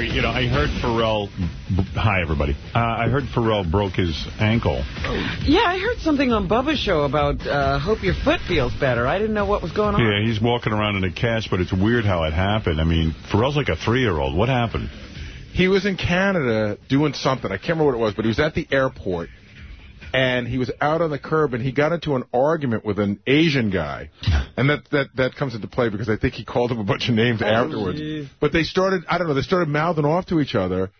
Gary, you know, I heard Ferrall... Hi, everybody. Uh, I heard Ferrall broke his ankle. Yeah, I heard something on Bubba's show about uh, hope your foot feels better. I didn't know what was going on. Yeah, he's walking around in a cast, but it's weird how it happened. I mean, Ferrall's like a three-year-old. What happened? He was in Canada doing something. I can't remember what it was, but he was at the airport. And he was out on the curb, and he got into an argument with an Asian guy. And that that that comes into play because I think he called him a bunch of names Oh, afterwards. geez. But they started, I don't know, they started mouthing off to each other.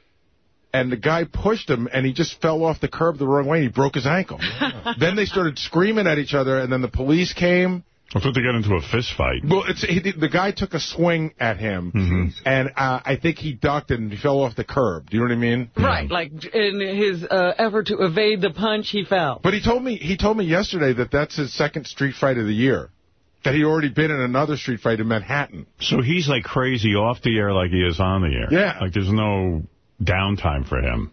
And the guy pushed him, and he just fell off the curb the wrong way, and he broke his ankle. then they started screaming at each other, and then the police came. I thought they got into a fist fight. Well, it's he, the guy took a swing at him, Mm-hmm. and uh, I think he ducked and he fell off the curb. Do you know what I mean? Right, like in his uh, effort to evade the punch, he fell. But he told me he told me yesterday that that's his second street fight of the year. That he'd already been in another street fight in Manhattan. So he's like crazy off the air like he is on the air. Yeah. Like there's no downtime for him.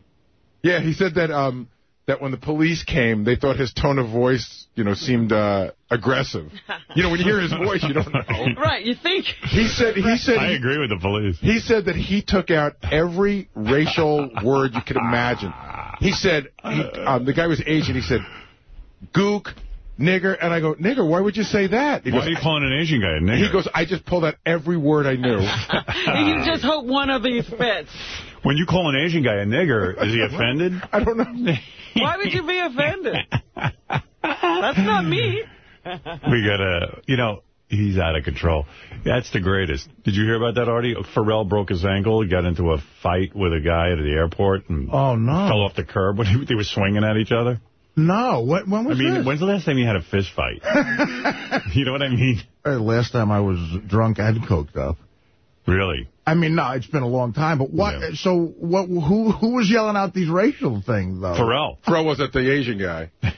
Yeah, he said that um that when the police came, they thought his tone of voice, you know, seemed uh, aggressive. You know, when you hear his voice, you don't know. Right, you think... He said he said I he, agree with the police. he said that he took out every racial word you could imagine. He said he, um, the guy was Asian. He said gook, nigger, and I go nigger. Why would you say that? He Why goes, are you calling an Asian guy a nigger? He goes, I just pulled out every word I knew. you just hope one of these fits. When you call an Asian guy a nigger, is he offended? I don't know. Why would you be offended? That's not me. We got to, you know, he's out of control. That's the greatest. Did you hear about that, Artie? Ferrall broke his ankle, got into a fight with a guy at the airport, and Oh, no. fell off the curb when he, they were swinging at each other. No. What, when was I mean, this? when's the last time you had a fist fight? you know what I mean? Uh, Last time I was drunk and coked up. Really? I mean, no, it's been a long time. But what? Yeah. So, what? Who who was yelling out these racial things though? Ferrall. Fro was at the Asian guy.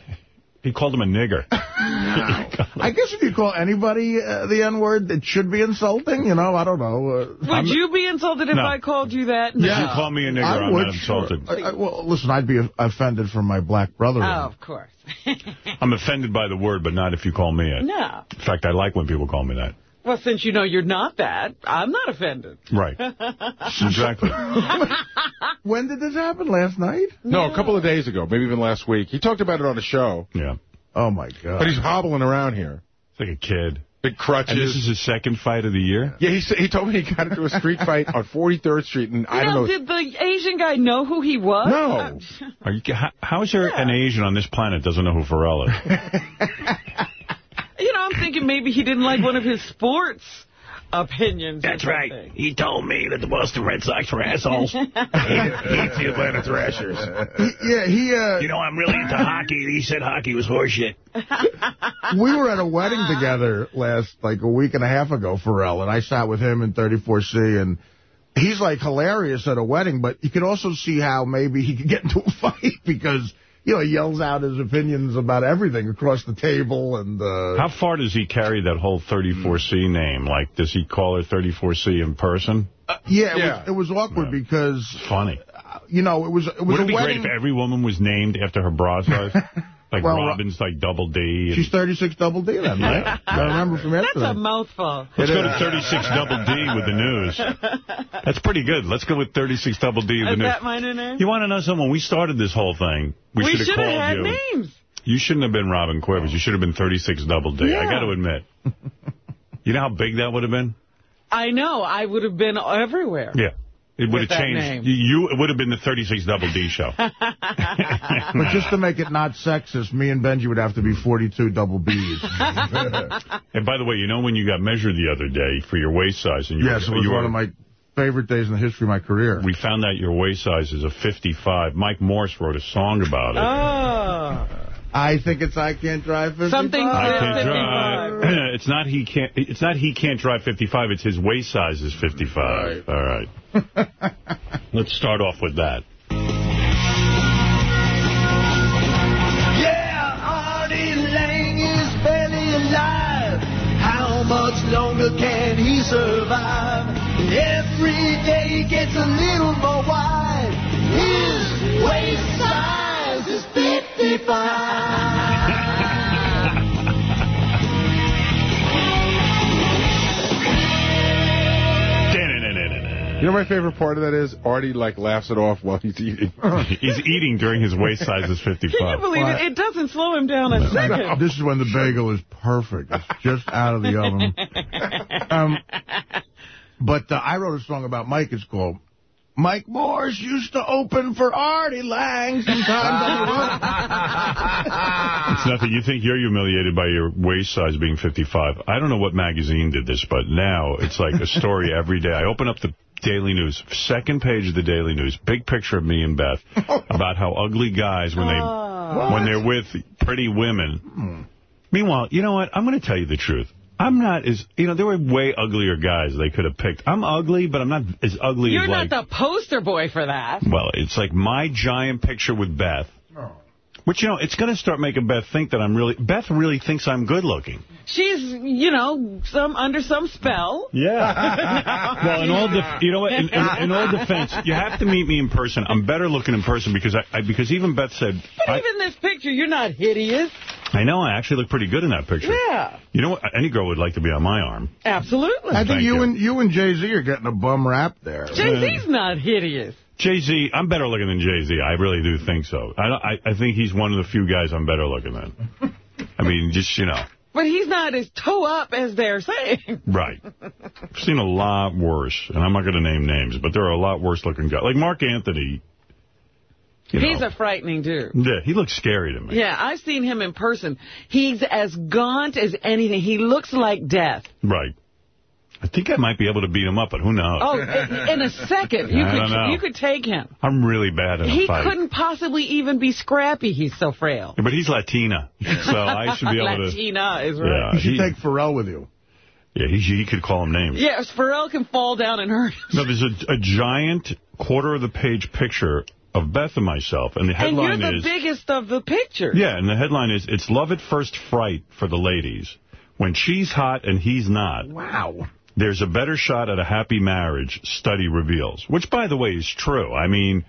He called him a nigger. I guess if you call anybody uh, the N word, it should be insulting. You know, I don't know. Uh, Would I'm- you be insulted if No. I called you that? No. If you call me a nigger, I I'm would. not insulted. Sure. I, I, well, listen, I'd be offended from my black brother. Oh, of course. I'm offended by the word, but not if you call me it. no. In fact, I like when people call me that. Well, since you know you're not that, I'm not offended. Right. exactly. When did this happen? Last night? No, a couple of days ago, maybe even last week. He talked about it on a show, Yeah. Oh my God! but he's hobbling around here. It's like a kid. Big crutches. And this is his second fight of the year? yeah, he, he told me he got into a street fight on 43rd Street, and I don't know, know. did the Asian guy know who he was? No. Are you, how, how is there an Asian on this planet doesn't know who Ferrall is? You know, I'm thinking maybe he didn't like one of his sports opinions. That's right. He told me that the Boston Red Sox were assholes. He, he's the Atlanta Thrashers. yeah, he. Uh, you know, I'm really into hockey. He said hockey was horseshit. we were at a wedding together last, like, a week and a half ago, Ferrall, and I sat with him in 34C, and he's, like, hilarious at a wedding, but you can also see how maybe he could get into a fight because, you know, he yells out his opinions about everything across the table, and... Uh, How far does he carry that whole 34C name? Like, does he call her 34C in person? yeah, it, Was, it was awkward Yeah. because, Funny. you know, it was, it was Would it be wedding... great if every woman was named after her bra size? Like Well, Robin's like double D. And She's 36 double D then, right? I remember from That's a mouthful. Let's go to 36 double D with the news. That's pretty good. Let's go with 36 double D with the news. Is news. that my new name? You want to know something? When we started this whole thing, we, we should have should called have had you. names. You shouldn't have been Robin Quivers. You should have been 36 double D. I Yeah. got to admit. you know how big that would have been? I know. I would have been everywhere. Yeah. It would have changed. name. You, it would have been the 36 double D show. But just to make it not sexist, me and Benjy would have to be 42 double Bs. and by the way, you know when you got measured the other day for your waist size? And you yes, it was you one were- of my favorite days in the history of my career. We found out your waist size is a 55. Mike Morse wrote a song about it. Oh. I think it's I Can't Drive 55. Something I can't 55. drive. it's not he can't. It's not he can't drive 55. It's his waist size is 55. All right. Let's start off with that. Yeah, Artie Lange is barely alive. How much longer can he survive? Every day he gets a little more wide. His waist size is 55. You know my favorite part of that is? Artie, like, laughs it off while he's eating. He's eating during his waist size is 55. Can you believe it? It doesn't slow him down a second. This is when the bagel is perfect. It's just out of the oven. Um, but uh, I wrote a song about Mike. It's called Mike Morse used to open for Artie Lange sometimes. It's nothing. You think you're humiliated by your waist size being 55. I don't know what magazine did this, but now it's like a story every day. I open up the Daily News, second page of the Daily News, big picture of me and Beth about how ugly guys, when they oh. when they're with pretty women. Hmm. Meanwhile, you know what? I'm going to tell you the truth. I'm not as, you know, there were way uglier guys they could have picked. I'm ugly, but I'm not as ugly as You're not like... the poster boy for that. Well, it's like my giant picture with Beth. Which, you know, it's going to start making Beth think that I'm really... Beth really thinks I'm good looking. She's, you know, some under some spell. Yeah. well, in all def you know what? In, in, in, all defense, you have to meet me in person. I'm better looking in person because I, I because even Beth said. But I, even this picture, you're not hideous. I know. I actually look pretty good in that picture. Yeah. You know what? Any girl would like to be on my arm. Absolutely. I think Thank you, you. and you and Jay Z are getting a bum rap there. Jay-Z's not hideous. Jay-Z, I'm better looking than Jay-Z. I really do think so. I, I, I think he's one of the few guys I'm better looking than. I mean, just, you know. But he's not as toe up as they're saying. Right. I've seen a lot worse, and I'm not going to name names, but there are a lot worse looking guys. Like Marc Anthony. You He's know. a frightening dude. Yeah, he looks scary to me. Yeah, I've seen him in person. He's as gaunt as anything. He looks like death. Right. I think I might be able to beat him up, but who knows? Oh, in a second, you I don't know. could you could take him. I'm really bad in a He couldn't possibly even be scrappy. He's so frail. But he's Latina, so I should be able to... Latina is right. Yeah, You should he, take Ferrall with you. yeah he, he could call him names. Yes, Ferrall can fall down and hurt. No, there's a, a giant quarter-of-the-page picture of Beth and myself, and the And you're the is... biggest of the pictures. Yeah, and the headline is, It's Love at First Fright for the ladies. When she's hot and he's not. Wow. There's a better shot at a happy marriage, study reveals. Which, by the way, is true. I mean,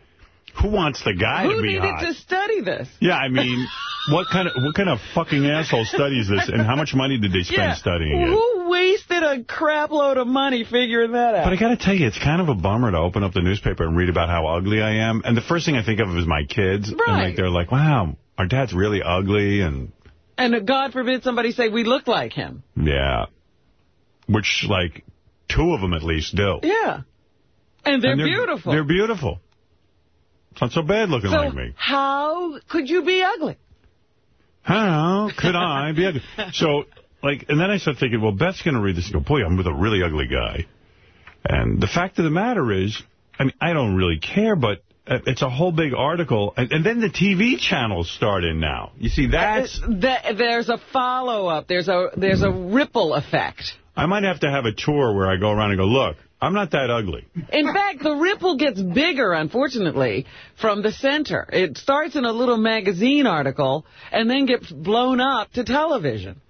who wants the guy Who to be hot? Who needed to study this? Yeah, I mean, what kind of what kind of fucking asshole studies this, and how much money did they spend Yeah. studying it? Who wasted a crap load of money figuring that out? But I got to tell you, it's kind of a bummer to open up the newspaper and read about how ugly I am. And the first thing I think of is my kids. And Right. like they're like, wow, our dad's really ugly. And and God forbid somebody say we look like him. yeah, which like two of them at least do. Yeah. And they're, And beautiful. They're beautiful. Not so bad looking so like me. how could you be ugly? How could I be ugly? So, like, and then I started thinking, well, Beth's going to read this and go, boy, I'm with a really ugly guy. And the fact of the matter is, I mean, I don't really care, but uh, it's a whole big article. And, and then the TV channels start in now. You see, that's... Th- There's a follow-up. There's a there's a ripple effect. I might have to have a tour where I go around and go, look, I'm not that ugly. In fact, the ripple gets bigger, unfortunately, from the center. It starts in a little magazine article and then gets blown up to television.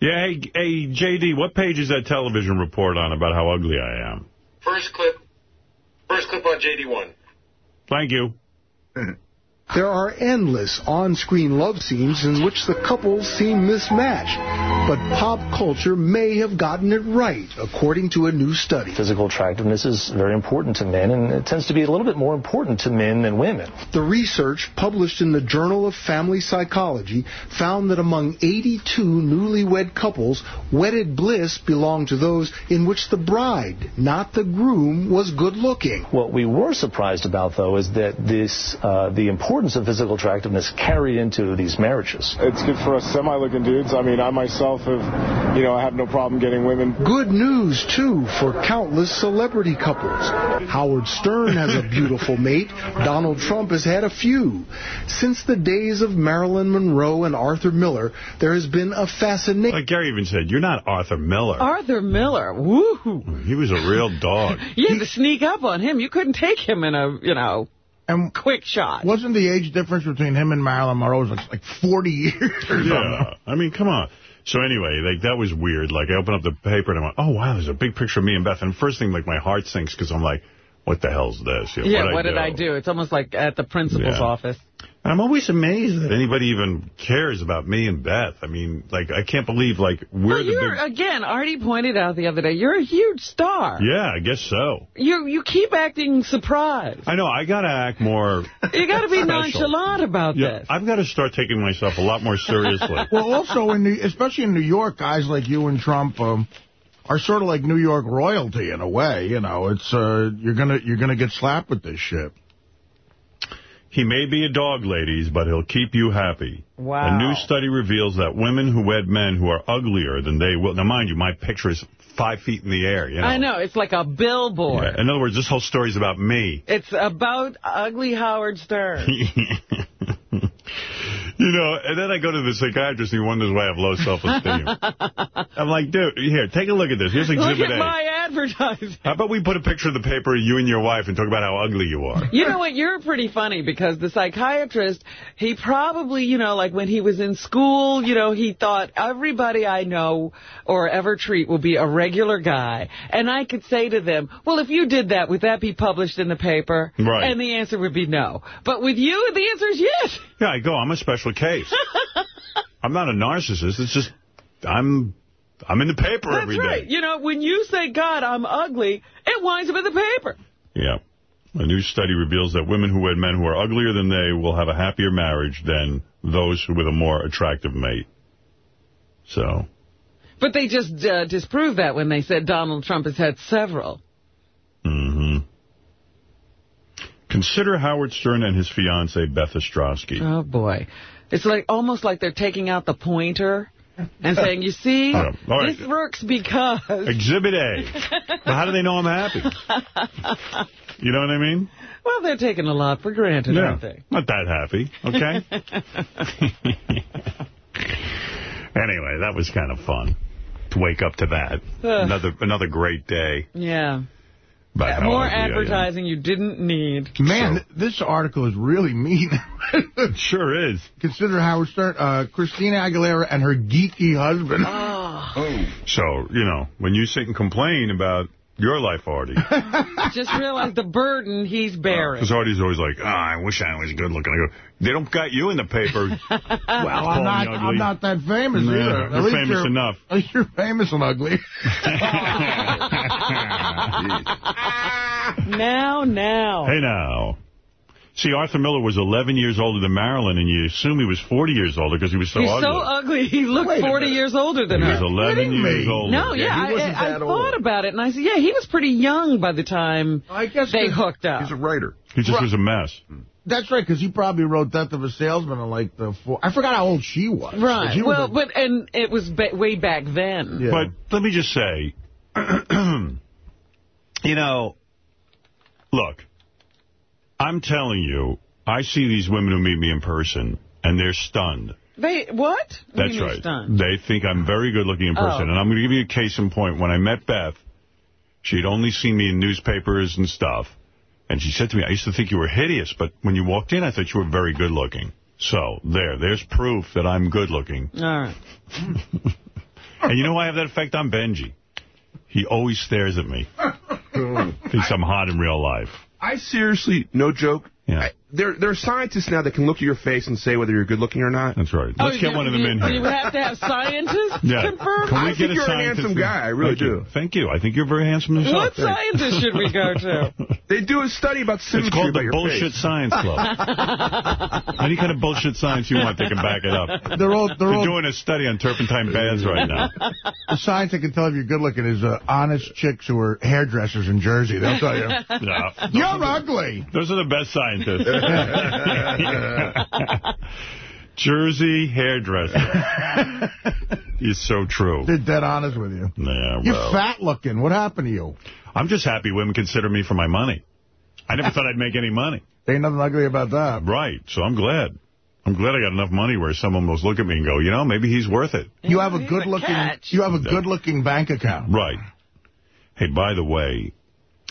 Yeah, hey, hey, J.D., what page is that television report on about how ugly I am? First clip. First clip on JD1. Thank you. There are endless on-screen love scenes in which the couples seem mismatched, but pop culture may have gotten it right, according to a new study. Physical attractiveness is very important to men, and it tends to be a little bit more important to men than women. The research published in the Journal of Family Psychology found that among 82 newlywed couples, wedded bliss belonged to those in which the bride, not the groom, was good looking. What we were surprised about, though, is that this uh, the importance of physical attractiveness carried into these marriages. It's good for us semi-looking dudes. I mean, I myself have, you know, I have no problem getting women. Good news, too, for countless celebrity couples. Howard Stern has a beautiful mate. Donald Trump has had a few. Since the days of Marilyn Monroe and Arthur Miller, there has been a fascination. Like Gary even said, you're not Arthur Miller. Arthur Miller, woo! He was a real dog. You had to sneak up on him. You couldn't take him in a, you know, And quick shot. wasn't the age difference between him and Marilyn Monroe was like, like 40 years or something? Yeah. I mean, come on. So anyway, like that was weird. Like I opened up the paper and I went, oh, wow, there's a big picture of me and Beth. And first thing, like my heart sinks because I'm like, what the hell's this? You know, Yeah, what'd what did I do? It's almost like at the principal's Yeah. office. I'm always amazed that anybody even cares about me and Beth. I mean, like, I can't believe, like, we're Well, the you're, big... again, Artie pointed out the other day, you're a huge star. Yeah, I guess so. You you keep acting surprised. I know, I got to act more... You got to be special. nonchalant about Yeah, this. I've got to start taking myself a lot more seriously. Well, also, in New, especially in New York, guys like you and Trump um, are sort of like New York royalty in a way. You know, it's uh, you're gonna you're gonna get slapped with this shit. He may be a dog, ladies, but he'll keep you happy. Wow. A new study reveals that women who wed men who are uglier than they will... Now, mind you, my picture is five feet in the air, you know. I know, it's like a billboard. Yeah, In other words, this whole story is about me. It's about ugly Howard Stern. You know, and then I go to the psychiatrist and he wonders why I have low self-esteem. I'm like, dude, here, take a look at this. Here's Exhibit Look Exhibit at A. my advertising. How about we put a picture of the paper of you and your wife and talk about how ugly you are? You know what? You're pretty funny because the psychiatrist, he probably, you know, like when he was in school, you know, he thought everybody I know or ever treat will be a regular guy. And I could say to them, well, if you did that, would that be published in the paper? Right. And the answer would be no. But with you, the answer is yes. Yeah, I go, I'm a special case. I'm not a narcissist. It's just, I'm I'm in the paper That's every day. right. You know, when you say, God, I'm ugly, it winds up in the paper. Yeah. A new study reveals that women who wed men who are uglier than they will have a happier marriage than those who with a more attractive mate. So, But they just uh, disproved that when they said Donald Trump has had several. hmm Consider Howard Stern and his fiancee, Beth Ostrowski. Oh, boy. It's like almost like they're taking out the pointer and saying, you see, Yeah. Right. this works because... Exhibit A. Well, how do they know I'm happy? You know what I mean? well, they're taking a lot for granted, aren't they? Not that happy, okay? anyway, that was kind of fun to wake up to that. Another another great day. Yeah. About how More ugly I am. advertising you didn't need. Man, th- this article is really mean. it sure is. Consider Howard Stern, uh, Christina Aguilera and her geeky husband. Oh. So, you know, when you sit and complain about your life, Artie, Just realize the burden he's bearing. because Artie's always like, oh, I wish I was good looking. I go, they don't got you in the paper. Well, I'm not, I'm not that famous No, either. you're At least famous you're, enough. You're famous and ugly. now, now. Hey, now. See, Arthur Miller was 11 years older than Marilyn, and you assume he was 40 years older because he was so ugly. He's ugly. so ugly, he looked 40 years older than He her. He was 11 years older. No, yeah, I, I, I thought about it, and I said, yeah, he was pretty young by the time they hooked up. He's a writer. He just was a mess. Hmm. That's right, because he probably wrote Death of a Salesman in like the four. I forgot how old she was. Right. She was well, a- but and it was ba way back then. But let me just say, you know, look, I'm telling you, I see these women who meet me in person, and they're stunned. They what? What That's mean right. stunned? They think I'm very good looking in person. Oh. And I'm going to give you a case in point. When I met Beth, she'd only seen me in newspapers and stuff. And she said to me, I used to think you were hideous, but when you walked in, I thought you were very good looking. So, there, there's proof that I'm good looking. All right. And you know why I have that effect on Benjy? He always stares at me. Thinks I'm hot in real life. I seriously, no joke. Yeah. I, there, there are scientists now that can look at your face and say whether you're good looking or not. That's right. Let's Oh, get you- one of them you- in here. You have to have scientists Yeah. confirm? Can we I get think a you're a handsome guy. I really Thank do. You. Thank you. I think you're very handsome yourself. What scientist should we go to? They do a study about symmetry It's called the Bullshit face. Science Club. Any kind of bullshit science you want, they can back it up. They're all, they're They're all, doing a study on turpentine baths right now. the science that can tell if you're good looking is uh, honest chicks who are hairdressers in Jersey. They'll tell you. Yeah. You're ugly. Those are the best scientists. Jersey hairdresser. Is so true. They're dead honest with you. Yeah, You're fat looking. What happened to you? I'm just happy women consider me for my money. I never thought I'd make any money. Ain't nothing ugly about that. Right, so I'm glad. I'm glad I got enough money where someone will look at me and go, you know, maybe he's worth it. You have a good looking. You have a good looking bank account. Right. Hey, by the way,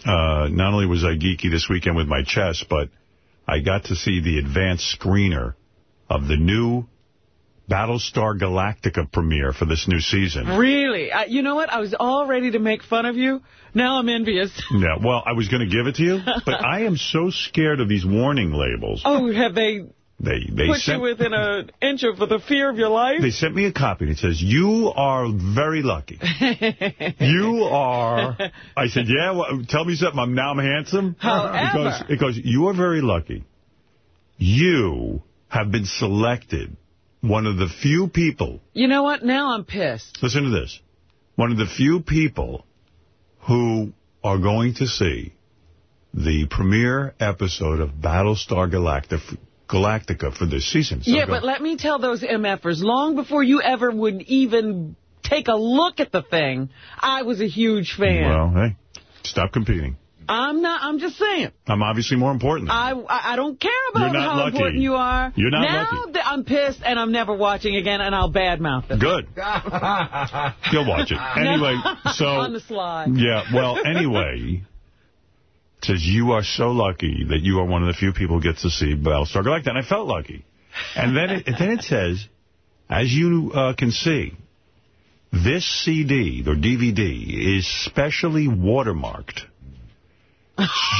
uh, not only was I geeky this weekend with my chess, but I got to see the advanced screener of the new Battlestar Galactica premiere for this new season. Really? I, you know what? I was all ready to make fun of you. Now I'm envious. Yeah, well, I was going to give it to you, but I am so scared of these warning labels. Oh, have they They they Put sent you within an inch of the fear of your life? they sent me a copy. and It says you are very lucky. you are. I said, yeah. Well, tell me something. I'm now I'm handsome. However- it goes, it goes. You are very lucky. You have been selected. One of the few people. You know what? Now I'm pissed. Listen to this. One of the few people who are going to see the premiere episode of Battlestar Galactica, Galactica for this season. So yeah, go- but let me tell those MFers, long before you ever would even take a look at the thing, I was a huge fan. Well, hey, stop competing. I'm not, I'm just saying. I'm obviously more important than. I, I I don't care about how lucky. important you are. You're not now lucky. that I'm pissed and I'm never watching again and I'll badmouth it. Good. You'll watch it. Anyway, so... On the slide. Yeah, well, anyway, it says you are so lucky that you are one of the few people who gets to see Battlestar Galactica, and I felt lucky. And then it, then it says, as you uh, can see, this CD, or DVD, is specially watermarked.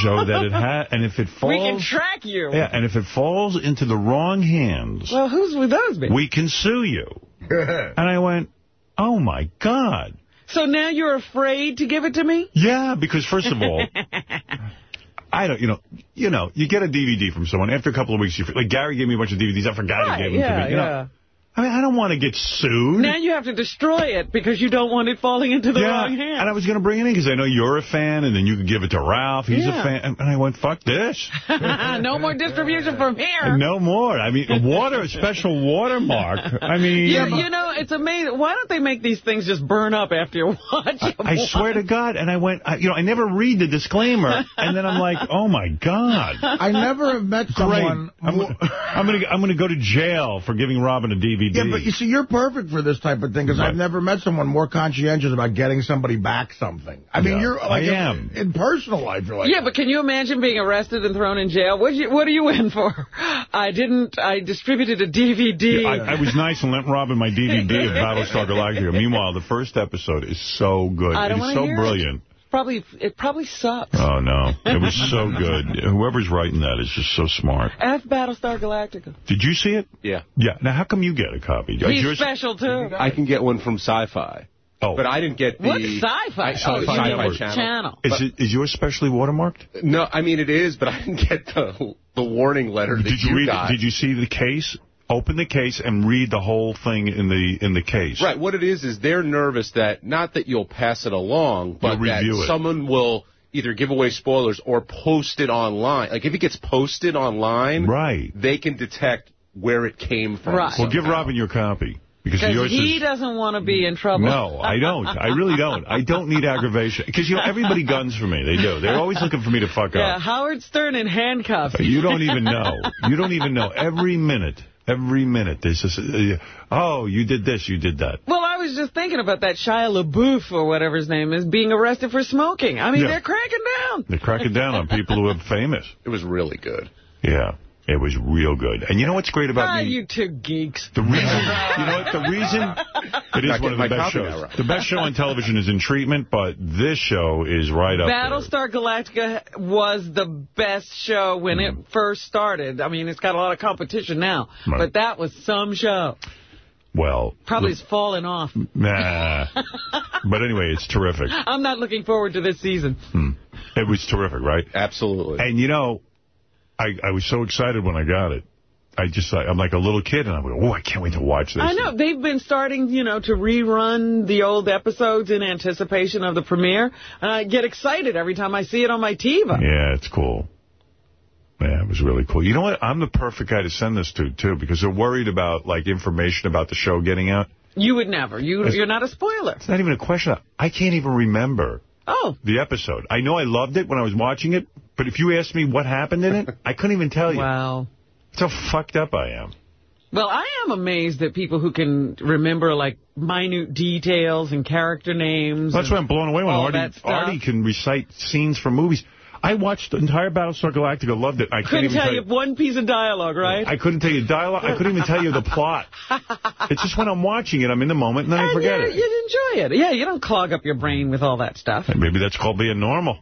So that it has, and if it falls... We can track you. Yeah, and if it falls into the wrong hands, Well, whose would those be? we can sue you. and I went, oh, my God. So now you're afraid to give it to me? Yeah, because first of all, I don't, you know, you know, you get a DVD from someone after a couple of weeks. You, like Gary gave me a bunch of DVDs. I forgot Right, he gave them yeah, to me. You yeah. know, I mean, I don't want to get sued. Now you have to destroy it because you don't want it falling into the yeah, wrong hands. and I was going to bring it in because I know you're a fan, and then you could give it to Ralph. He's Yeah. a fan, and I went, "Fuck this, no more distribution from here. no more." I mean, water, a special watermark. I mean, You, you know, it's amazing. Why don't they make these things just burn up after you watch them? I swear to God, and I went, I, you know, I never read the disclaimer, and then I'm like, oh my God. I never have met Great. someone... I'm, I'm gonna I'm gonna go to jail for giving Robin a DVD. Yeah, but you see, you're perfect for this type of thing because Right. I've never met someone more conscientious about getting somebody back something. I mean, Yeah, you're like I am. in personal life. You're like, Yeah, but can you imagine being arrested and thrown in jail? What you What are you in for? I didn't. I distributed a DVD. I, I was nice and lent Robin my DVD of Battlestar Galactica. Meanwhile, the first episode is so good. I don't It is wanna so hear it. Brilliant. Probably it probably sucks. Oh, no. It was so good. Whoever's writing that is just so smart. F Battlestar Galactica. Did you see it? Yeah. Yeah. Now, how come you get a copy? Is He's yours- special too. I can get one from Sci-Fi. Oh. But I didn't get the... What sci-fi? I- oh, Sci-Fi mean channel. channel. Is, it, is yours specially watermarked? No, I mean, it is, but I didn't get the the warning letter that Did you, you read? got. Did you see the case? Open the case and read the whole thing in the in the case. Right, what it is is they're nervous that, not that you'll pass it along, but that it. someone will either give away spoilers or post it online. Like, if it gets posted online, Right. they can detect where it came from. Right. Well, give. Robin your copy. Because Because he is... doesn't want to be in trouble. No, I don't. I really don't. I don't need aggravation. Because, you know, everybody guns for me. They do. They're always looking for me to fuck Yeah, up. Yeah, Howard Stern in handcuffs. You don't even know. You don't even know. Every minute. Every minute. There's just, uh, oh, you did this, you did that. Well, I was just thinking about that Shia LaBeouf, or whatever his name is, being arrested for smoking. I mean, Yeah. they're cracking down. They're cracking down on people who are famous. It was really good. Yeah. It was real good. And you know what's great about Ah, me? you two geeks. The reason, you know what, the reason, it is Not one of the best shows. now, right? The best show on television is In Treatment, but this show is right up there. Battlestar Galactica was the best show when it first started. I mean, it's got a lot of competition now, Mm. Right. but that was some show. Well, Probably look, it's fallen off. nah. but anyway, it's terrific. I'm not looking forward to this season. Hmm. It was terrific, right? Absolutely. And, you know, I, I was so excited when I got it. I just, I'm like a little kid, and I'm like, oh, I can't wait to watch this. I know. They've been starting, you know, to rerun the old episodes in anticipation of the premiere. And I get excited every time I see it on my TiVo. Yeah, it's cool. Yeah, it was really cool. You know what? I'm the perfect guy to send this to, too, because they're worried about, like, information about the show getting out. You would never. You, It's- you're not a spoiler. It's not even a question. I can't even remember Oh, the episode. I know I loved it when I was watching it, but if you asked me what happened in it, I couldn't even tell you. wow. That's how fucked up I am. Well, I am amazed at people who can remember, like, minute details and character names. That's why I'm blown away when Artie, that. Artie can recite scenes from movies. I watched the entire Battlestar Galactica, loved it. I Couldn't even tell you one piece of dialogue, right? I couldn't tell you dialogue. I couldn't even tell you the plot. It's just when I'm watching it, I'm in the moment, and then I forget you, it. You'd enjoy it. Yeah, you don't clog up your brain with all that stuff. Maybe that's called being normal.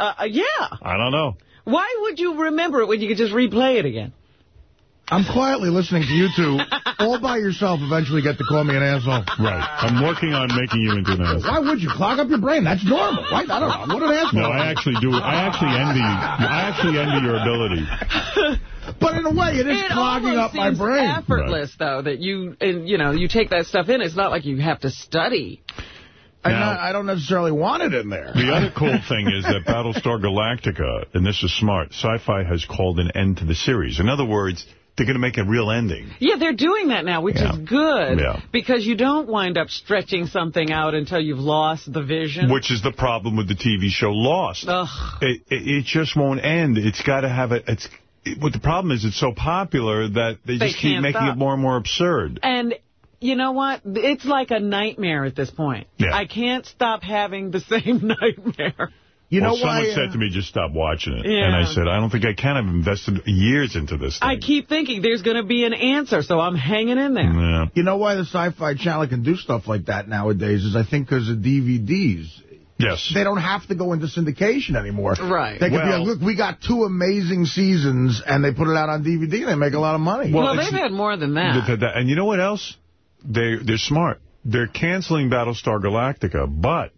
Uh, uh, yeah. I don't know. Why would you remember it when you could just replay it again? I'm quietly listening to you two all by yourself eventually get to call me an asshole. Right. I'm working on making you into an asshole. Why would you? Clog up your brain. That's normal, right? I don't know. What an asshole. No, I actually do. I actually envy. I actually envy your ability. But in a way, it is It clogging up my brain. It seems brain. effortless, though, that you, and, you know, you take that stuff in. It's not like you have to study. And Now- I, I don't necessarily want it in there. The other cool thing is that Battlestar Galactica, and this is smart, Sci-Fi has called an end to the series. In other words, they're going to make a real ending. Yeah, they're doing that now, which Yeah. is good. Yeah. Because you don't wind up stretching something out until you've lost the vision. Which is the problem with the TV show Lost. Ugh. It, it, it just won't end. It's got to have a... It's, it, what the problem is, it's so popular that they, They just keep making stop. it more and more absurd. And you know what? It's like a nightmare at this point. Yeah. I can't stop having the same nightmare. You well, know someone why? uh, said to me, just stop watching it. Yeah. And I said, I don't think I can. I've invested years into this thing. I keep thinking there's going to be an answer, so I'm hanging in there. Yeah. You know why the Sci-Fi Channel can do stuff like that nowadays is I think because of DVDs. Yes. They don't have to go into syndication anymore. Right. They can be Well- like, look, we got two amazing seasons, and they put it out on DVD, and they make a lot of money. Well, it's- they've had more than that. Th- th- And you know what else? They, they're smart. They're canceling Battlestar Galactica, but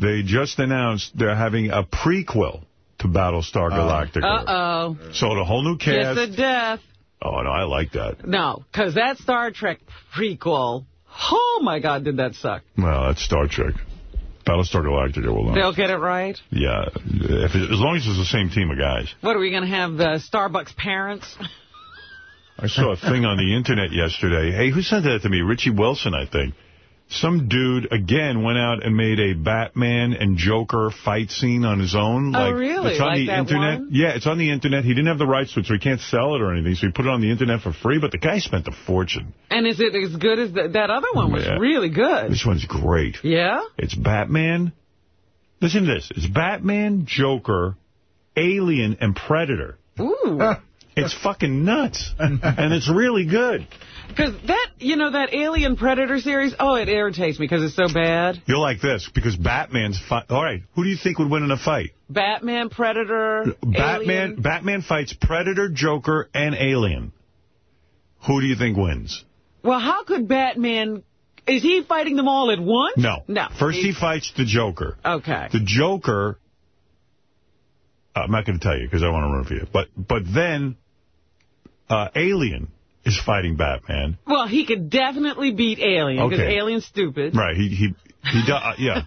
they just announced they're having a prequel to Battlestar Galactica. Uh-oh. So a whole new Kiss cast. of death. Oh, no, I like that. No, because that Star Trek prequel, oh, my God, did that suck. Well, that's Star Trek. Battlestar Galactica will last. They'll get it right. Yeah, if as long as it's the same team of guys. What, are we going to have the Starbuck's parents? I saw a thing on the internet yesterday. Hey, who sent that to me? Richie Wilson, I think. Some dude, again, went out and made a Batman and Joker fight scene on his own. Oh, like, really? It's on Like the that internet. one? Yeah, it's on the internet. He didn't have the rights to it, so he can't sell it or anything. So he put it on the internet for free, but the guy spent a fortune. And is it as good as the, that other one was Yeah. really good? This one's great. Yeah? It's Batman. Listen to this. It's Batman, Joker, Alien, and Predator. Ooh. It's fucking nuts. and it's really good. Because that, you know, that Alien Predator series, oh, it irritates me because it's so bad. You'll like this, because Batman's... All right, who do you think would win in a fight? Batman, Predator, Batman Alien. Batman fights Predator, Joker, and Alien. Who do you think wins? Well, how could Batman... Is he fighting them all at once? No. No. First he He's- fights the Joker. Okay. The Joker... I'm not going to tell you, because I want to ruin it for you. But, but then, uh, Alien is fighting Batman. Well, he could definitely beat Alien because Okay. Alien's stupid. Right, he... he he do, uh, yeah.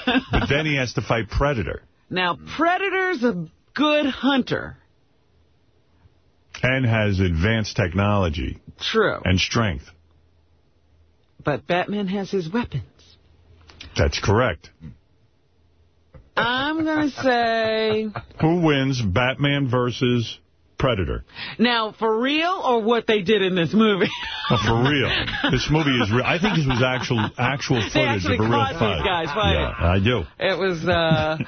But then he has to fight Predator. Now, Predator's a good hunter. And has advanced technology True. and strength. But Batman has his weapons. That's correct. I'm going to say... Who wins Batman versus Predator? Now, for real or what they did in this movie? Oh, for real. This movie is real. I think this was actual actual footage of a real fight. guys fighting. Yeah, I do. It was uh,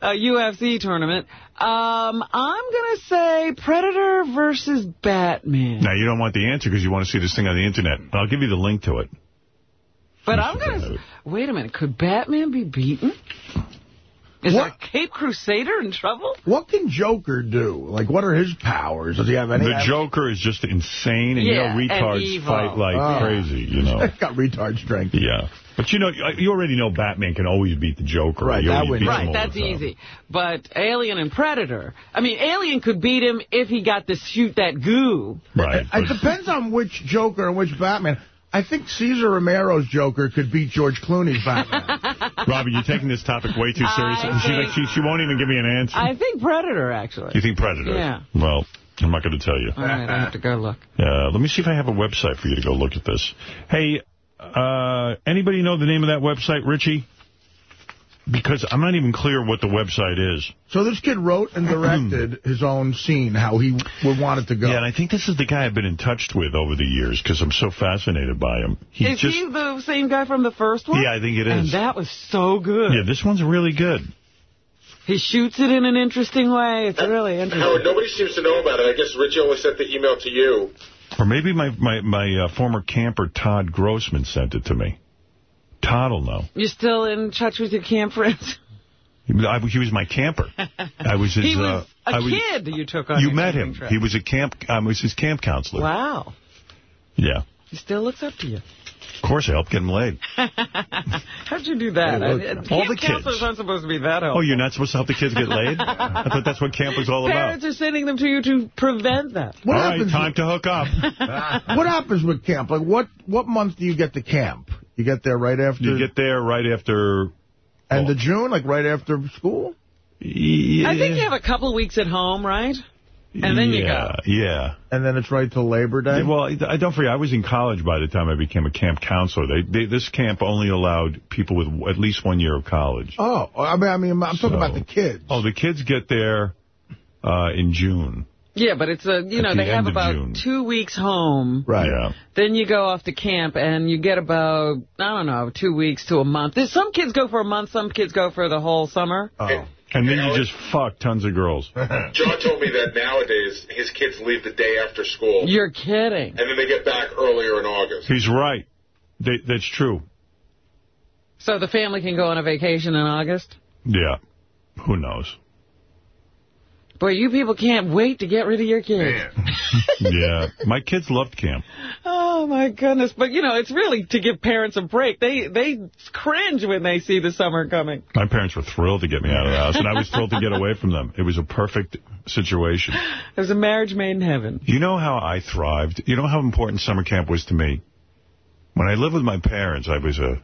a UFC tournament. Um, I'm going to say Predator versus Batman. Now, you don't want the answer because you want to see this thing on the internet. I'll give you the link to it. But I'm going to... Wait a minute. Could Batman be beaten? Is What? our Cape Crusader in trouble? What can Joker do? Like, what are his powers? Does he have any? The Joker is just insane, and Yeah, you know retards fight like Oh. crazy, you know. He's got retard strength. Yeah. But you know, you already know Batman can always beat the Joker. Right, that would- beats Right, that's easy. But Alien and Predator, I mean, Alien could beat him if he got to shoot that goo. Right. It depends on which Joker and which Batman. I think Cesar Romero's Joker could beat George Clooney's Batman. Robin, you're taking this topic way too seriously. I She, like, she, she won't even give me an answer. I think Predator, actually. you think Predator? Yeah. Well, I'm not going to tell you. All right, I have to go look. Uh, let me see if I have a website for you to go look at this. Hey, uh, anybody know the name of that website, Richie? Because I'm not even clear what the website is. so this kid wrote and directed his own scene, how he would want it to go. Yeah, and I think this is the guy I've been in touch with over the years because I'm so fascinated by him. He is just, he the same guy from the first one? Yeah, I think it is. And that was so good. Yeah, this one's really good. He shoots it in an interesting way. It's really Howard, interesting. nobody seems to know about it. I guess Richie only sent the email to you. Or maybe my, my, my uh, former camper, Todd Grossman, sent it to me. Todd will know. You still in touch with your camp friends? He was, I, he was my camper. I was his... He uh, was A I was- kid you took on You met him. trip. He was a camp. I was his camp counselor. Wow. Yeah. He still looks up to you. Of course, I helped get him laid. How'd you do that? Hey, look, I- all camp the kids. counselors aren't supposed to be that helpful. Oh, you're not supposed to help the kids get laid? I thought that's what camp was all about. Parents are sending them to you to prevent that. What all right, happens time to hook up. what happens with camp? Like, what what month do you get to camp? You get there right after You get there right after... end of June, like right after school? Yeah. I think you have a couple weeks at home, right? And then you go. Yeah. And then it's right till Labor Day? Well, I don't forget, I was in college by the time I became a camp counselor. They, they This camp only allowed people with at least one year of college. Oh, I mean, I mean I'm talking about the kids. Oh, the kids get there uh, in June. Yeah, but it's a, you know, the they have about June. two weeks home. Right. Yeah. Then you go off to camp and you get about, I don't know, two weeks to a month. There's some kids go for a month, some kids go for the whole summer. Oh. And then you just fuck tons of girls. John told me that nowadays his kids leave the day after school, You're kidding. and then they get back earlier in August. He's right. They, that's true. So the family can go on a vacation in August? Yeah. Who knows? Boy, you people can't wait to get rid of your kids. yeah. My kids loved camp. Oh, my goodness. But, you know, it's really to give parents a break. They they cringe when they see the summer coming. My parents were thrilled to get me out of the house, and I was thrilled to get away from them. It was a perfect situation. It was a marriage made in heaven. You know how I thrived? You know how important summer camp was to me? When I lived with my parents, I was a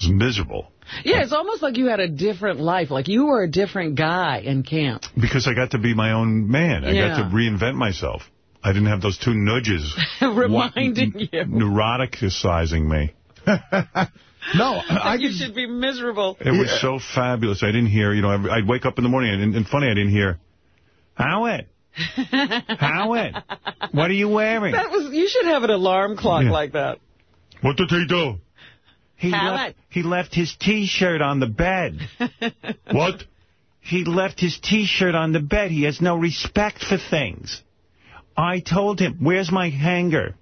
was miserable Yeah, it's almost like you had a different life. Like you were a different guy in camp. because I got to be my own man. I Yeah. got to reinvent myself. I didn't have those two nudges Reminding you. neuroticizing me. No, I you should be miserable. It was so fabulous. I didn't hear, you know, I'd I'd wake up in the morning, and, and funny, I didn't hear, Howard, Howard, what are you wearing? That was. You should have an alarm clock Yeah. like that. What did he do? He Howard. left, he left his T-shirt on the bed. what? He left his T-shirt on the bed. He has no respect for things. I told him, where's my hanger?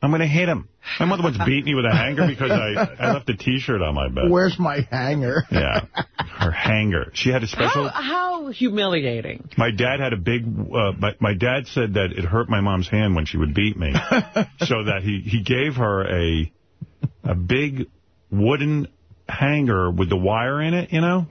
I'm going to hit him. My mother once beat me with a hanger because I, I left a T-shirt on my bed. where's my hanger? Yeah, her hanger. She had a special... How, how humiliating. My dad had a big, uh, my, my dad said that it hurt my mom's hand when she would beat me. so that he, he gave her a, a big wooden hanger with the wire in it, you know?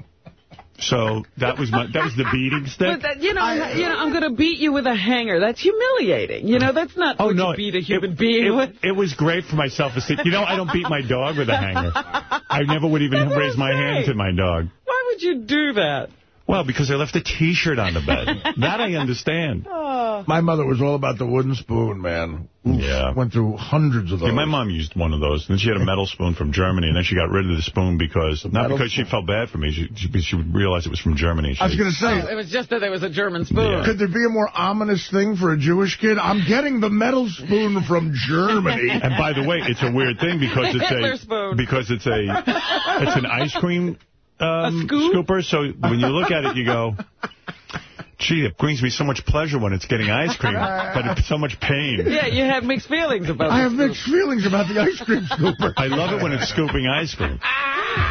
So that was my, that was the beating stick. But that, you know, you know, I'm going to beat you with a hanger. That's humiliating. You know, that's not Oh, what no, you beat a human being it, with. it was great for my self-esteem. You know, I don't beat my dog with a hanger. I never would even That's raise my hand to my dog. Why would you do that? Well, because I left a T-shirt on the bed. that I understand. Oh. My mother was all about the wooden spoon, man. Oof, Yeah. Went through hundreds of those. Yeah, my mom used one of those. And Then she had a metal spoon from Germany, and then she got rid of the spoon because, not metal because she felt bad for me, she, she, she realized it was from Germany. She, I was going to say, Oh, it was just that there was a German spoon. Yeah. could there be a more ominous thing for a Jewish kid? I'm getting the metal spoon from Germany. and by the way, it's a weird thing because it's Hitler a spoon. because it's a it's an ice cream um, scoop? scooper. So when you look at it, you go, "Gee, it brings me so much pleasure when it's getting ice cream, but it's so much pain." Yeah, you have mixed feelings about it. I this have mixed feelings about the ice cream scooper. I love it when it's scooping ice cream.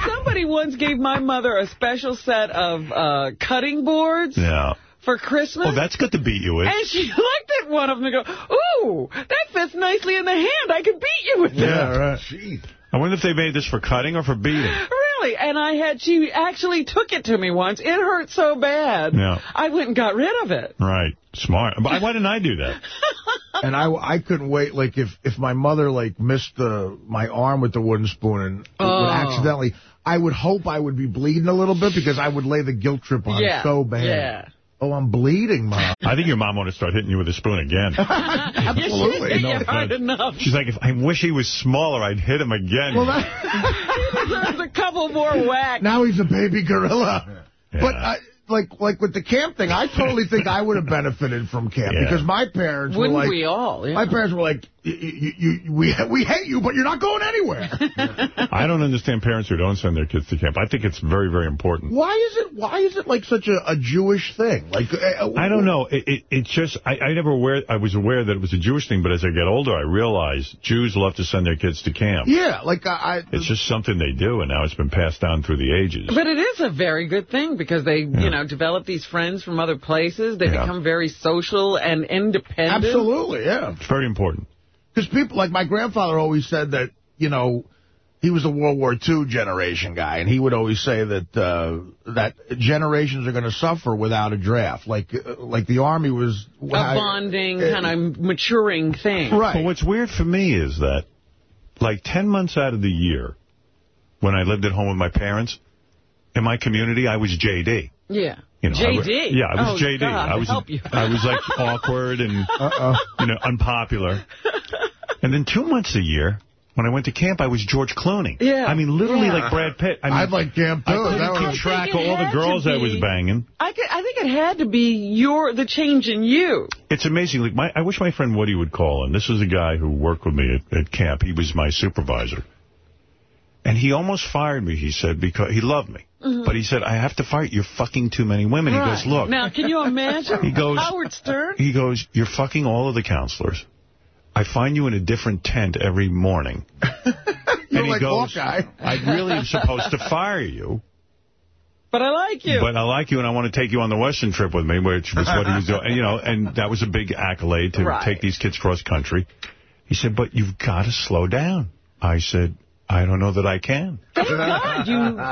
Somebody once gave my mother a special set of uh, cutting boards Yeah. for Christmas. Oh, that's good to beat you with. and she looked at one of them and go, ooh, that fits nicely in the hand. I could beat you with this. Yeah, right. I wonder if they made this for cutting or for beating. Really? And I had, she actually took it to me once. It hurt so bad. Yeah. I went and got rid of it. Right. Smart. But why didn't I do that? And I, I couldn't wait. Like, if, if my mother, like, missed the, my arm with the wooden spoon and Oh. would accidentally, I would hope I would be bleeding a little bit because I would lay the guilt trip on Yeah, so bad. yeah. Oh, I'm bleeding, Mom. I think your mom ought to start hitting you with a spoon again. Absolutely. You No hit hard offense. enough. She's like, if I wish he was smaller, I'd hit him again. Well, that, He deserves a couple more whacks. now he's a baby gorilla. Yeah. But, I, like, like with the camp thing, I totally think I would have benefited from camp Yeah. because my parents Wouldn't were like, we all? Yeah. My parents were like, we, we hate you, but you're not going anywhere. I don't understand parents who don't send their kids to camp. I think it's very, very important. Why is it Why is it like such a, a Jewish thing? Like uh, I don't know. It, it, it's just, I, I never aware, I was aware that it was a Jewish thing, but as I get older, I realize Jews love to send their kids to camp. Yeah, like I... I It's just something they do, and now it's been passed down through the ages. But it is a very good thing because they, you know, develop these friends from other places. They Yeah. become very social and independent. Absolutely, yeah. It's very important. Because people, like my grandfather always said that, you know, he was a World War II generation guy, and he would always say that uh, that generations are going to suffer without a draft. Like uh, like the Army was... A bonding, kind of maturing thing. Right. But what's weird for me is that, like, 10 months out of the year, when I lived at home with my parents, in my community, I was J.D. Yeah. You know, I wa- JD. yeah, I was oh, JD. God, I was help you. I was like awkward and you know unpopular. And then two months a year, when I went to camp, I was George Clooney. Yeah. I mean, literally Yeah. like Brad Pitt. I mean, I'd like camp, too. I couldn't That keep track of all the girls I was banging. I, could, I think it had to be your the change in you. It's amazing. Like my, I wish my friend Woody would call in. This is a guy who worked with me at, at camp. He was my supervisor. And he almost fired me, he said, because he loved me. Mhm. But he said, I have to fire you. You're fucking too many women. He goes, look. Now, can you imagine He goes- Howard Stern? He goes, you're fucking all of the counselors. I find you in a different tent every morning. You're and he like goes, Hawkeye. I really am supposed to fire you. But I like you. But I like you, and I want to take you on the Western trip with me, which was what he was doing. And, you know, and that was a big accolade to Right. take these kids cross country. He said, but you've got to slow down. I said, I don't know that I can. Thank God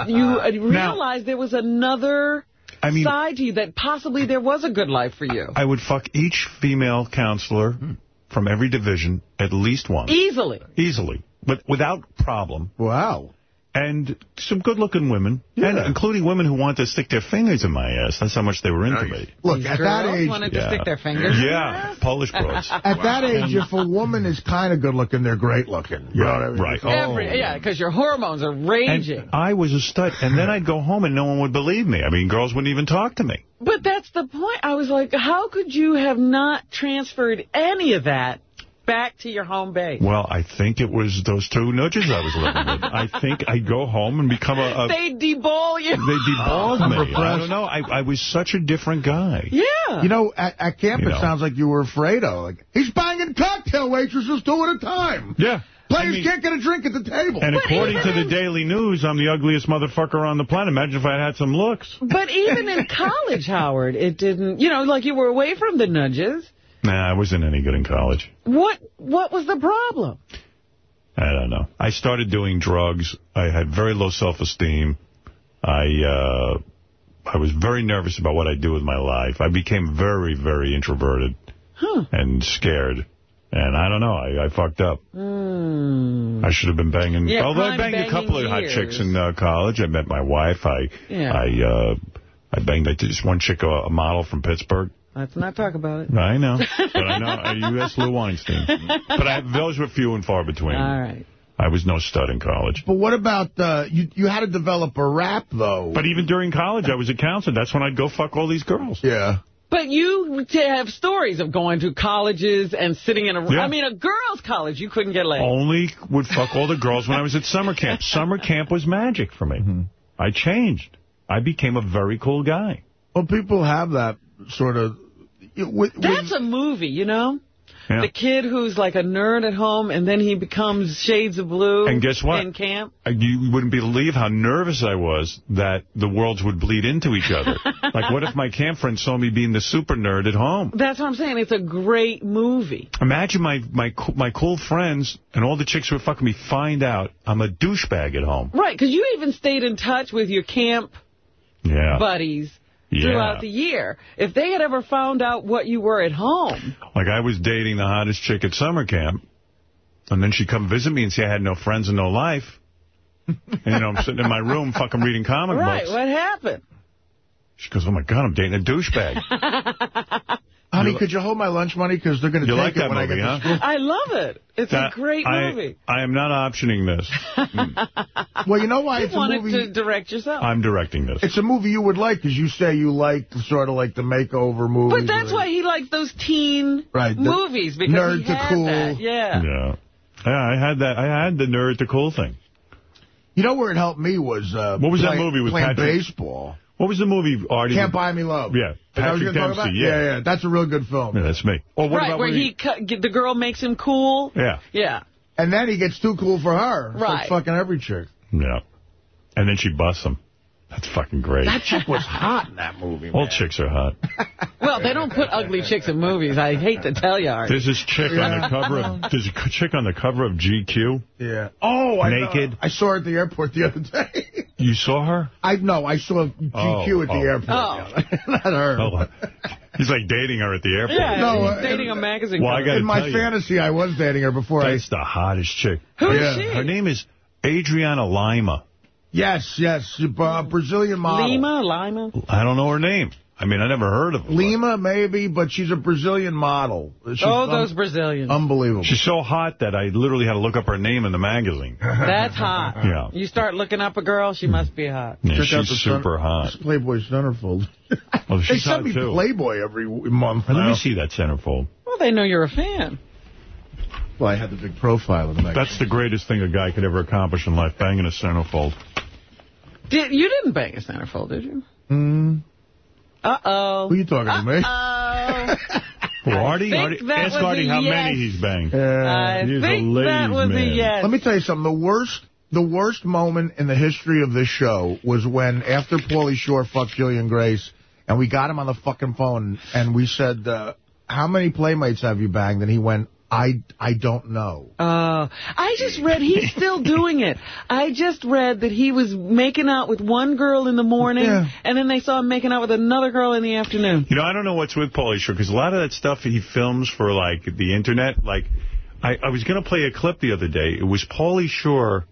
you you uh, realized there was another I mean- side to you that possibly there was a good life for you. I would fuck each female counselor from every division at least once. Easily. Easily. But without problem. Wow. And some good-looking women, and including women who want to stick their fingers in my ass. That's how much they were into me. Look, These at that girls age... wanted to stick their fingers in your Yeah, Polish bros. At that age, if a woman is kind of good looking, they're great looking. You know what I mean? Right. Oh. Every, yeah, because your hormones are raging. And I was a stud. And then I'd go home and no one would believe me. I mean, girls wouldn't even talk to me. But that's the point. I was like, how could you have not transferred any of that back to your home base? Well, I think it was those two nudges I was living with. I think I'd go home and become a... a they deball you. they deballed I'm me. I don't know. I, I was such a different guy. yeah. You know, at, at camp, You it know. sounds like you were afraid of. Like, he's banging cocktail waitresses two at a time. Yeah. Players I mean- can't get a drink at the table. And But according to the Daily News, I'm the ugliest motherfucker on the planet. Imagine if I had some looks. But even in college, Howard, it didn't, you know, like you were away from the nudges. Nah, I wasn't any good in college. What What was the problem? I don't know. I started doing drugs. I had very low self-esteem. I uh, I was very nervous about what I'd do with my life. I became very, very introverted and scared. And I don't know. I, I fucked up. Hmm. I should have been banging. Yeah, although I banged a couple of hot chicks in uh, college. I met my wife. I Yeah. I uh, I banged I this one chick, a model from Pittsburgh. Let's not talk about it. I know. But I know. uh, You asked Lou Weinstein. But I, those were few and far between. All right. I was no stud in college. But what about, uh, you, you had to develop a rap, though. But even during college, I was a counselor. That's when I'd go fuck all these girls. yeah. But you have stories of going to colleges and sitting in a... Yeah. I mean, a girls' college, you couldn't get laid. Only would fuck all the girls when I was at summer camp. Summer camp was magic for me. Mm-hmm. I changed. I became a very cool guy. Well, people have that sort of... That's a movie, you know? Yeah. The kid who's like a nerd at home, and then he becomes Shades of Blue And guess what? in camp. Uh, You wouldn't believe how nervous I was that the worlds would bleed into each other. like, what if my camp friends saw me being the super nerd at home? That's what I'm saying. It's a great movie. Imagine my my my cool friends and all the chicks who are fucking me find out I'm a douchebag at home. Right, because you even stayed in touch with your camp Yeah. buddies Yeah. throughout the year. If they had ever found out what you were at home, Like, I was dating the hottest chick at summer camp, and then she'd come visit me and say I had no friends and no life. and, you know, I'm sitting in my room fucking reading comic right, books. Right, what happened? She goes, oh, my God, I'm dating a douchebag. Honey, You- could you hold my lunch money? Because they're going to take like it when movie, I huh? get to school. I love it. It's That- a great I- movie. I am not optioning this. Well, you know why? You It's a wanted movie... to direct yourself. I'm directing this. It's a movie you would like because you say you like sort of like the makeover movies. But that's why he likes those teen Right, the movies because nerd he to had cool. that. Yeah. Yeah. Yeah, I had that. I had the nerd the cool thing. You know where it helped me was... Uh, What was that movie with playing Patrick- baseball. What was the movie, Artie? Can't Buy Me Love. Yeah, Is that what you're Patrick talk Dempsey. about? Yeah. yeah, That's a real good film. Yeah, that's me. Or what right, about where when he the girl makes him cool. Yeah. Yeah. And then he gets too cool for her. It's like Right. fucking every chick. Yeah. And then she busts him. That's fucking great. That chick was hot in that movie, All chicks are hot. Well, they don't put ugly chicks in movies. I hate to tell you, Art. There's this chick on the cover of there's a chick on the cover of GQ. Yeah. Oh, I know. Naked. I saw her at the airport the other day. You saw her? I know. I saw GQ Oh, at the oh. airport. Oh. Not her. Oh, he's like dating her at the airport. Yeah, No, he's uh, dating a magazine Well, I In my tell you. fantasy, I was dating her before I... That's the hottest chick. Who is Yeah. she? Her name is Adriana Lima. Yes, yes. Uh, Brazilian model. Lima, Lima. I don't know her name. I mean, I never heard of her. Lima, maybe, but she's a Brazilian model. She's oh, un- those Brazilians. Unbelievable. She's so hot that I literally had to look up her name in the magazine. That's hot. Yeah. You start looking up a girl, she must be hot. Yeah, Check out she's the super hot. this Playboy centerfold. Well, they she's send hot, me too. Playboy every w- month Let me see that centerfold. Well, they know you're a fan. Well, I had the big profile of the magazine. That's the greatest thing a guy could ever accomplish in life, banging a centerfold. Did You didn't bang a centerfold, did you? Mm, Uh-oh. who are you talking to me? Uh-oh. Well, Artie, Artie ask was Artie how yes. many he's banged. I He's a think that ladies' was man. a yes. Let me tell you something. The worst, the worst moment in the history of this show was when after Pauly Shore fucked Jillian Grace, and we got him on the fucking phone, and we said, uh, "How many playmates have you banged?" And he went, "I, I don't know." Uh, I just read he's still doing it. I just read that he was making out with one girl in the morning, Yeah. and then they saw him making out with another girl in the afternoon. You know, I don't know what's with Pauly Shore, because a lot of that stuff he films for, like, the Internet, like, I, I was going to play a clip the other day. It was Pauly Shore,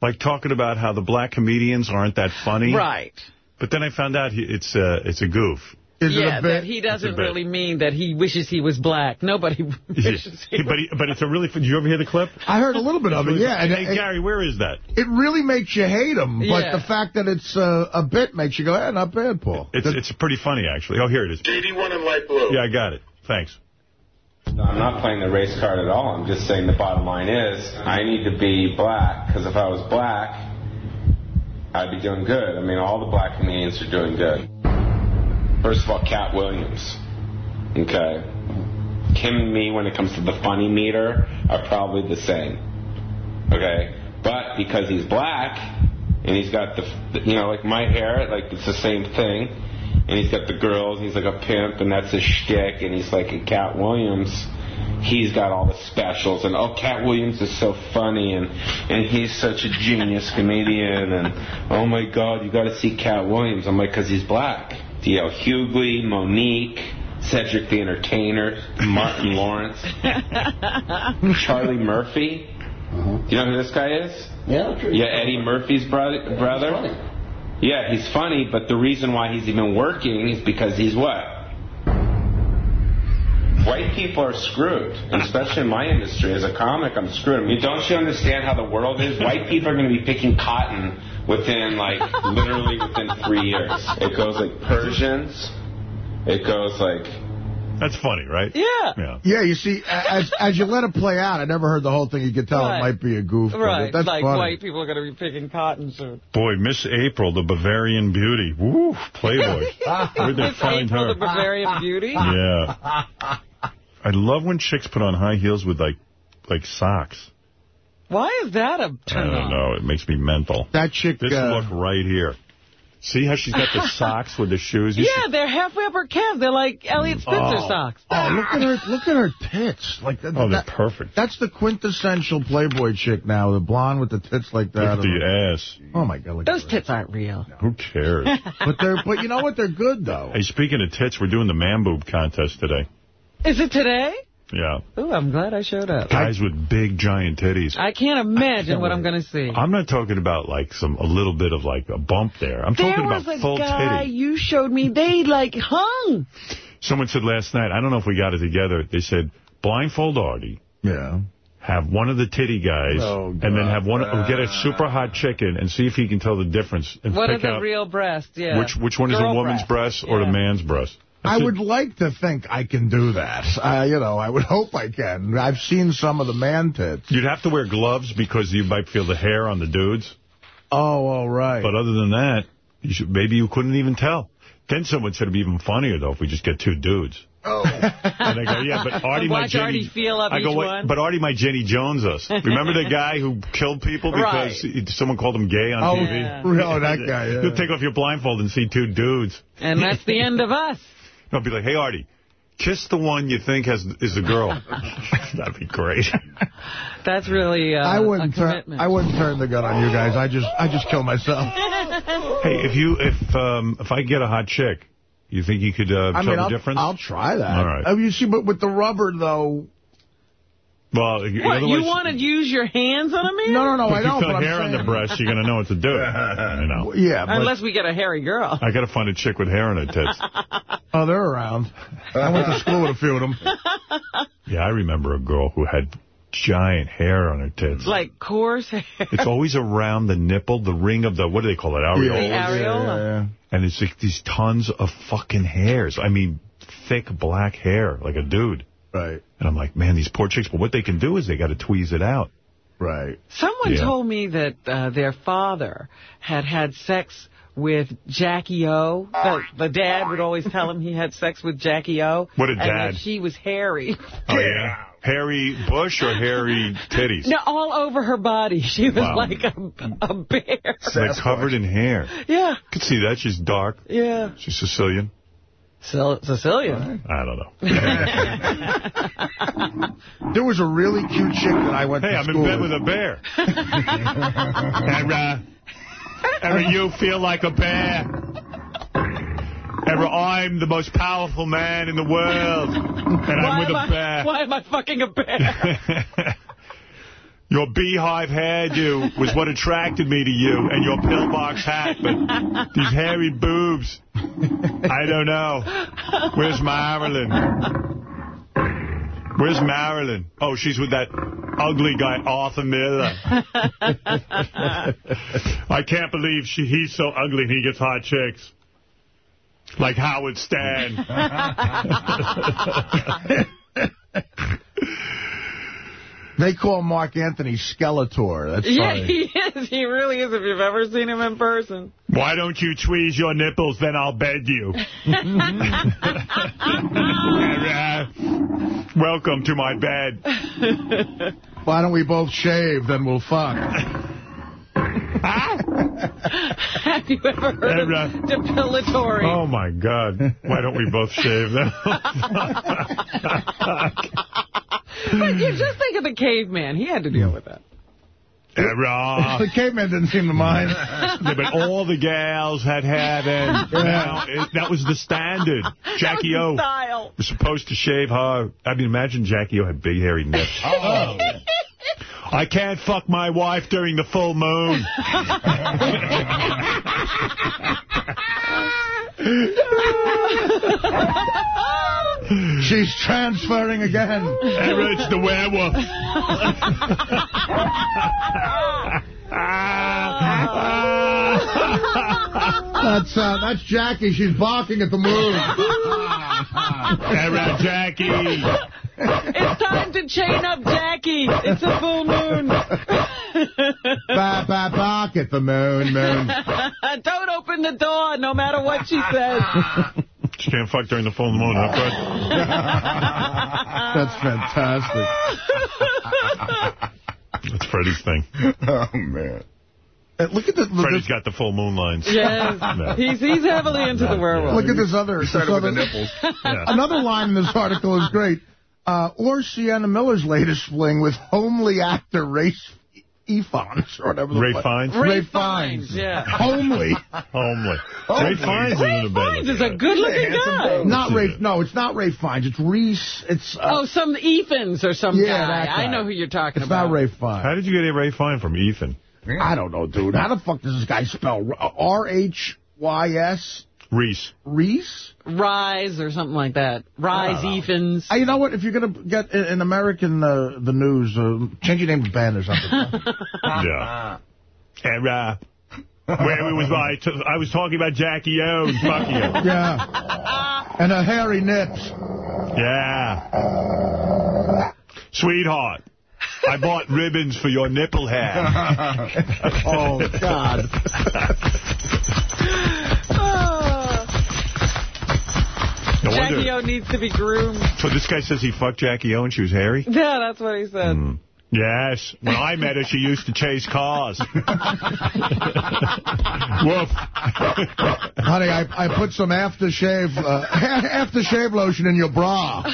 like, talking about how the black comedians aren't that funny. Right. But then I found out he, it's, uh, it's a goof. Is yeah, it a bit? that he doesn't It's a bit. really mean that he wishes he was black. Nobody wishes he but, he, but it's a really, did you ever hear the clip? I heard a little bit of it, yeah. And Hey, it, Gary, where is that? it really makes you hate him, but Yeah. the fact that it's uh, a bit makes you go, eh, not bad, Paul. It's it's pretty funny, actually. Oh, here it is. JD1 in light blue. Yeah, I got it. Thanks. No, I'm not playing the race card at all. I'm just saying the bottom line is I need to be black because if I was black, I'd be doing good. I mean, all the black comedians are doing good. First of all, Katt Williams. Okay. Him and me, when it comes to the funny meter, are probably the same. Okay. But because he's black and he's got the, you know, like my hair, like it's the same thing. And he's got the girls, and he's like a pimp, and that's his shtick, and he's like a Katt Williams. He's got all the specials, and oh, Katt Williams is so funny, and and he's such a genius comedian, and oh my God, you got to see Katt Williams. I'm like, because he's black. D.L. Hughley, Mo'Nique, Cedric the Entertainer, Martin Lawrence, Charlie Murphy. Do you know who this guy is? Yeah, sure. Yeah, Eddie Murphy's brother. brother. Yeah, he's funny, but the reason why he's even working is because he's what? White people are screwed, especially in my industry. As a comic, I'm screwed. I mean, don't you understand how the world is? White people are going to be picking cotton within, like, literally within three years. It goes like Persians. It goes like That's funny, right? Yeah. Yeah. Yeah, you see, as as you let it play out, I never heard the whole thing. You could tell Right. it might be a goof. Right. That's like funny. white people are going to be picking cotton soon. Boy, Miss April, the Bavarian beauty. Woo, Playboy. Where'd they Miss find April, her? the Bavarian beauty. Yeah. I love when chicks put on high heels with, like, like socks. Why is that a I turn don't on? know. It makes me mental. That chick. This uh, look right here. See how she's got the socks with the shoes? You Yeah, they're halfway up her calves. They're like Eliot Spitzer Oh. socks. Oh, look at her! Look at her tits. Like that, see- Oh, they're that- perfect. That's the quintessential Playboy chick now. The blonde with the tits like that. Look that. at the ass. Oh my god! Look Those at her. tits aren't real. Who cares? But they're. But you know what? They're good though. hey, speaking of tits, we're doing the man boob contest today. Is it today? Yeah. Ooh, I'm glad I showed up. Guys with big, giant titties. I can't imagine what I'm going to see. I'm not talking about, like, some a little bit of, like, a bump there. I'm There talking was a guy titty. you showed me. They like hung. Someone said last night, I don't know if we got it together, they said, blindfold Artie. Yeah. Have one of the titty guys, Oh, and then have one, God. get a super hot chicken and see if he can tell the difference. And What are the out real breasts? Yeah. which which one is a woman's breast, or the man's breast. I would like to think I can do that. Uh, you know, I would hope I can. I've seen some of the man tits. You'd have to wear gloves because you might feel the hair on the dudes. Oh, all right. But other than that, you should, maybe you couldn't even tell. Then someone said it'd be even funnier, though, if we just get two dudes. Oh. and I go, yeah, but Artie And might watch Jenny... Artie feel up I go, each one. but Artie might Jenny Jones us. Remember the guy who killed people because he- someone called him gay on Oh, TV? yeah. oh, that guy, yeah. You'll take off your blindfold and see two dudes. And that's the end of us. I'll be like, hey, Artie, kiss the one you think has is a girl. That'd be great. That's really uh, I wouldn't a turn. commitment. I wouldn't turn the gun on you guys. I just, I just kill myself. Hey, if you if um if I get a hot chick, you think you could uh, I tell mean, the I'll, difference? I'll try that. All right. Oh, you see, but with the rubber though. Well, What, you want to use your hands on a man? No, no, no. I don't. feel But I'm hair on the saying- breast, you're gonna know what to do. you know. Yeah, Unless we get a hairy girl. I gotta find a chick with hair on her tits. oh, they're around. I went to school with a few of them. Yeah, I remember a girl who had giant hair on her tits. Like coarse hair. It's always around the nipple, the ring of the, what do they call it, areola? The areola. And it's like these tons of fucking hairs. I mean, thick black hair, like a dude. Right. And I'm like, man, these poor chicks, but what they can do is they got to tweeze it out. Right. Someone Yeah. told me that uh, their father had had sex with Jackie O. The, the dad would always tell him he had sex with Jackie O. What a and dad. that she was hairy. Oh, yeah? Hairy bush or hairy titties? No, all over her body. She was Wow. like a, a bear. They're covered in hair. Yeah, You Could see that. She's dark. yeah. She's Sicilian. Sil- Sicilian. I don't know. There was a really cute chick that I went Hey, to I'm in bed with a bear. Ever, uh, ever you feel like a bear? Ever, I'm the most powerful man in the world, and why, I'm with am a I, bear. why am I fucking a bear? Your beehive hairdo was what attracted me to you, and your pillbox hat, but these hairy boobs, I don't know. Where's Marilyn? Where's Marilyn? Oh, she's with that ugly guy, Arthur Miller. I can't believe she, he's so ugly and he gets hot chicks. Like Howard Stern. They call Marc Anthony Skeletor. That's yeah, funny. he is. He really is if you've ever seen him in person. Why don't you tweeze your nipples, then I'll bed you. Welcome to my bed. Why don't we both shave, then we'll fuck. Have you ever heard of uh, depilatory? Oh, my God. Why don't we both shave them? But you just think of the caveman. He had to deal with that. Error. the caveman didn't seem to mind. Yeah, but all the gals had hair then. Now, it, that was the standard. Jackie O Style. was supposed to shave her. I mean, imagine Jackie O had big hairy nips. Oh. I can't fuck my wife during the full moon. She's transferring again. Error, it's the werewolf. That's uh, that's Jackie. She's barking at the moon. Error, Jackie. It's time to chain up Jackie. It's a full moon. ba, ba, bark at the moon, moon. Don't open the door, no matter what she says. She can't fuck during the full moon, huh, Fred? That's fantastic. That's Freddie's thing. Oh, man. Uh, look at the look Freddie's at, got the full moon lines. Yes. No. He's, he's heavily into the werewolf. look at this other. This Started with the other nipples. Yeah. Another line in this article is great. Uh, or Sienna Miller's latest fling with homely actor Rafe E. Fiennes, or whatever. the Ray fuck. Fiennes? Ray Ray Fiennes, Fiennes. yeah. Homely. Homely. Homely. Ray Fiennes Ray isn't a Fiennes is a good-looking guy. Not Ray. it? No, it's not Ray Fiennes. It's Reese. It's. Uh, Oh, some Ethans or some Yeah, guy. that guy. I know who you're talking it's about. not Ray guy. Fiennes. How did you get a Ray Fine from Ethan? I don't know, dude. How the fuck does this guy spell R H Y S? Reese. Reese? Rise or something like that. Rise, Evans. Uh, you know what? If you're going to get in, in American uh, the news, uh, change your name to Ben or something. yeah. And, uh, where was I? T I was talking about Jackie O. and Fuck you. yeah. And a hairy nips. Yeah. Sweetheart, I bought ribbons for your nipple hair. oh, God. No wonder- Jackie O needs to be groomed. So this guy says he fucked Jackie O and she was hairy? Yeah, that's what he said. Hmm. Yes. When I met her, she used to chase cars. Woof. Honey, I, I put some aftershave uh, aftershave lotion in your bra.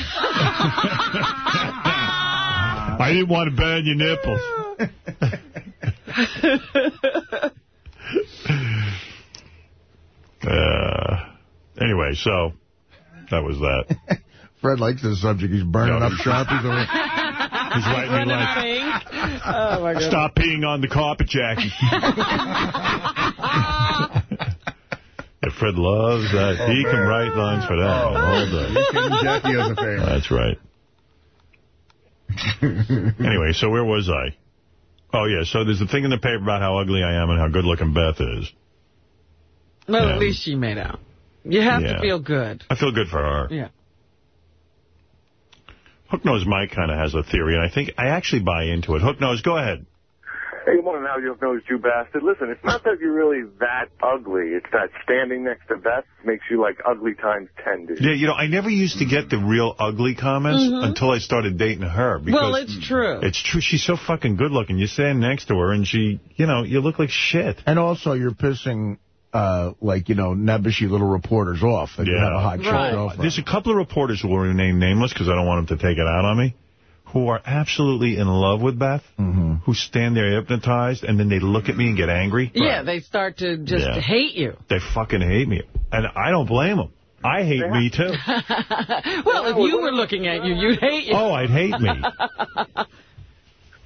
I didn't want to burn your nipples. uh, anyway, so that was that. Fred likes this subject. He's burning No, up he's- Sharpies. over- He's writing me like, Oh, my stop peeing on the carpet, Jackie. Yeah, Fred loves that. Oh, he can write lines for that all day. He's giving Jackie has a favor. That's right. anyway, so where was I? Oh, yeah, so there's a thing in the paper about how ugly I am and how good-looking Beth is. Well, Yeah. at least she made out. You have Yeah. to feel good. I feel good for her. Yeah. Hook Nose Mike kind of has a theory, and I think I actually buy into it. Hook Nose, go ahead. Hey, good morning, now you knows you bastard. Listen, it's not that you're really that ugly. It's that standing next to Beth makes you like ugly times ten, dude. Yeah, you know, I never used to get the real ugly comments Mhm. until I started dating her. Because Well, it's true. It's true. She's so fucking good looking. You stand next to her, and she, you know, you look like shit. And also, you're pissing, uh, like, you know, nebbishy little reporters off that you have a hot chick girlfriend. There's a couple of reporters who will remain nameless because I don't want them to take it out on me, who are absolutely in love with Beth, Mm-hmm. who stand there hypnotized, and then they look at me and get angry. Yeah, they start to just Yeah. hate you. They fucking hate me. And I don't blame them. I hate me, too. well, if you were looking at you, you'd hate you. Oh, I'd hate me.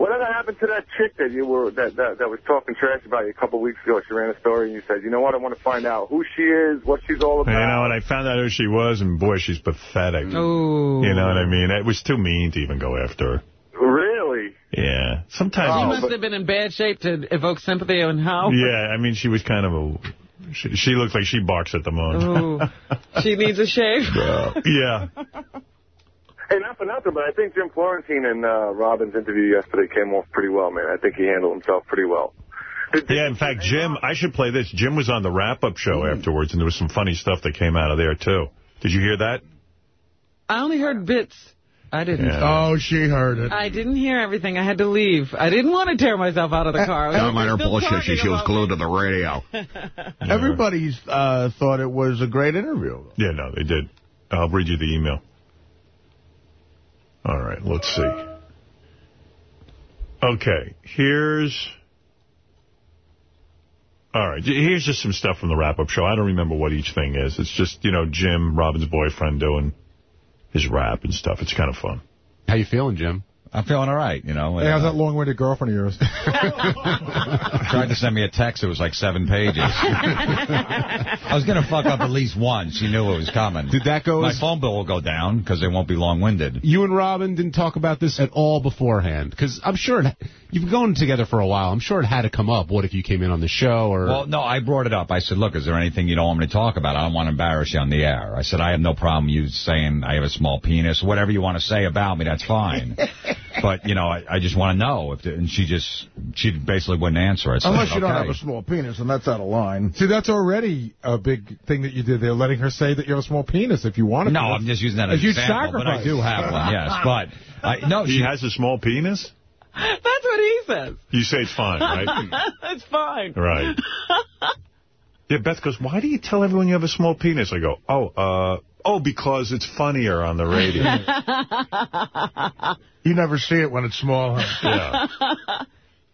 Whatever happened to that chick that you were that that, that was talking trash about you a couple of weeks ago? She ran a story and you said, you know what? I want to find out who she is, what she's all about. you know, and I found out who she was, and boy, she's pathetic. Oh. You know what I mean? It was too mean to even go after her. Really? Yeah. Sometimes. she must have been in bad shape to evoke sympathy on how. Yeah, I mean, she was kind of a... She, she looks like she barks at the moon. Ooh. she needs a shave. yeah. Hey, not for nothing, but I think Jim Florentine and uh, Robin's interview yesterday came off pretty well, man. I think he handled himself pretty well. Yeah, in fact, Jim, I should play this. Jim was on the wrap-up show afterwards, and there was some funny stuff that came out of there, too. Did you hear that? I only heard bits. I didn't. Oh, she heard it. I didn't hear everything. I had to leave. I didn't want to tear myself out of the car. I was Don't let her bullshit talking you. She was about glued to the radio. Everybody's uh, thought it was a great interview. Yeah, no, they did. I'll read you the email. All right, let's see. Okay, here's... All right, here's just some stuff from the wrap-up show. I don't remember what each thing is. It's just, you know, Jim, Robin's boyfriend, doing his rap and stuff. It's kind of fun. How you feeling, Jim? I'm feeling all right, you know. Hey, how's Uh, that long-winded girlfriend of yours? tried to send me a text. It was like seven pages. I was going to fuck up at least once. She knew it was coming. Did that go My as- phone bill will go down because they won't be long-winded. You and Robin didn't talk about this at all beforehand? Because I'm sure it, you've been going together for a while. I'm sure it had to come up. What if you came in on the show? or Well, no, I brought it up. I said, look, is there anything you don't want me to talk about? I don't want to embarrass you on the air. I said, I have no problem you saying I have a small penis. Whatever you want to say about me, that's fine. But, you know, I, I just want to know. if. And she just, she basically wouldn't answer it. Unless said, you don't have a small penis, and that's out of line. See, that's already a big thing that you did there, letting her say that you have a small penis if you wanted to. No. I'm just using that as an huge example, but I do have one, yes. But, I, no, He she has a small penis? That's what he says. You say it's fine, right? it's fine. right. Yeah, Beth goes, why do you tell everyone you have a small penis? I go, oh, uh, oh, because it's funnier on the radio. You never see it when it's small. Huh? yeah.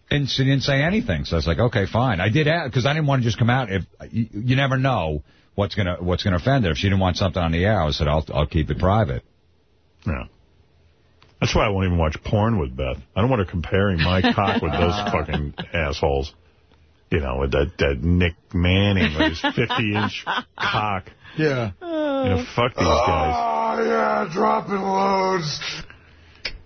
And she didn't say anything, so I was like, okay, fine. I did ask, because I didn't want to just come out. If You, you never know what's going to what's gonna offend her. If she didn't want something on the air, I said, I'll, I'll keep it private. Yeah. That's why I won't even watch porn with Beth. I don't want her comparing my cock with those fucking assholes. You know, with that, that Nick Manning with his 50-inch cock. Yeah. You know, fuck these guys. Oh, yeah, dropping loads.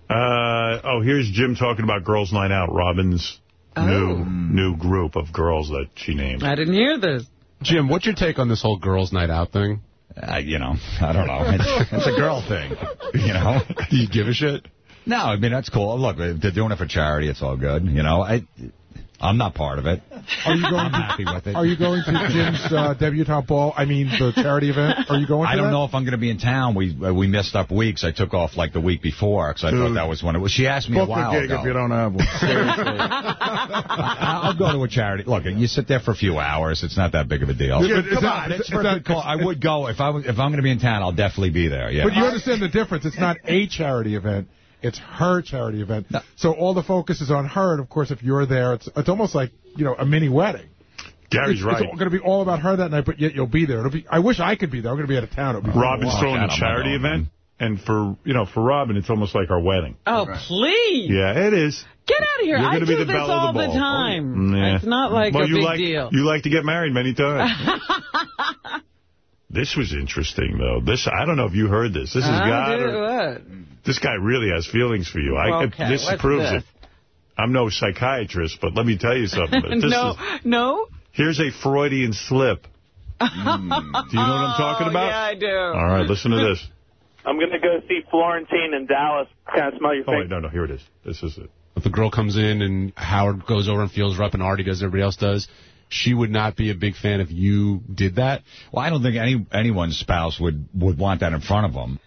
Uh, oh, here's Jim talking about Girls Night Out, Robin's new new group of girls that she named. I didn't hear this. Jim, what's your take on this whole girls' night out thing? Uh, you know, I don't know. It's, it's a girl thing. You know? Do you give a shit? No, I mean, that's cool. Look, they're doing it for charity. It's all good. You know, I, I'm not part of it. Are you going I'm to, happy with it. Are you going to Jim's uh, debutante ball? I mean, the charity event. Are you going? To I don't that? know if I'm going to be in town. We uh, we missed up weeks. I took off like the week before because I thought that was when it was. She asked me Book a while the gig ago. if you don't have one. I- I'll go to a charity. Look, you sit there for a few hours. It's not that big of a deal. Yeah, but Come that- on, is it's that- perfect call. I would go if I was, if I'm going to be in town. I'll definitely be there. Yeah. But you understand the difference. It's not a charity event. It's her charity event. So all the focus is on her. And, of course, if you're there, it's it's almost like, you know, a mini wedding. Gary's it's, right. It's going to be all about her that night, but yet you'll be there. It'll be. I wish I could be there. I'm going to be out of town. It'll Robin's throwing a charity event, and for you know, for Robin, it's almost like our wedding. Oh, please. Yeah, it is. Get out of here. You're I do be the this all the the ball. time. Nah. It's not like well, a you big like, deal. You like to get married many times. this was interesting, though. This I don't know if you heard this. This is I God. do or- what? This guy really has feelings for you. I, Okay, this proves this? it. I'm no psychiatrist, but let me tell you something. No, is, no. here's a Freudian slip. Do you know what I'm talking about? Oh, Yeah, I do. All right, listen to this. I'm going to go see Florentine in Dallas. Kind of smell your Oh, wait, no, no, here it is. This is it. If the girl comes in and Howard goes over and feels her up and Artie does everybody else does, she would not be a big fan if you did that. Well, I don't think any anyone's spouse would would want that in front of them.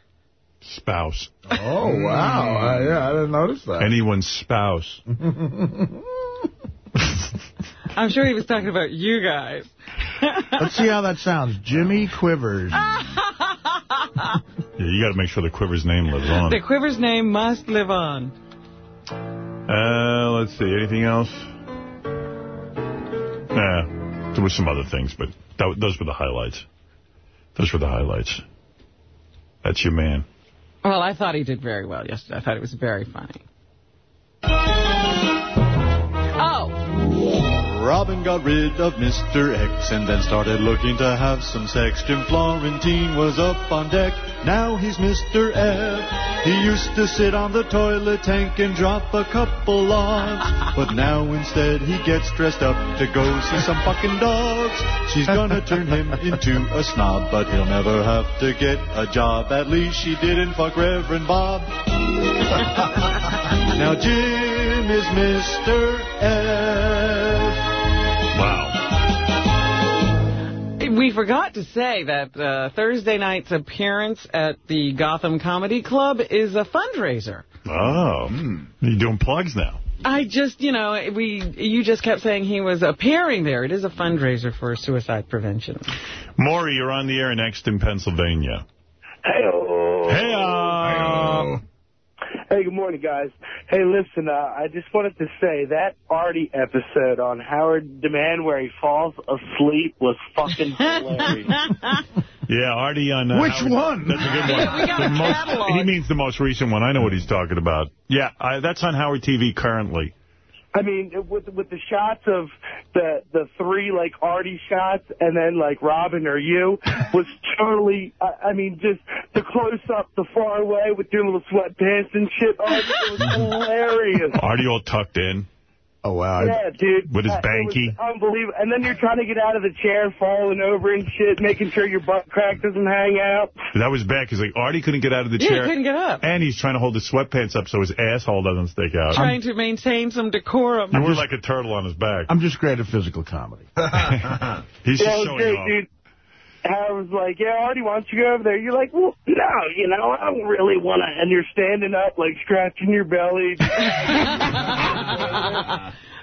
Spouse. Oh, wow. Uh, yeah, I didn't notice that. Anyone's spouse. I'm sure he was talking about you guys. Let's see how that sounds. Jimmy Quivers. Yeah, you got to make sure the Quiver's name lives on. The Quiver's name must live on. Uh, let's see. Anything else? Nah, there were some other things, but that, those were the highlights. Those were the highlights. That's your man. Well, I thought he did very well yesterday. I thought it was very funny. Robin got rid of Mr. X and then started looking to have some sex. Jim Florentine was up on deck. Now he's Mr. F. He used to sit on the toilet tank and drop a couple logs. But now instead he gets dressed up to go see some fucking dogs. She's gonna turn him into a snob, but he'll never have to get a job. At least she didn't fuck Reverend Bob. now Jim is Mr. F. we forgot to say that uh, Thursday night's appearance at the Gotham Comedy Club is a fundraiser. Oh, you're doing plugs now. I just, you know, we you just kept saying he was appearing there. It is a fundraiser for suicide prevention. Maury, you're on the air next in Pennsylvania. Hey-oh. Hey-oh. Hey, good morning, guys. Hey, listen, uh, I just wanted to say that Artie episode on Howard Demand where he falls asleep was fucking hilarious. Yeah, Artie on... Uh, Which Howard- one? That's a good one. Yeah, we got The a most- catalog. he means the most recent one. I know what he's talking about. Yeah, I, that's on Howard TV currently. I mean, with with the shots of the the three like Artie shots, and then like Robin or you was totally. I, I mean, just the close up, the far away with your little sweatpants and shit. Oh, it was hilarious. Artie all tucked in. Oh, wow. Yeah, dude. With his it was banky. Unbelievable. And then you're trying to get out of the chair, falling over and shit, making sure your butt crack doesn't hang out. That was bad because like Artie couldn't get out of the Yeah, he chair. couldn't get up. And he's trying to hold his sweatpants up so his asshole doesn't stick out. Trying to maintain some decorum. You were like a turtle on his back. I'm just great at physical comedy. He's yeah, just showing great, off. dude. Howard was like, yeah, Artie, why don't you go over there? You're like, well, no, you know, I don't really want to. And you're standing up, like, scratching your belly.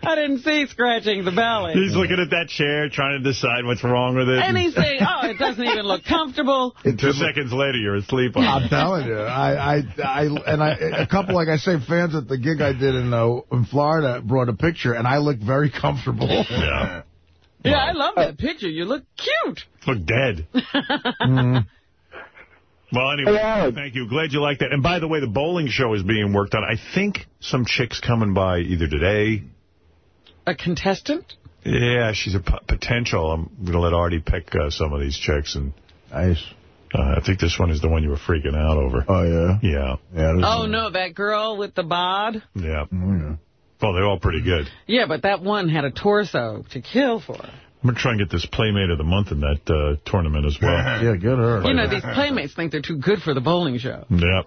I didn't see scratching the belly. He's looking at that chair, trying to decide what's wrong with it. And he's saying, oh, it doesn't even look comfortable. Two seconds later, you're asleep on I'm it. telling you, I, I, I, and I, a couple, like I say, fans at the gig I did in uh, in Florida brought a picture, and I looked very comfortable. Yeah. Yeah, I love that picture. You look cute. Look dead. Mm. Well, anyway, thank you. Glad you like that. And by the way, the bowling show is being worked on. I think some chick's coming by either today. A contestant? Yeah, she's a p- potential. I'm going to let Artie pick uh, some of these chicks. and Nice. Uh, I think this one is the one you were freaking out over. Oh, yeah? Yeah. Yeah. Oh, no, that girl with the bod? Yeah. yeah. Well, they're all pretty good. Yeah, but that one had a torso to kill for. I'm going to try and get this Playmate of the Month in that uh, tournament as well. yeah, get her. You know, these playmates think they're too good for the bowling show. Yep.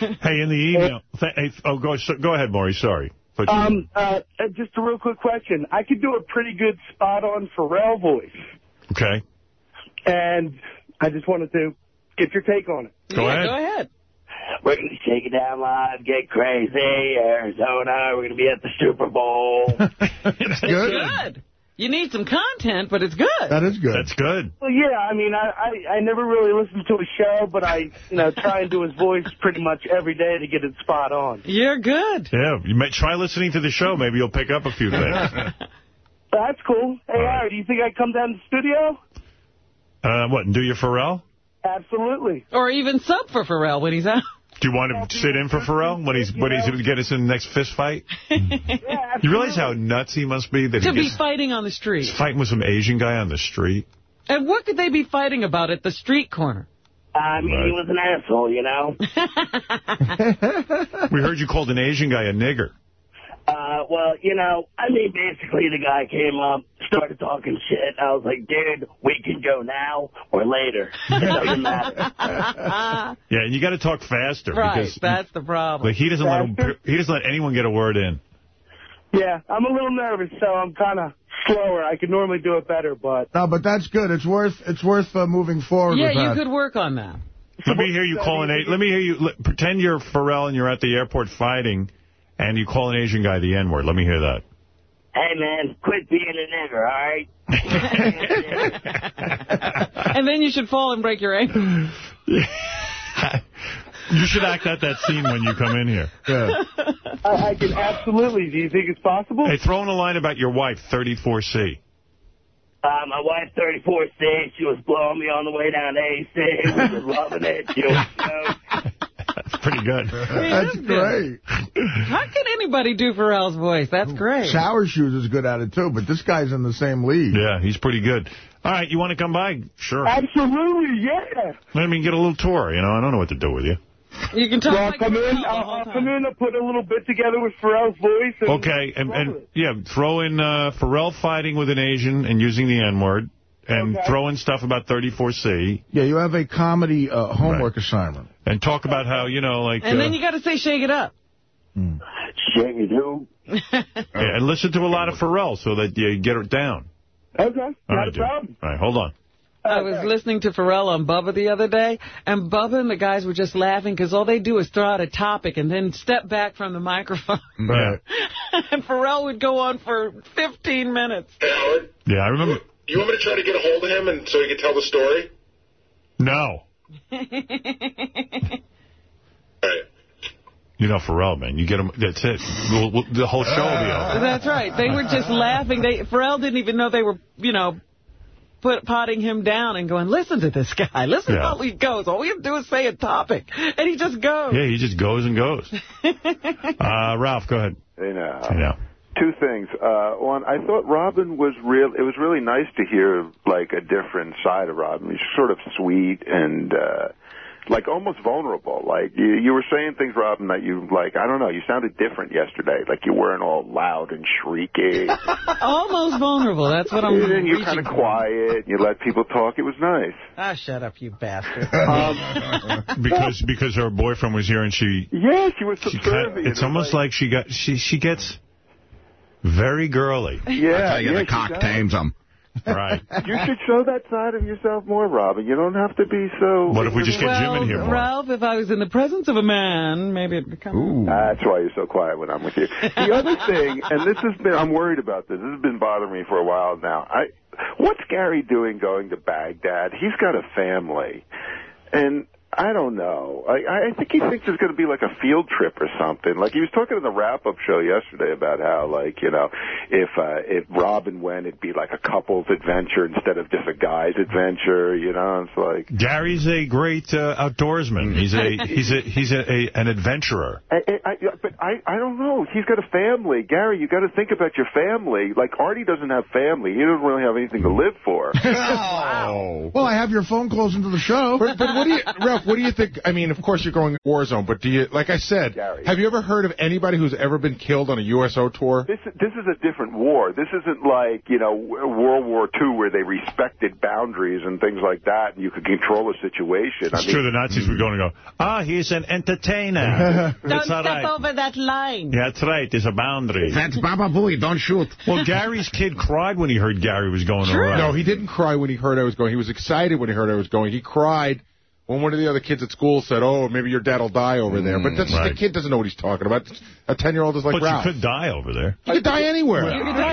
hey, in the email. Th hey, oh, go, so, go ahead, Maury. Sorry. But you- Um, uh, uh, just a real quick question. I could do a pretty good spot-on Ferrall voice, okay. and I just wanted to get your take on it. Go yeah, ahead. Go ahead. We're going to shake it down live, get crazy, Arizona. We're going to be at the Super Bowl. It's good. Good. You need some content, but it's good. That is good. That's good. Well, yeah, I mean, I, I, I never really listened to a show, but I, you know, try and do his voice pretty much every day to get it spot on. You're good. Yeah, you may try listening to the show. Maybe you'll pick up a few things. That's cool. Hey, Ari, do you think I'd come down to the studio? uh, what, and do your Ferrall? Absolutely. Or even sub for Ferrall when he's out. Do you want to sit in for Ferrall when he's when he's going to get us in the next fist fight? Yeah, You realize how nuts he must be that to he be gets, fighting on the street. he's fighting with some Asian guy on the street? And what could they be fighting about at the street corner? I mean, he was an asshole, you know? We heard you called an Asian guy a nigger. Uh, well, you know, I mean, basically the guy came up, started talking shit. I was like, dude, we can go now or later. It doesn't matter. Yeah, and you got to talk faster right, because that's the problem. like he doesn't let him, he doesn't let anyone get a word in. Yeah, I'm a little nervous, so I'm kind of slower. I could normally do it better, but... No, but that's good. It's worth it's worth uh, moving forward yeah, with you that. could work on that. Let me hear you call an A. Let me hear you let, pretend you're Ferrall and you're at the airport fighting, and you call an Asian guy the N word. Let me hear that. hey, man, quit being a nigger, all right? And then you should fall and break your ankle. You should act out that scene when you come in here. I, I can absolutely. Do you think it's possible? Hey, throw in a line about your wife, 34C. Uh, my wife, 34 C, she was blowing me on the way down to AC. We were loving it. She was, you know, That's pretty good. That's great. How can anybody do Ferrall's voice? That's great. Shower Shoes is good at it, too, but this guy's in the same league. Yeah, he's pretty good. All right, you want to come by? Sure. Absolutely, yeah. I mean, get a little tour. You know, I don't know what to do with you. You can talk Well, I'll like come in. I'll, whole I'll come in and put a little bit together with Ferrall's voice. And Okay, and, and yeah, throw in uh, Ferrall fighting with an Asian and using the N-word, and Okay. throw in stuff about 34C, Yeah, you have a comedy uh, homework assignment. and talk about how, you know, like... And uh, then you got to say, shake it up. Shake it do. yeah, and listen to a lot of Ferrall so that you get it down. Okay, All not right, a dude. problem. All right, hold on. I was listening to Ferrall on Bubba the other day, and Bubba and the guys were just laughing because all they do is throw out a topic and then step back from the microphone. Yeah. and Ferrall would go on for 15 minutes. Yeah, I remember... you want me to try to get a hold of him and so he can tell the story? No. right. You know Ferrall, man. You get him... That's it. We'll, we'll, the whole show will be over. That's right. They were just laughing. They Ferrall didn't even know they were, you know, put potting him down and going, listen to this guy. Listen Yeah. to how he goes. All we have to do is say a topic. And he just goes. Yeah, he just goes and goes. Uh, Ralph, go ahead. Hey now. Hey, now. Two things. Uh, one, I thought Robin was real. It was really nice to hear like a different side of Robin. He's sort of sweet and uh, like almost vulnerable. Like you, you were saying things, Robin, that you like. I don't know. You sounded different yesterday. Like you weren't all loud and shrieky. Almost vulnerable. That's what I'm and you're kind of quiet. You let people talk. It was nice. Ah, shut up, you bastard. because because her boyfriend was here and she... Yeah, she was She subservient. cut, it's almost like she got she she gets very girly. Yeah, I tell you, yeah, the cock tames them. Right. You should show that side of yourself more, Robin. You don't have to be so. What if we just get Jim in here more? Ralph, if I was in the presence of a man, maybe it'd become... That's why you're so quiet when I'm with you. The other thing, and this has been, I'm worried about this. This has been bothering me for a while now. I, what's Gary doing going to Baghdad? He's got a family, and I don't know. I, I think he thinks it's going to be like a field trip or something. Like he was talking in the wrap-up show yesterday about how, like, you know, if uh, if Robin went, it'd be like a couple's adventure instead of just a guy's adventure. You know, it's like Gary's a great uh, outdoorsman. He's a he's a he's a, a an adventurer. I, I, I, but I, I don't know. He's got a family. Gary, you got to think about your family. Like, Artie doesn't have family. He doesn't really have anything to live for. wow. Well, I have your phone calls into the show. But, but what do you, Ralph, what do you think? I mean, of course you're going war zone, but do you, like I said, have you ever heard of anybody who's ever been killed on a USO tour? This this is a different war. This isn't like you know World War II where they respected boundaries and things like that, and you could control a situation. It's true. The Nazis were going to go, ah, he's an entertainer. Don't step right. over that line. Yeah, that's right. There's a boundary. That's Baba Booey. Don't shoot. Well, Gary's kid cried when he heard Gary was going around. No, he didn't cry when he heard I was going. He was excited when he heard I was going. He cried when one of the other kids at school said, oh, maybe your dad will die over there. But mm, that's, right. the kid doesn't know what he's talking about. A 10-year-old is like but Ralph. you could die over there. You could die anywhere.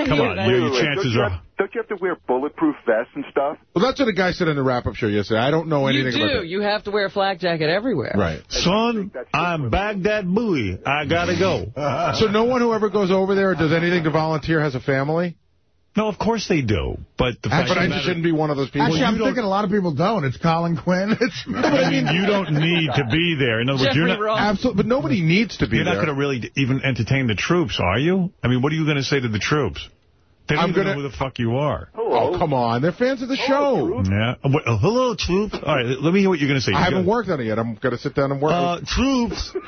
Come on, Wait, your wait, wait. chances don't you are... Have, don't you have to wear bulletproof vests and stuff? Well, that's what a guy said in the wrap-up show yesterday. I don't know anything about do. that. You have to wear a flak jacket everywhere. Right. Son, I'm Baghdad Booey. I gotta go. So no one who ever goes over there or does anything to volunteer has a family? No, of course they do. But the fact But I just shouldn't be one of those people. Actually, you I'm thinking a lot of people don't. It's Colin Quinn. It's I mean, you don't need to be there. In other words, you're Jeffrey not... Ross. Absolutely, but nobody needs to be You're not going to really even entertain the troops, are you? I mean, what are you going to say to the troops? They don't I'm gonna- know who the fuck you are. Oh, come on. They're fans of the show. Yeah. Uh, wait, uh, hello, troops. All right, let me hear what you're going to say. I You haven't gotta- worked on it yet. I'm going to sit down and work. Uh, troops.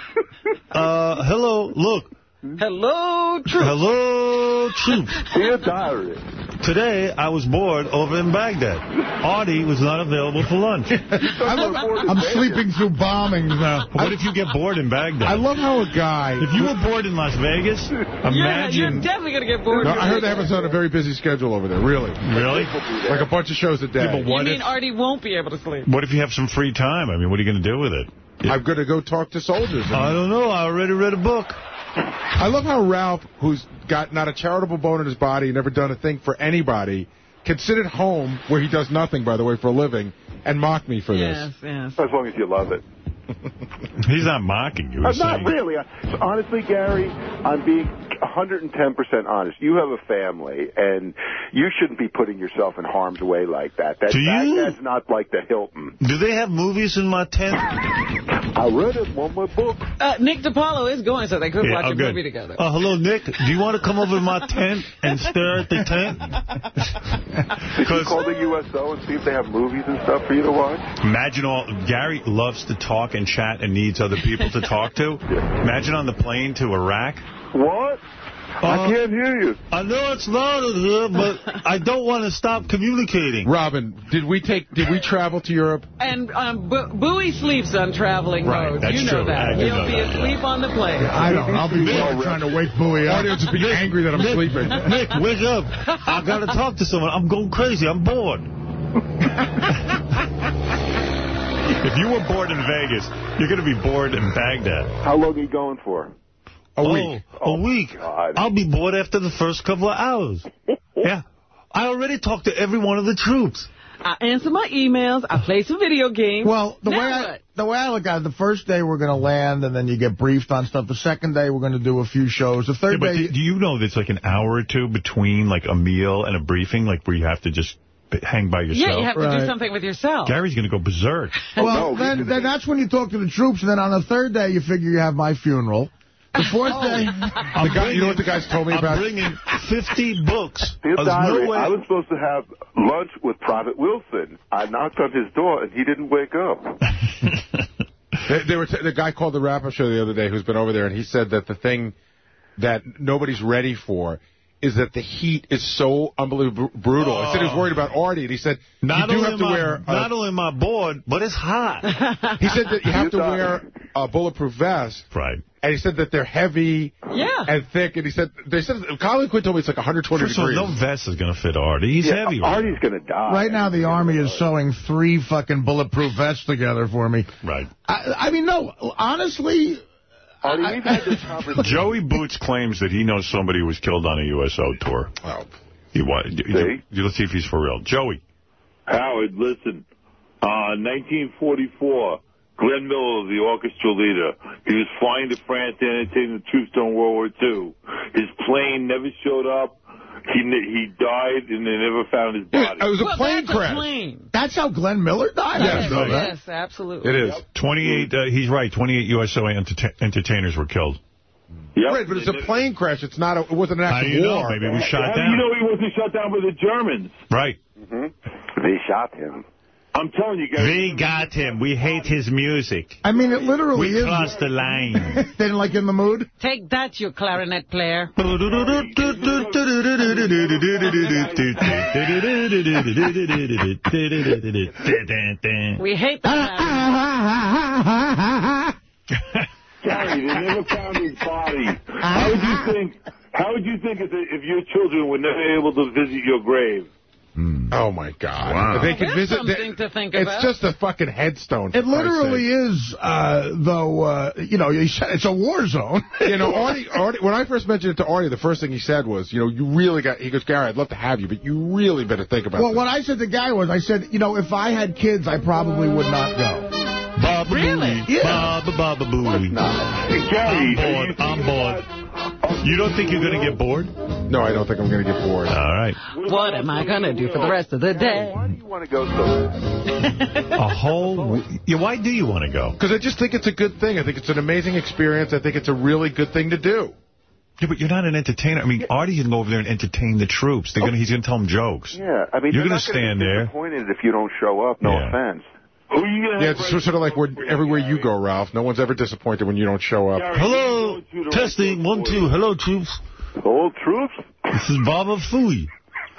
Uh, hello, look. Hello, troops. Hello, troops. Dear diary. Today, I was bored over in Baghdad. Artie was not available for lunch. I'm, I'm sleeping through bombings now. What if you get bored in Baghdad? I love how a guy... If you were bored in Las Vegas, Yeah, you're definitely going to get bored. No, I heard it. they have us on a very busy schedule over there, really. Really? Like a bunch of shows a day. Yeah, but You mean if, Artie won't be able to sleep? what if you have some free time? I mean, what are you going to do with it? I'm going to go talk to soldiers. I don't know. I already read a book. I love how Ralph, who's got not a charitable bone in his body, never done a thing for anybody, can sit at home, where he does nothing, by the way, for a living, and mock me for Yes, this. yes. As long as you love it. He's not mocking you. He's not really. Honestly, Gary, I'm being 110% honest. You have a family, and you shouldn't be putting yourself in harm's way like that. That, Do you? that That's not like the Hilton. Do they have movies in my tent? I read it in one of my books. Uh, Nick DiPaolo is going, so they could Yeah, watch oh, a good. movie together. Uh, hello, Nick. Do you want to come over to my tent and stare at the tent? Did you call the USO and see if they have movies and stuff for you to watch? Imagine all... Gary loves to talk and chat and needs other people to talk to. Imagine on the plane to Iraq. What? I can't hear you. I know it's loud in here, but I don't want to stop communicating. Robin, did we take? Did we travel to Europe? And um, Bo Bowie sleeps on traveling Right, roads. that's you know true. That. do He'll know be that, yeah. asleep on the plane. I don't. I'll be bored trying to wake Bowie up. Audience would be angry that I'm Nick, sleeping. Nick, wake up. I got to talk to someone. I'm going crazy. I'm bored. if you were bored in Vegas, you're going to be bored in Baghdad. How long are you going for? A oh, week. A oh, week. God. I'll be bored after the first couple of hours. yeah. I already talked to every one of the troops. I answer my emails. I play some video games. Well, the Now way I what? the way I look at it, the first day we're going to land, and then you get briefed on stuff. The second day we're going to do a few shows. The Yeah, third but day, do do you know there's like an hour or two between like a meal and a briefing, like where you have to just b- hang by yourself? Yeah, you have to Right. do something with yourself. Gary's going to go berserk. well, no, then then that's when you talk to the troops, and then on the third day you figure you have my funeral. The fourth oh. day, The guy, you know what the guys told me I'm about? bringing 50 books. Dear There's diary, no way. I was supposed to have lunch with Private Wilson. I knocked on his door, and he didn't wake up. They, they were t the guy called the wrap-up show the other day who's been over there, and he said that the thing that nobody's ready for is that the heat is so unbelievably br- brutal. I said he was worried about Artie, and he said not you do only have to am I- wear. not only am I bored, but it's hot. he said that you have to You got wear a bulletproof vest, right. and he said that they're heavy Yeah. and thick, and he said they said Colin Quinn told me it's like 120 First of all, degrees. no vest is going to fit Artie. He's Yeah, heavy. right Artie's going to die. right now the army is sewing three fucking bulletproof vests together for me. Right. I, I mean, no, honestly, Artie, we've had this conversation. Joey Boots claims that he knows somebody who was killed on a USO tour. Oh. He was. See? Let's see if he's for real. Joey. Howard, listen. Uh, 1944, Glenn Miller, the orchestra leader. He was flying to France to entertain the troops during World War II. His plane never showed up. He he died, and they never found his body. It was a Well, plane that's a crash. plane. That's how Glenn Miller died? I Yes, know that. Yes, absolutely. It is. 28, uh, he's right, 28 USO enter entertainers were killed. Right, but it's a plane crash. It's not. A, it wasn't an How actual do you know? war. Maybe we shot How do down. you know he wasn't shot down by the Germans? Right. They shot him. I'm telling you guys. We got him. We hate his music. I mean, it literally We is. crossed the line. they didn't like in the mood? Take that, you clarinet player. We hate the. Gary, they never found his body. How would you think? How would you think if, the, if your children were never able to visit your grave? Oh my God! Wow. They can visit. something to think it's about. just a fucking headstone. It literally is, uh, though, uh, you know, it's a war zone. You know, Artie, Artie, when I first mentioned it to Artie, the first thing he said was, you know, you really got. He goes, Gary, I'd love to have you, but you really better think about it. Well, this. what I said to Guy was, I said, you know, if I had kids, I probably would not go. Baba Really? Booey. Baba Baba Booey. Hey, Gary, I'm bored. I'm bored. You don't think you're going to get bored? No, I don't think I'm going to get bored. All right. What am I going to do for the rest of the day? Why do you want to go so bad? A whole... w- Yeah, why do you want to go? Because I just think it's a good thing. I think it's an amazing experience. I think it's a really good thing to do. Yeah, but you're not an entertainer. I mean, Artie can go over there and entertain the troops. They're gonna, oh. he's going to tell them jokes. Yeah, I mean, You're gonna not stand be there. disappointed if you don't show up. No Yeah. offense. Who are you gonna Yeah, it's right- sort of like where, everywhere you go, Ralph. No one's ever disappointed when you don't show up. Gary, Hello. you go to the Testing. One, two. Hello, troops. Old troops? This is Baba Fooey.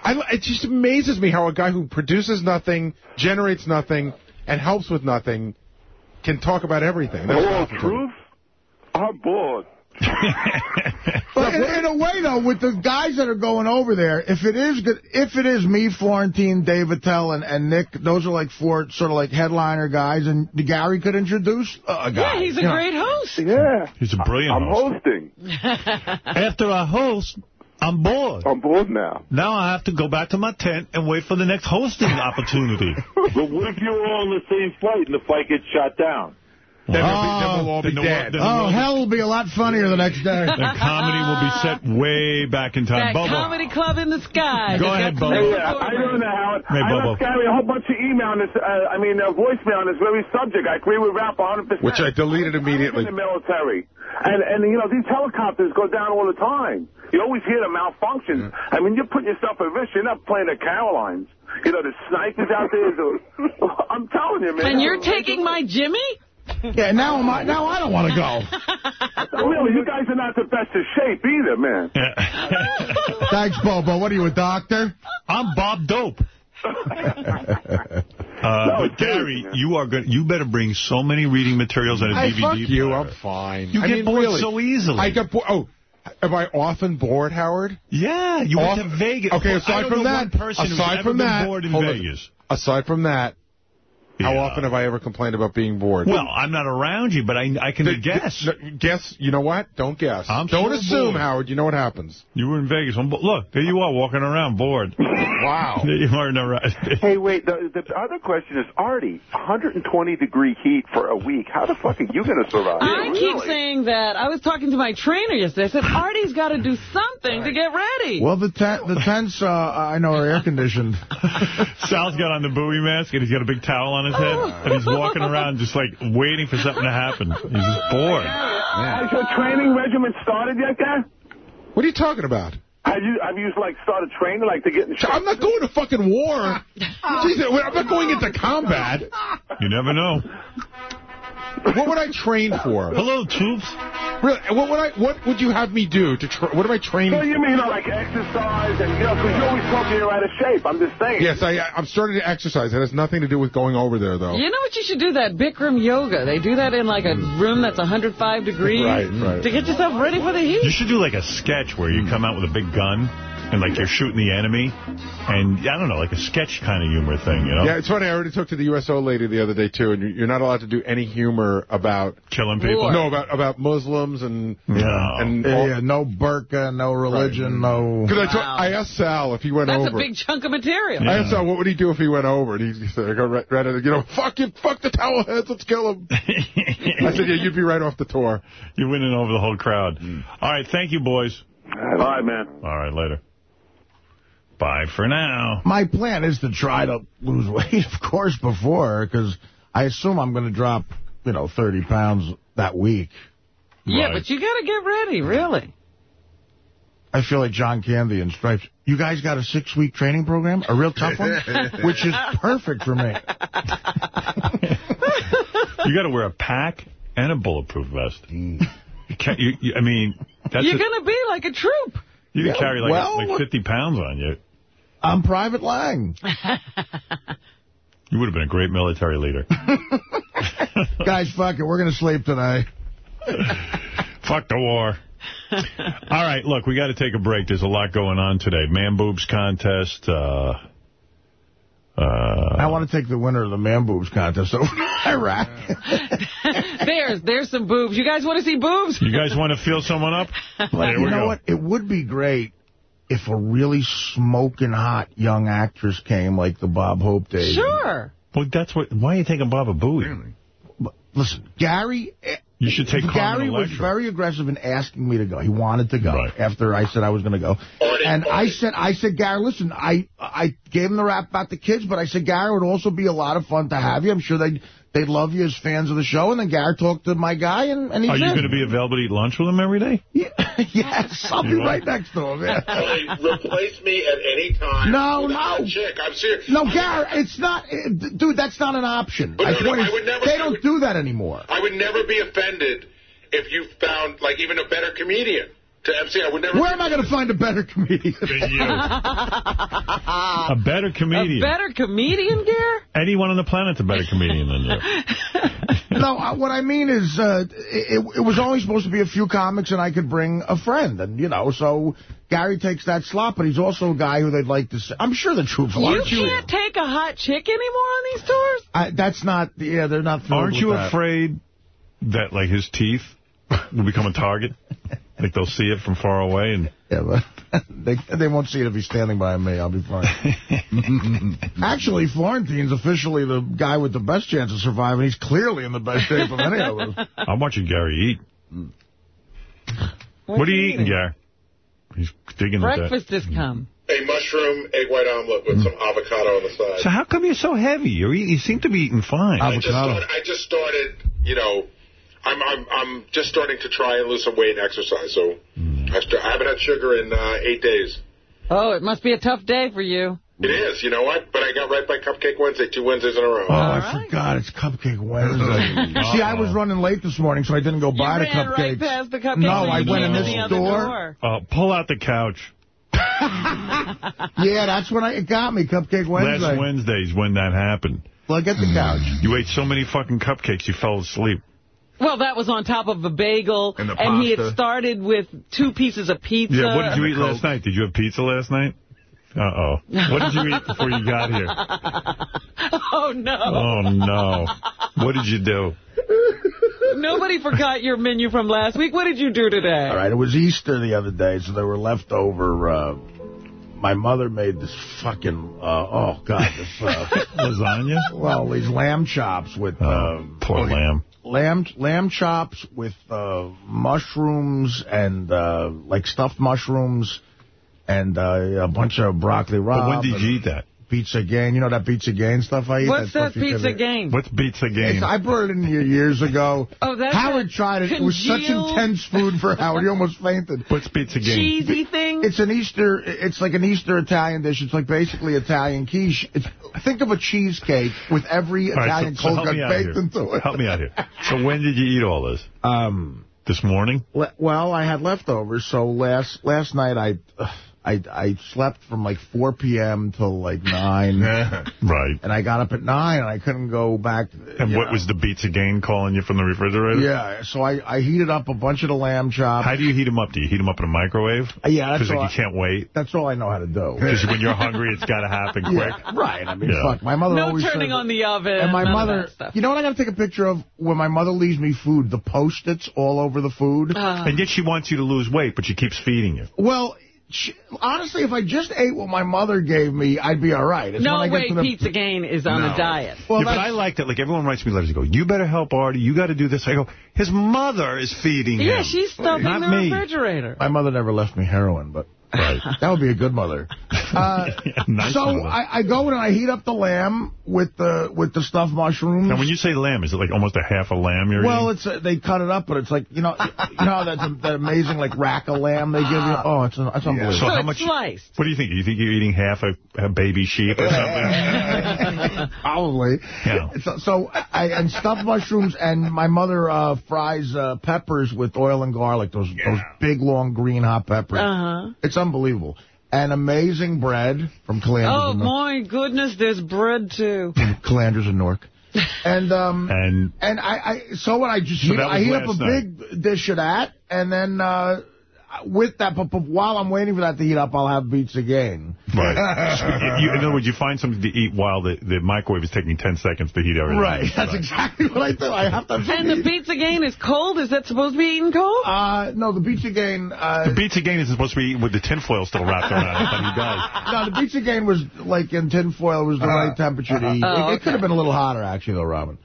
I, it just amazes me how a guy who produces nothing, generates nothing, and helps with nothing can talk about everything. That's Old Ralph troops? I'm bored. But in, in a way, though, with the guys that are going over there, if it is good, if it is me, Florentine, Dave Attell, and, and Nick, those are like four sort of like headliner guys, and Gary could introduce a guy. Yeah, he's a you know. great host. Yeah. He's a brilliant I'm host. hosting. After I host, I'm bored. I'm bored now. Now I have to go back to my tent and wait for the next hosting opportunity. But what if you're all in the same fight and the fight gets shot down? Then, we'll be, Oh. then we'll all be the dead. then Oh, world- hell will be a lot funnier the next day. The comedy will be set way back in time. That Bubba. comedy club in the sky. Go Just ahead, got some Bubba. new Yeah, I don't know, how Howard. Hey, I Bobo. left Gary a whole bunch of email on this, uh, I mean, uh, voicemail on this very subject. I agree with Ralph 100%. Which I deleted immediately. In the military. And, and, you know, these helicopters go down all the time. You always hear the malfunctions. I mean, you're putting yourself at risk. You're not playing the Carolines. You know, the snipers out there. I'm telling you, man. And you're taking my Jimmy? Yeah, now, I'm, I, now I don't want to go. Really, you guys are not the best of shape either, man. Thanks, Bobo. What are you, a doctor? I'm Bob Dope. Uh, but Gary, you are good. You better bring so many reading materials and a Hey, DVD. fuck you. player. I'm fine. You I get mean, bored really, so easily. I get bored. Oh, am I often bored, Howard? Yeah, you went Off- to Vegas. Okay, aside from that, one person who's aside from that, bored in hold on. Aside from that, how Yeah. often have I ever complained about being bored? Well, I'm not around you, but I I can The- guess. the- guess. You know what? Don't guess. I'm Don't sure assume, bored. Howard. You know what happens. You were in Vegas. I'm Look, there you are walking around bored. Wow. there you are in the right. Hey, wait. The, the other question is, Artie, 120 degree heat for a week. How the fuck are you going to survive? I keep saying that. I was talking to my trainer yesterday. I said, Artie's got to do something to get ready. Well, the tent, the tents, uh, I know, are air conditioned. Sal's got on the Booey mask and he's got a big towel on his head and he's walking around just like waiting for something to happen. He's just bored. Has your training regimen started yet, guy? What are you talking about? Have you, have you, like, started training, like, to get in shape? I'm not going to fucking war. Jesus, I'm not going into combat. You never know. What would I train for? Hello, troops. Really? What would I? What would you have me do to? Tra what am I training? So you mean, you know, like exercise and, you know, because you always talk you're out of shape. I'm just saying. Yes, I, I'm starting to exercise. It has nothing to do with going over there, though. You know what you should do? That Bikram yoga. They do that in like a hmm. room that's 105 degrees. Right, right. To get yourself ready for the heat. You should do like a sketch where you hmm. come out with a big gun and like you're shooting the enemy, and I don't know, like a sketch kind of humor thing, you know? Yeah, it's funny. I already talked to the USO lady the other day too, and you- you're not allowed to do any humor about killing people. No, about about Muslims and Yeah. and Yeah, all- yeah, no burqa, no religion, no... Because I, told- I asked Sal if he went That's over. That's a big chunk of material. I asked Sal what would he do if he went over, and he, he said, "I go right, right at it, you know, fuck you, fuck the towel heads, let's kill him." I said, "Yeah, you'd be right off the tour." You're winning over the whole crowd. Mm. All right, thank you, boys. Bye, man. All right, later. Bye for now. My plan is to try to lose weight, of course, before, because I assume I'm going to drop, you know, 30 pounds that week. Yeah, but you got to get ready, really. I feel like John Candy in Stripes. You guys got a six-week training program? A real tough one? Which is perfect for me. You got to wear a pack and a bulletproof vest. Mm. You can't, you, you, I mean, that's You're going to be like a troop. You can Yeah, carry like, well, like 50 pounds on you. I'm Private Lange. You would have been a great military leader. Guys, fuck it. We're going to sleep tonight. Fuck the war. All right, look, we got to take a break. There's a lot going on today. Man boobs contest. Uh, uh, I want to take the winner of the man boobs contest over to Iraq. there's there's some boobs. You guys want to see boobs? you guys want to feel someone up? But you know go. what? It would be great if a really smoking hot young actress came like the Bob Hope days. Sure. Well, that's what. Why are you taking Baba Booey? Listen, Gary... You should take Gary Carmen was very aggressive in asking me to go. He wanted to go after I said I was going to go. And I said, I said, Gary, listen, I I gave him the rap about the kids, but I said, Gary, it would also be a lot of fun to have you. I'm sure they'd, they'd love you as fans of the show. And then Gary talked to my guy, and, and he Are you going to be available to eat lunch with him every day? yes, I'll be You are? right next to him. Yeah. Hey, replace me at any time. No, with no. Chick. I'm serious. No, Gary, it's not, eh, d- dude, that's not an option. But I no, no, I would never- they don't would- do that anymore. I would never be offended if you found, like, even a better comedian to MC. I would never. Where am I going to find a better comedian? A better comedian. A better comedian, Gare? Anyone on the planet's a better comedian than you. no, uh, what I mean is, uh, it, it was only supposed to be a few comics, and I could bring a friend, and you know, so Gary takes that slot, but he's also a guy who they'd like to. See. I'm sure the troops. You aren't can't take a hot chick anymore on these tours? I, that's not. Yeah, they're not. thrilled Aren't with you that. afraid that, like, his teeth will become a target? I think they'll see it from far away and... Yeah, but they they won't see it if he's standing by me. I'll be fine. Actually, Florentine's officially the guy with the best chance of surviving. He's clearly in the best shape of any of us. I'm watching Gary eat. What, are you eating, Gary? He's digging at that. Breakfast has come. Mm-hmm. A mushroom egg white omelet with some avocado on the side. So how come you're so heavy? You're you seem to be eating fine. I just, started, I just started, you know, I'm I'm I'm just starting to try and lose some weight and exercise. So I, haven't had sugar in uh, eight days. Oh, it must be a tough day for you. It is, you know what? But I got right by Cupcake Wednesday, two Wednesdays in a row. Oh, I forgot. It's Cupcake Wednesday. See, I was running late this morning, so I didn't go buy the ran cupcakes. right past the cupcakes No, I went in this the other store. door. Uh, pull out the couch. Yeah, that's when I, it got me, Cupcake Wednesday. Last Wednesday's when that happened. Well, get the couch. You ate so many fucking cupcakes, you fell asleep. Well, that was on top of a bagel, And the he had started with two pieces of pizza. Yeah, what did you eat last night? Did you have pizza last night? Uh-oh. What did you eat before you got here? Oh, no. Oh, no. What did you do? Nobody forgot your menu from last week. What did you do today? All right, it was Easter the other day, so there were leftover. Uh, my mother made this fucking, uh, oh, God, this... Uh, Lasagna? Well, these lamb chops with... Oh, uh, poor lamb. Lamb lamb chops with uh, mushrooms and uh, like stuffed mushrooms and uh, a bunch of broccoli rabe. But when did you eat that? Pizza Gain. You know that Pizza Gain stuff I eat? What's that stuff you pizza can- game? What's pizza game? I brought it in here years ago. Oh, that's Howard tried it. It was such intense food for Howard. He almost fainted. What's pizza game? Cheesy thing? It's an Easter. It's like an Easter Italian dish. It's like basically Italian quiche. It's, think of a cheesecake with every All right, Italian so- so cold help cut baked into it. Help me out here. So when did you eat all this? Um, This morning? Le- Well, I had leftovers, so last last night I uh, I I slept from like 4 p.m. till like 9. right. And I got up at 9 and I couldn't go back. And what know. was the beats again calling you from the refrigerator? Yeah, so I, I heated up a bunch of the lamb chops. How do you heat them up? Do you heat them up in a microwave? Uh, Yeah, that's Because like, all you can't wait. That's all I know how to do. Because when you're hungry, it's got to happen quick. Yeah, right. I mean, Yeah. fuck. My mother No always turning said- on the oven. And my mother, you know what I got to take a picture of? When my mother leaves me food, the Post-its all over the food. and yet she wants you to lose weight, but she keeps feeding you. Well, she, honestly, if I just ate what my mother gave me, I'd be all right. It's when No I get way to the, Pizza Gain is on No. a diet. Well, yeah, but I like that. Like, everyone writes me letters. They go, you better help Artie. You got to do this. I go, his mother is feeding him. Yeah, she's stuffing Not the me. refrigerator. My mother never left me heroin, but Right. that would be a good mother. Uh, nice so mother. I, I go in and I heat up the lamb with the with the stuffed mushrooms. Now, when you say lamb, is it like almost a half a lamb you're well, eating? it's uh, they cut it up, but it's like you know, you know that that amazing like rack of lamb they give you. Oh, it's it's unbelievable. So how much? sliced. What do you think? Do You think you're eating half a, a baby sheep or something? Probably. Yeah. So, so I and stuffed mushrooms, and my mother uh, fries uh, peppers with oil and garlic. Those those big long green hot peppers. Uh-huh. It's unbelievable. And amazing bread from Calandra's Oh, my goodness, there's bread, too. From Calandra's and Newark. And um and and I, I so when I just So heat, I was heat up a night. big dish of that, and then uh with that, but, but while I'm waiting for that to heat up, I'll have beets again. Right. So you, you- in other words, you find something to eat while the, the microwave is taking 10 seconds to heat everything. Right. That's exactly what I do. I have to. And the Pizza again is cold? Is that supposed to be eaten cold? Uh, no, the beets again. Uh, The beets again is supposed to be eaten with the tinfoil still wrapped around it, but he does. no, the beets again was like in tinfoil was the right temperature to eat. Oh, it, it could have been a little hotter, actually, though, Robin.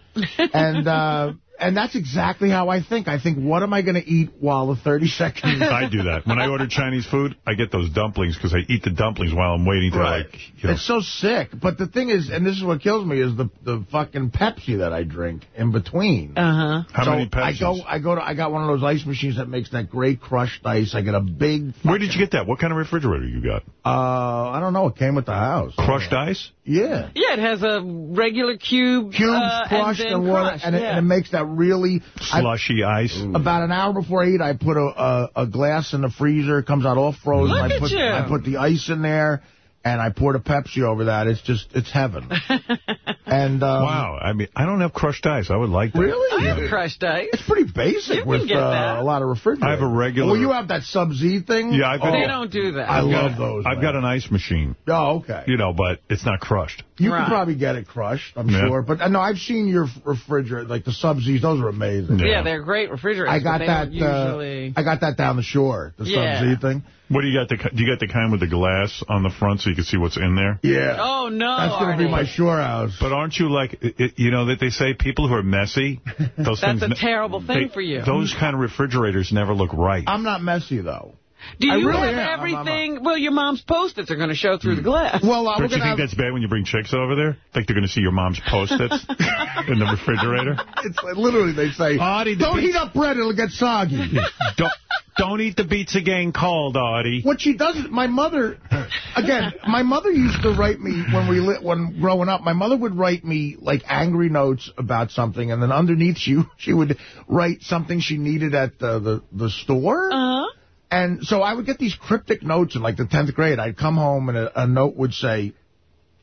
and uh, and that's exactly how I think. I think, what am I going to eat while the 30 seconds? I do that. When I order Chinese food, I get those dumplings because I eat the dumplings while I'm waiting to, Right. like, you know. It's so sick. But the thing is, and this is what kills me, is the the fucking Pepsi that I drink in between. Uh-huh. How so many I go, I go to, I got one of those ice machines that makes that great crushed ice. I get a big. Where did you get that? What kind of refrigerator you got? Uh, I don't know. It came with the house. Crushed ice? Yeah. Yeah, it has a regular cube. Cubes uh, crushed and, and, water, crushed, and, it, yeah. and it makes that really. I- Slushy ice? About an hour before I eat, I put a, a, a glass in the freezer. It comes out all frozen. Look I at put you. I put the ice in there, and I poured a Pepsi over that. It's just it's heaven. and um, wow. I mean, I don't have crushed ice. I would like that. Really? I have crushed ice. It's pretty basic with uh, a lot of refrigerators. I have a regular- Well, you have that Sub-Z thing? Yeah, I've got- They Oh. don't do that. I I've love got- those. I've man. got an ice machine, Oh, okay. you know, but it's not crushed. You Right. can probably get it crushed, I'm Yeah. sure. But uh, no, I've seen your refrigerator, like the Sub-Z's. Those are amazing. Yeah. Yeah, they're great refrigerators. I got that. Don't usually... Uh, I got that down the shore. The Yeah. Sub-Z thing. What do you got? The do you got the kind with the glass on the front so you can see what's in there? Yeah. Oh, no, That's going to be my shore house. But aren't you like, it, it- you know, that they say people who are messy, those That's things. a terrible thing they- for you. Those kind of refrigerators never look right. I'm not messy though. Do I you really have am. I'm- I'm- everything? Well, your mom's Post-its are going to show through the glass. Well, uh, Don't you think have, that's bad when you bring chicks over there? Think they're going to see your mom's post-its in the refrigerator? it's like, literally they say, Artie, the don't beats- heat up bread; it'll get soggy. don't, don't eat the beets again cold, Artie. What she does, my mother, again, my mother used to write me when we lit, when growing up. My mother would write me like angry notes about something, and then underneath she she would write something she needed at the the, the store. Uh-huh. And so I would get these cryptic notes in like the 10th grade. I'd come home and a, a note would say,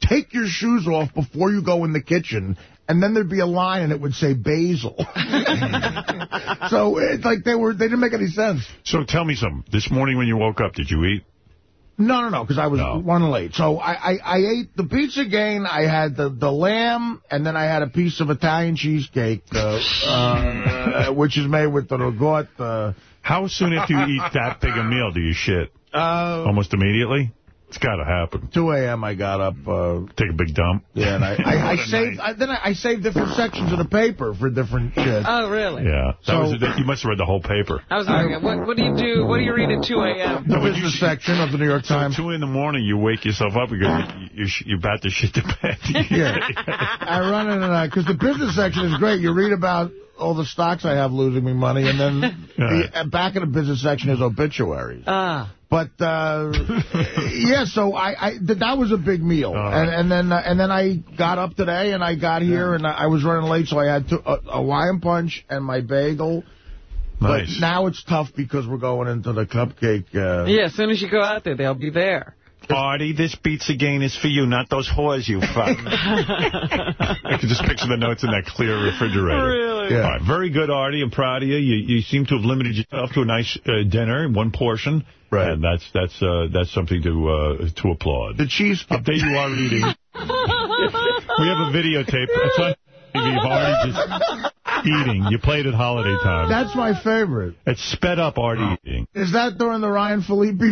take your shoes off before you go in the kitchen. And then there'd be a line and it would say basil. so it's like they were, they didn't make any sense. So tell me something. This morning when you woke up, did you eat? No, no, no, because I was No. running late. So I, I, I ate the pizza again. I had the, the lamb, and then I had a piece of Italian cheesecake, uh, uh, which is made with the ragout. How soon after you eat that big a meal do you shit? uh, Almost immediately? It's got to happen. 2 a.m. I got up. Uh, Take a big dump. yeah, and I, I, I saved. I, then I, I saved different sections of the paper for different shit. Oh, really? Yeah. That So- was you must have read the whole paper. I was like, what, what do you do? What do you read at 2 a.m.? the business section of the New York So Times. two in the morning, you wake yourself up because you, you, you're about to shit the bed. Yeah. I run in and because the business section is great. You read about all the stocks I have losing me money, and then the, back in the business section is obituaries. Ah. But uh, yeah, so I, I th that was a big meal, All and and then uh, and then I got up today and I got here and I, I was running late, so I had to, a, a Hawaiian punch and my bagel, Nice. But now it's tough because we're going into the cupcake. Uh, Yeah, as soon as you go out there, they'll be there. Artie, this pizza gain is for you, not those whores you fuck. I can just picture the notes in that clear refrigerator. Really? All right, very good, Artie. I'm proud of you. You, you seem to have limited yourself to a nice uh, dinner in one portion. Right. And that's that's uh, that's something to uh, to applaud. The cheese. Update you are eating. we have a videotape. It's on TV of Artie just eating. You played at holiday time. That's my favorite. It's sped up Artie oh. eating. Is that during the Ryan Phillippe?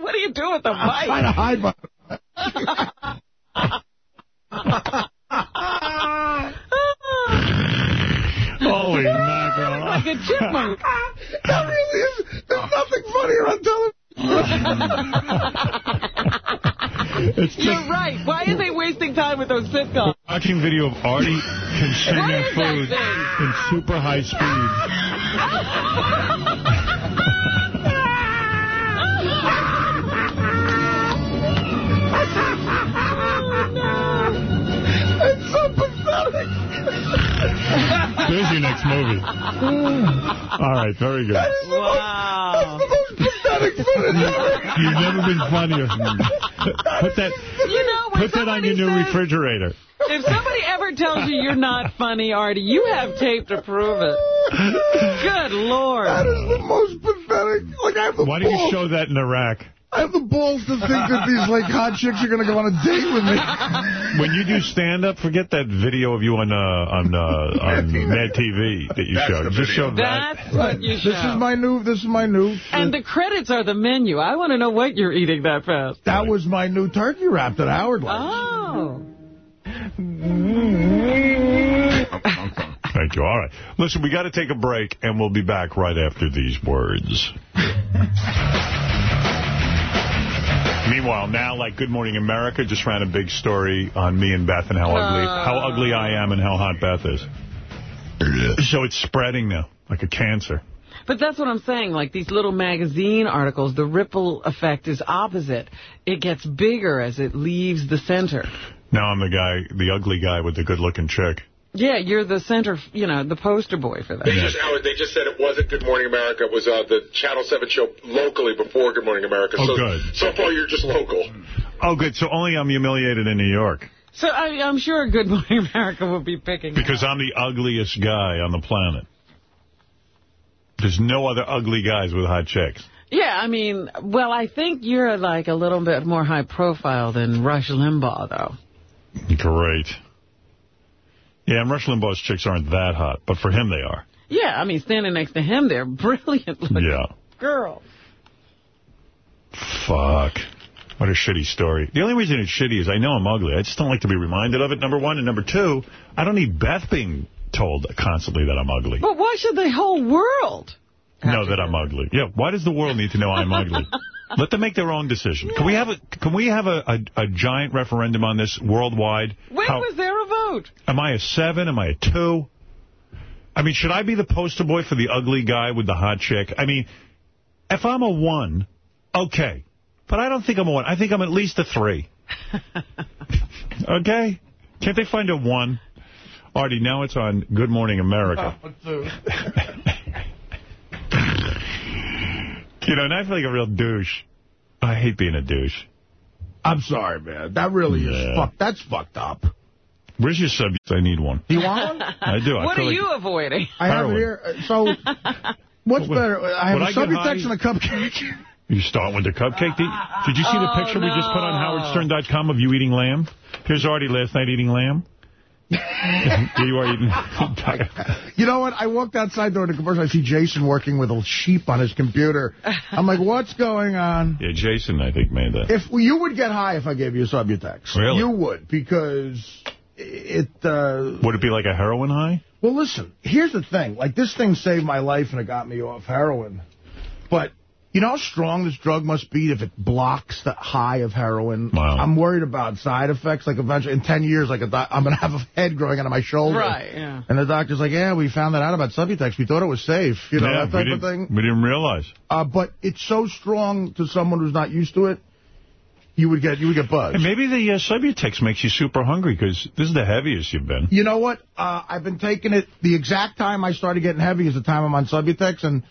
what do you do with the I'm trying to hide my... Holy mackerel. like a chipmunk. that really is. There's nothing funnier on television. It's You're right. Why are they wasting time with those sitcoms? Watching video of Artie consuming is food in super high speed. Oh, it's so pathetic. There's your next movie. All right, very good. Wow. Pathetic finish ever. You've never been funnier. Put that, You know, when put that on your new says- refrigerator. If somebody ever tells you you're not funny, Artie, you have tape to prove it. Good Lord. That is the most pathetic. Like, I have the Why don't you show that in Iraq? I have the balls to think that these, like, hot chicks are going to go on a date with me. When you do stand-up, forget that video of you on uh, on uh, on Mad TV that you That's showed. Just video. show that. That's what you show. This is my new, this is my new. and the credits are the menu. I want to know what you're eating that fast. That was my new turkey wrap that Howard liked. Oh. Thank you. All right. Listen, we got to take a break, and we'll be back right after these words. Meanwhile, now, like Good Morning America just ran a big story on me and Beth and how ugly uh. how ugly I am and how hot Beth is. So it's spreading now, like a cancer. But that's what I'm saying. Like these little magazine articles, the ripple effect is opposite. It gets bigger as it leaves the center. Now I'm the guy, the ugly guy with the good-looking chick. Yeah, you're the center, you know, the poster boy for that. They just, Howard, they just said it wasn't Good Morning America. It was uh, the Channel 7 show locally before Good Morning America. Oh, so, good. So far, you're just local. Oh, good. So only I'm humiliated in New York So I, I'm sure Good Morning America will be picking because I'm the ugliest guy on the planet. There's no other ugly guys with hot chicks. Yeah, I mean, well, I think you're like a little bit more high profile than Rush Limbaugh, though. Great. Yeah, and Rush Limbaugh's chicks aren't that hot, but for him they are. Yeah, I mean, standing next to him, they're brilliant looking Yeah. girls. Fuck. What a shitty story. The only reason it's shitty is I know I'm ugly. I just don't like to be reminded of it, number one. And number two, I don't need Beth being told constantly that I'm ugly. But why should the whole world? know that I'm ugly. Yeah, why does the world need to know I'm ugly? Let them make their own decision. Can we have a can we have a, a, a giant referendum on this worldwide? When How- was there a vote? Am I a seven? Am I a two? I mean, should I be the poster boy for the ugly guy with the hot chick? I mean, if I'm a one, okay. But I don't think I'm a one. I think I'm at least a three. okay? Can't they find a one? Artie, now it's on Good Morning America. You know, and I feel like a real douche. I hate being a douche. I'm sorry, man. That really is fucked. That's fucked up. Where's your sub? I need one. You want one? I do. I What feel are like- you avoiding? I have Heroin. it here. Uh, So, what's Would- better? I have a a I get Subutex and a cupcake. You start with the cupcake. Did, did you see the Oh, picture we just put on no. howardstern.com of you eating lamb? Here's Artie last night eating lamb. You are eating. You know what? I walked outside during the commercial. I see Jason working with a sheep on his computer. I'm like, what's going on? yeah, Jason, I think, made that. If you would get high if I gave you a Subutex. Really? You would, because it... Uh, Would it be like a heroin high? well, listen, here's the thing. Like, this thing saved my life and it got me off heroin. But... You know how strong this drug must be if it blocks the high of heroin? Wow. I'm worried about side effects. Like, eventually, in 10 years, like a doc- I'm going to have a head growing out of my shoulder. Right, yeah. And the doctor's like, yeah, we found that out about Subutex. We thought it was safe. You know, yeah, that type of thing. We didn't realize. Uh, but it's so strong to someone who's not used to it. you would get you would get buzzed. And maybe the uh, Subutex makes you super hungry because this is the heaviest you've been. You know what? Uh, I've been taking it, the exact time I started getting heavy is the time I'm on Subutex, and,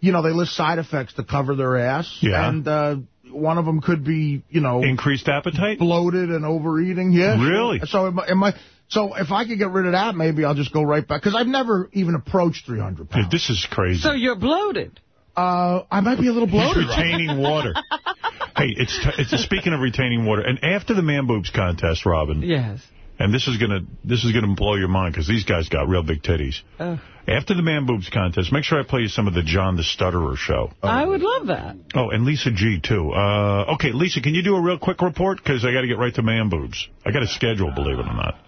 you know, they list side effects to cover their ass. Yeah. And uh, one of them could be, you know... Increased appetite? Bloated and overeating, yeah. Really? So, am I, am I, so if I could get rid of that, maybe I'll just go right back, because I've never even approached 300 pounds. Dude, this is crazy. So you're bloated. Uh, I might be a little bloated. He's bloated. retaining water. hey, it's t it's speaking of retaining water, and after the man boobs contest, Robin. Yes. And this is gonna this is gonna blow your mind because these guys got real big titties. Oh. After the man boobs contest, make sure I play you some of the John the Stutterer show. I would love that. Oh, and Lisa G, too. Uh, okay, Lisa, can you do a real quick report? Because I got to get right to man boobs. I got a schedule, believe it or not.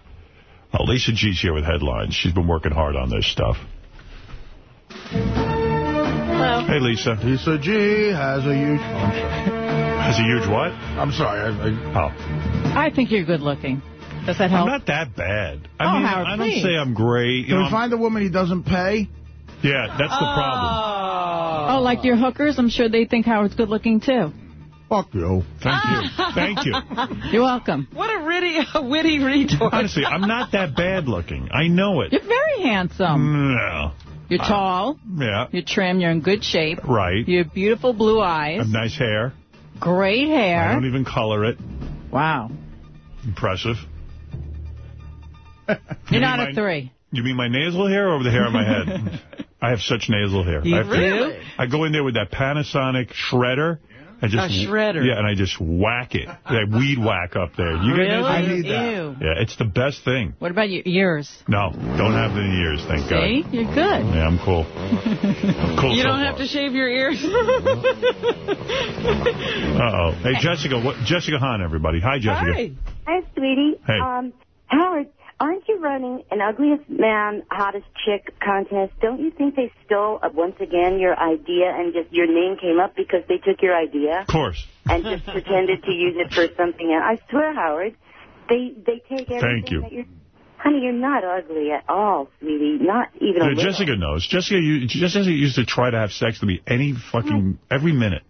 Oh, Lisa G's here with headlines. She's been working hard on this stuff. Hello. Hey, Lisa. Lisa G has a huge... Oh, I'm sorry. Has a huge what? I'm sorry. I, I, oh. I think you're good looking. Does that help? I'm not that bad. I Oh, mean, Howard, I don't please. say I'm great. You Can know, we find a woman he doesn't pay? yeah, that's the problem. Oh. oh, like your hookers? I'm sure they think Howard's good looking, too. Fuck you. Thank you. Thank you. You're welcome. What a witty, witty retort. Honestly, I'm not that bad looking. I know it. You're very handsome. No. You're tall. Yeah. You're trim. You're in good shape. Right. You have beautiful blue I eyes. have nice hair. Great hair. I don't even color it. Wow. Impressive. You're not my- a three. You mean my nasal hair or the hair on my head? I have such nasal hair. You I, have to- really? I go in there with that Panasonic shredder. I just, A shredder. Yeah, and I just whack it. I weed whack up there. You get Really? nasal I need that. Ew. Yeah, it's the best thing. What about your ears? No, don't have any ears, thank See? God. You're good. Yeah, I'm cool. I'm cool You so don't far. have to shave your ears. Uh-oh. Hey, Jessica, what, Jessica Hahn, everybody. Hi, Jessica. Hi. Hi, sweetie. Hey. Um, Howard, aren't you running an ugliest man, hottest chick contest? Don't you think they stole, uh, once again, your idea and just your name came up because they took your idea Of course. and just pretended to use it for something else? I swear, Howard, they they take everything Thank you. that you're... Honey, you're not ugly at all, sweetie. Not even a Yeah, little. Jessica knows. Jessica, you, Jessica used to try to have sex with me any fucking, every minute.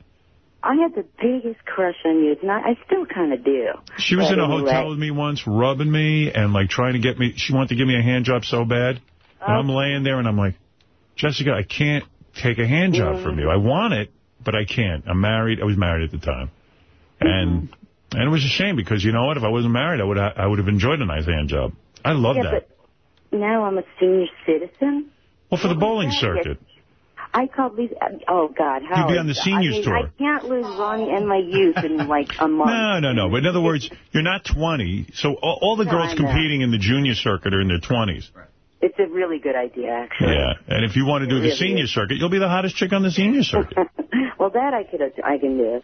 I had the biggest crush on you, and I, I still kind of do. She was But in a anyway. hotel with me once, rubbing me and like trying to get me. She wanted to give me a hand job so bad, and I'm oh. laying there and I'm like, Jessica, I can't take a hand job from mm. you. I want it, but I can't. I'm married. I was married at the time, and mm-hmm. and it was a shame because you know what? If I wasn't married, I would I would have enjoyed a nice hand job. I love yeah, that. but now I'm a senior citizen. Well, for the bowling circuit. I called these. Oh God, You'd Howard. be on the seniors I mean, tour. I can't lose Ronnie and my youth in like a month. No, no, no. But in other words, you're not 20, so all, all the No, girls competing in the junior circuit are in their 20s. It's a really good idea, actually. Yeah, and if you want to do It the really senior is. circuit, you'll be the hottest chick on the senior circuit. well, that I could. I can do.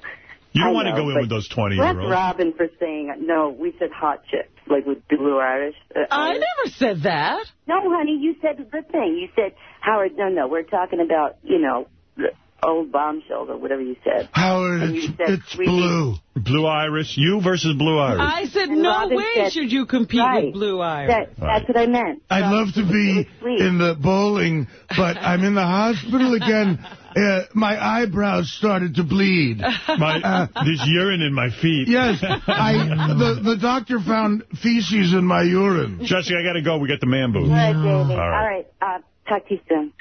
You don't I want to go in with those 20-year-olds. Robin for saying no. We said hot chicks, like with the blue Irish. Uh, I Irish. never said that. No, honey, you said the thing. You said Howard. No, no, we're talking about you know the old bombshells or whatever you said. Howard, And you it's, said it's blue. Blue Iris, you versus Blue Iris. I said And no Robin way said- should you compete Right. with Blue Iris. That, that's what I meant. I'd love to be in the bowling, but I'm in the hospital again. Uh, my eyebrows started to bleed. My, Uh, there's urine in my feet. Yes, I. The the doctor found feces in my urine. Jessica, I got to go. We got the man booth. All right, David. All All right. right. Uh, talk to you soon.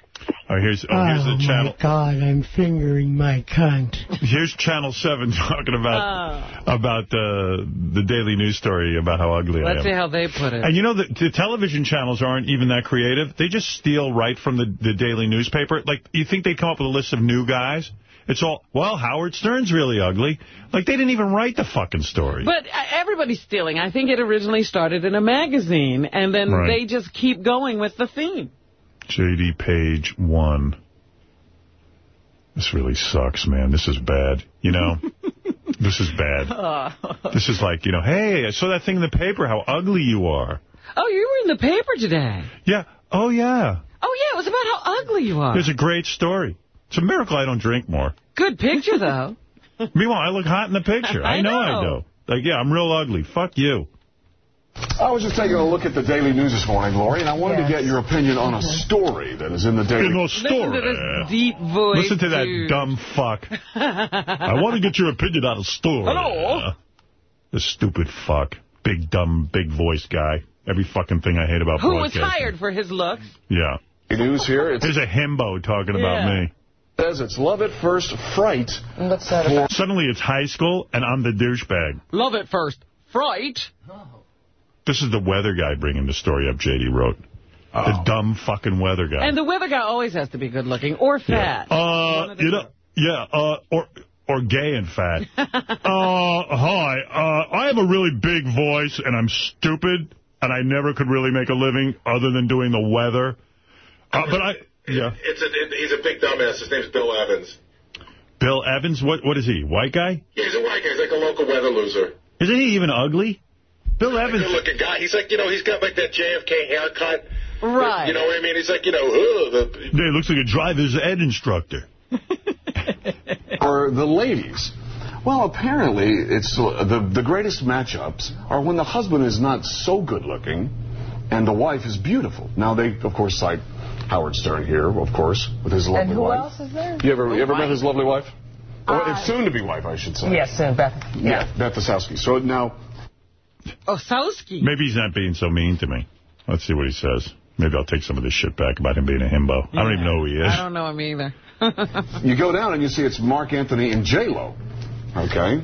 All right, here's, oh, here's the channel. my God, I'm fingering my cunt. Here's Channel 7 talking about about uh, the daily news story about how ugly I am. Let's see how they put it. And you know, the, the television channels aren't even that creative. They just steal right from the, the daily newspaper. Like, you think they'd come up with a list of new guys? It's all, well, Howard Stern's really ugly. Like, they didn't even write the fucking story. But uh, everybody's stealing. I think it originally started in a magazine, and then Right. they just keep going with the theme. JD page one. This really sucks, man. This is bad. You know, this is bad. This is like, you know, hey, I saw that thing in the paper, how ugly you are. Oh, you were in the paper today. Yeah. Oh, yeah. Oh, yeah, it was about how ugly you are. It's a great story. It's a miracle I don't drink more. Good picture, though. Meanwhile, I look hot in the picture. I, I know, I know. do. Like, yeah, I'm real ugly. Fuck you. I was just taking a look at the Daily News this morning, Lori, and I wanted to get your opinion on a story that is in the Daily In a News. Listen to this deep voice. Listen to that dude. dumb fuck. I want to get your opinion on a story. Hello. Uh, the stupid fuck. Big, dumb, big voice guy. Every fucking thing I hate about Who was hired for his looks? Yeah. News here. It's There's a himbo talking Yeah. about me. says it's love at first fright. What's that about? Suddenly it's high school, and I'm the douchebag. Love it first. Fright. This is the weather guy bringing the story up, J.D. wrote. The dumb fucking weather guy. And the weather guy always has to be good looking or fat. Uh, you know, yeah, uh, or or gay and fat. uh, hi, uh, I have a really big voice, and I'm stupid, and I never could really make a living other than doing the weather. Uh, but I, yeah. It's a, it, he's a big dumbass. His name's Bill Evans. Bill Evans, what what is he? White guy? Yeah, he's a white guy. He's like a local weather loser. Isn't he even ugly? Bill Evans. Good looking guy. He's like, you know, he's got like that JFK haircut. Right. You know what I mean? He's like, you know, ugh, the, Yeah, he looks like a driver's ed instructor. Or the ladies. Well, apparently, it's uh, the the greatest matchups are when the husband is not so good looking, and the wife is beautiful. Now they, of course, cite Howard Stern here, of course, with his lovely wife. And who wife. else is there? You ever you ever met his lovely wife? Or Uh, it's soon to be wife, I should say. Yes, soon, Beth. Yeah, Beth Osowski. So now, Oh, Sowski. Maybe he's not being so mean to me. Let's see what he says. Maybe I'll take some of this shit back about him being a himbo. I don't even know who he is. I don't know him either. you go down and you see it's Marc Anthony and J Lo. Okay.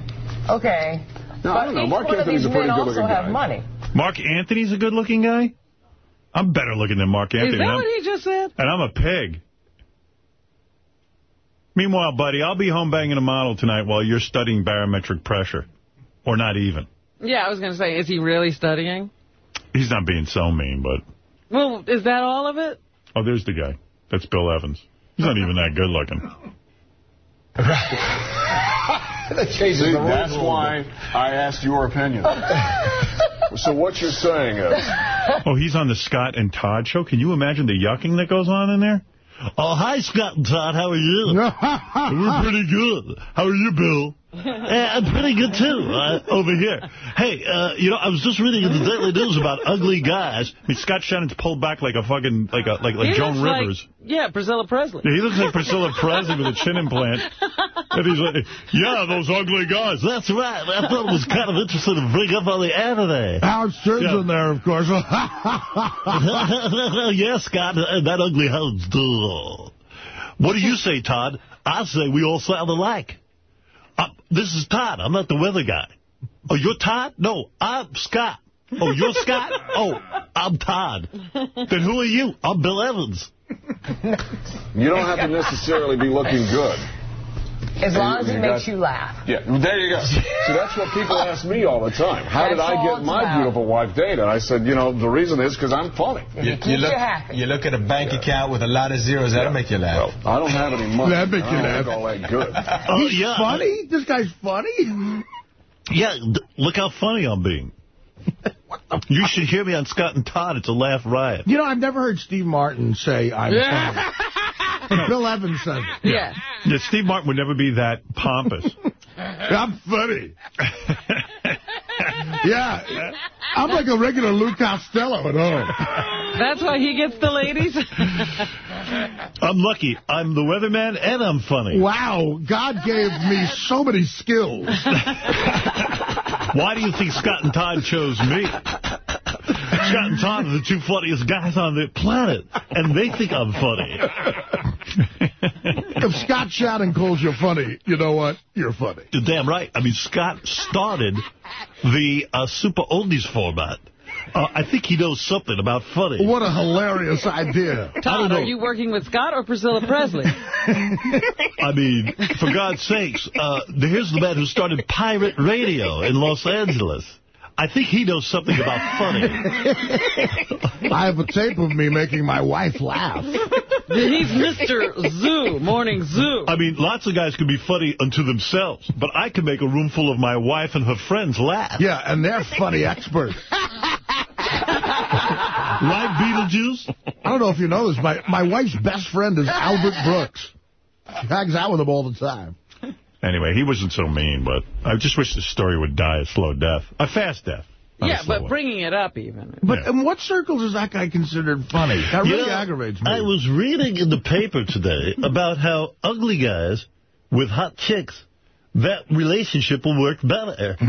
Okay. No, but I don't know. Mark one of Anthony's a pretty good-looking also have guy. money. Marc Anthony's a good-looking guy? I'm better looking than Marc Anthony. Is that what he just said? And I'm a pig. Meanwhile, buddy, I'll be home banging a model tonight while you're studying barometric pressure. Or not even. Yeah, I was going to say, is he really studying? He's not being so mean, but... Well, is that all of it? Oh, there's the guy. That's Bill Evans. He's not even that good looking. See, that's why I asked your opinion. so what you're saying is... Oh, he's on the Scott and Todd show. Can you imagine the yucking that goes on in there? Oh, hi, Scott and Todd. How are you? We're pretty good. How are you, Bill? Yeah, I'm pretty good, too, uh, over here. Hey, uh, you know, I was just reading in the Daily News about ugly guys. I mean, Scott Shannon's pulled back like a fucking, like a, like, like He Joan looks like- Rivers. yeah, Priscilla Presley. Yeah, he looks like Priscilla Presley with a chin implant. And he's like, yeah, those ugly guys. That's right. I thought it was kind of interesting to bring up on the air today. Howard Stern's Yeah. in there, of course. yes, Scott, uh, that ugly hound's dull. What do you say, Todd? I say we all sound alike. This is Todd. I'm not the weather guy. Oh, you're Todd? No, I'm Scott. Oh, you're Scott? Oh, I'm Todd. Then who are you? I'm Bill Evans. You don't have to necessarily be looking good. As long as it makes you laugh. Yeah, there you go. See, that's what people ask me all the time. How did I get my about. beautiful wife dated? I said, you know, the reason is because I'm funny. You, keep you look, happy. You look at a bank account with a lot of zeros, that'll make you laugh. I don't have any money. That'd make I you don't laugh. all that good. Oh, He's yeah. funny? This guy's funny? Yeah, look how funny I'm being. You should hear me on Scott and Todd. It's a laugh riot. You know, I've never heard Steve Martin say I'm funny. But Bill Evans says it. Yeah. Yeah, Steve Martin would never be that pompous. I'm funny. yeah. I'm like a regular Lou Costello at home. That's why he gets the ladies? I'm lucky. I'm the weatherman and I'm funny. Wow, God gave me so many skills. Why do you think Scott and Todd chose me? Scott and Todd are the two funniest guys on the planet, and they think I'm funny. if Scott Shannon calls you funny, you know what? You're funny. You're damn right. I mean, Scott started the uh, Super Oldies format. Uh, I think he knows something about funny. What a hilarious idea. Todd, are you working with Scott or Priscilla Presley? I mean, for God's sakes, uh, here's the man who started pirate radio in Los Angeles. I think he knows something about funny. I have a tape of me making my wife laugh. He's Mr. Zoo, Morning Zoo. I mean, lots of guys can be funny unto themselves, but I can make a room full of my wife and her friends laugh. Yeah, and they're funny experts. Right, Beetlejuice? I don't know if you know this. My, my wife's best friend is Albert Brooks. She hangs out with him all the time. Anyway, he wasn't so mean, but I just wish the story would die a slow death. A fast death. Yeah, but one. bringing it up even. But in what circles is that guy considered funny? That You really know, aggravates me. I was reading in the paper today about how ugly guys with hot chicks that relationship will work better.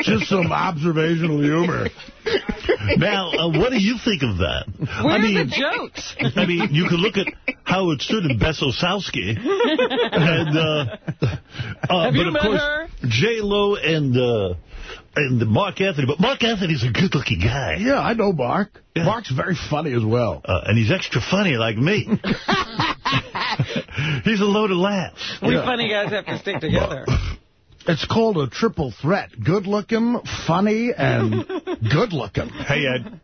Just some observational humor. Now, uh, what do you think of that? Where I are mean, the jokes? I mean, you could look at Howard Stern and Beth Ostrosky. and, uh, uh, Have but you of met course, her? J-Lo and, uh, and Marc Anthony. But Marc Anthony's a good-looking guy. Yeah, I know Marc. Marc's very funny as well. Uh, and he's extra funny like me. he's a load of laughs. We funny guys have to stick together. It's called a triple threat. Good looking, funny, and good looking. Hey, Ed.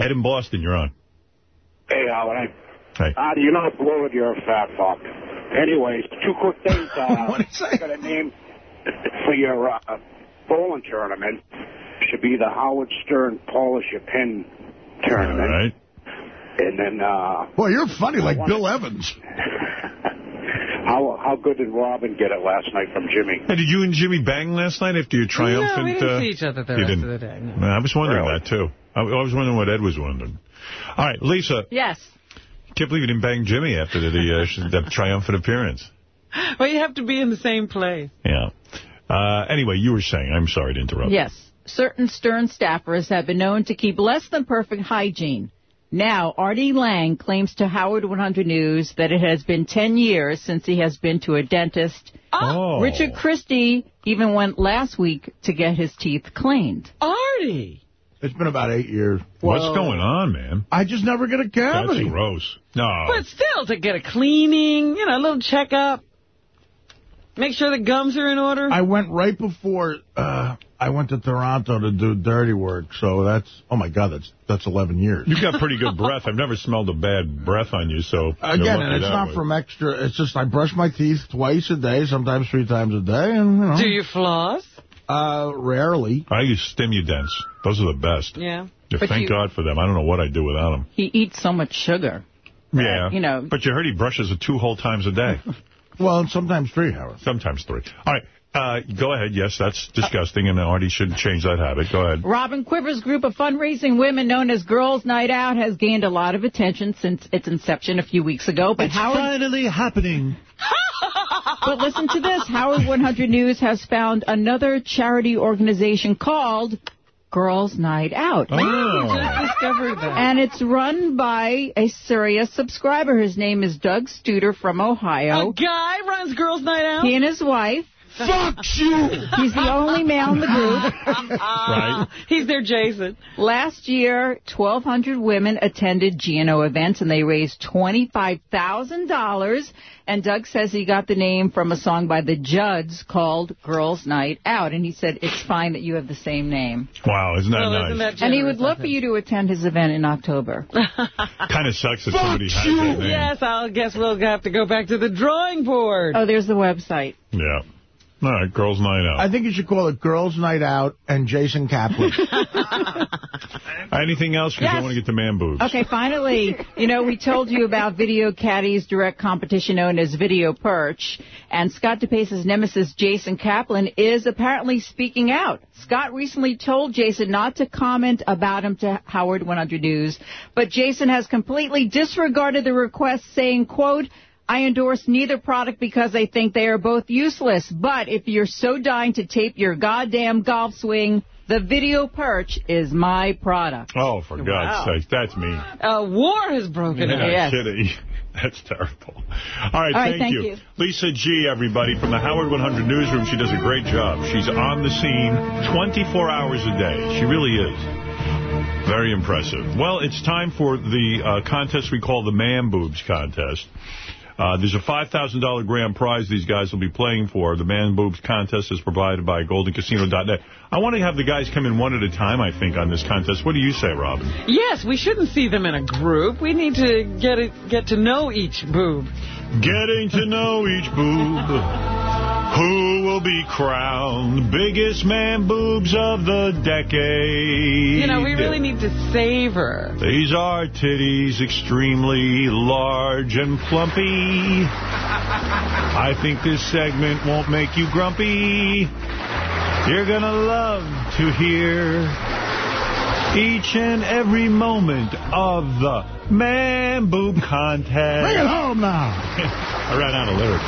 Ed in Boston, you're on. Hey, Howard. Hey. Uh, you're not blowing, you're a fat fuck. Anyways, two quick things. Uh, What is I got a name for your uh, bowling tournament. Should be the Howard Stern Polish Your Pin tournament. All right. And then, uh, Boy, you're funny like Bill Evans. how how good did Robin get it last night from Jimmy? Hey, did you and Jimmy bang last night after your triumphant... No, we didn't uh, see each other the you rest didn't? of the day. no. I was wondering that, too. I I was wondering what Ed was wondering. All right, Lisa, Yes. can't believe you didn't bang Jimmy after the, the, uh, the triumphant appearance. Well, you have to be in the same place. Yeah. Uh, anyway, you were saying, I'm sorry to interrupt. Yes. Certain Stern staffers have been known to keep less than perfect hygiene. Now, Artie Lange claims to Howard 100 News that it has been 10 years since he has been to a dentist. Oh. Richard Christy even went last week to get his teeth cleaned. Artie! It's been about eight years. What's going on, man? I just never get a cavity. That's gross. No. But still, to get a cleaning, you know, a little checkup. Make sure the gums are in order. I went right before uh, I went to Toronto to do dirty work, so that's, oh my God, that's that's 11 years. You've got pretty good breath. I've never smelled a bad breath on you, so... you're Again, and it's not way. from extra, it's just I brush my teeth twice a day, sometimes three times a day, and, you know. Do you floss? Uh, rarely. I use Stimudents. Those are the best. Yeah. Yeah, thank you- God for them. I don't know what I'd do without them. He eats so much sugar. Yeah. you know- But you heard he brushes it two whole times a day. Well, and sometimes three, Howard. Sometimes three. All right. Uh, go ahead. Yes, that's disgusting, and Artie shouldn't change that habit. Go ahead. Robin Quivers' group of fundraising women known as Girls Night Out has gained a lot of attention since its inception a few weeks ago. But It's Howard, finally happening. but listen to this: Howard 100 News has found another charity organization called Girls Night Out. Oh. Just discovered that. And it's run by a serious subscriber. His name is Doug Studer from Ohio. A guy runs Girls Night Out? He and his wife. Fuck you! He's the only male in the group. Right. He's their Jason. Last year, 1,200 women attended GNO events, and they raised $25,000. And Doug says he got the name from a song by the Judds called Girls Night Out. And he said, it's fine that you have the same name. Wow, isn't that Well, nice? isn't that And he would love for you to attend his event in October. kind of sucks that somebody has that name. Yes, I guess we'll have to go back to the drawing board. Oh, there's the website. Yeah. All right, girls' night out. I think you should call it Girls Night Out and Jason Kaplan. Anything else? Because I Yes. want to get to man boobs. Okay, finally, you know, we told you about Video Caddy's direct competition known as Video Perch, and Scott DePace's nemesis Jason Kaplan is apparently speaking out. Scott recently told Jason not to comment about him to Howard 100 News, but Jason has completely disregarded the request, saying, quote, I endorse neither product because I think they are both useless. But if you're so dying to tape your goddamn golf swing, the Video Perch is my product. Oh, for God's sake, that's me. A war has broken You're out. not kidding. That's terrible. All right, All right, thank, thank you. you. Lisa G., everybody, from the Howard 100 Newsroom. She does a great job. She's on the scene 24 hours a day. She really is. Very impressive. Well, it's time for the uh, contest we call the Man Boobs Contest. Uh, there's a $5,000 grand prize these guys will be playing for. The Man Boobs Contest is provided by GoldenCasino.net. I want to have the guys come in one at a time, I think, on this contest. What do you say, Robin? Yes, we shouldn't see them in a group. We need to get it, get to know each boob. Getting to know each boob. Who will be crowned biggest man boobs of the decade? You know, we really need to savor. These are titties extremely large and plumpy. I think this segment won't make you grumpy. You're gonna love to hear each and every moment of the man boob contest. Bring it home now. I ran out of lyrics.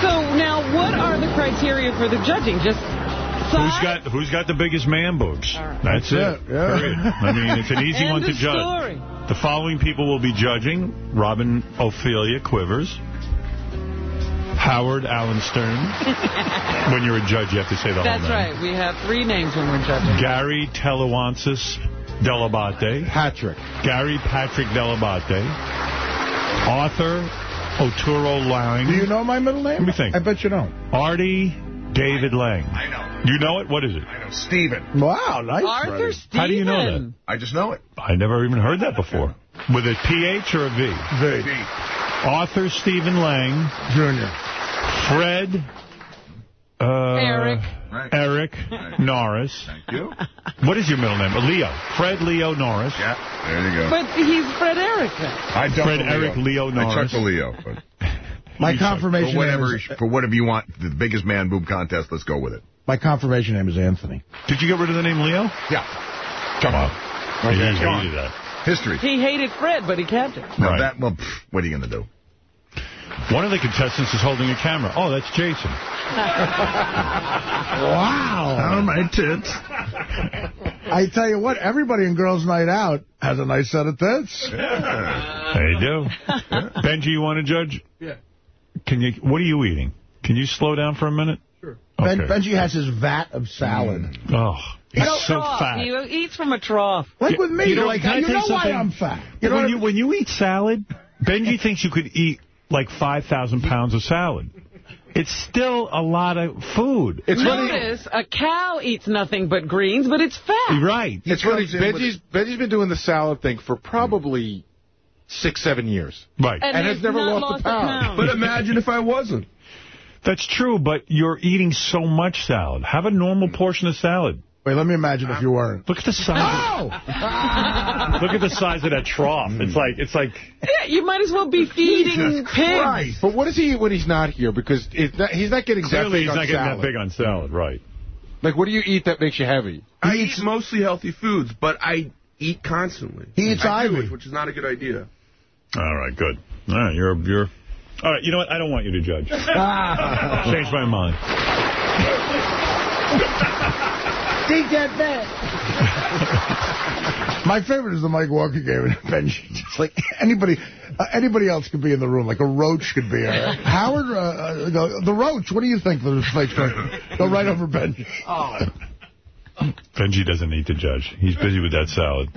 So now, what are the criteria for the judging? Just Who's got Who's got the biggest man boobs? That's, That's it. it, yeah. Period. I mean, it's an easy one to judge. story. The following people will be judging: Robin Ophelia Quivers, Howard Allen Stern. when you're a judge, you have to say the That's whole name. That's right. We have three names when we're judging. Gary Telewansis Dell'Abate. Patrick. Gary Patrick Dell'Abate. Arthur Oturo Lange. Do you know my middle name? Let me think. I bet you don't. Artie David Lange. I know. You know it? What is it? I know. Steven. Wow, nice. Arthur Freddie. Stephen. How do you know that? I just know it. I never even heard that before. With a PH or a V? V. Arthur Stephen Lange. Junior. Fred. Uh, Eric. Right. Eric Norris. Thank you. What is your middle name? Leo. Fred Leo Norris. Yeah, there you go. But he's Fred Eric. I don't Fred the Eric Leo I Norris. chucked the Leo. But My You suck. confirmation for whatever, name is, for whatever you want, the biggest man boob contest, let's go with it. my confirmation name is Anthony. Did you get rid of the name Leo? Yeah. Come on. Okay, Okay, he go on. hated that. History. He hated Fred, but he kept it. Now Right. that, well, pff, what are you going to do? One of the contestants is holding a camera. Oh, that's Jason. Wow. On my tits. I tell you what, everybody in Girls Night Out has a nice set of tits. There you do. Benjy, you want to judge? Yeah. Can you? What are you eating? Can you slow down for a minute? Sure. Ben, Okay. Benjy has his vat of salad. Mm. Oh, he's so trough. fat. He eats from a trough. Like with me, You know, you're like, you know you why? I'm fat. You know, what when I you when you eat salad, Benjy thinks you could eat like 5,000 pounds of salad. It's still a lot of food. It's funny. Notice, a cow eats nothing but greens, but it's fat. Right. It's funny. comes in with- Benjy's, Benjy's been doing the salad thing for probably six, seven years. Right. And, And has never not lost a pound. But imagine if I wasn't. That's true, but you're eating so much salad. Have a normal portion of salad. Wait, let me imagine if you uh, weren't. Look at the size. Oh! Look at the size of that trough. It's like it's like Yeah, you might as well be feeding pigs. But what does he eat when he's not here? Because it's not, he's not getting that clearly big he's on not getting salad. that big on salad, right? Like, what do you eat that makes you heavy? I eat mostly healthy foods, but I eat constantly. He eats I do Ivy. it, which is not a good idea. All right, good. All right, you're you're. All right, you know what? I don't want you to judge. Change my mind. Take that back. My favorite is the Mike Walker game. And Benjy, just like anybody, uh, anybody else could be in the room. Like a roach could be here. Howard, uh, uh, go, the roach. What do you think? The fake Go right over Benjy. Benjy doesn't need to judge. He's busy with that salad.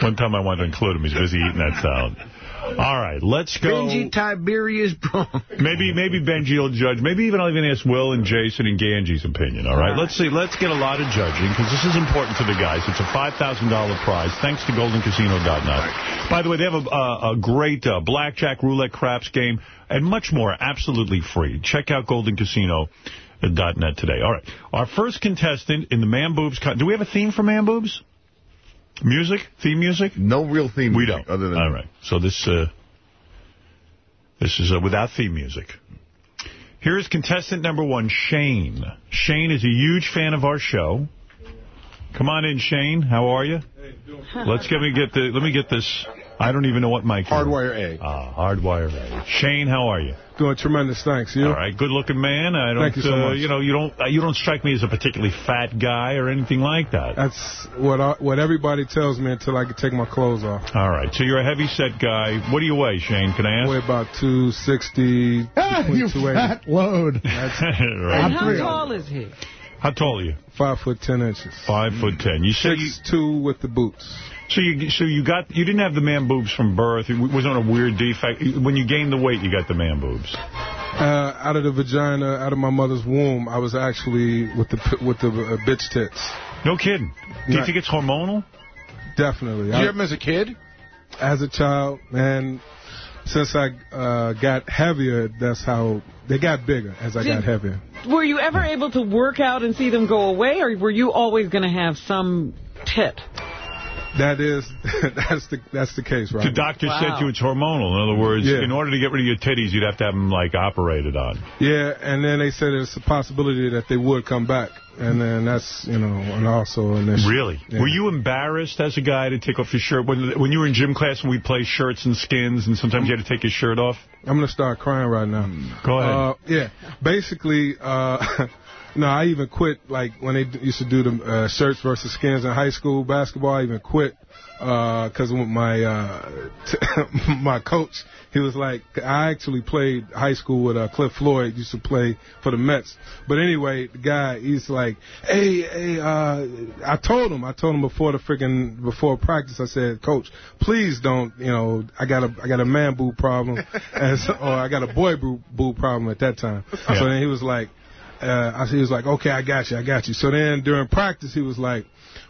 One time I wanted to include him. He's busy eating that salad. All right, let's go. Benjy Tiberius. Maybe maybe Benjy will judge. Maybe even I'll even ask Will and Jason and Ganji's opinion. All right, let's see. Let's get a lot of judging because this is important to the guys. It's a $5,000 prize thanks to GoldenCasino.net. By the way, they have a, a, a great uh, blackjack, roulette, craps game and much more absolutely free. Check out GoldenCasino.net today. All right, our first contestant in the Man Boobs. Do we have a theme for Man Boobs? Music? Theme music? No real theme We music don't. other than All right. So this uh, this is uh, without theme music. Here is contestant number one, Shane. Shane is a huge fan of our show. Come on in, Shane. How are you? Let's get me get the let me get this. I don't even know what mic. you're. Hardwire A. Ah, hardwire A. Shane, how are you? Doing tremendous, thanks. You? All right, good-looking man. I don't, Thank you so uh, much. you know, you don't, uh, you don't strike me as a particularly fat guy or anything like that. That's what I, what everybody tells me until I can take my clothes off. All right, so you're a heavy-set guy. What do you weigh, Shane? Can I I ask? weigh about 260, Ah, you fat load. right. And how three. tall is he? How tall are you? Five foot ten inches. Five foot ten. You say you, Six two with the boots. So you so you got you didn't have the man boobs from birth. It wasn't a weird defect. When you gained the weight, you got the man boobs. Uh, out of the vagina, out of my mother's womb, I was actually with the with the uh, bitch tits. No kidding. Do you think it's hormonal? Definitely. Did I- you have him as a kid? as a child, and since I uh, got heavier, that's how they got bigger as I got heavier. Were you ever able to work out and see them go away, or were you always going to have some tit? That is, that's the that's the case, right? The doctor Wow. said to you it's hormonal. In other words, Yeah. in order to get rid of your titties, you'd have to have them like operated on. Yeah, and then they said there's a possibility that they would come back. and then that's, you know, and also an issue. Really? Yeah. Were you embarrassed as a guy to take off your shirt? When when you were in gym class and we play shirts and skins and sometimes you had to take your shirt off? I'm going to start crying right now. Go ahead. Uh, yeah. Basically, uh, no, I even quit, like, when they used to do the uh, shirts versus skins in high school basketball, I even quit because my uh, t my coach, he was like, I actually played high school with uh, Cliff Floyd, used to play for the Mets. But anyway, the guy, he's like, hey, hey, uh, I told him, I told him before the freaking, before practice, I said, coach, please don't, you know, I got a, I got a man boob problem, so, or I got a boy boob, boob problem at that time. Yeah. So then he was like, uh, he was like, okay, I got you, I got you. So then during practice, he was like,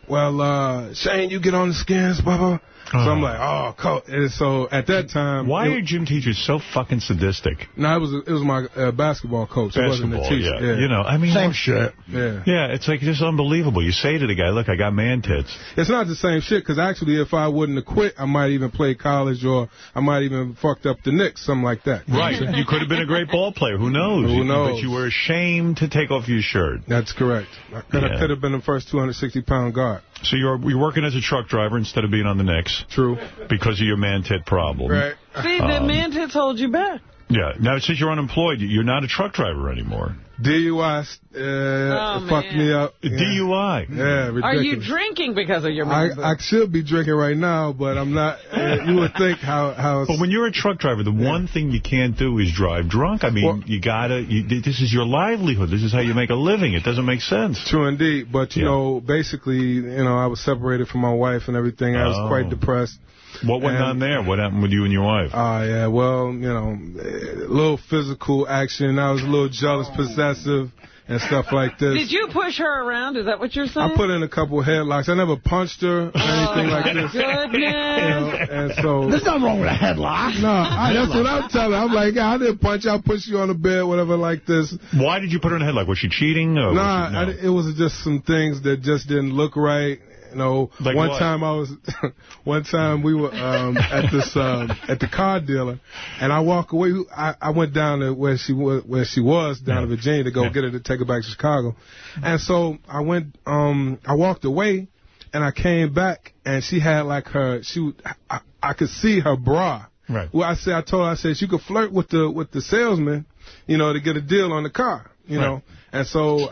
well, uh, Shane, you get on the skins, blah, blah. So I'm like, oh, coach. And so at that time. Why it- are gym teachers so fucking sadistic? No, it was it was my uh, basketball coach. it wasn't the Basketball, teacher. yeah. You know, I mean, same look- shit. Yeah. Yeah, it's like just unbelievable. You say to the guy, look, I got man tits. It's not the same shit because actually, if I wouldn't have quit, I might even play college or I might even fucked up the Knicks, something like that. Right. you could have been a great ball player. Who knows? Who knows? But you were ashamed to take off your shirt. That's correct. I could Yeah. have been the first 260 pound guard. So you're you're working as a truck driver instead of being on the Knicks. True. Because of your man tit problem. Right. See, the Um, man tits hold you back. Yeah. Now since you're unemployed. You're not a truck driver anymore. DUI uh, Oh, fucked man. me up. DUI. Yeah, Are ridiculous. you drinking because of your I. I should be drinking right now, but I'm not. Uh, you would think how how. But when you're a truck driver, the one thing you can't do is drive drunk. I mean, Well- you gotta. You, this is your livelihood. This is how you make a living. It doesn't make sense. True indeed, but you Yeah. know, basically, you know, I was separated from my wife and everything. I was Oh. quite depressed. What went And- on there? What happened with you and your wife? Oh, yeah, well, you know, a little physical action. I was a little jealous, possessive, and stuff like this. Did you push her around? Is that what you're saying? I put in a couple headlocks. I never punched her or oh, anything like this. You know, Goodness. and so There's nothing wrong with a headlock. no, I, that's what I'm telling. her. I'm like, I didn't punch. I'll push you on the bed, whatever, like this. Why did you put her in a headlock? Was she cheating? Or Nah, was she, I, it was just some things that just didn't look right. You know, Like one what? time I was, one time we were um, at this um, at the car dealer, and I walk away. I, I went down to where she was, where she was down in Virginia to go get her to take her back to Chicago, and so I went. Um, I walked away, and I came back, and she had like her. She, I, I could see her bra. Right. Well, I said, I told her, I said, you could flirt with the with the salesman, you know, to get a deal on the car, you Right. know. And so,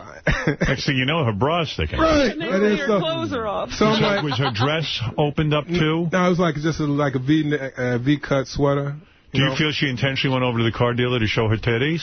Next thing you know, her bra's sticking. right. And And then then your so, clothes are off. so I'm So like, was her dress opened up too? no, it was like just a, like a V uh, V cut sweater. Do you know. feel she intentionally went over to the car dealer to show her titties?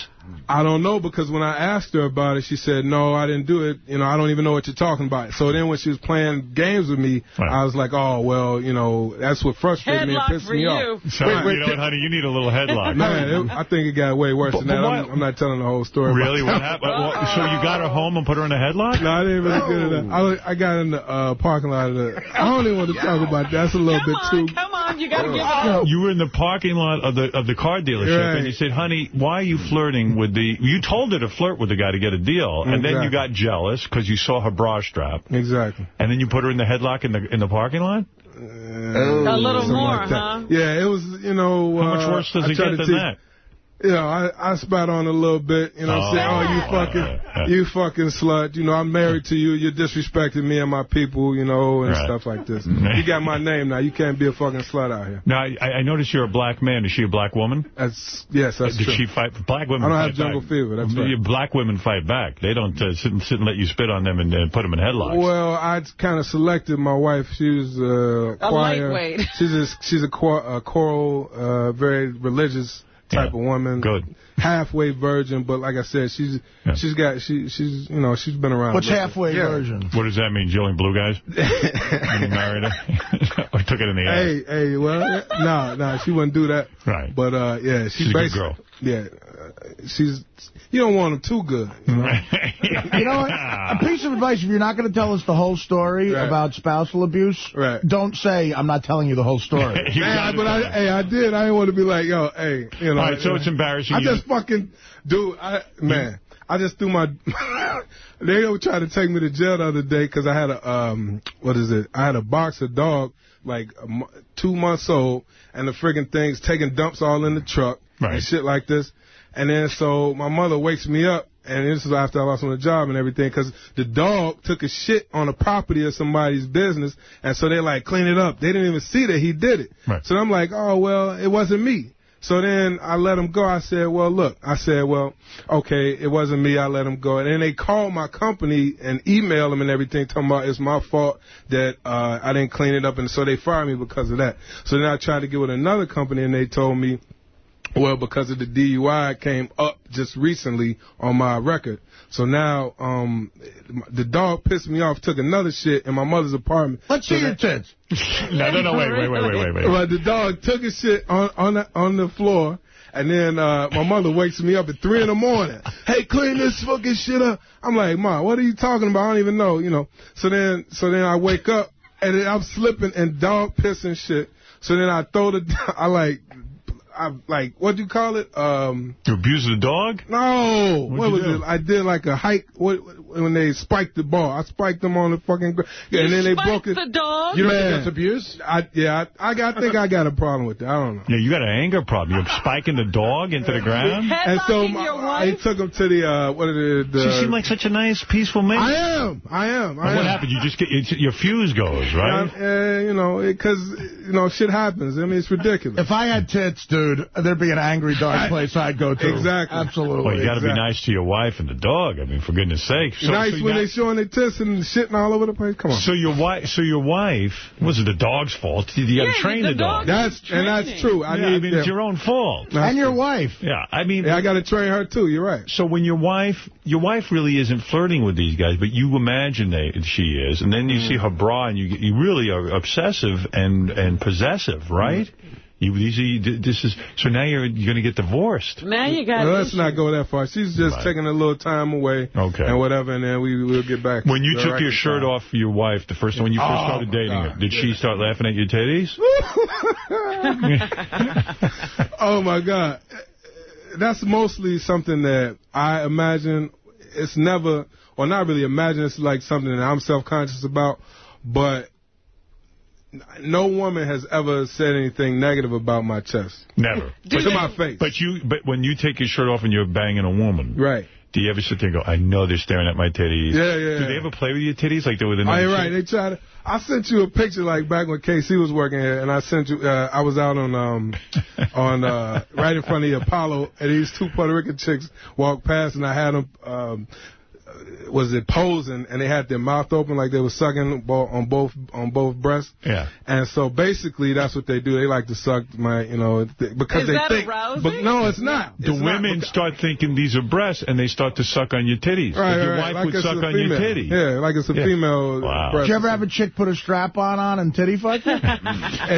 I don't know because when I asked her about it, she said, "No, I didn't do it. You know, I don't even know what you're talking about." So then when she was playing games with me, Right. I was like, "Oh, well, you know, that's what frustrated me and pissed me you. off." So, Wait, wait, you know what, honey? You need a little headlock. Man, it, I think it got way worse But- than but that. I'm, I'm not telling the whole story. Really? What that. happened? What- so you got her home and put her in a headlock? No, I didn't really get it. I, I got in the uh, parking lot of the. I don't even want to talk about that. That's a little Come bit on, too. Come on. You got to give it up. You were in the parking lot of the of the car dealership, Right. and you said, "Honey, why are you flirting with the?" You told her to flirt with the guy to get a deal, and then you got jealous because you saw her bra strap, Exactly. and then you put her in the headlock in the in the parking lot. A little more, like huh? Yeah, it was. You know. How much uh, worse does I it get than that? You know, I, I spat on a little bit, you know, Oh. I'm saying, oh, you fucking, you fucking slut, you know, I'm married to you, you're disrespecting me and my people, you know, and Right. stuff like this. You got my name now, you can't be a fucking slut out here. Now, I, I notice you're a black man. Is she a black woman? That's, yes, that's Did true. she fight? Black women I don't have fight jungle back. fever, that's right. Black women fight back. They don't uh, sit, and, sit and let you spit on them and uh, put them in headlocks. Well, I kind of selected my wife. She was uh, A choir. lightweight. She's a, she's a, chor- a choral, uh, very religious type Yeah. of woman. Good. Halfway virgin, but like I said, she's Yeah. she's got she she's you know she's been around. What's halfway bit. Yeah. version? What does that mean? She only blue guys? You married her? or took it in the ass? Hey, hey, well, no, no, she wouldn't do that. Right. But uh, yeah, she's, She's a good girl. Yeah, uh, she's. You don't want them too good. You know? You know what? A piece of advice, if you're not going to tell us the whole story Right. about spousal abuse, Right. don't say, I'm not telling you the whole story. You Hey, I, but I, hey, I did. I didn't want to be like, yo, hey, you know. All right, so it's embarrassing I you- just fucking do. I man, I just threw my. they were trying to take me to jail the other day because I had a um, what is it? I had a boxer dog like a two months old, and the friggin' thing's taking dumps all in the truck Right. and shit like this. And then so my mother wakes me up and this is after I lost my job and everything, because the dog took a shit on the property of somebody's business, and so they like clean it up. They didn't even see that he did it. Right. So I'm like, oh well, it wasn't me. So then I let him go. I said, well, look, I said, well, okay, it wasn't me. I let him go. And then they called my company and emailed them and everything, talking about it's my fault that uh, I didn't clean it up. And so they fired me because of that. So then I tried to get with another company and they told me, well, because of the DUI came up just recently on my record. So now, um, the dog pissed me off, took another shit in my mother's apartment. Let's So see your that- tits. No, no, no, wait, wait, wait, wait, wait, wait. But the dog took his shit on on the, on the floor, and then uh, my mother wakes me up at three in the morning. Hey, clean this fucking shit up. I'm like, Ma, what are you talking about? I don't even know, you know. So then, so then I wake up and then I'm slipping and dog pissing shit. So then I throw the, I like, I like, what do you call it? Um, You abuse the dog? no, What'd what was do? it? I did like a hike what, when they spiked the ball. I spiked them on the fucking, ground. yeah, and then they broke it. the dog? You don't think that's abuse? I, yeah, I, I, got, I think I got a problem with that. I don't know. Yeah, you got an anger problem. You're spiking the dog into the ground? And so Headlocking my, I took him to the uh, what is it? The, She seemed like such a nice, peaceful man. I am, I am. I And what am. happened? You just get, your fuse goes, right? Uh, you know, because you know, shit happens. I mean, it's ridiculous. If I had tits, dude, there'd be an angry dog place I'd go to. Exactly. Absolutely. Well, you got to be nice to your wife and the dog. I mean, for goodness sake. So, nice so when they're showing their tits and shitting all over the place. Come on. So your wife, so your wife, was it the dog's fault? You got to Yeah, train the the dog. dog- that's and that's true. I yeah, need I mean, them. it's your own fault. That's and your true. wife. Yeah, I mean, Yeah, I got to train her too. You're right. so when your wife, your wife really isn't flirting with these guys, but you imagine that she is, and then you Mm. see her bra, and you you really are obsessive and and possessive, right? You, these are, this is so now you're you're going to get divorced. Now you got Well, let's not go that far. She's just Right. taking a little time away. Okay. And whatever, and then we will get back. When you We'll took your shirt reconcile. off for your wife the first time when you first Oh, started dating God. her, did she start laughing at your titties? oh my God, that's mostly something that I imagine. It's never, or not really imagine. It's like something that I'm self-conscious about, but no woman has ever said anything negative about my chest. Never. to my face. But you, but when you take your shirt off and you're banging a woman, right? Do you ever sit there and go, I know they're staring at my titties? Yeah, yeah. Do they ever play with your titties like they were the you're right. They tried to, I sent you a picture like back when KC was working here, and I sent you. Uh, I was out on um on uh right in front of the Apollo, and these two Puerto Rican chicks walked past, and I had them. Um, was it posing, and they had their mouth open like they were sucking on both on both breasts. Yeah. And so basically, that's what they do. They like to suck my, you know, th- because Is they that think. arousing? But no, it's not. The It's women because- start thinking these are breasts, and they start to suck on your titties. Right, Like your right, wife like would suck a on your female. titty. Yeah, like it's a Yeah. female. Wow. breast. Did you ever have a chick put a strap on on and titty fuck you?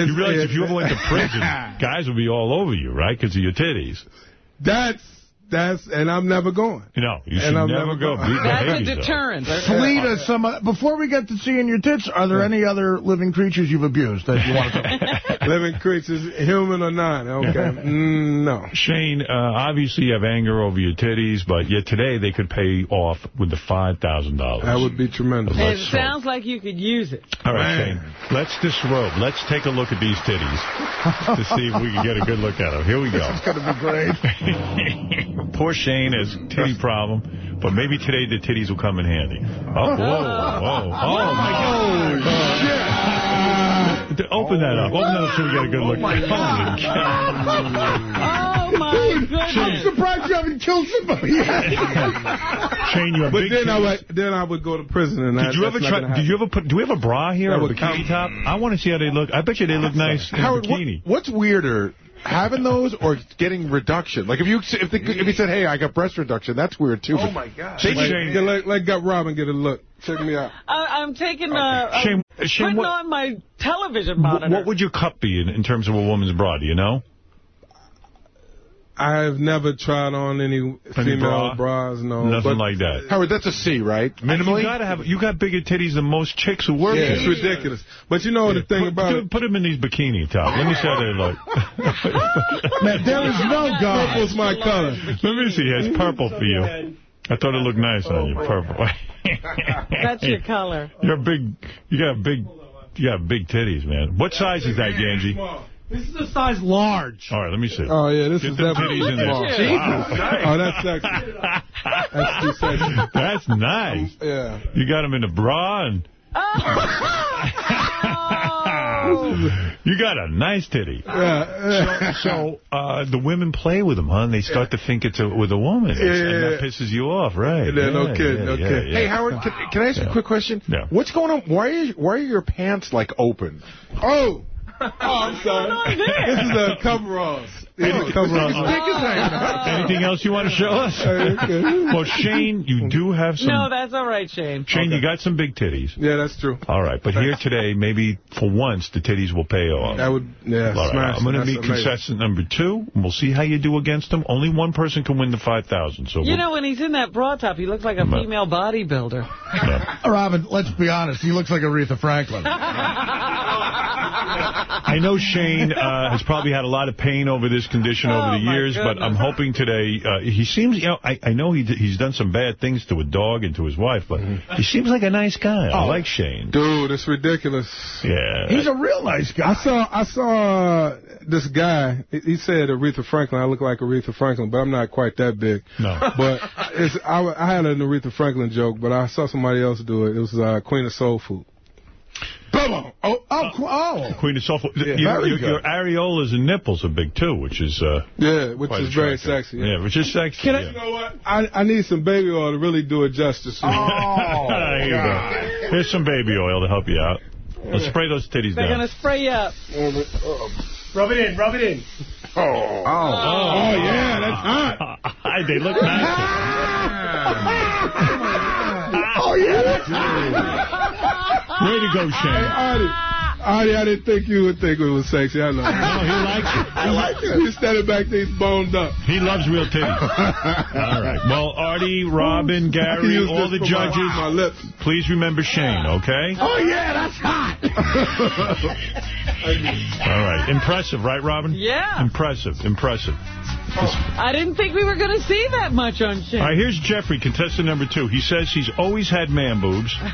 You realize if you ever went to prison, guys would be all over you, right, because of your titties. That's that's, and I'm never going. No, you And should I'm never never go. going. Be- That's a deterrent. Flee to some. Before we get to seeing your tits, are there any other living creatures you've abused that you want to? Living creatures, human or not? Okay, mm, no. Shane, uh, obviously you have anger over your titties, but yet today they could pay off with the $5,000. That would be tremendous. It Let's hope. sounds like you could use it. All right, Shane, let's disrobe. Let's take a look at these titties to see if we can get a good look at them. Here we go. It's going to be great. Poor Shane has titty problem, but maybe today the titties will come in handy. Oh, whoa, whoa. Oh, my God. Open that up. Open that up so we get a good look. Holy cow. Oh, my God. I'm goodness. surprised you haven't killed somebody yet. Shane, you're a But big then I would then I would go to prison. And Did that, you ever try? gonna Did you ever put? Do we have a bra here That or a would bikini count. top? I want to see how they look. I bet you they look nice in Howard, a what, what's weirder, having those or getting reduction? Like if you if, the, if you said, "Hey, I got breast reduction," that's weird too. Oh my god! Like, get- let, let Gut Robin get a look. Check me out. I, I'm taking uh, I'm Shane- Shane, putting what- on my television monitor. What would your cup be in, in terms of a woman's bra? Do you know? I have never tried on any, female bra? bras. No, Nothing but, like that. Howard, that's a C, right? Minimally. You gotta have. You got bigger titties than most chicks who work Yeah, here. it's ridiculous. But you know the thing put, about put, it. put them in these bikini tops. Let me see how they look. Man, there is no God. Purple's my color. Let me see. It's purple for you. I thought it looked nice on you. Purple. That's your color. You're big. You got big. You got big titties, man. What size is that, Ganji? This is a size large. All right, let me see. Oh yeah, this Get is definitely titties in there. small. Jesus. Oh, that's sexy. That's too sexy. That's nice. Yeah. You got him in a bra and... You got a nice titty. Yeah. So, so uh, the women play with him, huh? And they start to think it's a, with a woman. Yeah, yeah, And that pisses you off, right? Yeah, no kidding, no yeah, kidding. yeah. Hey, Howard, can, can I ask you a quick question? Yeah. What's going on? Why are, you, why are your pants, like, open? Oh! Oh, I'm sorry. This is the coveralls. These are coveralls. Anything else you want to show us? well, Shane, you do have some... No, that's all right, Shane. Shane, you got some big titties. Yeah, that's true. All right, but here today, maybe for once, the titties will pay off. That would, yeah, All right, smash. I'm going to That's be amazing. contestant number two, and we'll see how you do against them. Only one person can win the 5000 So You we'll- know, when he's in that bra top, he looks like a female bodybuilder. Robin, let's be honest. He looks like Aretha Franklin. I know Shane uh, has probably had a lot of pain over this condition over the Oh, my years, but I'm hoping today, uh, he seems, you know, I, I know he d- he's done some bad things to a dog and to his wife, but he seems like a nice guy. I like Shane. Dude, it's ridiculous. Yeah. He's a real nice guy. I saw I saw uh, this guy. He he said Aretha Franklin. I look like Aretha Franklin, but I'm not quite that big. No. But it's I, I had an Aretha Franklin joke, but I saw somebody else do it. It was uh, Queen of Soul Food. Oh, oh, oh, oh. Queen of Soulful. Yeah, your, your, your areolas and nipples are big, too, which is... Uh, Yeah, which quite is very sexy. Yeah, which is sexy. Can I, yeah. you know what? I, I need some baby oil to really do it justice. Oh, There you go. Here's some baby oil to help you out. Let's spray those titties They're down. going to spray you up. Rub it in, rub it in. Oh. Oh, oh, yeah, that's hot. Hi, they look nice. Oh, yeah, that's Way to go, Shane. Artie. Artie, I didn't think you would think it was sexy. I know. No, he likes it. I like it. He's standing back there, he's boned up. He loves real titties. All right. Well, Artie, Robin, Gary, all the this my- judges, My lips. please remember Shane, okay? Oh, yeah, that's hot. All right. Impressive, right, Robin? Yeah. Impressive, impressive. I didn't think we were going to see that much on Shane. All right, here's Jeffrey, contestant number two. He says he's always had man boobs.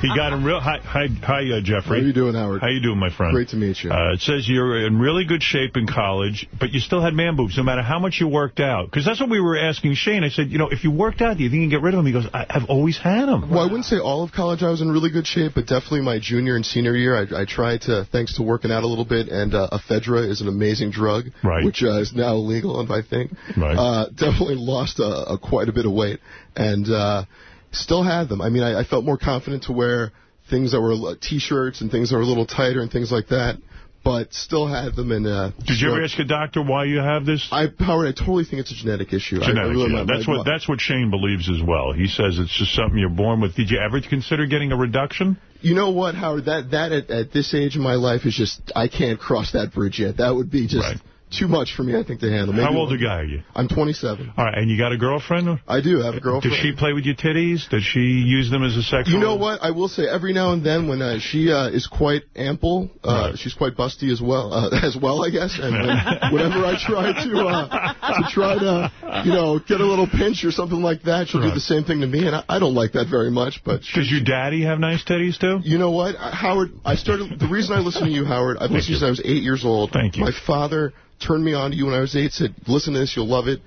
He got him real... Hi, hi, hi uh, Jeffrey. How you doing, Howard? How you doing, my friend? Great to meet you. Uh, it says you're in really good shape in college, but you still had man boobs no matter how much you worked out. Because that's what we were asking Shane. I said, you know, if you worked out, do you think you can get rid of them? He goes, I, I've always had them. Well, I wouldn't say all of college I was in really good shape, but definitely my junior and senior year, I, I tried to, thanks to working out a little bit, and uh, ephedra is an amazing drug, Right. which uh, is now illegal, I think. Right. Uh, definitely lost a, a quite a bit of weight, and uh, still had them. I mean, I, I felt more confident to wear things that were t-shirts and things that were a little tighter and things like that, but still had them. And uh, Did you ever ask a doctor why you have this? I, Howard, I totally think it's a genetic issue. I- I really- yeah. That's what that's what Shane believes as well. He says it's just something you're born with. Did you ever consider getting a reduction? You know what, Howard? That that at, at this age in my life is just I can't cross that bridge yet. That would be just too much for me, I think, to handle. Maybe How old a guy are you? I'm 27. All right, and you got a girlfriend? I do have a girlfriend. Does she play with your titties? Does she use them as a sexual? You know what? I will say every now and then when uh, she uh, is quite ample, uh, she's quite busty as well, uh, as well, I guess. And when, whenever I try to uh, to try to, you know, get a little pinch or something like that, she'll do the same thing to me, and I, I don't like that very much. But Does your daddy have nice titties too? You know what, Uh, Howard? I started. The reason I listen to you, Howard, I've listened to you since I was eight years old. Thank you. My father turned me on to you when I was eight. Said, "Listen to this, you'll love it."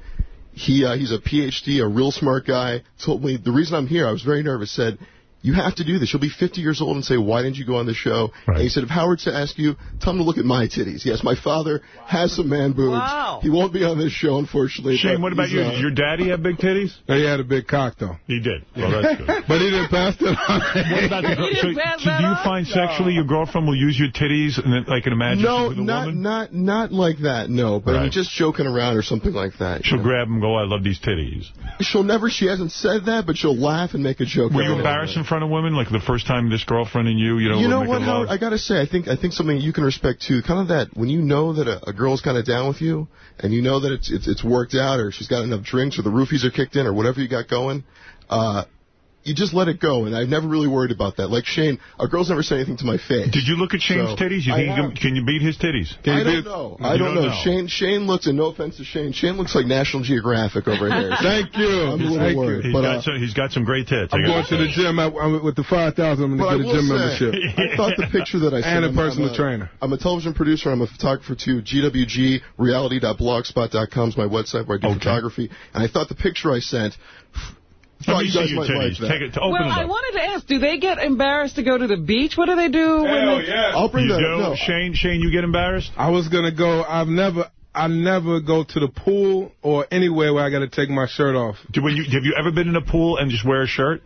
He uh, he's a PhD, a real smart guy. Told me the reason I'm here. I was very nervous. Said. You have to do this. You'll be 50 years old and say, why didn't you go on the show? And he said, if Howard to ask you, tell him to look at my titties. Yes, my father has some man boobs. Wow. He won't be on this show, unfortunately. Shane, what about you? uh, Did your daddy have big titties? He had a big cock, though. He did. Well, that's good. But he didn't pass it on. What about the girl? So, so do you on? find sexually your girlfriend will use your titties and then, like an imagination no, with a not woman? not not like that. No, but I mean just joking around or something like that. She'll know. grab him and go, I love these titties. She'll never. She hasn't said that, but she'll laugh and make a joke. Were you now and embarrassed in front of women? Like the first time this girlfriend and you, you know, You know what? Howard? I gotta say, I think I think something you can respect too. Kind of that when you know that a, a girl's kind of down with you, and you know that it's, it's it's worked out, or she's got enough drinks, or the roofies are kicked in, or whatever you got going. Uh, you just let it go, and I've never really worried about that. Like Shane, a girl's never said anything to my face. Did you look at Shane's So, titties? You think you can, can you beat his titties? I don't know. I You don't know. Shane Shane looks, and no offense to Shane, Shane looks like National Geographic over here. Thank you. I'm a little worried. you. But, got uh, some, he's got some great tits. I I'm going to the gym. I, I'm, with the 5000 I'm going to get a gym say, membership. I thought the picture that I sent And a I'm- personal I'm trainer. I'm a television producer. I'm a photographer too. GWGreality.blogspot.com is my website where I do photography. And I thought the picture I sent. Let thought me you see your titties. Take it, open well, it I wanted to ask, do they get embarrassed to go to the beach? What do they do when they... I'll bring you that do? No. Shane, Shane, you get embarrassed? I was going to go. I've never. I never go to the pool or anywhere where I got to take my shirt off. Do, when you, have you ever been in a pool and just wear a shirt?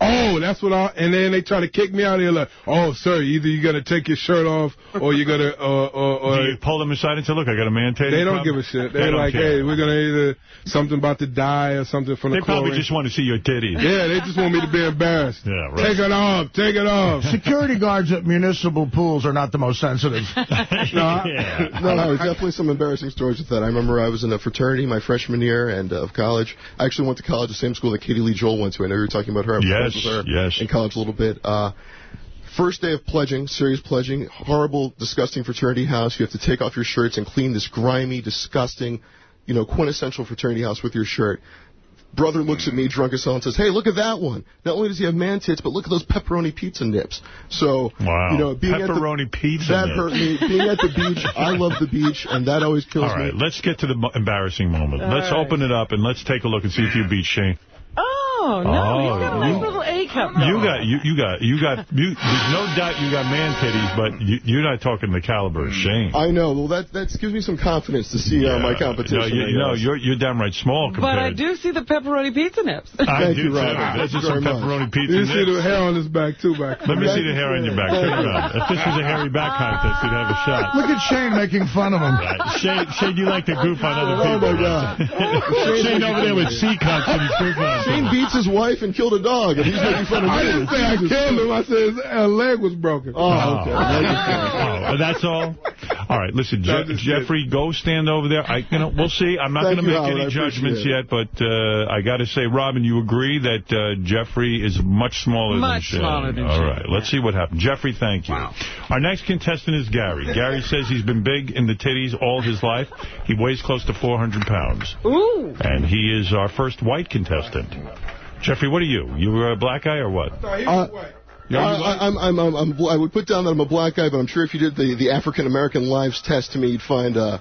Oh, that's what I. And then they try to kick me out of here like, oh, sir, either you're going to take your shirt off or you're going to, Uh, or, or, Do you pull them aside and say, look, I got a man titty they don't problem? give a shit. They They're don't like, care. hey, we're gonna either something about to die or something from They the probably chlorine. just want to see your titties. Yeah, they just want me to be embarrassed. Yeah, right. Take it off. Take it off. Security guards at municipal pools are not the most sensitive. no, I- no, no, definitely some embarrassing stories with that. I remember I was in a fraternity my freshman year and uh, of college. I actually went to college, the same school that Katie Lee Joel went to. I know you were talking about her. I Yes, friends with her yes. in college a little bit. Uh, first day of pledging, serious pledging, horrible, disgusting fraternity house. You have to take off your shirts and clean this grimy, disgusting, you know, quintessential fraternity house with your shirt. Brother looks at me drunk as hell and says, "Hey, look at that one. Not only does he have man tits, but look at those pepperoni pizza nips." So, Wow. you know, being Pepperoni at the, pizza that nips. hurt me. Being at the beach, I love the beach, and that always kills All right, me. let's get to the embarrassing moment. All let's right. open it up and let's take a look and see if you beat Shane. Oh, no, Oh, he's got a nice you- little A cup. You got, you, you got, you got. You, there's no doubt you got man titties, but you, you're not talking the caliber of Shane. I know. Well, that that gives me some confidence to see uh, my competition. No, you, I you know, guess. you're you're downright small But I do see the pepperoni pizza nips. I Thank do you, too. Robin. There's Thank just some very much. pepperoni pizza. You see the hair on his back, too, back. Let me see the hair on your back. Turn around. If this was a hairy back contest, you'd have a shot. Look at Shane making fun of him. Right. Shane, Shane, you like to goof on other people. Oh, people. my God. Shane over there with C cups and he's goofing on Shane beats his wife and killed a dog, and he's making fun of me. I didn't say I killed him. I said his uh, leg was broken. Oh, okay. Oh, that's all? All right, listen, Je- just Jeffrey, go stand over there. I, you know, we'll see. I'm not going to make Howard. any judgments yet, but uh, I got to say, Robin, you agree that uh, Jeffrey is much smaller Much than Shane. smaller than All Shane, right, let's see what happens. Jeffrey, thank you. Wow. Our next contestant is Gary. Gary says he's been big in the titties all his life. He weighs close to 400 pounds. Ooh. And he is our first white contestant. Jeffrey, what are you? You were a black guy or what? Uh, I, I, I'm, I'm, I'm, I'm, I would put down that I'm a black guy, but I'm sure if you did the, the African American lives test to me, you'd find uh,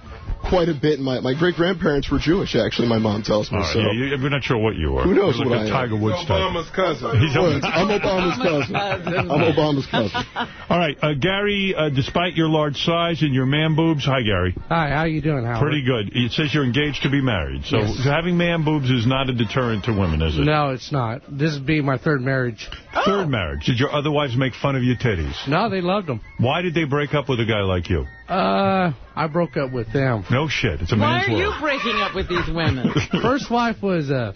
quite a bit. My, my great grandparents were Jewish, actually. My mom tells me. All right, so yeah, you- we're not sure what you are. Who knows you look what like I am? Tiger Woods type. Obama's cousin. He's Well, a- I'm Obama's cousin. I'm Obama's cousin. All right, uh, Gary, uh, despite your large size and your man boobs, hi, Gary. Hi, how you doing, Howard? Pretty good. It says you're engaged to be married. So Yes. having man boobs is not a deterrent to women, is it? No, it's not. This would be my third marriage. Third marriage. Did your other wives make fun of your titties? No, they loved them. Why did they break up with a guy like you? Uh, I broke up with them. No shit. It's a Why man's are you world. breaking up with these women? First wife was a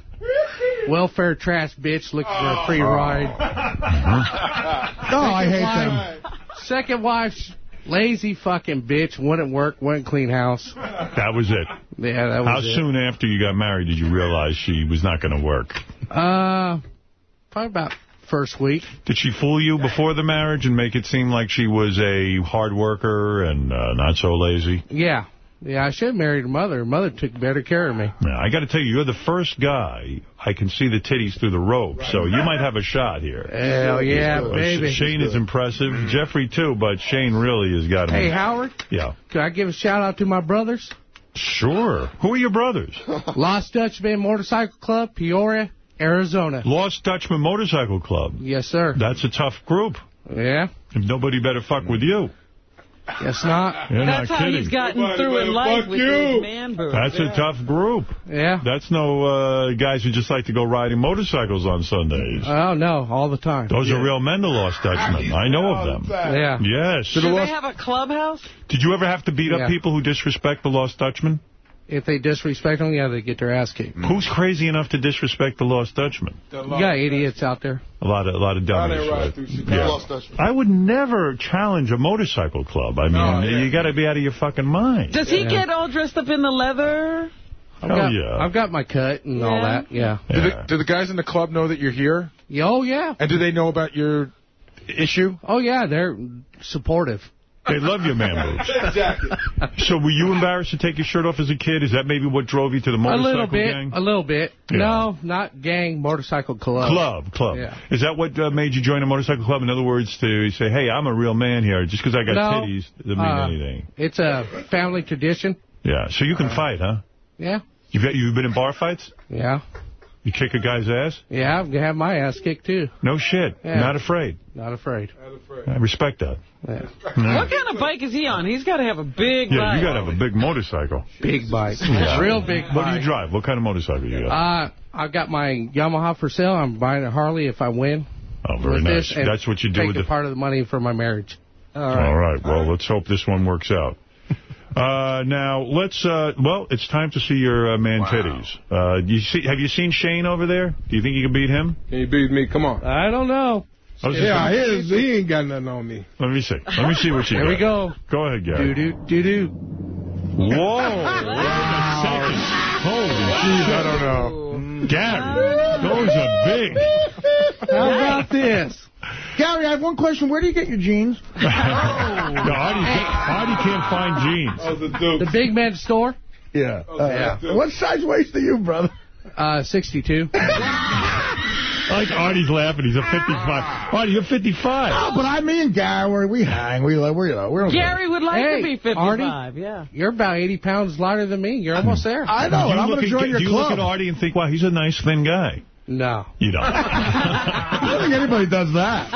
welfare trash bitch looking for a free ride. No, I hate wife, them. Second wife, lazy fucking bitch, wouldn't work, wouldn't clean house. That was it. Yeah, that was How it. soon after you got married did you realize she was not going to work? Uh, probably about first week. Did she fool you before the marriage and make it seem like she was a hard worker and uh, not so lazy? Yeah. Yeah, I should have married her mother. Her mother took better care of me. Now, I got to tell you, you're the first guy I can see the titties through the rope, so you might have a shot here. Hell yeah, Uh, baby. Shane is impressive. Jeffrey, too, but Shane really has got him. Hey, Howard, Yeah. can I give a shout out to my brothers? Sure. Who are your brothers? Lost Dutchman Motorcycle Club, Peoria, Arizona. Lost Dutchman Motorcycle Club. Yes, sir. That's a tough group. Yeah. If nobody better fuck with you. Guess not. You're That's not how kidding. he's gotten Nobody through in life fuck with you. his man boobs. That's a tough group. Yeah. That's no uh, guys who just like to go riding motorcycles on Sundays. Oh, no, all the time. Those are real men, the Lost Dutchmen. I know of them. Yeah. Yes. Do they have a clubhouse? Did you ever have to beat up people who disrespect the Lost Dutchman? If they disrespect them, yeah, they get their ass kicked. Who's crazy enough to disrespect the Lost Dutchman? You got idiots out there. A lot of a lot of dummies. right? Yeah. I would never challenge a motorcycle club. I mean, No, yeah. you got to be out of your fucking mind. Does he get all dressed up in the leather? I've got, yeah. I've got my cut and all Yeah. that. Yeah. Do, the, do the guys in the club know that you're here? Oh yeah. And do they know about your issue? Oh yeah, they're supportive. They love your man boobs. exactly. So were you embarrassed to take your shirt off as a kid? Is that maybe what drove you to the A motorcycle little bit. gang? A little bit. Yeah. No, not gang. Motorcycle club. Club, club. Yeah. Is that what uh, made you join a motorcycle club? In other words, to say, hey, I'm a real man here. Just because I got No. titties doesn't mean Uh, anything. It's a family tradition. Yeah, so you can fight, huh? Yeah. You've, got, you've been in bar fights? Yeah. You kick a guy's ass? Yeah, I've my ass kicked too. No shit. Yeah. Not afraid. Not afraid. I respect that. Yeah. What kind of bike is he on? He's got to have a big Yeah, bike. you got to have a big motorcycle. Big bike. Yeah. Real big What do you drive? What kind of motorcycle do you got? Uh, I've got my Yamaha for sale. I'm buying a Harley if I win. Oh, very nice. That's what you do with the... part of the money for my marriage. All right. Well, let's hope this one works out. Uh, now, let's, uh, well, it's time to see your uh, man titties. Uh, you see, have you seen Shane over there? Do you think you can beat him? Can you beat me? Come on. I don't know. I was just Yeah, gonna- he, he ain't got nothing on me. Let me see. Let me see what you got. Here got. we go. Go ahead, Gary. Do do do do. Whoa. Wait a second. Holy shit. I don't know. Gary, those are big. How about this? Gary, I have one question. Where do you get your jeans? No, Artie, Artie can't find jeans. Oh, The big man store? Yeah. yeah. Uh, what size waist are you, brother? Uh, 62. I like Artie's laughing. He's a ah. 55. Artie, you're 55. Oh, but I mean, Gary, we, we hang. We, like, we're, we're Gary would like Hey, to be 55, Artie? yeah. You're about 80 pounds lighter than me. You're almost there. I know, Do and you I'm going to join your Do you club. look at Artie and think, wow, he's a nice, thin guy? No. You don't. I don't think anybody does that.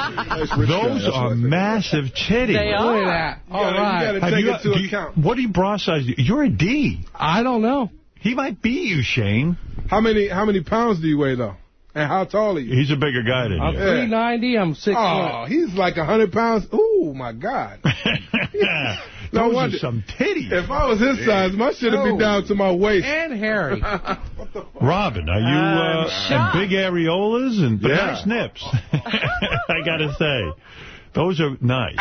Those are massive titties. They Look are. at that. All gotta- you right. gotta- Have Take you, it to do you- account. what are you bra size? You're a D. I don't know. He might be you, Shane. How many how many pounds do you weigh, though? And how tall are you? He's a bigger guy than I'm you. 390. I'm 6 Oh, he's like 100 pounds. Ooh, my God. No Those wonder. are some titties. If I was his size, my shit would be Oh. down to my waist. And hairy. Robin, are you uh, and big areolas and but Yeah. nice nips? I gotta say, those are nice.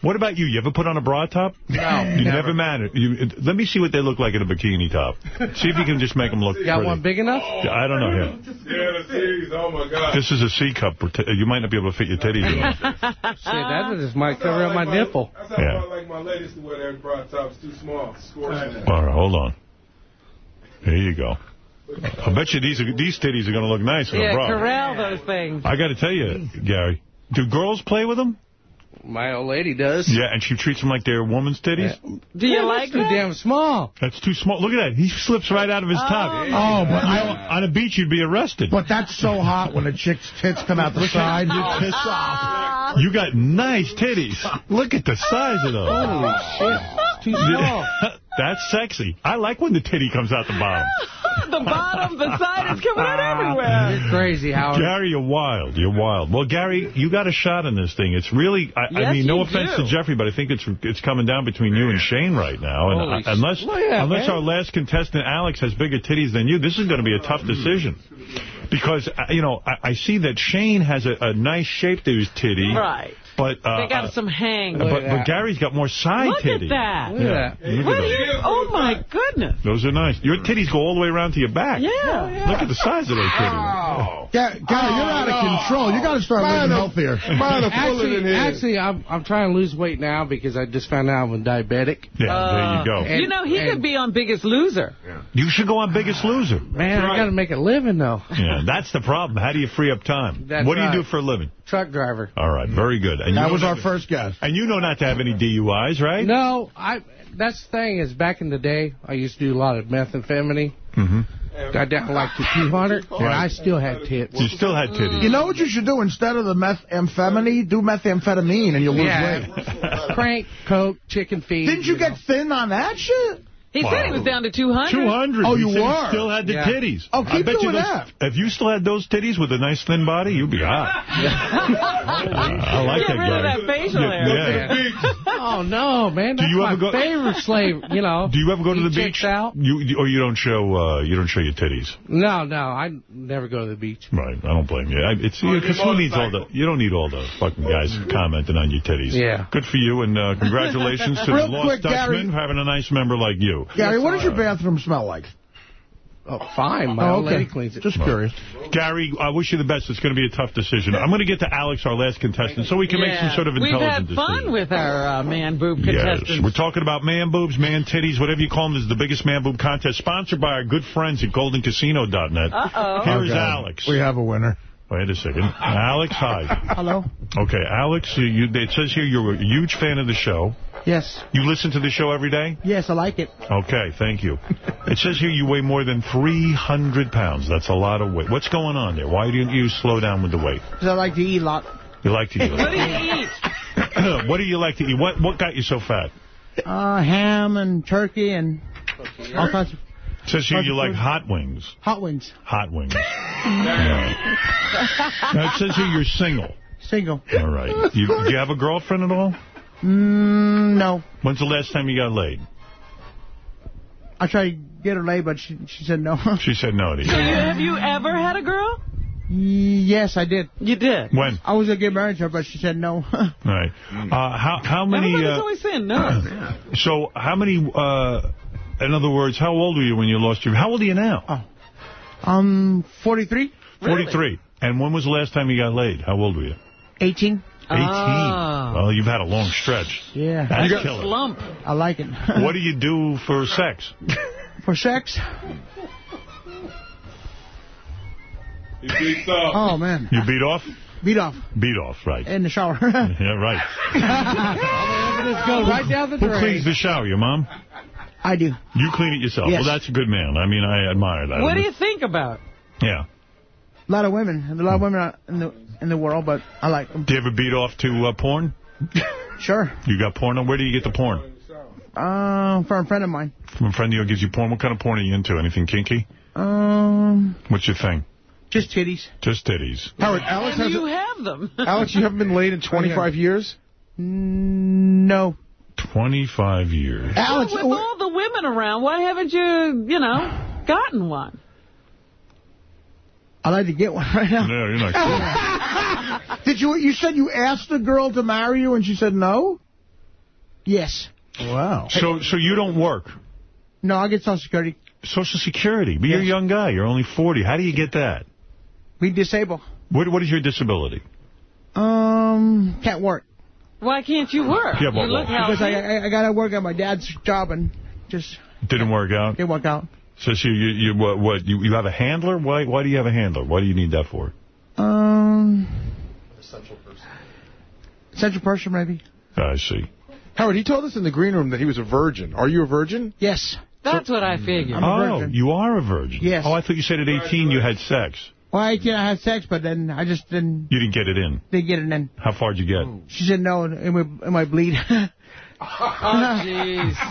What about you? You ever put on a bra top? No, You never. never mattered. You, let me see what they look like in a bikini top. See if you can just make them look Got pretty. one big enough? I don't know here. Yeah, the series. Oh, my God. This is a C cup. You might not be able to fit your titties in it. Shit, that just might cover up my nipple. That's how Yeah. I like my ladies to wear their bra tops. Too small. Scorching. All right, hold on. There you go. I bet you these are, these titties are going to look nice in a Yeah, bra. corral those things. I got to tell you, Gary, do girls play with them? My old lady does. Yeah, and she treats them like they're woman's titties? Do you Yeah, like that's too damn small. That's too small. Look at that. He slips right out of his top. Oh, Oh, but You I, on a beach, you'd be arrested. but that's so hot when a chick's tits come out the side. You piss off. You got nice titties. Look at the size of those. Holy shit. Too small. That's sexy. I like when the titty comes out the bottom. the bottom, the side is coming out everywhere. You're crazy, Howard. Gary, you're wild. You're wild. Well, Gary, you got a shot in this thing. It's really, I, I mean, no offense do. to Jeffrey, but I think it's it's coming down between you and Shane right now. And Holy I- unless sh- Look unless man. our last contestant, Alex, has bigger titties than you, this is going to be a tough decision. Because, uh, you know, I, I see that Shane has a, a nice shape to his titty. Right. But, uh, They got uh, some hang. but, but. Gary's got more side Look titty. at that. Look at Yeah. that. Look What at those. you, oh, my goodness. Those are nice. Your titties go all the way around to your back. Yeah. Look at the size of those titties. Ga- Gary, you're out of control. You got to start Mine living are- healthier. Mine are fuller than Actually, his. actually, I'm I'm trying to lose weight now because I just found out I'm diabetic. Yeah, there you go. And- you know, he and- could be on Biggest Loser. You should go on Biggest Loser. Man, I got to make a living though. Yeah, that's the problem. How do you free up time? That's what do you right. do for a living? Truck driver. All right, very good. And That was our not- first guess. And you know not to have any DUIs, right? No, I. That's the thing is back in the day, I used to do a lot of methamphetamine. Mm-hmm. Got down to like to 200, and I still had tits. You still had titties. You know what you should do? Instead of the methamphetamine, do methamphetamine and you'll lose Yeah. weight. Crank, coke, chicken feed. Didn't you get thin on that shit? He Wow. said he was down to 200. 200. Oh, He you said he were? still had the Yeah. titties. Oh, I keep bet you doing those, that. If you still had those titties with a nice thin body, you'd be hot. I like Get that rid of that facial Yeah, hair. yeah. Oh no, man! Do That's you my ever go- favorite slave. You know. Do you ever go to the beach? Out? You or you don't show uh, you don't show your titties. No, no, I never go to the beach. Right, I don't blame you. I, it's because who needs all the you don't need all the fucking guys commenting on your titties. Yeah. Good for you and uh, congratulations to Real the Lost quick, Gary. Dutchman for having a nice member like you. Gary, what does your bathroom smell like? Oh, fine. My Oh, okay. lady cleans it. Just curious. Gary, I wish you the best. It's going to be a tough decision. I'm going to get to Alex, our last contestant, so we can make some sort of intelligent decision. We've had fun decision. with our uh, man boob contestants. Yes, we're talking about man boobs, man titties, whatever you call them. This is the biggest man boob contest, sponsored by our good friends at GoldenCasino.net. Uh-oh. Here is Okay. Alex. We have a winner. Wait a second. Alex, hi. Hello? Okay, Alex, you, you- it says here you're a huge fan of the show. Yes. You listen to the show every day? Yes, I like it. Okay, thank you. It says here you weigh more than 300 pounds. That's a lot of weight. What's going on there? Why didn't you slow down with the weight? Because I like to eat a lot. You like to eat. What do you eat? what do you like to eat? What what got you so fat? Uh, ham and turkey and all kinds of It says here you like hot wings. hot wings. Hot wings. Yeah. Now, it says here you're single. Single. All right. You, do you have a girlfriend at all? Mm, no. When's the last time you got laid? I tried to get her laid, but she, she said no. She said no to So you, you. have you ever had a girl? yes, I did. You did? When? I was going to get married to her, but she said no. All right. Uh, how how many? Everybody's Uh, always saying no. so how many? Uh, in other words, how old were you when you lost your? How old are you now? Oh, um, 43? 43. And when was the last time you got laid? How old were you? 18? 18. Ah. Well, you've had a long stretch. Yeah. That's That's a killer. slump. I like it. What do you do for sex? For sex? Oh, man. You beat off? Beat off. Beat off, right. In the shower. Yeah, right. Just go right down the Who drain. cleans the shower, your mom? I do. You clean it yourself. Yes. Well, that's a good man. I mean, I admire that. What do you think about? Yeah. A lot of women. There's a lot of women out in the in the world, but I like them. Do you ever beat off to uh, porn? Sure. You got porn? Where do you get the porn? Uh, from a friend of mine. From a friend of yours gives you porn? What kind of porn are you into? Anything kinky? Um, What's your thing? just titties. Just titties. Howard, Alex and has you a, have them. Alex, you haven't been laid in 25 years? Mm, No. 25 years. Alex, with all the women around, why haven't you, you know, gotten one? I like to get one right now. No, you're not Did you? You said you asked a girl to marry you and she said no? Yes. Wow. So, so you don't work? No, I get Social Security. Social Security. But you're a young guy. You're only 40. How do you get that? We disabled. What, what is your disability? Um, can't work. Why can't you work? Yeah, but you look? Because I. I, I got to work at my dad's job and just Didn't work out? didn't work out. So, so you, you, what, what, you, you have a handler? Why, why do you have a handler? What do you need that for? Um, central person, Essential person, maybe. I see. Howard, he told us in the green room that he was a virgin. Are you a virgin? Yes. That's what I figured. I'm a oh, you are a virgin? Yes. Oh, I thought you said at 18 you had sex. Well, I did I had sex, but then I just didn't, You didn't get it in. didn't get it in. How far did you get? She said no, it might, it might bleed. Oh, jeez.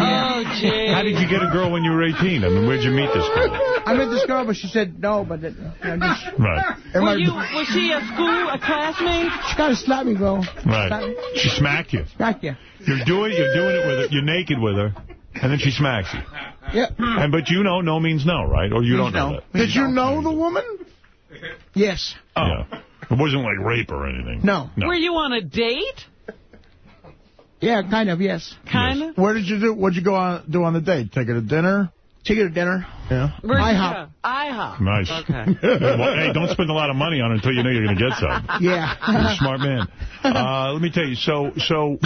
Oh, jeez. How did you get a girl when you were 18? I mean, where'd you meet this girl? I met this girl, but she said no, but then, you know, just, Right. it Were might- you, was she a school, a classmate? she kind of slapped me, bro. Right. She smacked you. Smack you. You're doing, you're doing it with her. You're naked with her. And then she smacks you. Yep. And But you know no means no, right? Or you don't know no. that? Did you know the woman? Yes. Yeah. It wasn't like rape or anything. No. No. Were you on a date? Yeah, kind of, yes. Kind of? Where did you do? What'd you go on do on the date? Take her to dinner? Take her to dinner. Yeah. Where'd IHOP. IHOP. Nice. Okay. well, hey, don't spend a lot of money on it until you know you're going to get some. You're a smart man. Uh, let me tell you, so so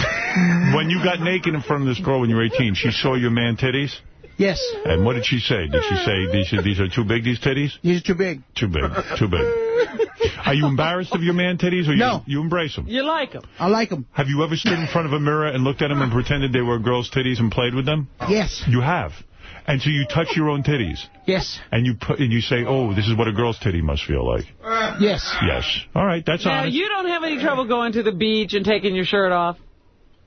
when you got naked in front of this girl when you were 18, she saw your man titties? Yes. And what did she say? Did she say these are, these are too big, these titties? These are too big. Too big, too big. Are you embarrassed of your man titties or you, No. you embrace them? You like them? I like them. Have you ever stood in front of a mirror and looked at them and pretended they were girls' titties and played with them? Yes. You have. And so you touch your own titties Yes. and you put and you say, "Oh, this is what a girl's titty must feel like." Yes. Yes. All right, that's Now, honest. you don't have any trouble going to the beach and taking your shirt off?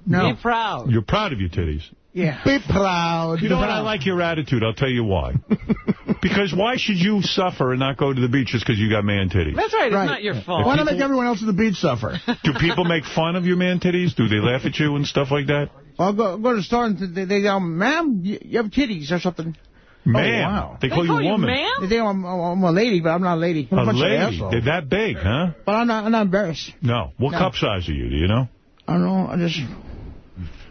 No. Be proud. You're proud of your titties. Yeah. Be proud. You know what? I like your attitude. I'll tell you why. because why should you suffer and not go to the beach just because you got man titties? That's right. It's Right. not your fault. Why not make everyone else at the beach suffer? Do people make fun of your man titties? Do they laugh at you and stuff like that? I'll go, go to the store and they, they go, ma'am, you, you have titties or something. Man, oh, wow. they call They call you you woman. ma'am? They think I'm, I'm a lady, but I'm not a lady. A bunch of lady. They're that big, huh? But I'm not, I'm not embarrassed. No. What No. cup size are you? Do you know? I don't know. I just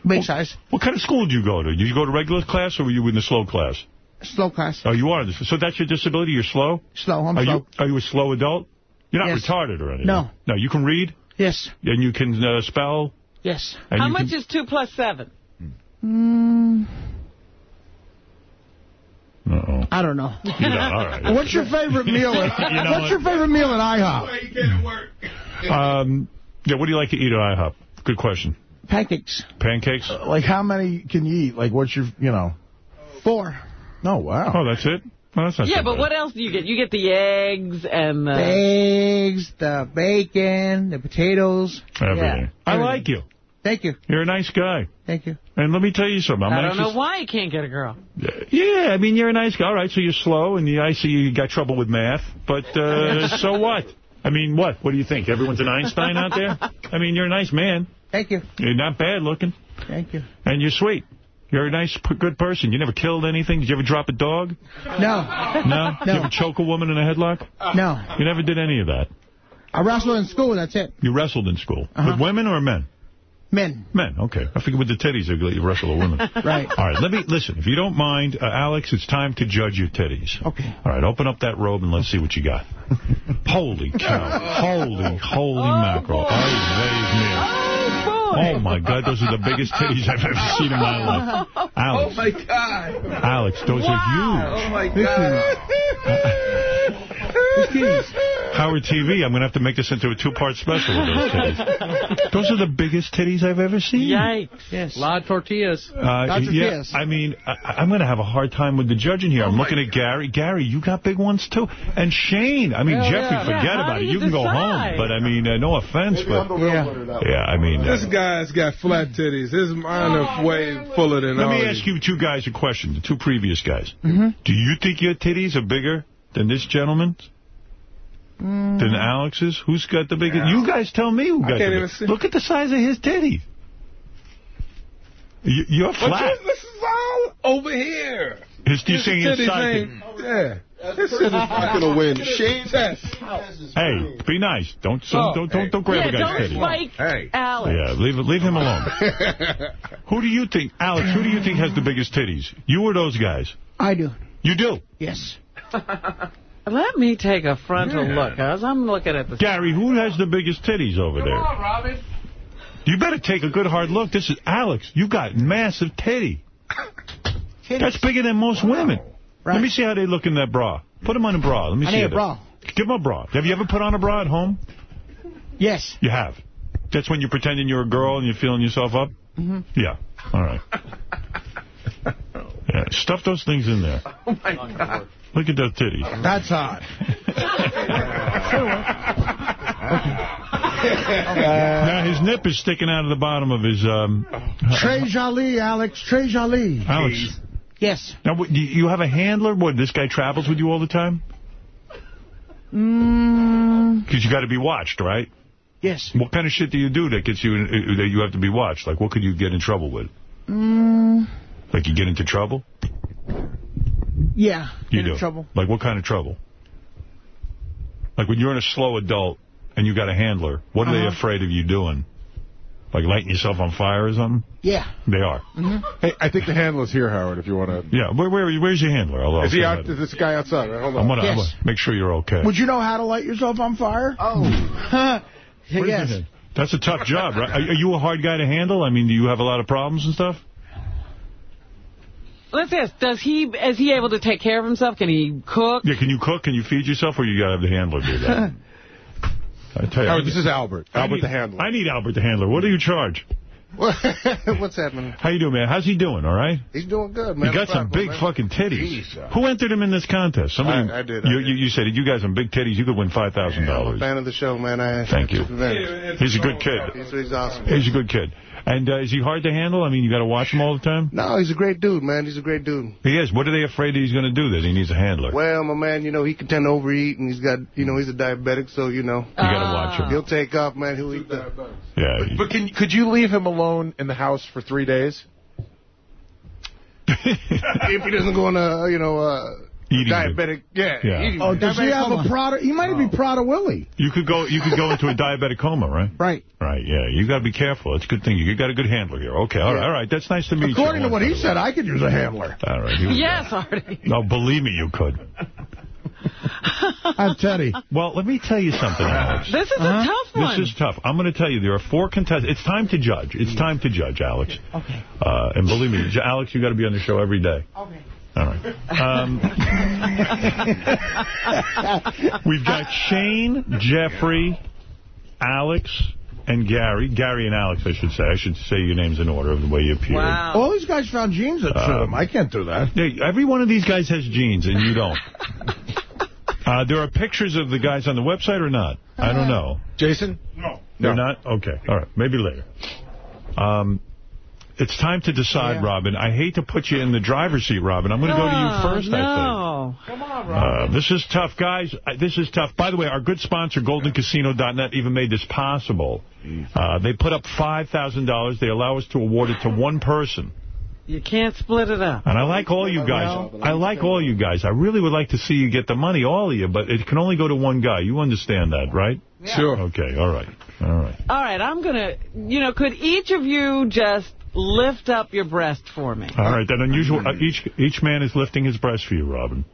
big size. What kind of school did you go to? Did you go to regular class or were you in the slow class? Slow class. Oh, you are. So that's your disability? You're slow? Slow, I'm are slow. You, are you a slow adult? You're not Yes. retarded or anything? No. No, you can read? Yes. And you can uh, spell? Yes. And How much can- is 2 plus 7? Mm, Uh-oh. I don't know. You know, all right. What's your favorite meal? At, You know what's what? your favorite meal at IHOP? Um, yeah, what do you like to eat at IHOP? Good question. Pancakes. Pancakes? Like, how many can you eat? Like, what's your, you know? Four. Oh, wow. Oh, that's it? Well, that's not Yeah, so but bad. what else do you get? You get the eggs and the... The eggs, the bacon, the potatoes. Everything. Yeah. I like you. Thank you. You're a nice guy. Thank you. And let me tell you something. I'm I don't anxious. know why you can't get a girl. Yeah, I mean, you're a nice guy. All right, so you're slow, and you, I see you got trouble with math. But uh, so what? I mean, what? What do you think? Everyone's an Einstein out there? I mean, you're a nice man. Thank you. You're not bad looking. Thank you. And you're sweet. You're a nice, good person. You never killed anything? Did you ever drop a dog? No. No? Did you ever choke a woman in a headlock? No. You never did any of that. I wrestled in school, that's it. You wrestled in school. Uh-huh. With women or men? Men. Men, okay. I figured with the titties, they'd let you wrestle a woman. Right. All right, let me, listen, if you don't mind, uh, Alex, it's time to judge your titties. Okay. All right, open up that robe and let's see what you got. holy cow. Holy, holy mackerel. Oh, Oh, oh, my God, those are the biggest titties I've ever seen in my life. Oh, Alex, Oh, my God. Alex, those are huge. Oh, my huge. Howard TV, I'm going to have to make this into a two-part special with those titties. Those are the biggest titties I've ever seen. Yikes. Yes. A lot of tortillas. Uh, yeah, I mean, I, I'm going to have a hard time with the judging here. I'm looking at Gary. Gary, you got big ones, too. And Shane. I mean, Hell Jeffrey, yeah. forget Yeah, about do it. you You can go home. But, I mean, uh, no offense, but... Yeah, yeah, I mean... uh, This guy's got flat titties. His mine are way fuller than Let me ask you two guys a question, the two previous guys. Do you think your titties are bigger than this gentleman's? Mm. Than Alex's? Who's got the biggest? You guys tell me who I got can't the even big- see. Look at the size of his titties. You, you're But flat. you- this is all over here. His, you're His saying his titties size. ain't- Yeah. This is not gonna win. Shane Hey, be nice. Don't so, Oh, don't don't don't grab yeah, a guy's don't titty. spike Hey. Alex. Yeah, leave leave him alone. who do you think, Alex? Who do you think has the biggest titties? You or those guys? I do. You do. Yes. Let me take a frontal look, guys. I'm looking at the... Gary, who has the biggest titties over there? Robin. You better take a good hard look. This is Alex. You got massive titty. That's bigger than most women. Let me see how they look in that bra. Put them on a bra. Let me I see need a it. bra. Give them a bra. Have you ever put on a bra at home? Yes. You have. That's when you're pretending you're a girl and you're feeling yourself up? hmm Yeah. All right. Yeah, stuff those things in there. Oh, my God. Look at those titties. That's hot. now, his nip is sticking out of the bottom of his... Um, Trey Jolie, Alex. Trey Jolie. Alex. Yes. Now, what, you- you have a handler? What, this guy travels with you all the time? Mm, Because you got to be watched, right? yes. What kind of shit do you do that gets you in, uh, that you have to be watched? Like, what could you get in trouble with? Mm, Like, you get into trouble? Yeah. You Get in do. trouble. Like, what kind of trouble? Like, when you're in a slow adult and you got a handler, what are they Uh-huh. afraid of you doing? Like lighting yourself on fire or something? Yeah. They are. hmm Hey, I think the handler's here, Howard, if you want to... Yeah, where, where, where's your handler? I'll, I'll Is he out? that. Is this guy outside? Right, hold on. I'm gonna, I'm Yes. gonna make sure you're okay. Would you know how to light yourself on fire? Oh. Yes. That's a tough job, right? Are, are you a hard guy to handle? I mean, do you have a lot of problems and stuff? Let's ask, does he, is he able to take care of himself? Can he cook? Yeah, can you cook? Can you feed yourself, or you got to have the handler do that? I tell you, Howard, this is Albert. I Albert need- the handler. I need Albert the handler. What do you charge? What's happening? How you doing, man? How's he doing? All right. He's doing good, man. You got some big fucking titties. Uh. Who entered him in this contest? Somebody. I- I did, I You, did. you, you said you got some big titties. You could win $5,000. I'm a dollars. fan of the show, man. I Thank you. took. He's a good kid. He's, he's awesome. He's a good kid. And uh, is he hard to handle? I mean, you got to watch him all the time. No, he's a great dude, man. He's a great dude. He is. What are they afraid he's going to do that he needs a handler? Well, my man, you know, he can tend to overeat, and he's got, you know, he's a diabetic, so, you know. You got to watch him. He'll take off, man. He'll eat the... Yeah. But can could you leave him alone in the house for three days? if he doesn't go on a, you know, uh, Eating Diabetic, yeah. Yeah. eating- Oh, does he have coma. a Prada? He might be Prader-Willi. You could go. You could go into a diabetic coma, right? Right. Right. Yeah. You got to be careful. It's a good thing you got a good handler here. Okay. All right. All right. That's nice to meet you. According to what he said, I could use a handler. All right. Here we Yes, Artie. No, believe me, you could. I'm Teddy. Well, let me tell you something, Alex. This is a tough one. This is tough. I'm going to tell you, there are four contestants. It's time to judge. It's time to judge, Alex. Okay. Uh, and believe me, Alex, you got to be on the show every day. Okay. All right. Um, we've got Shane, Jeffrey, Alex, and Gary. Gary and Alex, I should say. I should say your names in order of the way you appear. Wow. All these guys found jeans that fit them. I can't do that. Yeah, every one of these guys has jeans, and you don't. Uh, there are pictures of the guys on the website or not? I don't know. Jason? No. They're not? Okay. All right. Maybe later. Um, it's time to decide, Robin. I hate to put you in the driver's seat, Robin. I'm going to go to you first, I think. no. Come on, Uh, this is tough, guys. Uh, This is tough. By the way, our good sponsor, GoldenCasino.net, even made this possible. Uh, they put up $5,000. They allow us to award it to one person. You can't split it up. And I like all you guys. I like all you guys. I really would like to see you get the money, all of you, but it can only go to one guy. You understand that, right? Sure. Okay, all right. All right. All right, I'm going to, you know, could each of you just lift up your breast for me? All right, that unusual. Uh, each each man is lifting his breast for you, Robin.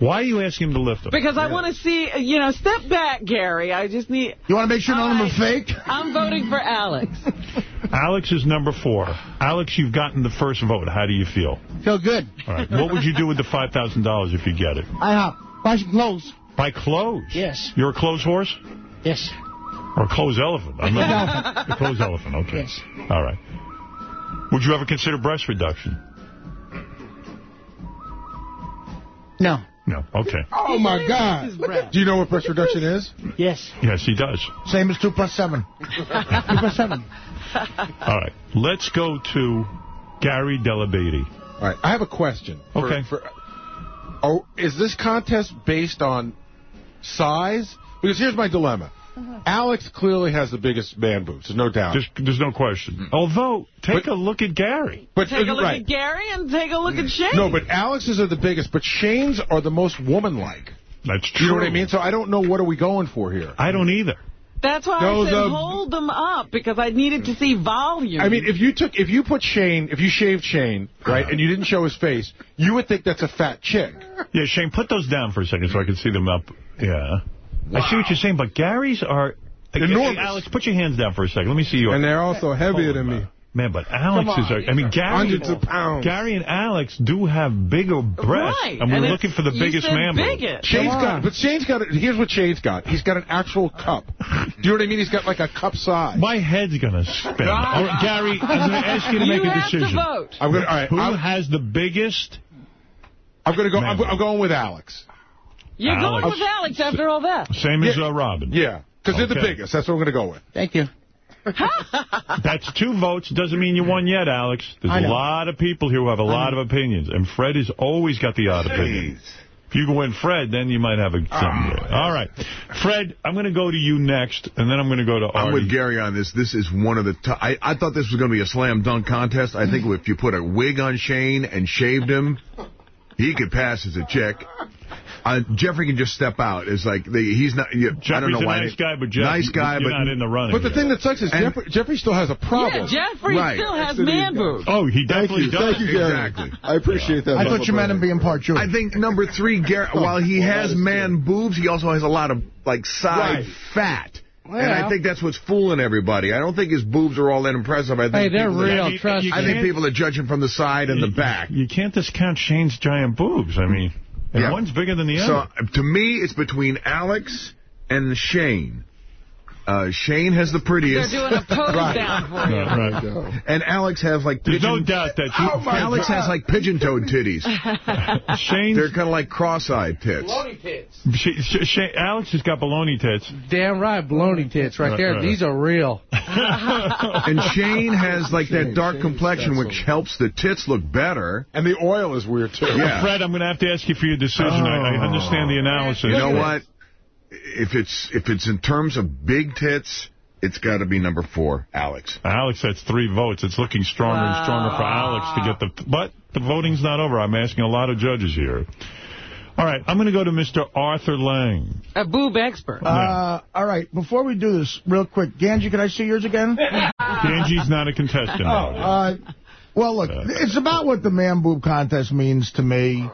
Why are you asking him to lift them? Because I want to see, you know, step back, Gary. I just need... You want to make sure none of them are fake? I'm voting for Alex. Alex is number four. Alex, you've gotten the first vote. How do you feel? Feel good. All right. What would you do with the $5,000 if you get it? I hop. Buy some clothes. Buy clothes? Yes. You're a clothes horse? Yes. Or a clothes elephant? I'm not, a clothes elephant, okay. Yes. All right. Would you ever consider breast reduction? No. No. Okay. Oh, my God. Do you know what breast reduction is? Yes. Yes, he does. Same as 2 plus 7. 2 plus 7. All right. Let's go to Gary Dell'Abate. All right. I have a question. for- Okay. For, oh, is this contest based on size? Because here's my dilemma. Mm-hmm. Alex clearly has the biggest man boobs, there's no doubt. There's, there's no question. Mm-hmm. Although, take a look at Gary. But Take a look right. at Gary and take a look at mm. Shane. No, but Alex's are the biggest, but Shane's are the most woman-like. That's true. You know what I mean? So I don't know what are we going for here. I don't either. That's why No, I said the- hold them up, because I needed to see volume. I mean, if you took, if you put Shane, if you shaved Shane, right, uh-huh. and you didn't show his face, you would think that's a fat chick. Yeah, Shane, put those down for a second so I can see them up. Yeah. I see what you're saying, but Gary's are... Enormous. Alex, put your hands down for a second. Let me see you. And they're also heavier than me. Man, but Alex Come is... on. I mean, Gary... Hundreds of pounds. Gary and Alex do have bigger breasts. Right. And we're And looking for the biggest said man boob. biggest. Shane's Come got, on. but Shane's got, here's what Shane's got. He's got an actual cup. Do you know what I mean? He's got like a cup size. My head's going to spin. All right, Gary, I'm going to ask you to You make a have to decision. vote. I'm gonna, all right, Who I'm, has the biggest... I'm gonna go, I'm. I'm going with Alex. You're Alex. going with Alex after all that. Same as Yeah. uh, Robin. Yeah, because they're the biggest. That's what I'm gonna go with. Thank you. That's two votes. Doesn't mean you won yet, Alex. There's a lot of people here who have a lot of opinions, and Fred has always got the odd opinion. If you can win Fred, then you might have a something. All right. Fred, I'm going to go to you next, and then I'm going to go to Artie. I'm with Gary on this. This is one of the... T I, I thought this was going to be a slam dunk contest. I think if you put a wig on Shane and shaved him, he could pass as a chick. Uh, Jeffrey can just step out. It's like the, he's not. You, I don't know a why. nice guy, but Jeff, nice guy, you're but not in the running. But the yet. thing that sucks is And- Jeffrey, Jeffrey still has a problem. Yeah, Jeffrey Right. still has Next to these man boobs. Oh, he definitely does. Thank you, Gary. Exactly. I appreciate that. I thought you meant him being part Jewish. I think number three, Gary, while he has man boobs, he also has a lot of like side Right. fat. And I think that's what's fooling everybody. I don't think his boobs are all that impressive. I think Hey, they're real. you- Trust you I think people are judging from the side and the back. You can't discount Shane's giant boobs. I mean, and Yeah. one's bigger than the other. So to me, it's between Alex and Shane. Uh, Shane has the prettiest. They're doing a pose down for you. Yeah, right. And Alex has like There's pigeon... no doubt that you, Oh, Alex has like pigeon-toed titties. Shane's, They're kind of like cross-eyed tits. Sh- Sh- Shane, Alex has got baloney tits. Damn right, baloney tits right Right, there. right. These are real. And Shane has like that dark complexion, which helps the tits look better. And the oil is weird, too. Yeah. Fred, I'm going to have to ask you for your decision. I, I understand the analysis. You know what? If it's if it's in terms of big tits, it's got to be number four, Alex. Alex, that's three votes. It's looking stronger and stronger for Alex to get the... But the voting's not over. I'm asking a lot of judges here. All right, I'm going to go to Mr. Arthur Lange. A boob expert. Uh, all right, before we do this, real quick, Ganji, can I see yours again? Ganji's not a contestant. now. Uh, well, look, it's about what the man boob contest means to me.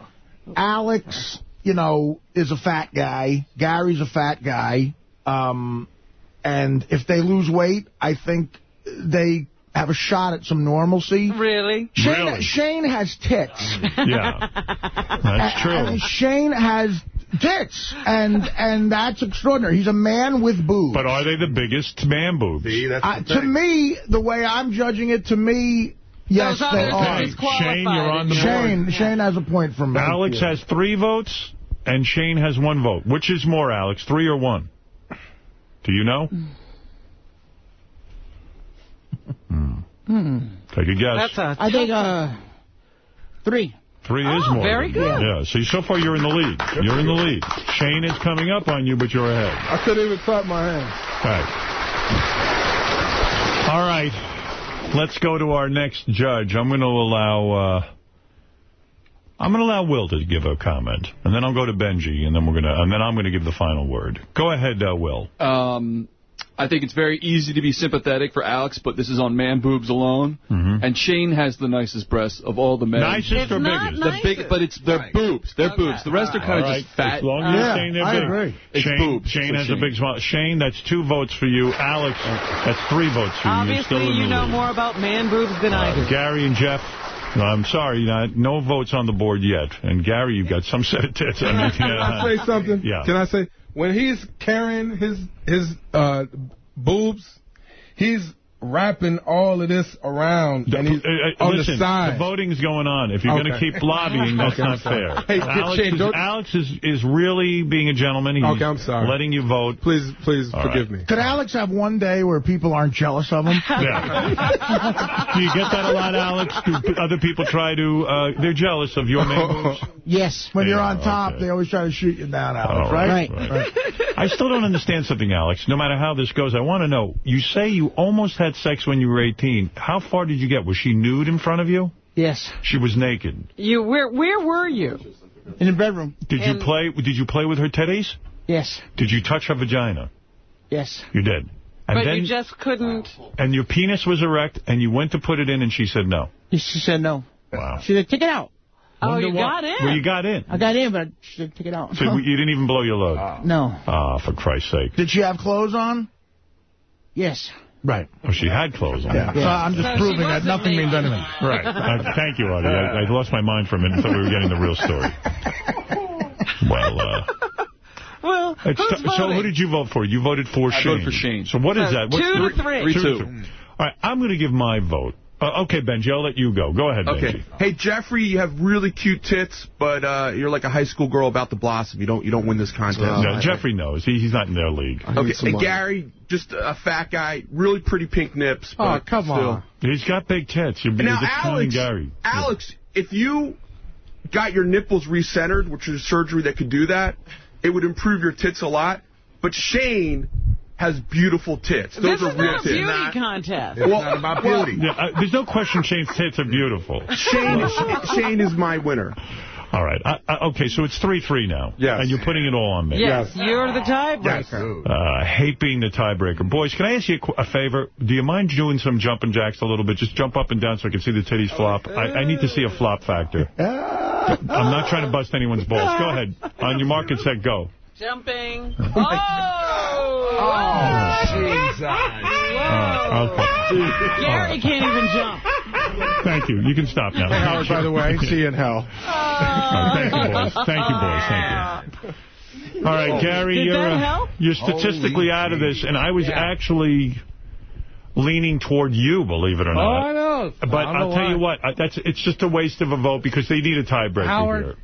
Alex, you know, is a fat guy. Gary's a fat guy. Um, and if they lose weight, I think they have a shot at some normalcy. Really? Shane, Really? Shane has tits. Yeah, that's true. And Shane has tits, and and that's extraordinary. He's a man with boobs. But are they the biggest man boobs? See, Uh, to me, the way I'm judging it, to me, yes, they are. are. Shane, you're on the Shane, board. Shane has a point from me. Alex has three votes, and Shane has one vote. Which is more, Alex, three or one? Do you know? Hmm. Take a guess. That's a I think uh, three. Three is Oh, more. very than one. good. Yeah, see, so far you're in the lead. You're in the lead. Shane is coming up on you, but you're ahead. I couldn't even clap my hands. Right. All right. Let's go to our next judge. I'm going to allow... Uh, I'm going to allow Will to give a comment, and then I'll go to Benjy, and then we're going to, and then I'm going to give the final word. Go ahead, uh, Will. Um, I think it's very easy to be sympathetic for Alex, but this is on man boobs alone. And Shane has the nicest breasts of all the men. Nicest It's or not biggest? The big, but it's their boobs. They're boobs. The rest are kind of All right. just fat. As long as you're saying they're big. It's Shane, boobs. Shane for has a big smile. Shane, that's two votes for you. Alex, that's three votes for you. Obviously, you know lead. more about man boobs than I do. Gary and Jeff, no, I'm sorry, not, no votes on the board yet. And Gary, you've got some set of tits. I mean, Can I say something? Yeah. Can I say, when he's carrying his his uh, boobs, he's wrapping all of this around, and he's Uh, uh, on listen, the side. voting's going on. If you're going to keep lobbying, that's Okay, not fair. Hey, Alex, Shane, is, Alex is, is really being a gentleman. He's Okay, I'm sorry. letting you vote. Please, please All forgive right. me. Could Alex have one day where people aren't jealous of him? Yeah. Do you get that a lot, Alex? Do other people try to, uh, they're jealous of your man boobs? Yes. When you're Yeah, on top, okay. they always try to shoot you down, Alex, All right? right, I still don't understand something, Alex. No matter how this goes, I want to know. You say you almost had sex when you were 18. How far did you get? Was she nude in front of you? Yes. She was naked. You where where were you? In the bedroom. Did you play? Did you play with her titties? Yes. Did you touch her vagina? Yes. You did. And but then, you just couldn't. and your penis was erect, and you went to put it in, and she said no. She said no. Wow. She said, take it out. Oh, you why- got in. Well, you got in. I got in, but she said, take it out. So you didn't even blow your load. No. Ah, for Christ's sake. Did she have clothes on? Yes. Right. Well, she had clothes on. Yeah. So I'm just So proving that wasn't nothing means anything. Right. Uh, thank you, Artie. I, I lost my mind for a minute. I thought we were getting the real story. Well, uh, Well, who's so who did you vote for? You voted for I Shane. voted for Shane. So what is So that? What's two the- to three. Three, Two two. to three. All right, I'm going to give my vote. Uh, okay, Benjy, I'll let you go. Go ahead, Okay. Benjy. Hey, Jeffrey, you have really cute tits, but uh, you're like a high school girl about to blossom. You don't you don't win this contest. No, Jeffrey knows. He, he's not in their league. Okay, and Gary, just a fat guy, really pretty pink nips. Oh, come still. on. He's got big tits. You're, now, you're Alex, Gary. Alex, if you got your nipples recentered, which is surgery that could do that, it would improve your tits a lot. But Shane has beautiful tits. Those This are is real not a beauty contest. Well, well, Yeah, uh, there's no question Shane's tits are beautiful. Shane, Shane is my winner. All right. I, I, okay, so it's 3-3 now. Yes. And you're putting it all on me. Yes, you're the tiebreaker. Uh, I hate being the tiebreaker. Boys, can I ask you a, qu- a favor? Do you mind doing some jumping jacks a little bit? Just jump up and down so I can see the titties flop. I, I need to see a flop factor. I'm not trying to bust anyone's balls. Go ahead. On your mark and set, go. Jumping. Oh, Jesus. Uh, okay. Gary can't even jump. Thank you. You can stop now. Hey, Howard, by the way, see you in hell. Uh, thank you, boys. Thank you, boys. Thank you. All right, Gary, Did you're uh, you're statistically out of this, and I was actually leaning toward you, believe it or not. Oh, not. I know. But I I'll tell why. you what, uh, that's it's just a waste of a vote because they need a tiebreaker Howard, here.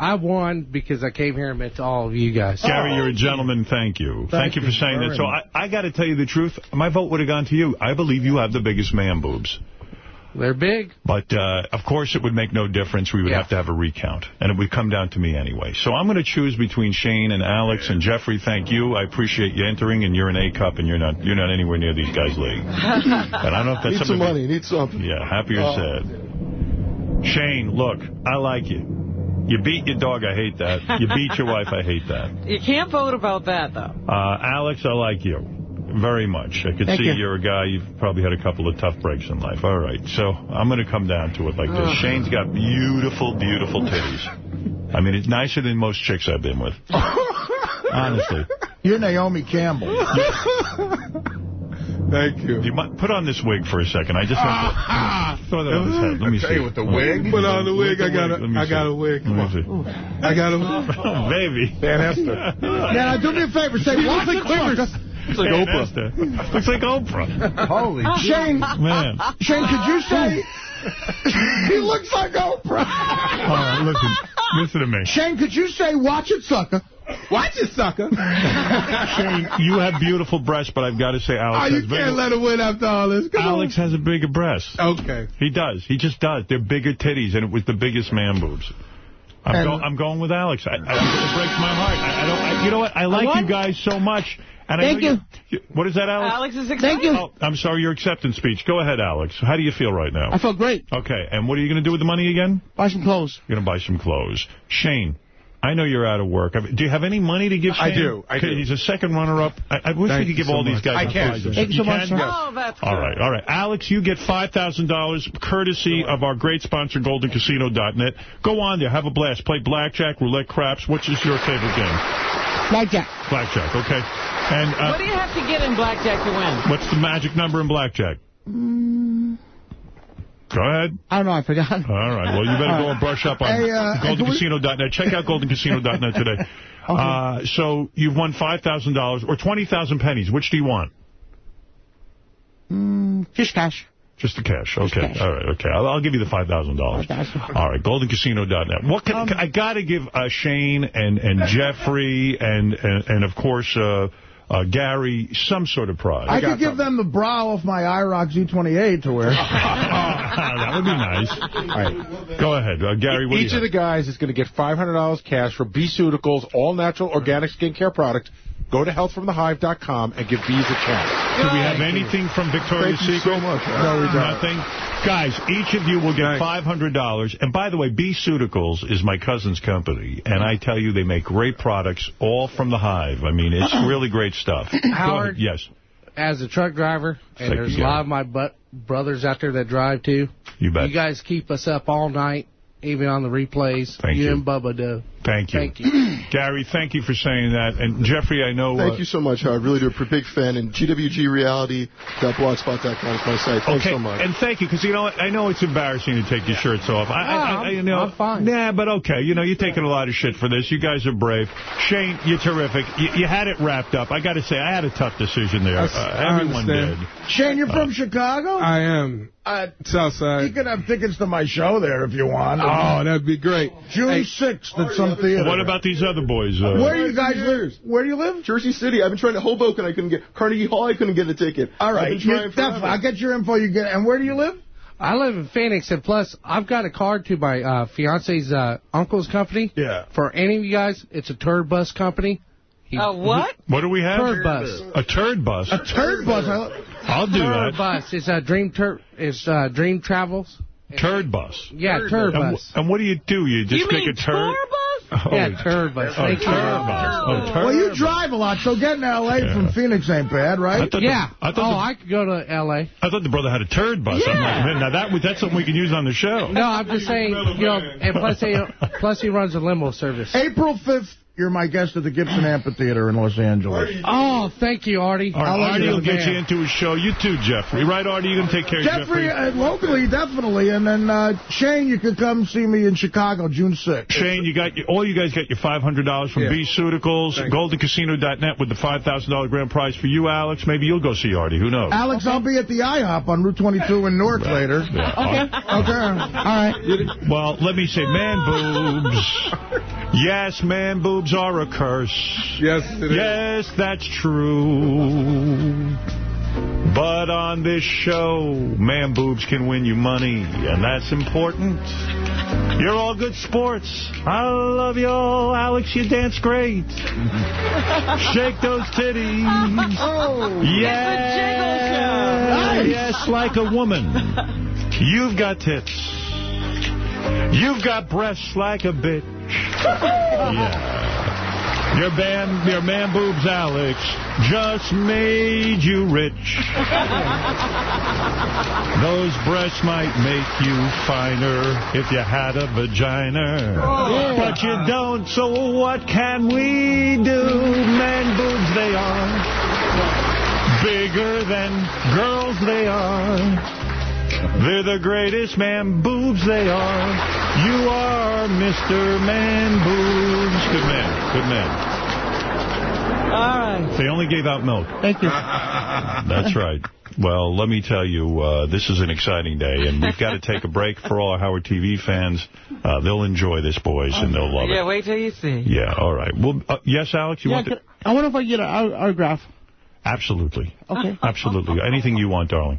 I won because I came here and met all of you guys. Gary, you're a gentleman. Thank you. Thank, you for saying that. So I, I got to tell you the truth. My vote would have gone to you. I believe you have the biggest man boobs. They're big. But, uh, of course, it would make no difference. We would Yeah. have to have a recount. And it would come down to me anyway. So I'm going to choose between Shane and Alex and Jeffrey. Thank you. I appreciate you entering, and you're an A cup, and you're not you're not anywhere near these guys' league. And I don't know if that's Need some something... money. Need something. Yeah, happy or Oh. sad. Shane, look, I like you. You beat your dog, I hate that. You beat your wife, I hate that. You can't vote about that, though. Uh, Alex, I like you very much. I can Thank see you. you're a guy, you've probably had a couple of tough breaks in life. All right, so I'm going to come down to it like this. Ugh. Shane's got beautiful, beautiful titties. I mean, it's nicer than most chicks I've been with. Honestly. You're Naomi Campbell. Thank you. You might put on this wig for a second. I just want to ah, ah. throw that on his head. Let me I tell see. you, with the wig? Put on the wig. I got a, Let I got a oh, wig. Come on. I got a. Oh, baby. Dan Hester. Now, do me a favor. Say, He watch looks like Clippers. sucker. Looks like Oprah. Looks like Oprah. Holy Shane. Man. Shane, could you say... he looks like Oprah. All right, listen. Listen to me. Shane, could you say, watch it, sucker? Watch it, sucker. Shane, you have beautiful breasts, but I've got to say Alex Oh, has you can't let him win after all this. Come Alex has a bigger breast. Okay. He does. He just does. They're bigger titties, and it was the biggest man boobs. I'm, go, I'm going with Alex. I, I, it breaks my heart. I, I don't. I, you know what? I like what? you guys so much. And Thank I you. What is that, Alex? Alex is excited. Thank you. Oh, I'm sorry, your acceptance speech. Go ahead, Alex. How do you feel right now? I feel great. Okay, and what are you going to do with the money again? Buy some clothes. You're going to buy some clothes. Shane, I know you're out of work. I mean, do you have any money to give Shane? I do, I do. He's a second runner-up. I, I wish Thank we could give so all these much. guys I can. prizes. Thank you so much, can? sir. Yes. Oh, that's All good. right, all right. Alex, you get $5,000 courtesy of our great sponsor, GoldenCasino.net. Go on there, have a blast. Play blackjack, roulette, craps. Which is your favorite game? Blackjack. Blackjack, okay. And uh, What do you have to get in blackjack to win? what's the magic number in blackjack? Go ahead. I don't know. I forgot. All right. Well, you better go and brush up on Hey, uh, GoldenCasino.net. Check out GoldenCasino.net today. Uh, so you've won $5,000 or 20,000 pennies. Which do you want? Mm, just cash. Just the cash. Okay. cash. All right. Okay. I'll, I'll give you the $5,000. All right. GoldenCasino.net. What can, I got to give uh, Shane and, and Jeffrey and, and, and, of course, uh, uh, Gary some sort of prize. I could give them the bra off my IROC Z28 to wear. that would be nice. All right. Go ahead. Uh, Gary, what do Each you of the guys is going to get $500 cash for B-Ceuticals, all-natural organic skincare product. Go to healthfromthehive.com and give bees a chance. Do we have anything from Victoria's Thank you so much. No, we don't. Nothing? Guys, each of you will get $500. And by the way, B-Ceuticals is my cousin's company. And I tell you, they make great products, all from the Hive. I mean, it's really great stuff. Howard? Yes. As a truck driver, and Thank there's a lot of my butt brothers out there that drive too. You bet. You guys keep us up all night, even on the replays. Thank you. you. and Bubba do. Thank you. Thank you. Gary, thank you for saying that. And Jeffrey, I know... Thank uh, you so much, Howard. Really do. A big fan. And gwgreality.blogspot.com is my site. Thanks okay, so much. and thank you, because you know what? I know it's embarrassing to take your shirts off. I, I, I, I- you know, I'm fine. Nah, but okay. You know, you're taking a lot of shit for this. You guys are brave. Shane, you're terrific. You, you had it wrapped up. I got to say, I had a tough decision there. Uh, everyone did. Shane, you're from Chicago? I am. Uh, Southside. you can have tickets to my show there if you want. Oh, that'd be great. June 6th at some theater. What about these other boys? Uh, Where do you guys live? Where do you live? Jersey City. I've been trying to Hoboken. I couldn't get Carnegie Hall. I couldn't get a ticket. All right. I've been trying I'll get your info. You get. And where do you live? I live in Phoenix, and plus, I've got a card to my uh, fiance's uh, uncle's company. Yeah. For any of you guys, it's a turd bus company. He- A what? What do we have? Turd bus. A turd bus. A turd bus. I, I'll do Turd that. bus. It's a dream tur. It's uh, Dream Travels. Turd bus. Yeah, turd And, bus. wh- and what do you do? You just you make mean a turd? Tour bus? Oh, Yeah, turd bus. Oh, Thank turd you. bus. Oh, turd well, you drive a lot, so getting to L.A. Yeah. from Phoenix ain't bad, right? thought Yeah. Oh, the, I oh, thought I could go to L.A. I thought the brother had a turd bus. I'm like, man, now that that's something we can use on the show. No, I'm just saying, you know, and plus he, plus he runs a limo service. April 5th, you're my guest at the Gibson Amphitheater in Los Angeles. Oh, thank you, Artie. All right, Artie will get you into his show. You too, Jeffrey. Right, Artie? You going to take care of Jeffrey, Jeffrey? uh, locally, definitely. And then uh, Shane, you could come see me in Chicago June 6th. Shane, you got your, all you guys got your $500 from Yeah. You. GoldenCasino.net with the $5,000 grand prize for you, Alex. Maybe you'll go see Artie. Who knows? Alex, I'll be at the IHOP on Route 22 in Newark later. Yeah. Okay. Okay. All right. Well, let me say, man boobs. Yes, man boobs are a curse. Yes, it is. Yes, that's true. But on this show, man boobs can win you money, and that's important. You're all good sports. I love you all. Alex, you dance great. Shake those titties. Oh, yeah. Yes, like a woman. You've got tits. You've got breasts like a bitch. Yeah. Your man, your man boobs, Alex, just made you rich. Those breasts might make you finer if you had a vagina. Oh. But you don't, so what can we do? Man boobs, they are. Bigger than girls, they are. They're the greatest man boobs they are. You are Mr. Man Boobs. Good man. Good man. All right. They only gave out milk. Thank you. That's right. Well, let me tell you, uh, this is an exciting day, and we've got to take a break for all our Howard TV fans. Uh, they'll enjoy this, boys, and they'll love Yeah, it. Yeah, wait till you see. Yeah, all right. Well, uh, yes, Alex, you Yeah, want to... I wonder if I get an au- autograph. Absolutely. Okay. Absolutely. Anything you want, darling.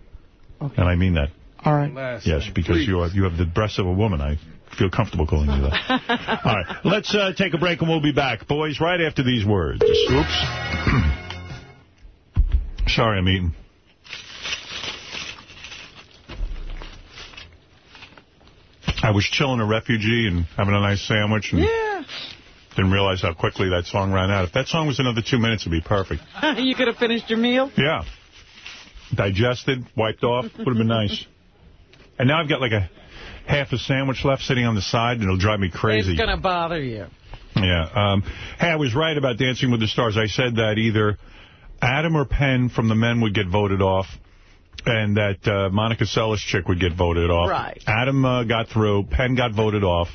Okay. And I mean that. All right. Yes, because you have, you have the breasts of a woman. I feel comfortable calling you that. All right, let's uh, take a break and we'll be back. Boys, right after these words. Oops. Sorry, I'm eating. I was chilling a refugee and having a nice sandwich and Yeah. didn't realize how quickly that song ran out. If that song was another two minutes, it'd be perfect. you could have finished your meal? Yeah. Digested, wiped off, would have been nice. And now I've got like a half a sandwich left sitting on the side, and it'll drive me crazy. It's going to bother you. Yeah. Um, hey, I was right about Dancing with the Stars. I said that either Adam or Penn from the men would get voted off, and that uh, Monica Seles chick would get voted off. Right. Adam uh, got through. Penn got voted off.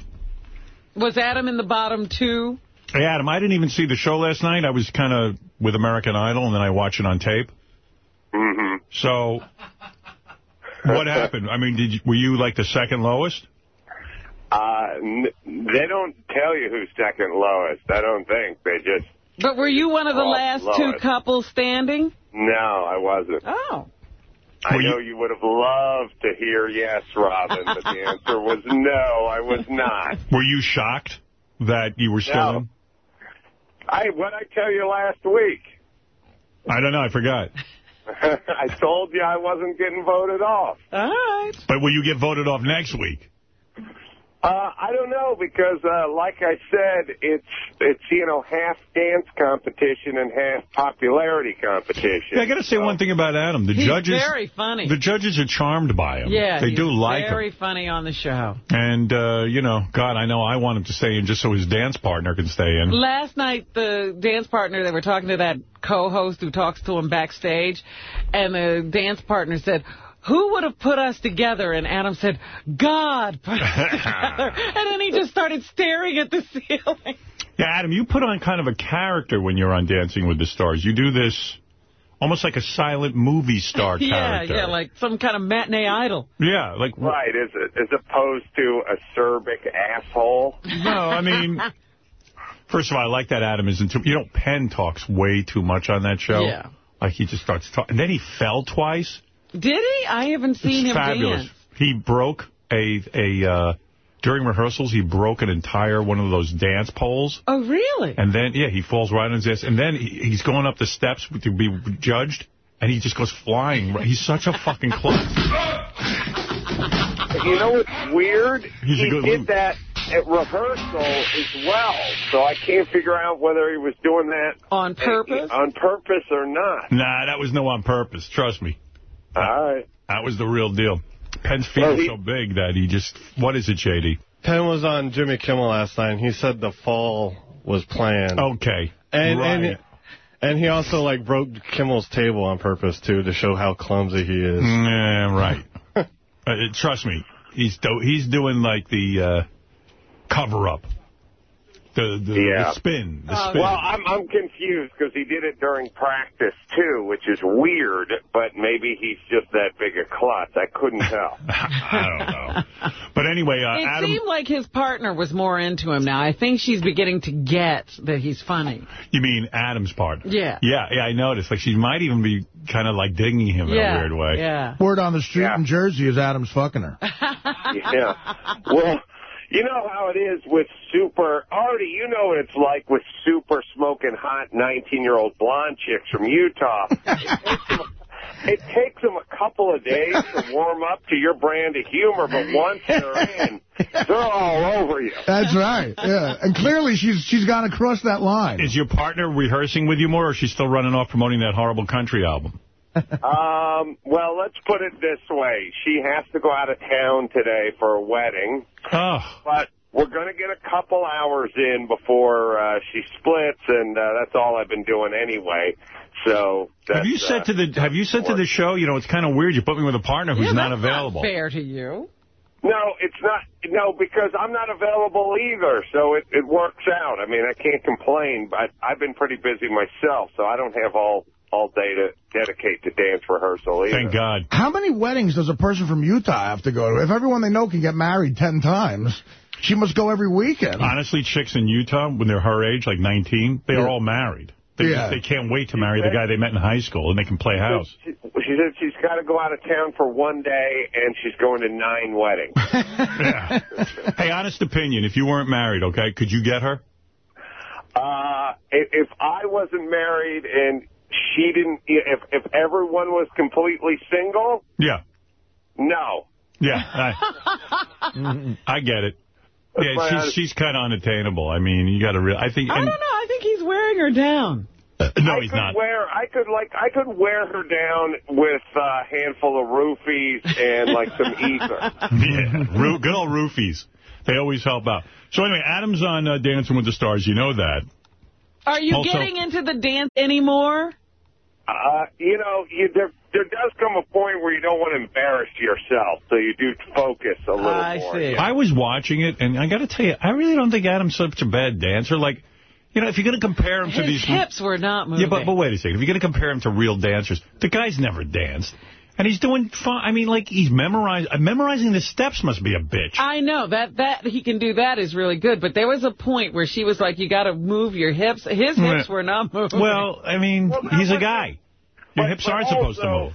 Was Adam in the bottom two? Hey, Adam, I didn't even see the show last night. I was kind of with American Idol, and then I watch it on tape. Mm-hmm. So, what happened? I mean, did you, were you like the second lowest? Uh, n- they don't tell you who's second lowest. I don't think. They just, But were you one of the last two couples standing? no, I wasn't. Oh. I know you would have loved to hear yes, Robin, but the answer was no, I was not. Were you shocked that you were still No. in? I what I tell you last week? I don't know. I forgot. I told you I wasn't getting voted off. All right. But will you get voted off next week? Uh, I don't know because, uh, like I said, it's it's you know half dance competition and half popularity competition. Yeah, I got to say one thing about Adam. The He's judges, very funny. the judges are charmed by him. Yeah, they he's do like him. very funny on the show. And, uh, you know, God, I know I want him to stay in just so his dance partner can stay in. Last night, the dance partner, they were talking to that co-host who talks to him backstage, and the dance partner said, who would have put us together? And Adam said, God put us together. And then he just started staring at the ceiling. Yeah, Adam, you put on kind of a character when you're on Dancing with the Stars. You do this almost like a silent movie star yeah, character. yeah, yeah, like some kind of matinee idol. Yeah, like... Right, as as opposed to a acerbic asshole. No, I mean... First of all, I like that Adam isn't too... You know, Penn talks way too much on that show. Yeah. Like, he just starts talking. And then he fell twice. Did he? I haven't seen it's him fabulous. dance. He broke a... a uh, during rehearsals, he broke an entire one of those dance poles. Oh, really? And then, yeah, he falls right on his ass. And then he, he's going up the steps to be judged, and he just goes flying. He's such a fucking klutz. You know what's weird? He's he good did loop. that at rehearsal as well, so I can't figure out whether he was doing that on purpose, on purpose or not. Nah, that was no on purpose. Trust me. All right. That was the real deal. Penn's feet Well, are he- so big that he just... What is it, JD? Penn was on Jimmy Kimmel last night, and he said the fall was planned. Okay. And, right. and, and he also, like, broke Kimmel's table on purpose, too, to show how clumsy he is. Yeah, right. uh, trust me, he's do he's doing like the uh, cover up The, the, Yeah. the spin. The Uh, spin. well, I'm I'm confused because he did it during practice too, which is weird. But maybe he's just that big a klutz. I couldn't tell. I don't know. But anyway, uh, it Adam, seemed like his partner was more into him now. I think she's beginning to get that he's funny. you mean Adam's partner? Yeah. Yeah, yeah, I noticed. Like, she might even be kind of like digging him in a weird way. yeah. Word on the street in Jersey is Adam's fucking her. yeah. Well, you know how it is with super. Artie, you know what it's like with super smoking hot 19-year-old blonde chicks from Utah. It takes, them, it takes them a couple of days to warm up to your brand of humor, but once they're in, they're all over you. That's right. Yeah, and clearly she's she's gone across that line. Is your partner rehearsing with you more, or is she still running off promoting that horrible country album? Um, well, let's put it this way. She has to go out of town today for a wedding. Oh. But we're going to get a couple hours in before uh, she splits, and uh, that's all I've been doing anyway. So Have you said uh, to the Have you said to the show? You know, it's kind of weird. You put me with a partner who's yeah, not that's available. Not fair to you. No, it's not. No, because I'm not available either, so it, it works out. I mean, I can't complain, but I've been pretty busy myself, so I don't have all all day to dedicate to dance rehearsal either. Thank God. How many weddings does a person from Utah have to go to? If everyone they know can get married ten times, she must go every weekend. Honestly, chicks in Utah, when they're her age, like 19, they Yeah. are all married. They, Yeah. they can't wait to marry the guy they met in high school, and they can play house. She, she said she's got to go out of town for one day, and she's going to nine weddings. yeah. Hey, honest opinion, if you weren't married, okay, could you get her? Uh, if, if I wasn't married and she didn't, if if everyone was completely single, Yeah. no. Yeah. I, I get it. That's Yeah, my she's, honest- she's kind of unattainable. I mean, you got to real. I think. I don't know. I think he's wearing her down. no, I he's could not. Wear, I could like I could wear her down with a handful of roofies and like some ether. yeah, Roo- good old roofies. They always help out. So anyway, Adam's on uh, Dancing with the Stars. You know that. Are you Also- getting into the dance anymore? Uh, you know, you, there there does come a point where you don't want to embarrass yourself, so you do focus a little I more. see. I was watching it, and I got to tell you, I really don't think Adam's such a bad dancer. Like, you know, if you're going to compare him to His these... hips were not moving. Yeah, but, but wait a second. If you're going to compare him to real dancers, the guy's never danced. And he's doing fine. I mean, like, he's memorized, uh, memorizing the steps must be a bitch. I know that that he can do that is really good, but there was a point where she was like, "You got to move your hips." His hips were not moving. Well, I mean, he's a guy. Your But- hips but aren't supposed to move.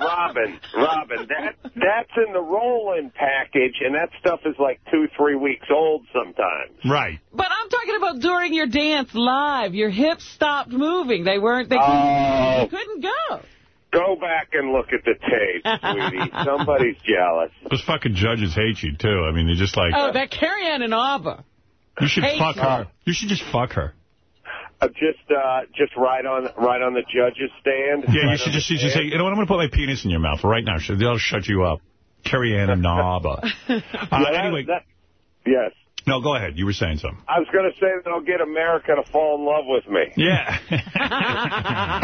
Robin, Robin, that that's in the roll-in package, and that stuff is like two, three weeks old sometimes. Right. But I'm talking about during your dance live, your hips stopped moving. They weren't. They Oh. couldn't, they couldn't go. Go back and look at the tape, sweetie. Somebody's jealous. Those fucking judges hate you, too. I mean, they're just like, Oh, that Carrie Ann Inaba. you should hate fuck you. her. You should just fuck her. Uh, just, uh, just right on, right on the judge's stand. Yeah, you should on just, you should say, you know what, I'm going to put my penis in your mouth right now. So They'll shut you up. Carrie Ann and Naba. Uh, Yeah, that- anyway, that- yes. No, go ahead. You were saying something. I was going to say that I'll get America to fall in love with me. Yeah.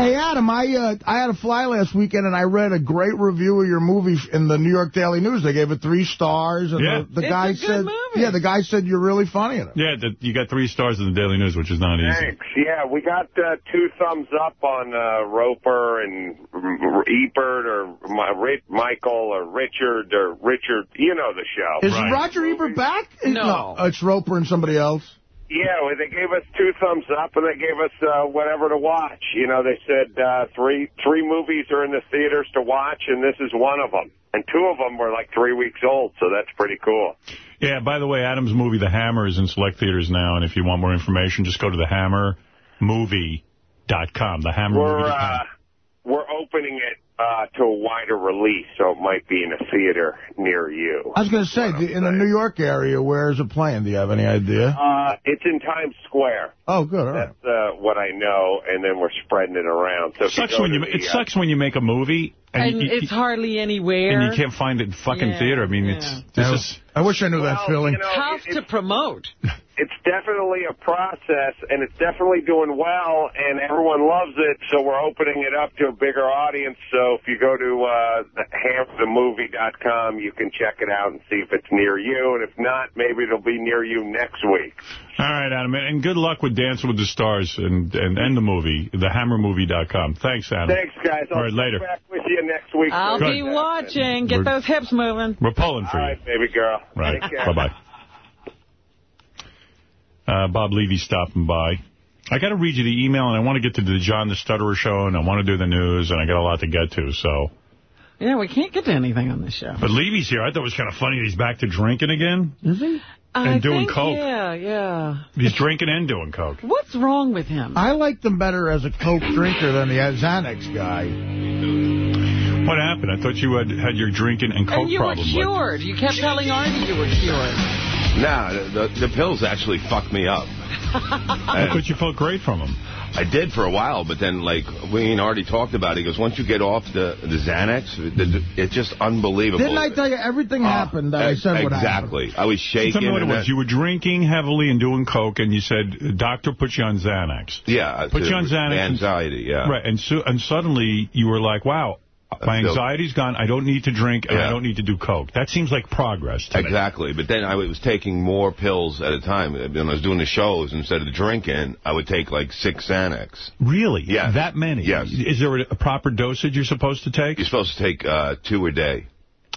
Hey, Adam, I uh, I had a fly last weekend, and I read a great review of your movie in the New York Daily News. They gave it three stars, and Yeah. the, the It's guy a good said, movie. "Yeah, the guy said you're really funny in it." yeah, the, you got three stars in the Daily News, which is not easy. Thanks. Yeah, we got uh, two thumbs up on uh, Roeper and Ebert or my, Ri- Michael or Richard or Richard. You know the show. Is Roger Ebert back? No. It's Roeper and somebody else. Yeah, well, they gave us two thumbs up, and they gave us uh, whatever to watch. You know, they said uh, three three movies are in the theaters to watch, and this is one of them. And two of them were like three weeks old, so that's pretty cool. Yeah, by the way, Adam's movie, The Hammer, is in select theaters now, and if you want more information, just go to thehammermovie.com. We're Thehammermovie.com. uh, we're opening it uh, to a wider release, so it might be in a theater near you. I was going to say, the, in the New York area, where is it playing? Do you have any idea? Uh, it's in Times Square. Oh, good. All right. That's uh, what I know, and then we're spreading it around. So if sucks you when you, the, it uh, sucks when you make a movie and, And you, you- it's hardly anywhere. and you can't find it in fucking Yeah, theater. I mean, yeah. it's this I- is I wish I knew that feeling. you know, Tough it- to promote. it's definitely a process, and it's definitely doing well, and everyone loves it, so we're opening it up to a bigger audience. So if you go to uh, hamthemovie.com, you can check it out and see if it's near you, and if not, maybe it'll be near you next week. All right, Adam, and good luck with Dancing with the Stars and, and, and the movie, thehammermovie.com. Thanks, Adam. Thanks, guys. I'll All right, later. be back with you next week. I'll Good. be watching. Get We're- those hips moving. We're pulling for All you. right, baby girl. Right. Bye-bye. Uh, Bob Levy stopping by. I got to read you the email, and I want to get to the John the Stutterer show, and I want to do the news, and I got a lot to get to, so. Yeah, we can't get to anything on this show. But Levy's here. I thought it was kind of funny that he's back to drinking again. Is he? And I doing think, coke. Yeah, yeah. He's drinking and doing coke. What's wrong with him? I liked him better as a coke drinker than the Xanax guy. What happened? I thought you had had your drinking and coke and you were problem. cured. You kept telling Artie you were cured. Nah, the, the, the pills actually fucked me up. I thought you felt great from them. I did for a while, but then, like, we already talked about it. He goes, once you get off the, the Xanax, the, it's just unbelievable. Didn't I tell you everything uh, happened that I said would happen? Exactly. I was shaking. Tell me what it was. then- You were drinking heavily and doing coke, and you said, doctor, put you on Xanax. Yeah. Uh, put to- you on Xanax. and- Anxiety, yeah. Right, and, so, and suddenly you were like, wow, my anxiety's gone. I don't need to drink, and I don't need to do coke. That seems like progress to me. Exactly. But then I was taking more pills at a time. When I was doing the shows, instead of drinking, I would take like six Xanax. Really? Yeah. That many? Yes. Is there a, a proper dosage you're supposed to take? You're supposed to take uh, two a day.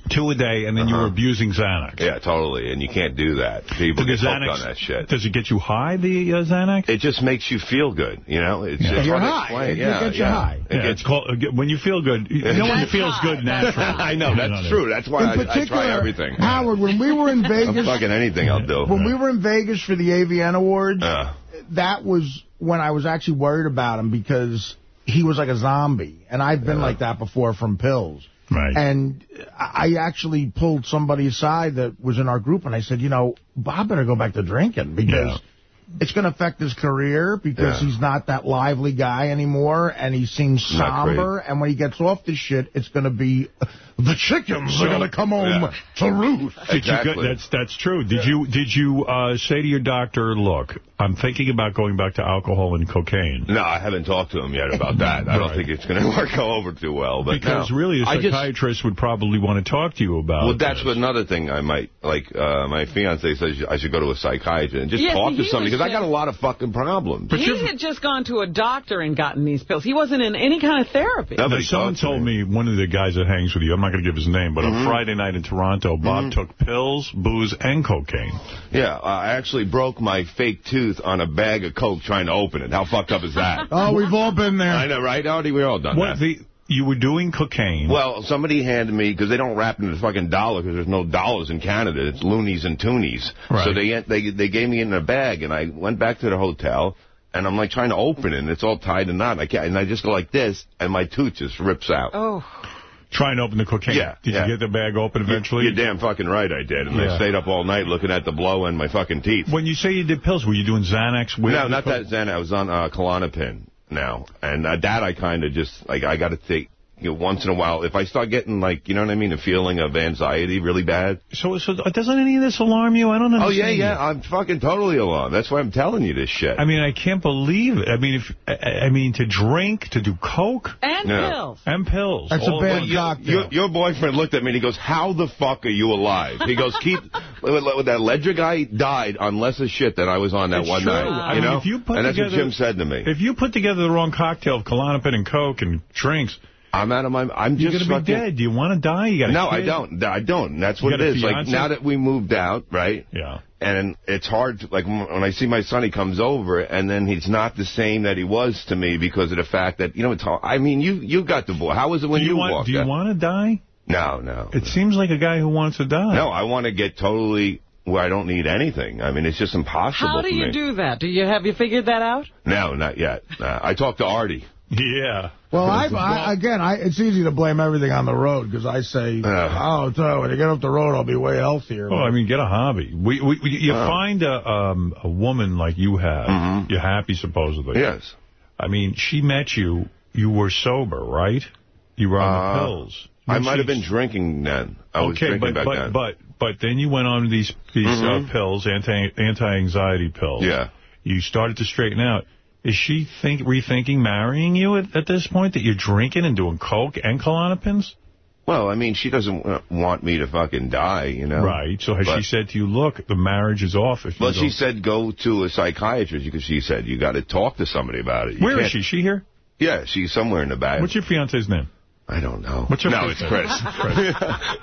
Two a day, and then you Uh-huh. were abusing Xanax. Yeah, totally. And you can't do that. People get the hooked on that shit. Does it get you high, the uh, Xanax? It just makes you feel good, you know? It's, Yeah. You're hard to high. explain. It yeah, gets you yeah. high. It Yeah, gets- it's called, uh, when you feel good, no one feels good naturally. I know, that's true. That's why I, I try everything. Howard, when we were in I'm Vegas, fucking anything I'll do. when we were in Vegas for the AVN Awards, Uh, that was when I was actually worried about him because he was like a zombie. And I've been like that before from pills. Right. And I actually pulled somebody aside that was in our group, and I said, you know, Bob better go back to drinking because it's going to affect his career because Yeah. he's not that lively guy anymore, and he seems somber. And when he gets off this shit, it's going to be the chickens So- are going to come home Yeah. to roost. Did you Exactly. go, that's that's true. Did you did you uh, say to your doctor, look, I'm thinking about going back to alcohol and cocaine? no, I haven't talked to him yet about that. I don't think it's going to work over too well. But Because no. really, a I just- psychiatrist would probably want to talk to you about. Well, that's this. another thing I might, like, uh, my fiance says I should go to a psychiatrist and just Yeah, talk to somebody, because I got a lot of fucking problems. he had just gone to a doctor and gotten these pills. He wasn't in any kind of therapy. Nobody Now, someone told me, one of the guys that hangs with you, I'm not going to give his name, but Mhm. on Friday night in Toronto, Bob took pills, booze, and cocaine. Yeah, uh, I actually broke my fake tooth on a bag of Coke trying to open it. How fucked up is that? Oh, we've all been there. I know, right, Artie? We've all done What that. the? You were doing cocaine. Well, somebody handed me, because they don't wrap it in a fucking dollar, because there's no dollars in Canada. It's loonies and toonies. Right. So they, they they gave me it in a bag, and I went back to the hotel, and I'm like trying to open it, and it's all tied in knot. I can't, and I just go like this, and my tooth just rips out. Oh. Trying to open the cocaine. Yeah, Did yeah. you get the bag open eventually? You're damn fucking right I did. And Yeah. I stayed up all night looking at the blow in my fucking teeth. When you say you did pills, were you doing Xanax with no, not that Xanax. I was on uh, Klonopin now. And uh, that I kind of just, like, I got to take, you know, once in a while. If I start getting, like, you know what I mean, a feeling of anxiety really bad. So, so doesn't any of this alarm you? I don't understand. Oh, yeah, yeah. I'm fucking totally alarmed. That's why I'm telling you this shit. I mean, I can't believe it. I mean, if I I mean, to drink, to do coke, And Yeah. pills. and pills. That's a bad at once. cocktail. Your, your boyfriend looked at me and he goes, how the fuck are you alive? He goes, keep, with that Ledger guy died on less of shit than I was on that It's one true. night. I You mean, know? if you put and that's what together- Jim said to me. If you put together the wrong cocktail of Klonopin and coke and drinks, I'm out of my, I'm you're just going to be fucking- dead. Do you want to die? You got a No, kid? I don't. I don't. That's You what got it a is. Like now that we moved out, right? Yeah. And it's hard. To, like when I see my son, he comes over, and then he's not the same that he was to me because of the fact that you know it's hard. I mean, you you got divorced. How was it when do you, you, want? walked Do you out? want to die? No, no. It seems like a guy who wants to die. No, I want to get totally where I don't need anything. I mean, it's just impossible How do for you me. do that? Do you have you figured that out? No, not yet. Uh, I talked to Artie. Yeah. Well, I, I again, I, it's easy to blame everything on the road because I say, oh, so when I get off the road, I'll be way healthier. Well, I mean, get a hobby. We, we, we you Oh. find a um, a woman like you have. You're happy, supposedly. Yes. I mean, she met you. You were sober, right? You were on Uh, the pills. I might have been drinking then. I was okay, drinking but back but, then. but but then you went on these these Mhm. uh, pills, anti anti anxiety pills. Yeah. You started to straighten out. Is she think rethinking marrying you at, at this point that you're drinking and doing coke and Klonopins? well, I mean, she doesn't want me to fucking die, you know. Right. So has But- she said to you, look, the marriage is off if Well, she said go to a psychiatrist because she said you got to talk to somebody about it. You Where is she? She here? Yeah, she's somewhere in the back. What's your fiance's name? I don't know. What's her no, it's? Chris. Chris.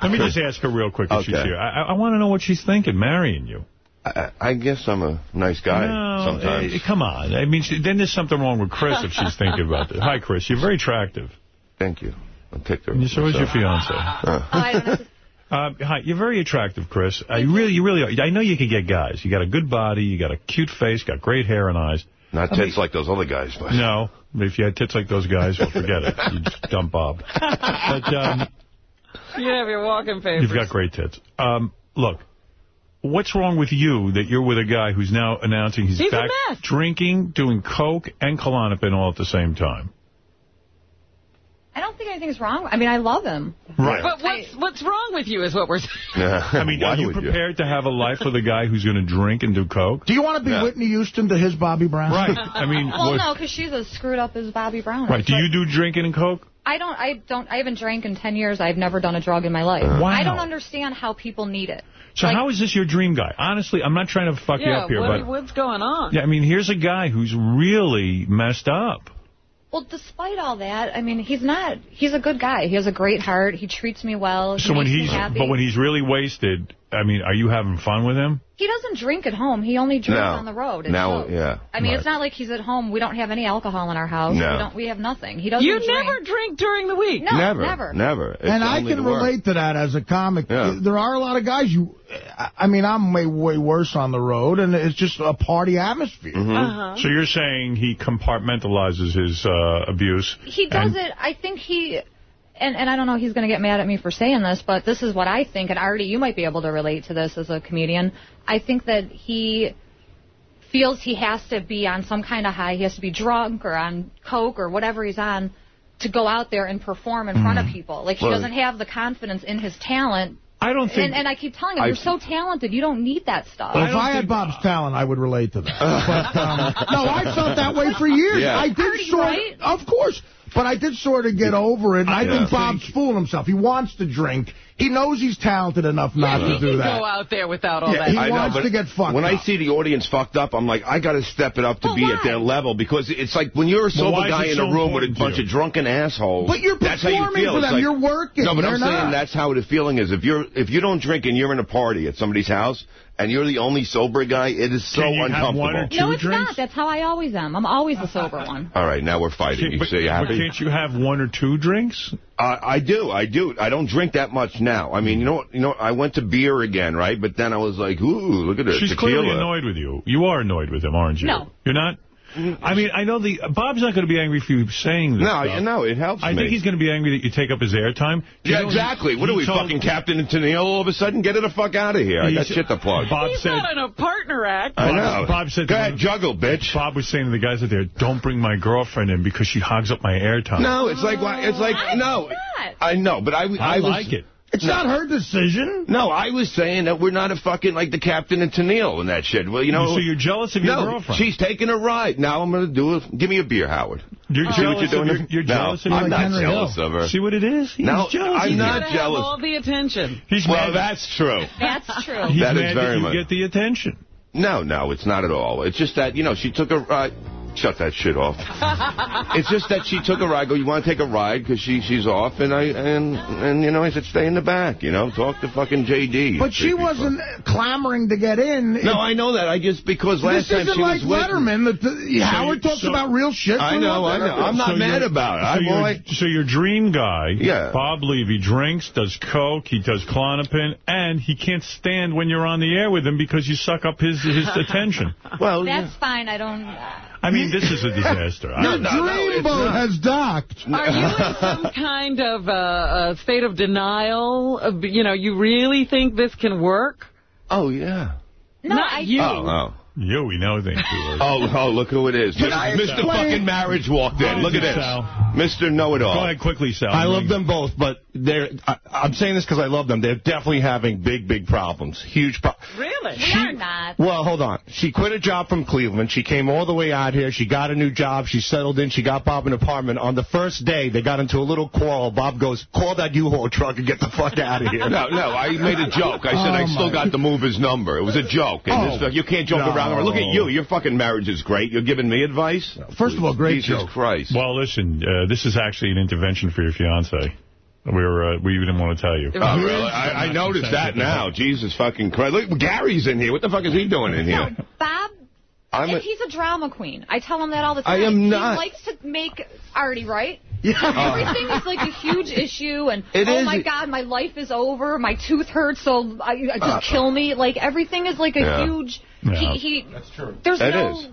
Let me just ask her real quick if she's here. I, I want to know what she's thinking, marrying you. I, I guess I'm a nice guy no, sometimes. eh, come on. I mean, she, then there's something wrong with Chris if she's thinking about this. Hi, Chris. You're very attractive. Thank you. I picked her. And so is your fiance. Uh. Uh, hi, you're very attractive, Chris. Uh, you really, you really are. I know you can get guys. You got a good body, you got a cute face, got great hair and eyes. Not I tits mean- like those other guys, but No, if you had tits like those guys, well, forget it. You dumb Bob. But um, You have your walking papers. you've got great tits. Um, look, what's wrong with you that you're with a guy who's now announcing he's, He's back drinking, doing coke and Klonopin all at the same time? I don't think anything's wrong. I mean, I love him. Right. But what's, what's wrong with you is what we're saying. I mean, are you prepared to have a life with a guy who's going to drink and do coke? Do you want to be Yeah. Whitney Houston to his Bobby Brown? Right. I mean, Well, what- no, because she's as screwed up as Bobby Brown. right. is, Do but you do drinking and coke? I don't. I don't. I haven't drank in ten years. I've never done a drug in my life. Wow. I don't understand how people need it. So Like- how is this your dream guy? Honestly, I'm not trying to fuck you up here, what, but what's going on? yeah, I mean, here's a guy who's really messed up. Well, despite all that, I mean, he's not. He's a good guy. He has a great heart. He treats me well. He So when makes me he's happy. but when he's really wasted, I mean, are you having fun with him? He doesn't drink at home. He only drinks No. on the road. It's Now, so- yeah, I mean, right. it's not like he's at home. We don't have any alcohol in our house. No. We don't. We have nothing. He doesn't. You drink. never drink during the week. No, never, never. never. It's and I can the relate to that as a comic. Yeah. There are a lot of guys you. I- I mean, I'm way way worse on the road, and it's just a party atmosphere. Mm-hmm. Uh-huh. So you're saying he compartmentalizes his uh, abuse? He does it. I think he. And, and I don't know he's going to get mad at me for saying this, but this is what I think, and Artie, you might be able to relate to this as a comedian. I think that he feels he has to be on some kind of high. He has to be drunk or on coke or whatever he's on to go out there and perform in front of people. Like he Well- doesn't have the confidence in his talent. I don't And, and I keep telling him, I- you're so talented. You don't need that stuff. Well, if I had Bob's talent, I would relate to that. but, um, no, I felt that way for years. Yeah. I did Artie, sort right? of course, but I did sort of get over it. And I Yeah. think Bob's fooling himself. He wants to drink. He knows he's talented enough not yeah, to he do can that. go out there without all Yeah, that. he I wants but to get fucked When I see the audience fucked up, I'm like, I got to step it up to Well, be why? at their level because it's like when you're a sober why guy in so a room with a bunch you? of drunken assholes. But you're that's how you performing feel. for them. like- You're working. No, but They're I'm saying that's how the feeling is. If you're if you don't drink and you're in a party at somebody's house and you're the only sober guy, it is so Can you have uncomfortable. one or two no, it's drinks? not. That's how I always am. I'm always the sober one. All right, now we're fighting. You but, say you but happy? can't you have one or two drinks? Uh, I do, I do. I don't drink that much now. I mean, you know, you know, I went to beer again, right? But then I was like, ooh, look at this She's tequila. clearly annoyed with you. You are annoyed with him, aren't you? No. You're not? I mean, I know the Bob's not going to be angry for you saying this No, stuff. no, it helps I me. think he's going to be angry that you take up his airtime. Yeah, know, exactly. he- What are we, told- fucking Captain and Tennille all of a sudden? Get it the fuck out of here. I got He's- shit to plug. Bob He's said, not in a partner act. I know. Bob said Go ahead, him- juggle, bitch. Bob was saying to the guys out there, don't bring my girlfriend in because she hogs up my airtime. No, it's like, it's like, no. not. I know, but I, I, I, was, like it. It's not her decision. No, I was saying that we're not a fucking like the Captain and Tennille and that shit. Well, you know. So you're jealous of your no, girlfriend? she's taking a ride. Now I'm going to do it. Give me a beer, Howard. You're See jealous you're doing? of your, you're No, jealous of I'm your not Henry jealous Hill. of her. See what it is? He's No, jealous. I'm of you. not Gotta have jealous. all the attention. He's Well, mad. that's true. That's true. He's That is mad very that you much- get the attention. No, no, it's not at all. It's just that, you know, she took a ride. Shut that shit off. it's just that she took a ride. I Go, you want to take a ride? Because she, she's off. And, I and, and, you know, I said, stay in the back, you know, talk to fucking J.D. But she wasn't clamoring to get in. No, I know that. I just, because last this time isn't she like was with Letterman. That the, Howard talks so- about real shit. I know, I know. I'm not So mad about it. So, I'm your, like, so your dream guy, Yeah. Bob Levy, drinks, does coke, he does Klonopin, and he can't stand when you're on the air with him because you suck up his his attention. well, That's fine. I don't. I mean, this is a disaster. I Your don't know. dreamboat has docked. Are you in some kind of uh, uh, state of denial? Of, you know, you really think this can work? oh, yeah. No, Not you. Oh, oh. You, we know things. Oh, oh, look who it is. Can Mr. explain- fucking Marriage walked in. Look at this. Sal. Mr. Know-It-All. Go ahead quickly, Sal. I love them both, but they're. I, I'm saying this because I love them. They're definitely having big, big problems. Huge problems. Really? We are not. Well, hold on. She quit a job from Cleveland. She came all the way out here. She got a new job. She settled in. She got Bob an apartment. On the first day, they got into a little quarrel. Bob goes, call that U-Haul truck and get the fuck out of here. No, no, I made a joke. I said Oh, I still my- got the move his number. It was a joke. And Oh, this, you can't joke no. around. Look at you. Your fucking marriage is great. You're giving me advice? First of all, great Jesus joke. Christ. Well, listen, uh, this is actually an intervention for your fiance. We were, uh, we didn't want to tell you. Oh, really? I, I noticed that now. Jesus fucking Christ. Look, Gary's in here. What the fuck is he doing in here? Bob, I'm a- he's a drama queen. I tell him that all the time. I time. am not. He likes to make Artie, right? Yeah. Everything is like a huge issue, and It oh is. my god, my life is over. My tooth hurts, so I, I just Uh, kill me. Like everything is like a Yeah. huge. Yeah. He, he. That's true. There's It no. is.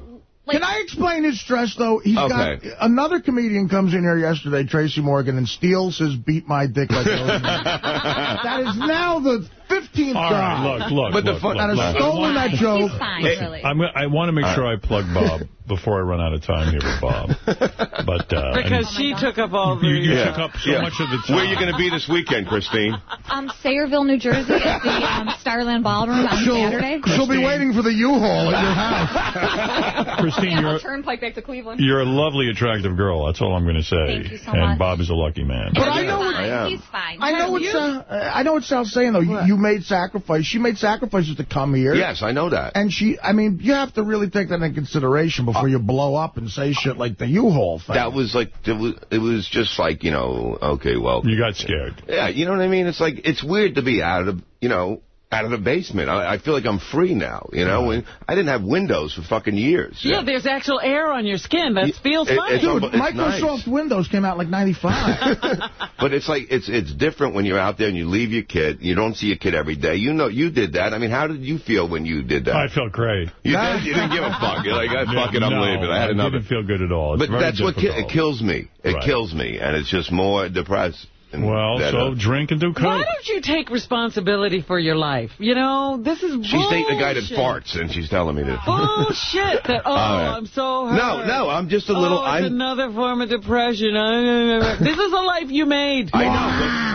Can I explain his stress, though? He's Okay. got another comedian comes in here yesterday, Tracy Morgan, and steals his "Beat My Dick Like Those." That is now the 15th All guy. right, look, look, But the look, fun- look, that has look. stolen that joke. Hey, I'm, I want to make sure I plug Bob before I run out of time here with Bob. But uh, Because and she took up all the... you, you Yeah. took up so Yeah. much of the time. Where are you going to be this weekend, Christine? Um, Sayreville, New Jersey, at the um, Starland Ballroom on Saturday. She'll be waiting for the U-Haul at your house. Christine, Yeah, you're I'll turnpike back to Cleveland. you're a lovely, attractive girl. That's all I'm going to say. Thank you so and much. Bob is a lucky man. But I know what Fine. am. He's fine. I know what Sal, uh, I know what Sal's saying though. You, you made sacrifice. She made sacrifices to come here. Yes, I know that. And she, I mean, you have to really take that into consideration before uh, you blow up and say shit like the U-Haul thing. That was like, it was, it was just like, you know, okay, well. You got scared. Yeah, you know what I mean? It's like, it's weird to be out of, you know, out of the basement. I, I feel like I'm free now, you know? And I didn't have windows for fucking years. Yeah, there's actual air on your skin. That feels It- funny. it's Dude, It's Microsoft Windows came out like 95. But it's like it's it's different when you're out there and you leave your kid. You don't see your kid every day. You know you did that. I mean, how did you feel when you did that? I felt great. You did. You didn't give a fuck. You're like, ah, I fuck it, I'm no, leaving. I had I enough. didn't feel good at all. It's But very that's what ki it kills me. It Right. kills me, and it's just more depressed. And Well, that, so uh, drink and do coke. Why don't you take responsibility for your life? You know, this is she's dating a guy that bullshit. farts, and she's telling me this. Bullshit. That, oh, All right. I'm so hurt. No, no, I'm just a little. Oh, it's I'm. another form of depression. this is a life you made. I know.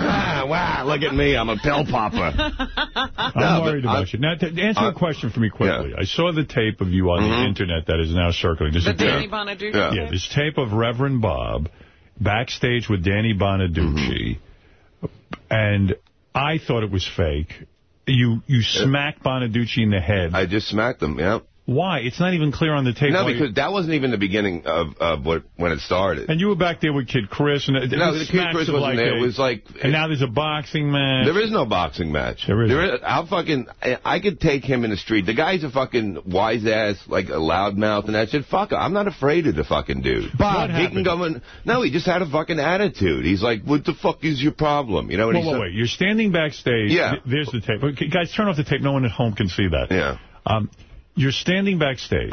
Wow, wow, look at me. I'm a pill popper. I'm No, worried about I'm- you. Now, to answer Uh, a question for me quickly. I saw the tape of you on the internet that is now circling. There's The a Danny Bonaduce Yeah. tape? this tape of Reverend Bob backstage with Danny Bonaducci, mm-hmm. and I thought it was fake. You you smacked Bonaducci in the head. I just smacked him, yeah. Why? It's not even clear on the tape. No, you- because that wasn't even the beginning of, of what when it started. and you were back there with Kid Chris. And it, it No, the Kid Chris wasn't like there. a- It was like- And now there's a boxing match. There is no boxing match. There is. There is. I'll fucking. I, I could take him in the street. The guy's a fucking wise ass, like a loudmouth and that shit. Fuck, I'm not afraid of the fucking dude. Bob, he can go in. No, he just had a fucking attitude. He's like, "What the fuck is your problem?" You know what wait, wait. You're standing backstage. Yeah. There's the tape. Guys, turn off the tape. No one at home can see that. Yeah. Um, you're standing backstage.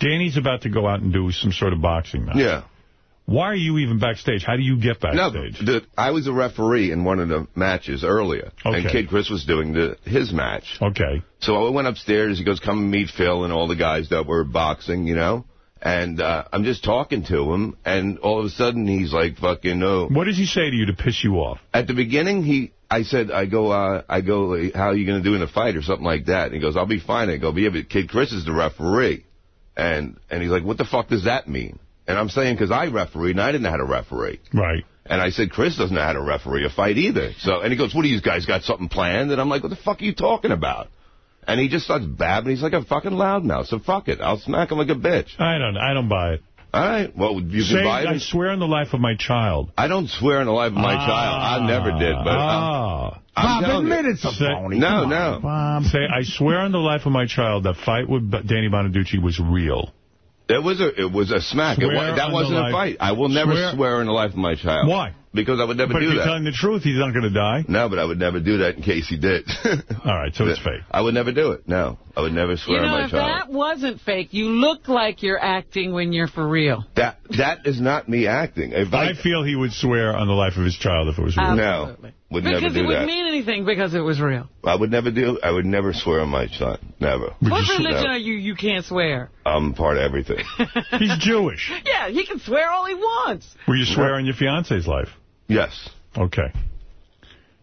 Danny's about to go out and do some sort of boxing match. Yeah. Why are you even backstage? How do you get No, backstage? the, I was a referee in one of the matches earlier, and Kid Chris was doing the his match. Okay. So I went upstairs. He goes, "Come meet Phil and all the guys that were boxing," you know. And uh, I'm just talking to him, and all of a sudden he's like, "Fucking no." What does he say to you to piss you off? At the beginning, he, I said, I go, uh, I go, how are you going to do in a fight or something like that? And he goes, I'll be fine. I go, yeah, but Kid Chris is the referee. And, and he's like, what the fuck does that mean? And I'm saying, because I refereed and I didn't know how to referee. Right. And I said, Chris doesn't know how to referee a fight either. So, and he goes, what do you guys got something planned? And I'm like, what the fuck are you talking about? And he just starts babbling. He's like a fucking loudmouth. So fuck it. I'll smack him like a bitch. I don't. I don't buy it. All right. Well, you Say, can buy it. I swear on the life of my child. I don't swear on the life of my Ah, child. I never did, but ah. I'm Bob, telling you. admit it's a Say- phony. No, Come on, no. Bob. Say, I swear on the life of my child that fight with Danny Bonaducci was real. It was a it was a smack. It that wasn't a fight. I will never swear- swear in the life of my child. Why? Because I would never But do if you're that. telling the truth, he's not going to die. No, but I would never do that in case he did. All right, so it's fake. I would never do it. No, I would never You swear on know, my if child. that wasn't fake, you look like you're acting when you're for real. That that is not me acting. If I, I feel he would swear on the life of his child if it was real. no, would because never it wouldn't mean anything because it was real. I would never do. I would never swear on my son. Never. What religion No. are you you can't swear? I'm part of everything. He's Jewish. Yeah, he can swear all he wants. Will you swear on your fiance's life? Yes. Okay.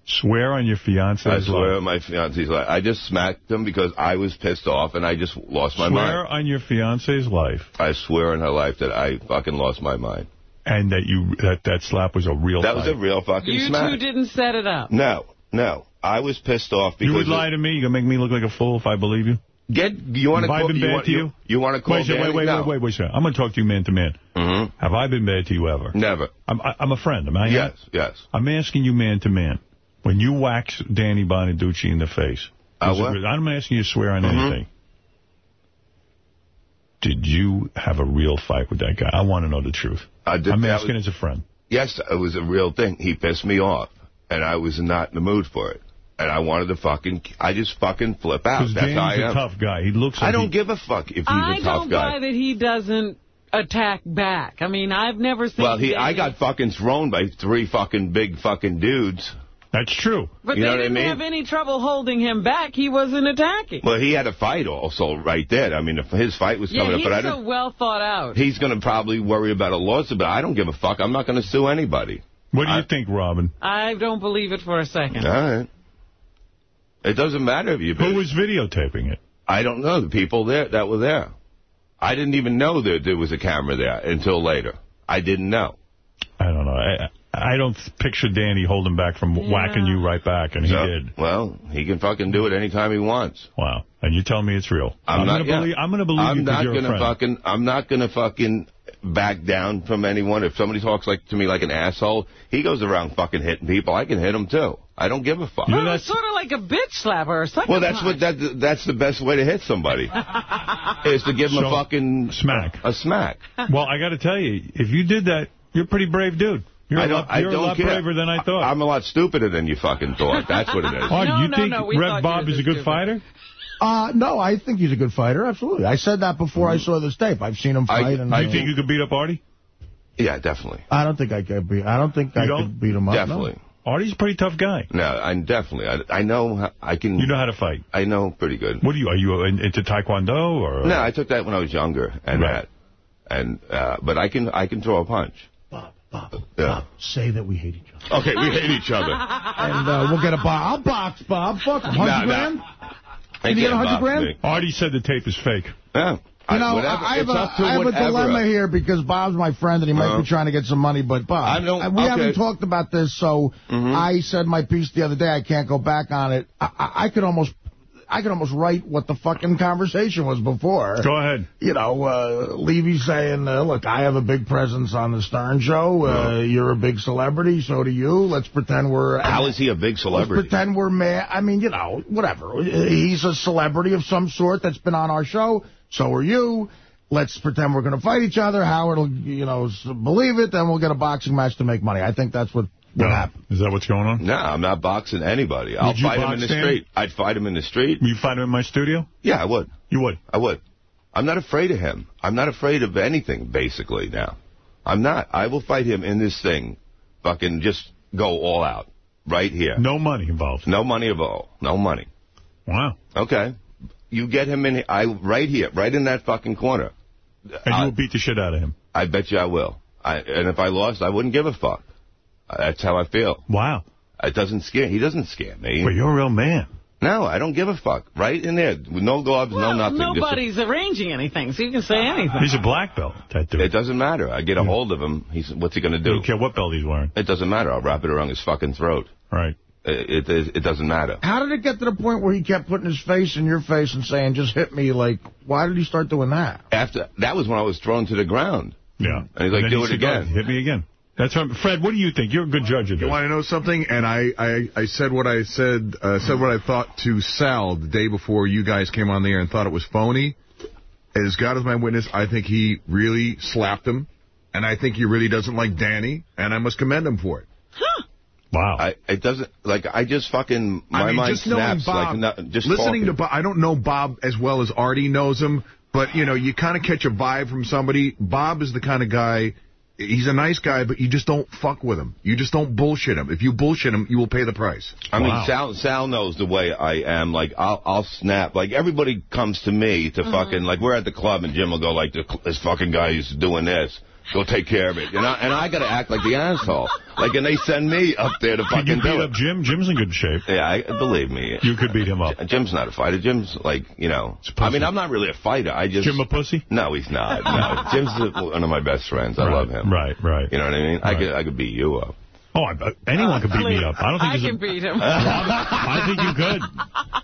Swear on your fiance's life. I life. swear on my fiance's life. I just smacked him because I was pissed off and I just lost my Swear mind. Swear on your fiance's life. I swear on her life that I fucking lost my mind. And that you that that slap was a real That was a real fucking You smack. two didn't set it up. No, no. I was pissed off because You would of- lie to me? You're going to make me look like a fool if I believe you? Get you want to call been you bad want, to you? You, want to call Wait, Danny? wait, wait, no. wait, wait, wait, sir. I'm going to talk to you man to man. Mm-hmm. Have I been bad to you ever? Never. I'm, I, I'm a friend, am I? Yes, yes. I'm asking you man to man. When you wax Danny Bonaducci in the face, I was it I'm asking you to swear on Mhm. anything. Did you have a real fight with that guy? I want to know the truth. I did, I'm asking was- as a friend. Yes, it was a real thing. He pissed me off, and I was not in the mood for it. And I wanted to fucking, I just fucking flip out. Because That's Danny's how I a am. tough guy. He looks like I don't he- give a fuck if he's I a tough guy. I don't guy. buy that he doesn't attack back. I mean, I've never seen Well, he, I got fucking thrown by three fucking big fucking dudes. That's true. But you they know what I didn't mean? have any trouble holding him back. He wasn't attacking. Well, he had a fight also right there. I mean, if his fight was coming he's up, but I so don't. well thought out. He's going to probably worry about a lawsuit, but I don't give a fuck. I'm not going to sue anybody. What do you think, Robin? I don't believe it for a second. All right. It doesn't matter if you. Who was videotaping it? I don't know. The people there that were there. I didn't even know that there was a camera there until later. I didn't know. I don't know. I, I don't picture Danny holding back from whacking you right back, and he So, did. Well, he can fucking do it anytime he wants. Wow. And you tell me it's real. I'm, not. gonna yeah. believe. I'm going to believe I'm you because not you're gonna friend. fucking. I'm not gonna fucking back down from anyone. If somebody talks like to me like an asshole, he goes around fucking hitting people. I can hit him too. I don't give a fuck. Well, it's sort of like a bitch slapper or something. Well, that's what that that's the best way to hit somebody is to give him So, a fucking smack. A smack. well, I got to tell you, if you did that, you're a pretty brave dude. You're I a don't. lot, I you're don't a lot care. braver than I thought. I'm a lot stupider than you fucking thought. That's what it is. Oh, No, you no, think no, we thought Rev you Bob is a good stupid. fighter? Uh, no, I think he's a good fighter. Absolutely. I said that before I saw this tape. I've seen him I- fight. and I You think you could beat up Artie? Yeah, definitely. I don't think I could beat. I don't think You I don't? could beat him up. no. Definitely. Artie's a pretty tough guy. No, I'm definitely. I, I know. how- I can. You know how to fight. I know pretty good. What are you? Are you into Taekwondo or? No, I took that when I was younger, and Right. that, and uh, but I can I can throw a punch. Bob, Bob, Yeah. Bob, say that we hate each other. Okay, we hate each other. And uh, we'll get a box. I'll box, Bob. Fuck him. 100 Nah, nah. grand? They Can you get can't 100 grand? me. Artie said the tape is fake. Yeah. You know, I, whatever. I have, it's a, to I have a dilemma here because Bob's my friend and he might Uh-huh. be trying to get some money. But Bob, I don't- uh, we okay. haven't talked about this, so Mhm. I said my piece the other day. I can't go back on it. I, I, I could almost, I could almost write what the fucking conversation was before. Go ahead. You know, uh, Levy saying, uh, "Look, I have a big presence on the Stern Show. Uh, You're a big celebrity, so do you. Let's pretend we're How is he a big Let's celebrity? pretend we're mad. I mean, you know, whatever. He's a celebrity of some sort that's been on our show. So are you. Let's pretend we're going to fight each other. Howard will, you know, believe it. Then we'll get a boxing match to make money. I think that's what what No. happened. Is that what's going on? No, I'm not boxing anybody. I'll fight him in the Dan? street. I'd fight him in the street. You fight him in my studio? Yeah, I would. You would. I would. I'm not afraid of him. I'm not afraid of anything, basically, now. I'm not. I will fight him in this thing. Fucking just go all out. Right here. No money involved. No money at all. No money. Wow. Okay. You get him in, I right here, right in that fucking corner. And you will beat the shit out of him. I bet you I will. I, and if I lost, I wouldn't give a fuck. Uh, that's how I feel. Wow. It doesn't scare. He doesn't scare me. But you're a real man. No, I don't give a fuck. Right in there, with no gloves, Well, no nothing. Just a- nobody's arranging anything, so you can say ah. anything. He's a black belt, that dude. it doesn't matter. I get a hold of him. He's what's he going to You do? don't care what belt he's wearing. It doesn't matter. I'll wrap it around his fucking throat. Right. It, it, it doesn't matter. How did it get to the point where he kept putting his face in your face and saying, just hit me? Like, why did he start doing that? After that was when I was thrown to the ground. Yeah. And he's like, then do he it again. Hit me again. That's what, Fred, what do you think? You're a good judge of You this. want to know something? And I, I, I said what I said, uh, said what I thought to Sal the day before you guys came on the air and thought it was phony. As God is my witness, I think he really slapped him, and I think he really doesn't like Danny, and I must commend him for it. Wow. I, it doesn't, like, I just fucking, my I mean, mind just knowing snaps. Bob, like, no, just listening talking. to Bob, I don't know Bob as well as Artie knows him, but, you know, you kind of catch a vibe from somebody. Bob is the kind of guy, he's a nice guy, but you just don't fuck with him. You just don't bullshit him. If you bullshit him, you will pay the price. I mean, Sal, Sal knows the way I am. Like, I'll, I'll snap. Like, everybody comes to me to uh-huh. fucking, like, we're at the club and Jim will go, like, this fucking guy is doing this. Go take care of it. And I, and I got to act like the asshole. Like, and they send me up there to Can fucking you beat up Jim? Jim's in good shape. Yeah, I, believe me. You could beat him up. Jim's not a fighter. Jim's like, you know. I mean, I'm not really a fighter. I just. Jim a pussy? No, he's not. No, Jim's one of my best friends. I Right, love him. Right, right. You know what I mean? I could, I could beat you up. Oh, I, anyone could beat me up. I don't think I there's a- can beat him. I think you could.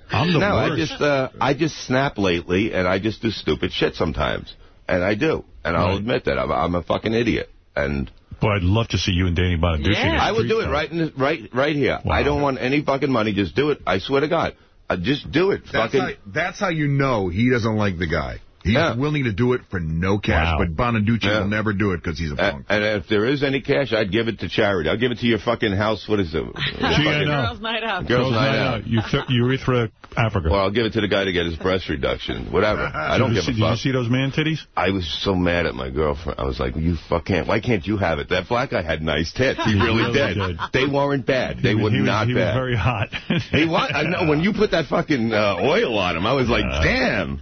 I'm the no, worst. I just, uh, I just snap lately, and I just do stupid shit sometimes, and I do, and I'll admit that I'm, I'm a fucking idiot, and. Boy, I'd love to see you and Danny Bonaduce. get I would do it right in this, right right here. I don't want any fucking money. Just do it. I swear to God. Uh, just do it. That's fucking. how, that's how you know he doesn't like the guy. He's willing to do it for no cash, but Bonaducci Yeah. will never do it because he's a Uh, punk. and if there is any cash, I'd give it to charity. I'll give it to your fucking house. What is it? Your fucking- Girls' night out. Girls' Night Out. You Urethra, Africa. Well, I'll give it to the guy to get his breast reduction. Whatever. I don't give see- a Did you see those man titties? I was so mad at my girlfriend. I was like, you fuck can't. Why can't you have it? That black guy had nice tits. He He really, really did. did. They weren't bad. They He was- were he was- not he was bad. very hot. he was. I know. When you put that fucking uh, oil on him, I was like, Uh, damn.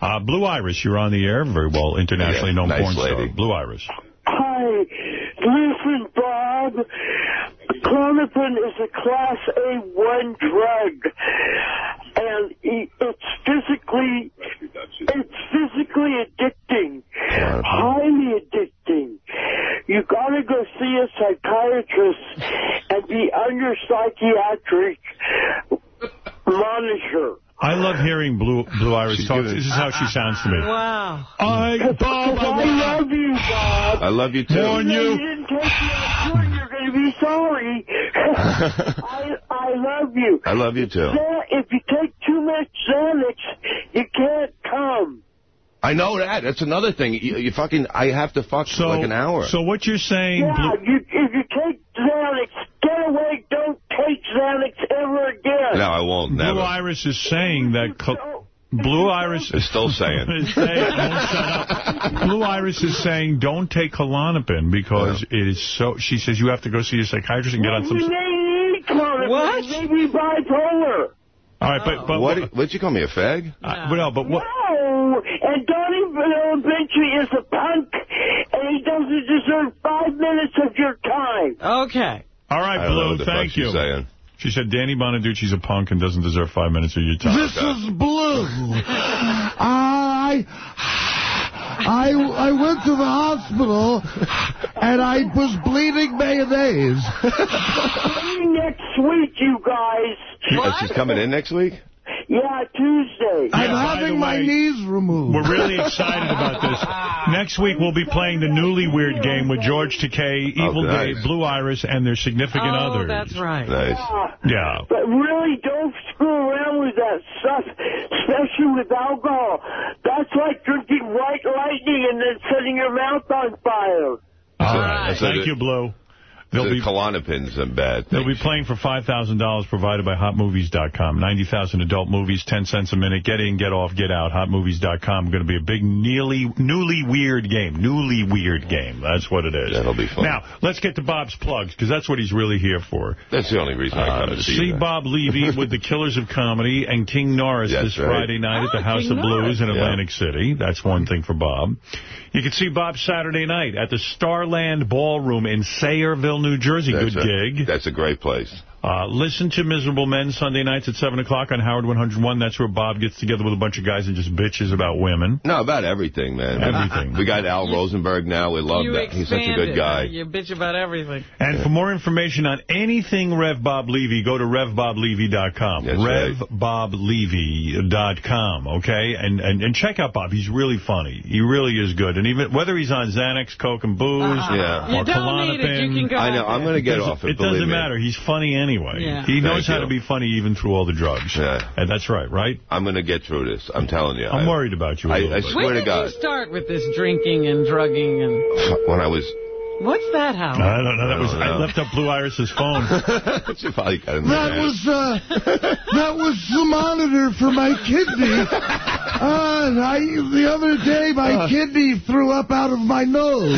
Uh, Blue Iris, you're on the air. Very well internationally Yeah, known nice porn star. Blue Iris. Hi, listen, Bob. Klonopin is a Class A1 drug, and it's physically, it's physically addicting, highly addicting. You gotta go see a psychiatrist and be under psychiatric monitor. I love hearing Blue Blue Iris talk. This is how she sounds to me. Wow. I, Bob, I love you, Bob. I love you too. Even though you didn't take me out you're going to be sorry. I I love you. I love you too. If you take too much Xanax, you can't come. I know that. That's another thing. You, you fucking. I have to fuck for like an hour. So what you're saying? Yeah, Blue- you, if you take Xanax, get away. Don't take Xanax ever again. no, I won't. Never. Blue Iris is saying that. Blue Iris is still saying. is saying, don't. Blue Iris is saying don't take Klonopin because it is so. She says you have to go see a psychiatrist and get on some. You may need Klonopin. What? You may be bipolar. All right, but but What? What'd you call me a fag? Uh, no, but what? No, and Donnie Benaventure is a punk, and he doesn't deserve five minutes of your time. Okay. All right, I don't know Blue. what the fuck Thank she's you. saying. She said Danny Bonaducci's a punk and doesn't deserve five minutes of your time. This is Blue. I, I, I went to the hospital and I was bleeding mayonnaise. Next week, you guys. Uh, She's coming in next week? Yeah, Tuesday. I'm Yeah, by having my way, knees removed. We're really excited about this. Next week, we'll be playing the newly weird game with George Takei, oh, Evil Oh, nice. Dave, Blue Iris, and their significant Oh, others. that's right. Nice. Yeah. But really, don't screw around with that stuff, especially with alcohol. That's like drinking white lightning and then setting your mouth on fire. All right. So Thank the- you, Blue. The They'll be Klonopin's a bad They'll be playing for $5,000 provided by HotMovies.com. 90,000 adult movies, 10 cents a minute. Get in, get off, get out. HotMovies.com. Going to be a big, newly, newly weird game. Newly weird game. That's what it is. That'll be fun. Now, let's get to Bob's plugs, because that's what he's really here for. That's the only reason I come Uh, to see see. Bob Levy with the Killers of Comedy and King Norris That's this right. Friday night at the Oh, House King of Blues in Norris. Atlantic City. That's one thing for Bob. You can see Bob Saturday night at the Starland Ballroom in Sayreville, New Jersey. That's Good a- gig. That's a great place. Uh, listen to Miserable Men Sunday nights at 7 o'clock on Howard 101. That's where Bob gets together with a bunch of guys and just bitches about women. No, about everything, man. Everything. We got Al Rosenberg now. We love you that. He's such a good guy. You bitch about everything. And for more information on anything Rev Bob Levy, go to RevBobLevy.com. That's right. RevBobLevy.com, okay? And, and and check out Bob. He's really funny. He really is good. And even whether he's on Xanax, Coke, and booze, Yeah. You or don't need it. You can Klonopin, go I know. I'm going to get doesn't- off it, It doesn't me. matter. He's funny anyway. Yeah. He knows Thank how to be funny even through all the drugs. Yeah. And that's right, right? I'm going to get through this. I'm telling you. I'm I- worried about you a I, little I bit. swear When to did God. you start with this drinking and drugging and... When I was What's that, Howard? I don't know. That was I I don't know. left up Blue Iris's phone. she probably got in the That was uh, that was the monitor for my kidney. Uh, and I the other day my Uh. kidney threw up out of my nose.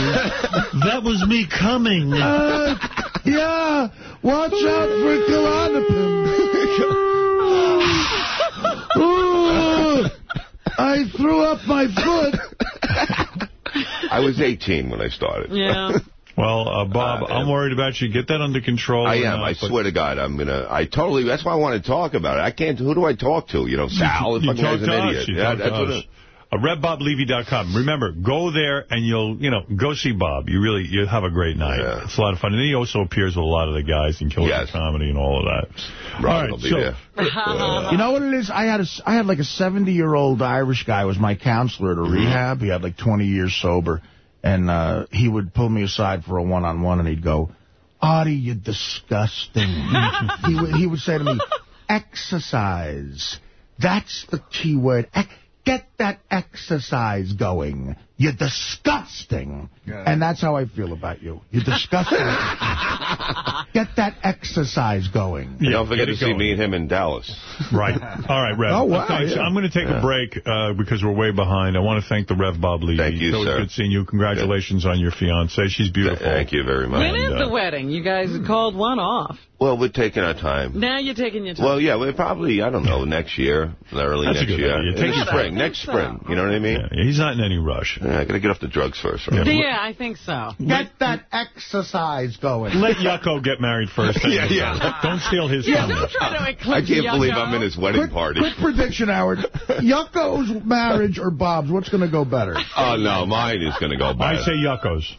That was me coming. Uh, yeah, watch out for Klonopin. I threw up my foot. I was 18 when I started. Yeah. Well, uh, Bob, I'm worried about you. Get that under control. I am. not, I swear to God, I'm gonna. I totally. That's why I want to talk about it. I can't. Who do I talk to? You know, Sal. The You talk guy's an to us. idiot. You Yeah, talk that's to what. us. It- Uh, RevBobLevy.com. Remember, go there and you'll, you know, go see Bob. You really, you'll have a great night. Yeah. It's a lot of fun. And he also appears with a lot of the guys in Killer Comedy and all of that. all right, so, there. You know what it is? I had a, I had like a 70-year-old Irish guy was my counselor at a rehab. He had like 20 years sober. And uh, he would pull me aside for a one-on-one and he'd go, Artie, you're disgusting. he, would, he would say to me, exercise. That's the key word. Get that exercise going. You're disgusting. And that's how I feel about you. You're disgusting. Get that exercise going. And don't forget to see going. me and him in Dallas. Right. All right, Rev. Oh, wow, thanks. yeah. I'm going to take Yeah. a break uh, because we're way behind. I want to thank the Rev Bob Lee. Thank you, It's always sir. good seeing you. Congratulations on your fiancée. She's beautiful. Thank you very much. When is uh, the wedding? You guys called one off. Well, we're taking our time. Now you're taking your time. Well, yeah, we're probably, I don't know, next year, early That's a next good year. idea. Take the your spring, next spring. You know what I mean? Yeah, he's not in any rush. Yeah, I got to get off the drugs first. Right? Yeah, I think so. Get that exercise going. Let Yucko get married first. Yeah, yeah. Don't steal his Yeah, thunder. Don't try to I can't Yucko. believe I'm in his wedding party. Quick prediction, Howard. Yucko's marriage or Bob's? What's going to go better? Oh, no, mine is going to go better. I say Yucko's.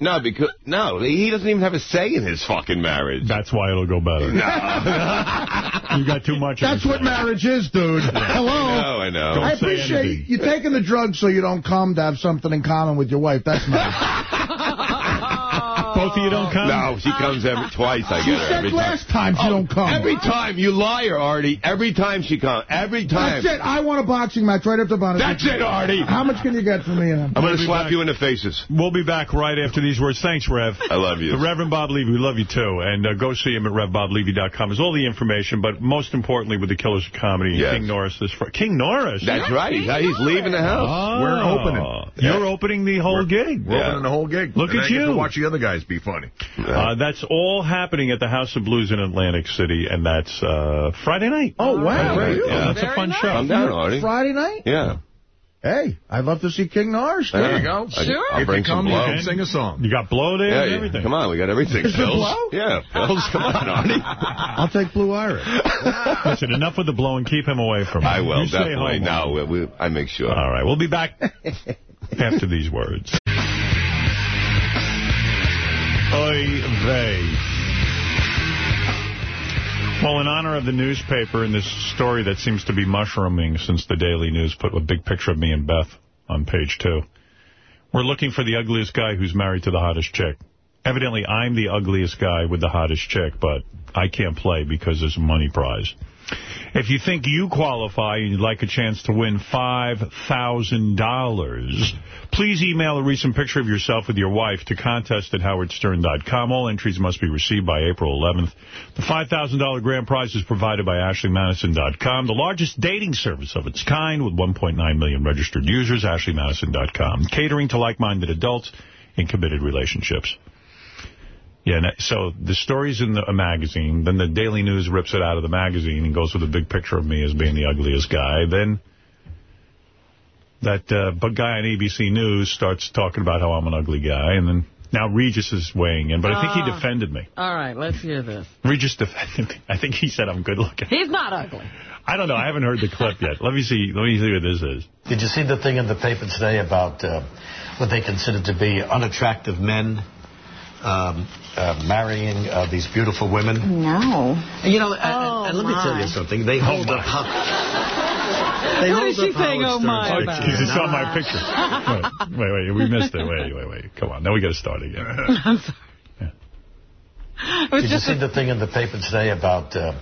No, because, no, he doesn't even have a say in his fucking marriage. That's why it'll go better. No. you got too much. of That's what marriage is, dude. Hello. No, I know. Don't I appreciate anything. you taking the drugs so you don't come to have something in common with your wife. That's nice. Both of you don't come? No, she comes every twice. I She get her said every time. last time she don't come. Every time you liar, Artie. Every time she comes. Every time. That's it. I want a boxing match right after Bonnet. That's it, Artie. How much can you get for me and? I'm going We'll to slap back. you in the faces. We'll be back right after these words. Thanks, Rev. I love you. The Reverend Bob Levy, we love you too. And uh, go see him at RevBobLevy.com. Is all the information, but most importantly with the Killers of Comedy, Yes. King Norris this fr- King Norris? That's right. He's, he's leaving the house. Oh. We're opening. You're opening the whole gig. We're Yeah. opening the whole gig. Look and at you. watch the other guys be funny. Uh, that's all happening at the House of Blues in Atlantic City, and that's uh, Friday night. Oh, wow. Right, Yeah, that's a fun nice. show. Come down, Artie. Friday night? Yeah. Hey, I'd love to see King Norris. There Yeah. you go. I- Sure. I'll If bring you come, some you blow. can sing a song. You got blow there Yeah, and everything. Come on, we got everything. Is there Pills. blow? Yeah, pills. Come on, Artie. I'll take Blue Iris. Listen, enough with the blow and keep him away from me. I will, You stay definitely. home. No, we, we, I make sure. All right, we'll be back after these words. Oy vey. Well, in honor of the newspaper and this story that seems to be mushrooming since the Daily News put a big picture of me and Beth on page two, we're looking for the ugliest guy who's married to the hottest chick. Evidently, I'm the ugliest guy with the hottest chick, but I can't play because there's a money prize. If you think you qualify and you'd like a chance to win $5,000, please email a recent picture of yourself with your wife to contest at howardstern.com. All entries must be received by April 11th. The $5,000 grand prize is provided by AshleyMadison.com, the largest dating service of its kind with 1.9 million registered users, AshleyMadison.com, catering to like-minded adults in committed relationships. Yeah, so the story's in the, a magazine. Then the Daily News rips it out of the magazine and goes with a big picture of me as being the ugliest guy. Then that uh, bug guy on ABC News starts talking about how I'm an ugly guy. And then now Regis is weighing in. But I think he Ah. defended me. All right, let's hear this. Regis defended me. I think he said I'm good looking. He's not ugly. I don't know. I haven't heard the clip yet. Let me see. Let me see what this is. Did you see the thing in the paper today about uh, what they consider to be unattractive men um, uh, marrying uh, these beautiful women? No. You know, and, Oh, and let me tell you something. They hold up. Ho- they What hold is she up saying, oh, my, Stern's about? Because picture. it's on my picture. Wait, wait, wait. We missed it. Wait, wait, wait. Come on. Now we got to start again. I'm sorry. It was Did you see a, the thing in the paper today about uh,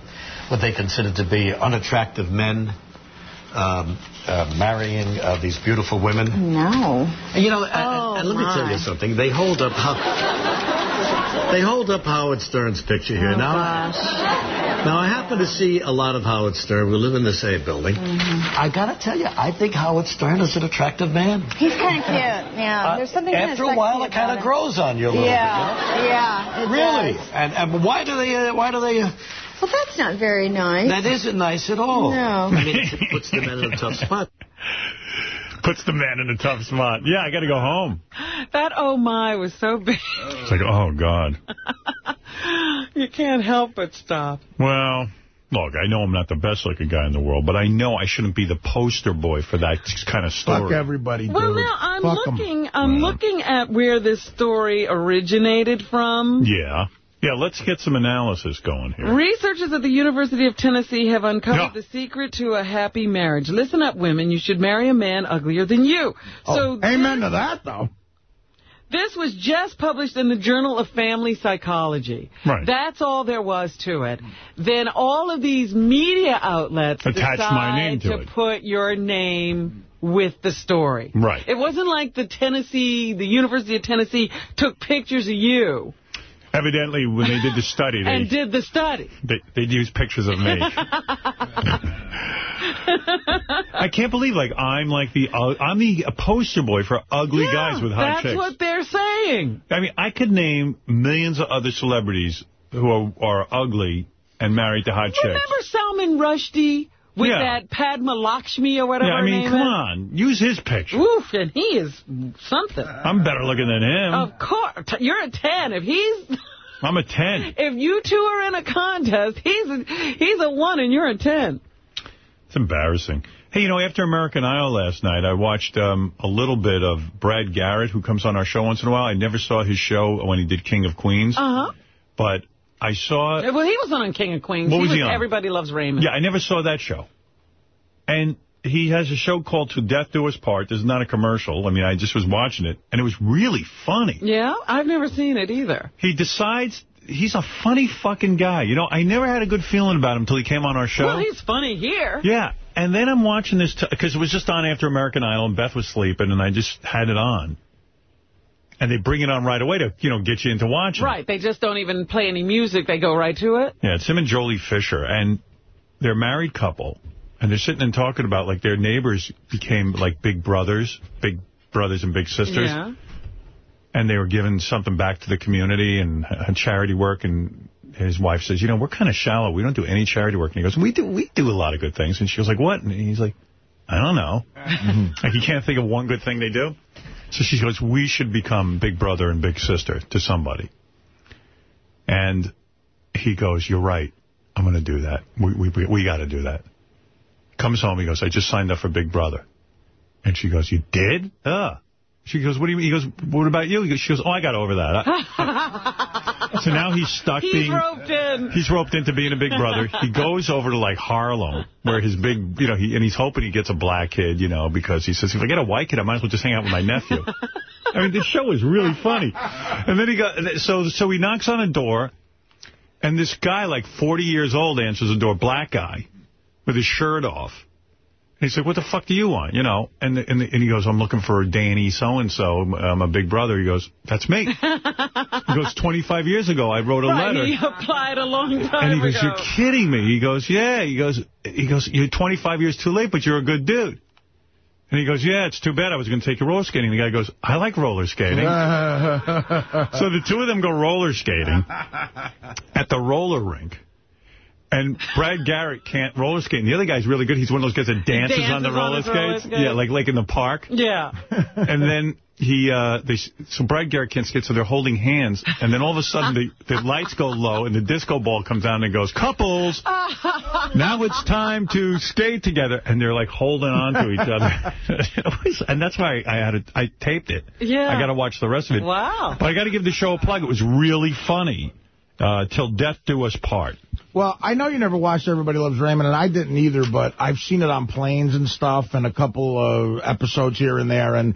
what they consider to be unattractive men um, uh, marrying uh, these beautiful women. No. You know, Oh, and, and let me tell you something. They hold up how they hold up Howard Stern's picture here. Oh, now, now I happen to see a lot of Howard Stern. We live in the same building. Mm-hmm. I got to tell you, I think Howard Stern is an attractive man. He's kind of cute. Yeah. Uh, There's something After a while, it kind of grows on you a little yeah. bit. Yeah. It Really? does. And, and why do they? Uh, why do they? Uh, Well, that's not very nice. that isn't nice at all. No. I mean, it puts the men in a tough spot. Puts the man in a tough spot. Yeah, I got to go home. That oh my was so big. It's like, oh, God. You can't help but stop. Well, look, I know I'm not the best looking guy in the world, but I know I shouldn't be the poster boy for that kind of story. Fuck everybody, dude. Well, now I'm Fuck 'em. looking. I'm looking at where this story originated from. Yeah. Yeah, let's get some analysis going here. Researchers at the University of Tennessee have uncovered Yeah. the secret to a happy marriage. Listen up, women. You should marry a man uglier than you. Oh, so Oh, amen to that, though. This was just published in the Journal of Family Psychology. Right. That's all there was to it. Then all of these media outlets Attached decide my name to to put your name with the story. Right. It wasn't like the Tennessee, the University of Tennessee took pictures of you Evidently, when they did the study, and they, did the study. they, they'd use pictures of me. I can't believe, like, I'm like the, uh, I'm the poster boy for ugly guys with hot chicks. That's what they're saying. I mean, I could name millions of other celebrities who are, are ugly and married to hot chicks. Remember Salman Rushdie with Yeah. that Padma Lakshmi or whatever Yeah, I mean, come is? on. Use his picture. Oof, and he is something. I'm better looking than him. Of course. You're a 10. If he's... I'm a 10. If you two are in a contest, he's a, he's a 1 and you're a 10. It's embarrassing. Hey, you know, after American Idol last night, I watched um, a little bit of Brad Garrett, who comes on our show once in a while. I never saw his show when he did King of Queens, Uh-huh. but I saw... Well, he wasn't on King of Queens. What he was was he on? Everybody Loves Raymond. Yeah, I never saw that show. And he has a show called To Death Do Us Part. This is not a commercial. I mean, I just was watching it, and it was really funny. Yeah? I've never seen it either. He decides... He's a funny fucking guy. You know, I never had a good feeling about him until he came on our show. Well, he's funny here. Yeah, and then I'm watching this, because it was just on after American Idol, and Beth was sleeping, and I just had it on. And they bring it on right away to, you know, get you into watching. Right. They just don't even play any music. They go right to it. Yeah, it's him and Joely Fisher, and they're a married couple, and they're sitting and talking about, like, their neighbors became, like, big brothers, big brothers and big sisters. Yeah. And they were giving something back to the community and charity work, and his wife says, you know, we're kind of shallow. We don't do any charity work. And he goes, we do we do a lot of good things. And she was like, what? And he's like, I don't know. like, he can't think of one good thing they do. So she goes, we should become big brother and big sister to somebody. And he goes, you're right. I'm going to do that. We, we, we, we got to do that. Comes home, he goes, I just signed up for Big Brother. And she goes, you did? Uh. She goes, what do you mean? He goes, what about you? He goes, she goes, oh, I got over that. So now he's stuck He's being... roped in. He's roped into being a big brother. He goes over to, like, Harlem, where his big, you know, he, and he's hoping he gets a black kid, you know, because he says, if I get a white kid, I might as well just hang out with my nephew. I mean, this show is really funny. And then he got, so, so he knocks on a door, and this guy, like 40 years old, answers the door, black guy, with his shirt off. And he's like, what the fuck do you want? You know, and and, and he goes, I'm looking for Danny so-and-so. I'm a big brother. He goes, that's me. he goes, 25 years ago, I wrote a right, letter. he applied a long time And he goes, ago. you're kidding me. He goes, yeah. He goes, he goes, you're 25 years too late, but you're a good dude. And he goes, yeah, it's too bad. I was going to take you roller skating. The guy goes, I like roller skating. so the two of them go roller skating at the roller rink. And Brad Garrett can't roller skate. And the other guy's really good. He's one of those guys that dances, dances on the on roller his roller skates. skates. Yeah, like like in the park. Yeah. And then he, uh, they, so Brad Garrett can't skate, so they're holding hands. And then all of a sudden the, the lights go low and the disco ball comes down and goes, couples, now it's time to skate together. And they're like holding on to each other. Was- and that's why I had it, I taped it. Yeah. I got to watch the rest of it. Wow. But I got to give the show a plug. It was really funny. Uh, till death do us part. Well, I know you never watched Everybody Loves Raymond, and I didn't either, but I've seen it on planes and stuff and a couple of episodes here and there. And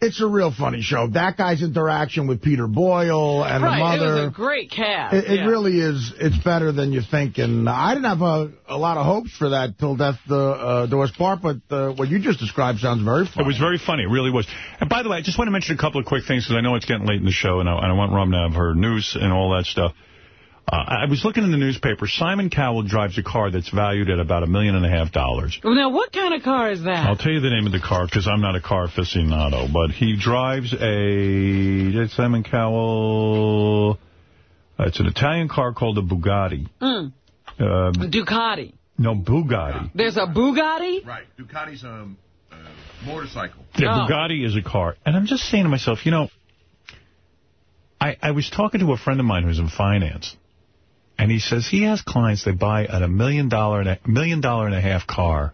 It's a real funny show. That guy's interaction with Peter Boyle and right, the mother. it was a great cast. It, it really is. It's better than you think. And I didn't have a, a lot of hopes for that till Death uh, uh, Do Us Part, but uh, what you just described sounds very funny. It was very funny. It really was. And by the way, I just want to mention a couple of quick things because I know it's getting late in the show, and I, and I want Rum to have her news and all that stuff. Uh, I was looking in the newspaper. Simon Cowell drives a car that's valued at about a million and a half dollars. Now, what kind of car is that? I'll tell you the name of the car because I'm not a car aficionado, but he drives a Simon Cowell. Uh, it's an Italian car called a Bugatti. Mm. Um, Ducati. no, Bugatti. There's a Bugatti? Right. Ducati's a um, uh, motorcycle. Yeah, Oh. Bugatti is a car. And I'm just saying to myself, you know, I, I was talking to a friend of mine who's in finance, and he says he has clients that buy at a million dollar and a million dollar and a half car,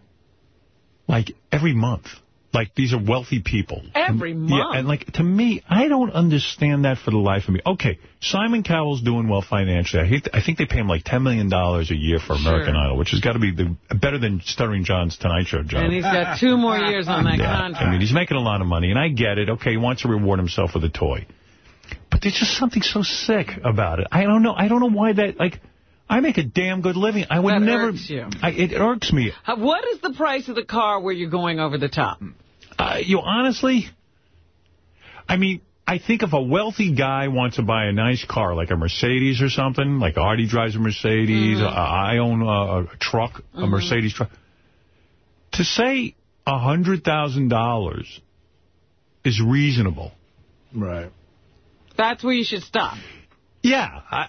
like every month. Like these are wealthy people. Every month. Yeah, and like to me, I don't understand that for the life of me. Okay, Simon Cowell's doing well financially. I, hate I think they pay him like $10 million a year for American Sure. Idol, which has got to be the better than Stuttering John's Tonight Show job. And he's got two more years on that Yeah, contract. I mean, he's making a lot of money, and I get it. Okay, he wants to reward himself with a toy. But there's just something so sick about it. I don't know. I don't know why that, like, I make a damn good living. I would That never... irks you. I, it irks me. How- What is the price of the car where you're going over the top? Uh, you honestly... I mean, I think if a wealthy guy wants to buy a nice car, like a Mercedes or something, like Artie drives a Mercedes, Mhm. uh, I own a, a truck, a Mhm. Mercedes truck, to say a $100,000 is reasonable. Right. That's where you should stop. Yeah. I,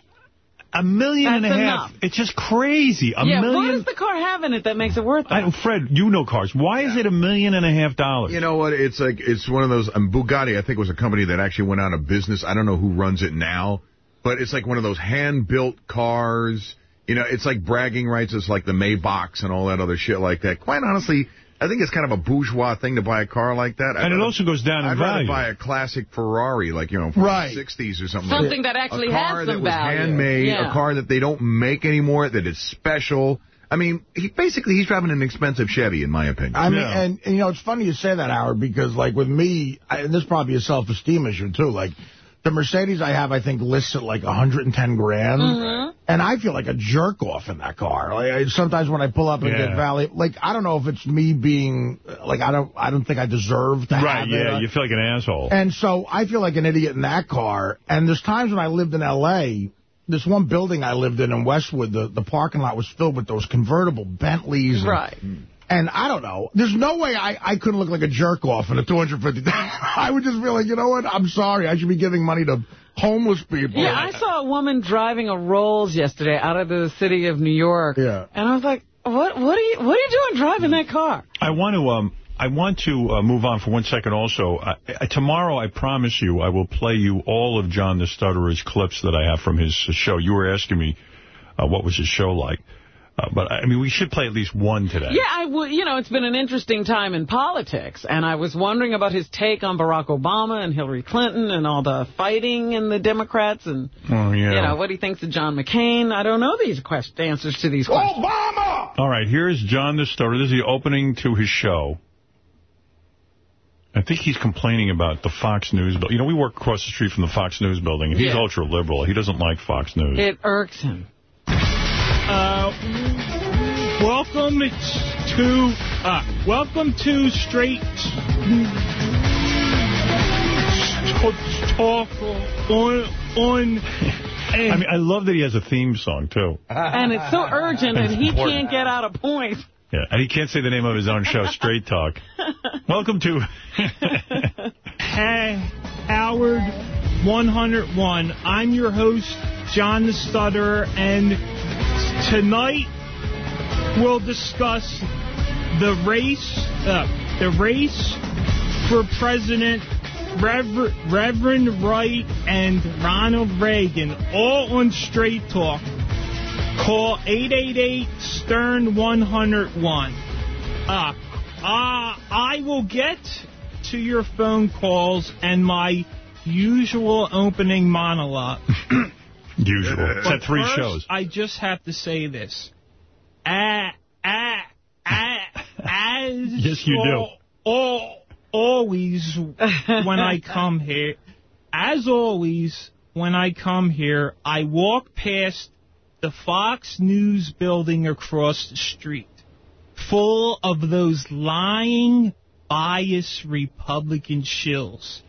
a million and a That's half. enough. It's just crazy. A yeah, million. what does the car have in it that makes it worth it? I Fred, you know cars. Why is it a million and a half dollars? You know what? It's like it's one of those. Um, Bugatti, I think, was a company that actually went out of business. I don't know who runs it now, but it's like one of those hand-built cars. You know, it's like bragging rights. It's like the Maybachs and all that other shit like that. Quite honestly, I think it's kind of a bourgeois thing to buy a car like that. And it also goes down in I'd value. rather buy a classic Ferrari, like you know, from Right. the '60s or something. Something like that actually has some value. a car that was value. handmade, Yeah. a car that they don't make anymore, that is special. I mean, he basically he's driving an expensive Chevy, in my opinion. I mean, and, and, you know, it's funny you say that, Howard, because, like, with me, I, and this is probably a self-esteem issue, too. Like, the Mercedes I have, I think, lists at, like, 110 grand. Mhm. And I feel like a jerk off in that car. Like, I, sometimes when I pull up in Yeah. get Valley, like, I don't know if it's me being, like, I don't I don't think I deserve to Right, have yeah, it. you feel like an asshole. And so I feel like an idiot in that car. And there's times when I lived in L.A., this one building I lived in in Westwood, the, the parking lot was filled with those convertible Bentleys. and- Right. and I don't know. There's no way I, I couldn't look like a jerk off in a 250. I would just be like, you know what? I'm sorry. I should be giving money to homeless people. Yeah, I saw a woman driving a Rolls yesterday out of the city of New York. Yeah. And I was like, what what are you what are you doing driving that car? I want to um I want to uh, move on for one second also. Uh, uh, tomorrow, I promise you, I will play you all of John the Stutterer's clips that I have from his show. You were asking me uh, what was his show like. Uh, but, I mean, we should play at least one today. Yeah, I w- you know, it's been an interesting time in politics, and I was wondering about his take on Barack Obama and Hillary Clinton and all the fighting in the Democrats and, Oh, yeah. you know, what he thinks of John McCain. I don't know these quest- answers to these questions. Obama! All right, here's John the Stutterer. This is the opening to his show. I think he's complaining about the Fox News building. You know, we work across the street from the Fox News building. He's Yeah. ultra-liberal. He doesn't like Fox News. It irks him. Uh, welcome to uh, welcome to straight talk on on. I mean, I love that he has a theme song, too. And it's so urgent, and It's he important. can't get out a point. Yeah, and he can't say the name of his own show, Straight Talk. Welcome to... Hey, Howard 101. I'm your host, John the Stutterer, and tonight we'll discuss the race, uh, the race for president, Rever- Reverend Wright and Ronald Reagan, all on Straight Talk. Call 888-STERN-101. Uh, uh, I will get to your phone calls and my usual opening monologue. Usual. It's at three first, shows. I just have to say this. Ah, ah, ah, as Yes, you do. al- al- always, when I come here, as always, when I come here, I walk past the Fox News building across the street, full of those lying, biased Republican shills.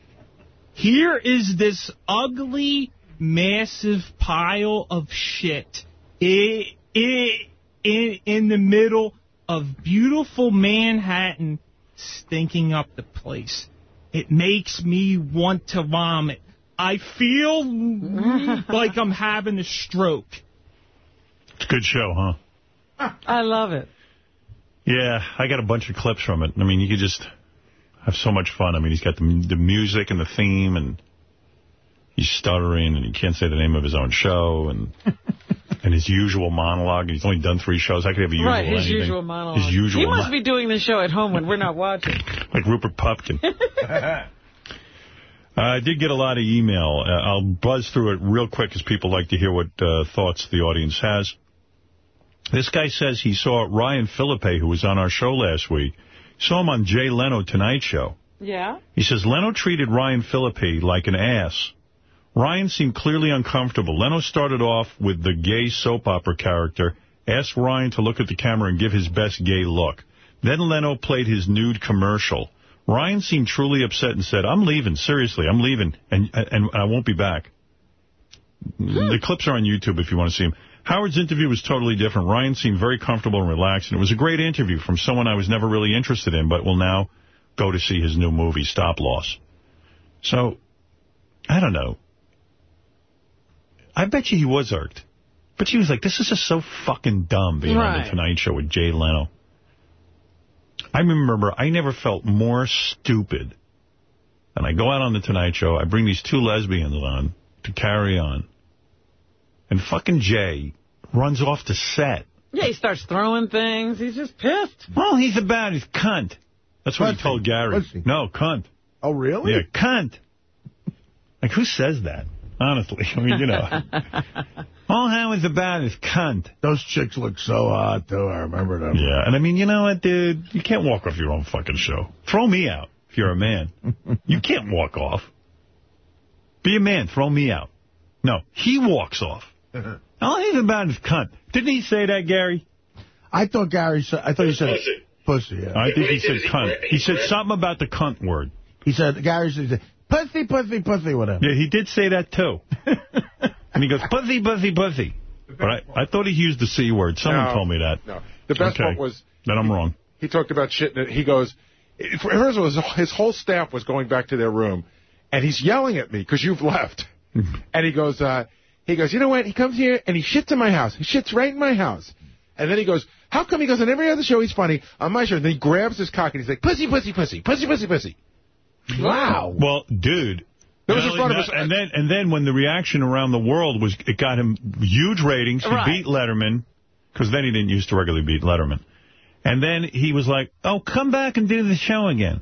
Here is this ugly, massive pile of shit i i in, in the middle of beautiful Manhattan, stinking up the place. It makes me want to vomit. I feel like I'm having a stroke. It's a good show, huh? I love it. Yeah, I got a bunch of clips from it. I mean, you could just have so much fun. I mean, he's got the, the music and the theme, and he's stuttering, and he can't say the name of his own show, and and his usual monologue. And he's only done three shows. I could have a usual right, his anything. usual monologue. His usual He must be doing the show at home when we're not watching. like Rupert Pupkin. Uh, I did get a lot of email. Uh, I'll buzz through it real quick because people like to hear what uh, thoughts the audience has. This guy says he saw Ryan Phillippe, who was on our show last week, saw him on Jay Leno Tonight Show. Yeah? He says Leno treated Ryan Phillippe like an ass. Ryan seemed clearly uncomfortable. Leno started off with the gay soap opera character, asked Ryan to look at the camera and give his best gay look. Then Leno played his nude commercial. Ryan seemed truly upset and said, I'm leaving, seriously, I'm leaving, and, and I won't be back. Hmm. The clips are on YouTube if you want to see them. Howard's interview was totally different. Ryan seemed very comfortable and relaxed, and it was a great interview from someone I was never really interested in, but will now go to see his new movie, Stop Loss. So, I don't know. I bet you he was irked. But she was like, this is just so fucking dumb being on The Tonight Show with Jay Leno. I remember I never felt more stupid. And I go out on The Tonight Show, I bring these two lesbians on to carry on. And fucking Jay runs off the set. Yeah, he starts throwing things. He's just pissed. Well, he's about his cunt. That's what he told Gary. No, cunt. Oh, really? Yeah, cunt. Like, who says that? Honestly, I mean, you know. All Howard's about is cunt. Those chicks look so hot, though. I remember them. Yeah, and I mean, you know what, dude? You can't walk off your own fucking show. Throw me out if you're a man. you can't walk off. Be a man. Throw me out. No, he walks off. All oh, he's about is cunt. Didn't he say that, Gary? I thought Gary said, I thought he said pussy. yeah. I think he said cunt. He said something about the cunt word. He said, Gary said, pussy, pussy, pussy, whatever. Yeah, he did say that, too. and he goes, pussy, pussy, pussy. But I, I thought he used the C word. Someone No, told me that. No. The best Okay. part was Then I'm wrong. he talked about shit. And he goes, first of all, his, his whole staff was going back to their room, and he's yelling at me because you've left. and he goes, uh, he goes, you know what? He comes here and he shits in my house. He shits right in my house. And then he goes, how come he goes on every other show he's funny on my show? And then he grabs his cock and he's like, pussy, pussy, pussy, pussy, pussy, pussy. Wow. Well, dude. That was in front of us. And then, and then when the reaction around the world was, it got him huge ratings. He Right. beat Letterman, because then he didn't used to regularly beat Letterman. And then he was like, oh, come back and do the show again.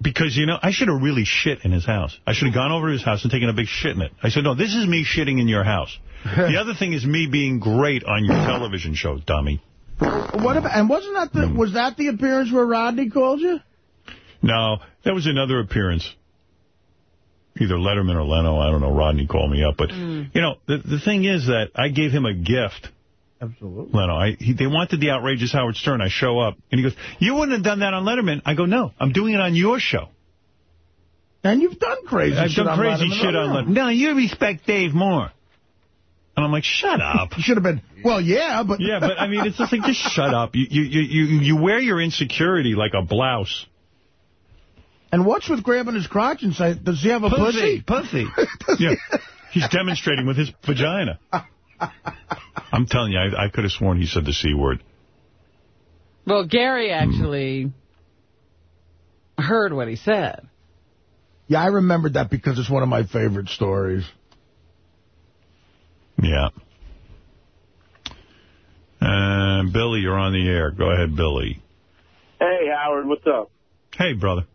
Because, you know, I should have really shit in his house. I should have gone over to his house and taken a big shit in it. I said, no, this is me shitting in your house. the other thing is me being great on your television show, dummy. What about, and wasn't that the, mm. was that the appearance where Rodney called you? No, that was another appearance. Either Letterman or Leno, I don't know, Rodney called me up. But, hmm. you know, the, the thing is that I gave him a gift. Absolutely. Leno, I, he, they wanted the outrageous Howard Stern. I show up, and he goes, you wouldn't have done that on Letterman. I go, no, I'm doing it on your show. And you've done crazy I've shit done on crazy Letterman. shit on oh, Letterman. No, you respect Dave more. And I'm like, shut up. You should have been, well, yeah, but... Yeah, but I mean, it's just like, just shut up. You, you, you, you you wear your insecurity like a blouse. And what's with grabbing his crotch and say, does he have a pussy? Pussy. yeah. He's demonstrating with his vagina. I'm telling you, I, I could have sworn he said the C word. Well, Gary actually heard what he said. Yeah, I remembered that because it's one of my favorite stories. Yeah. Uh, Billy, you're on the air. Go ahead, Billy. Hey, Howard, what's up? Hey, brother.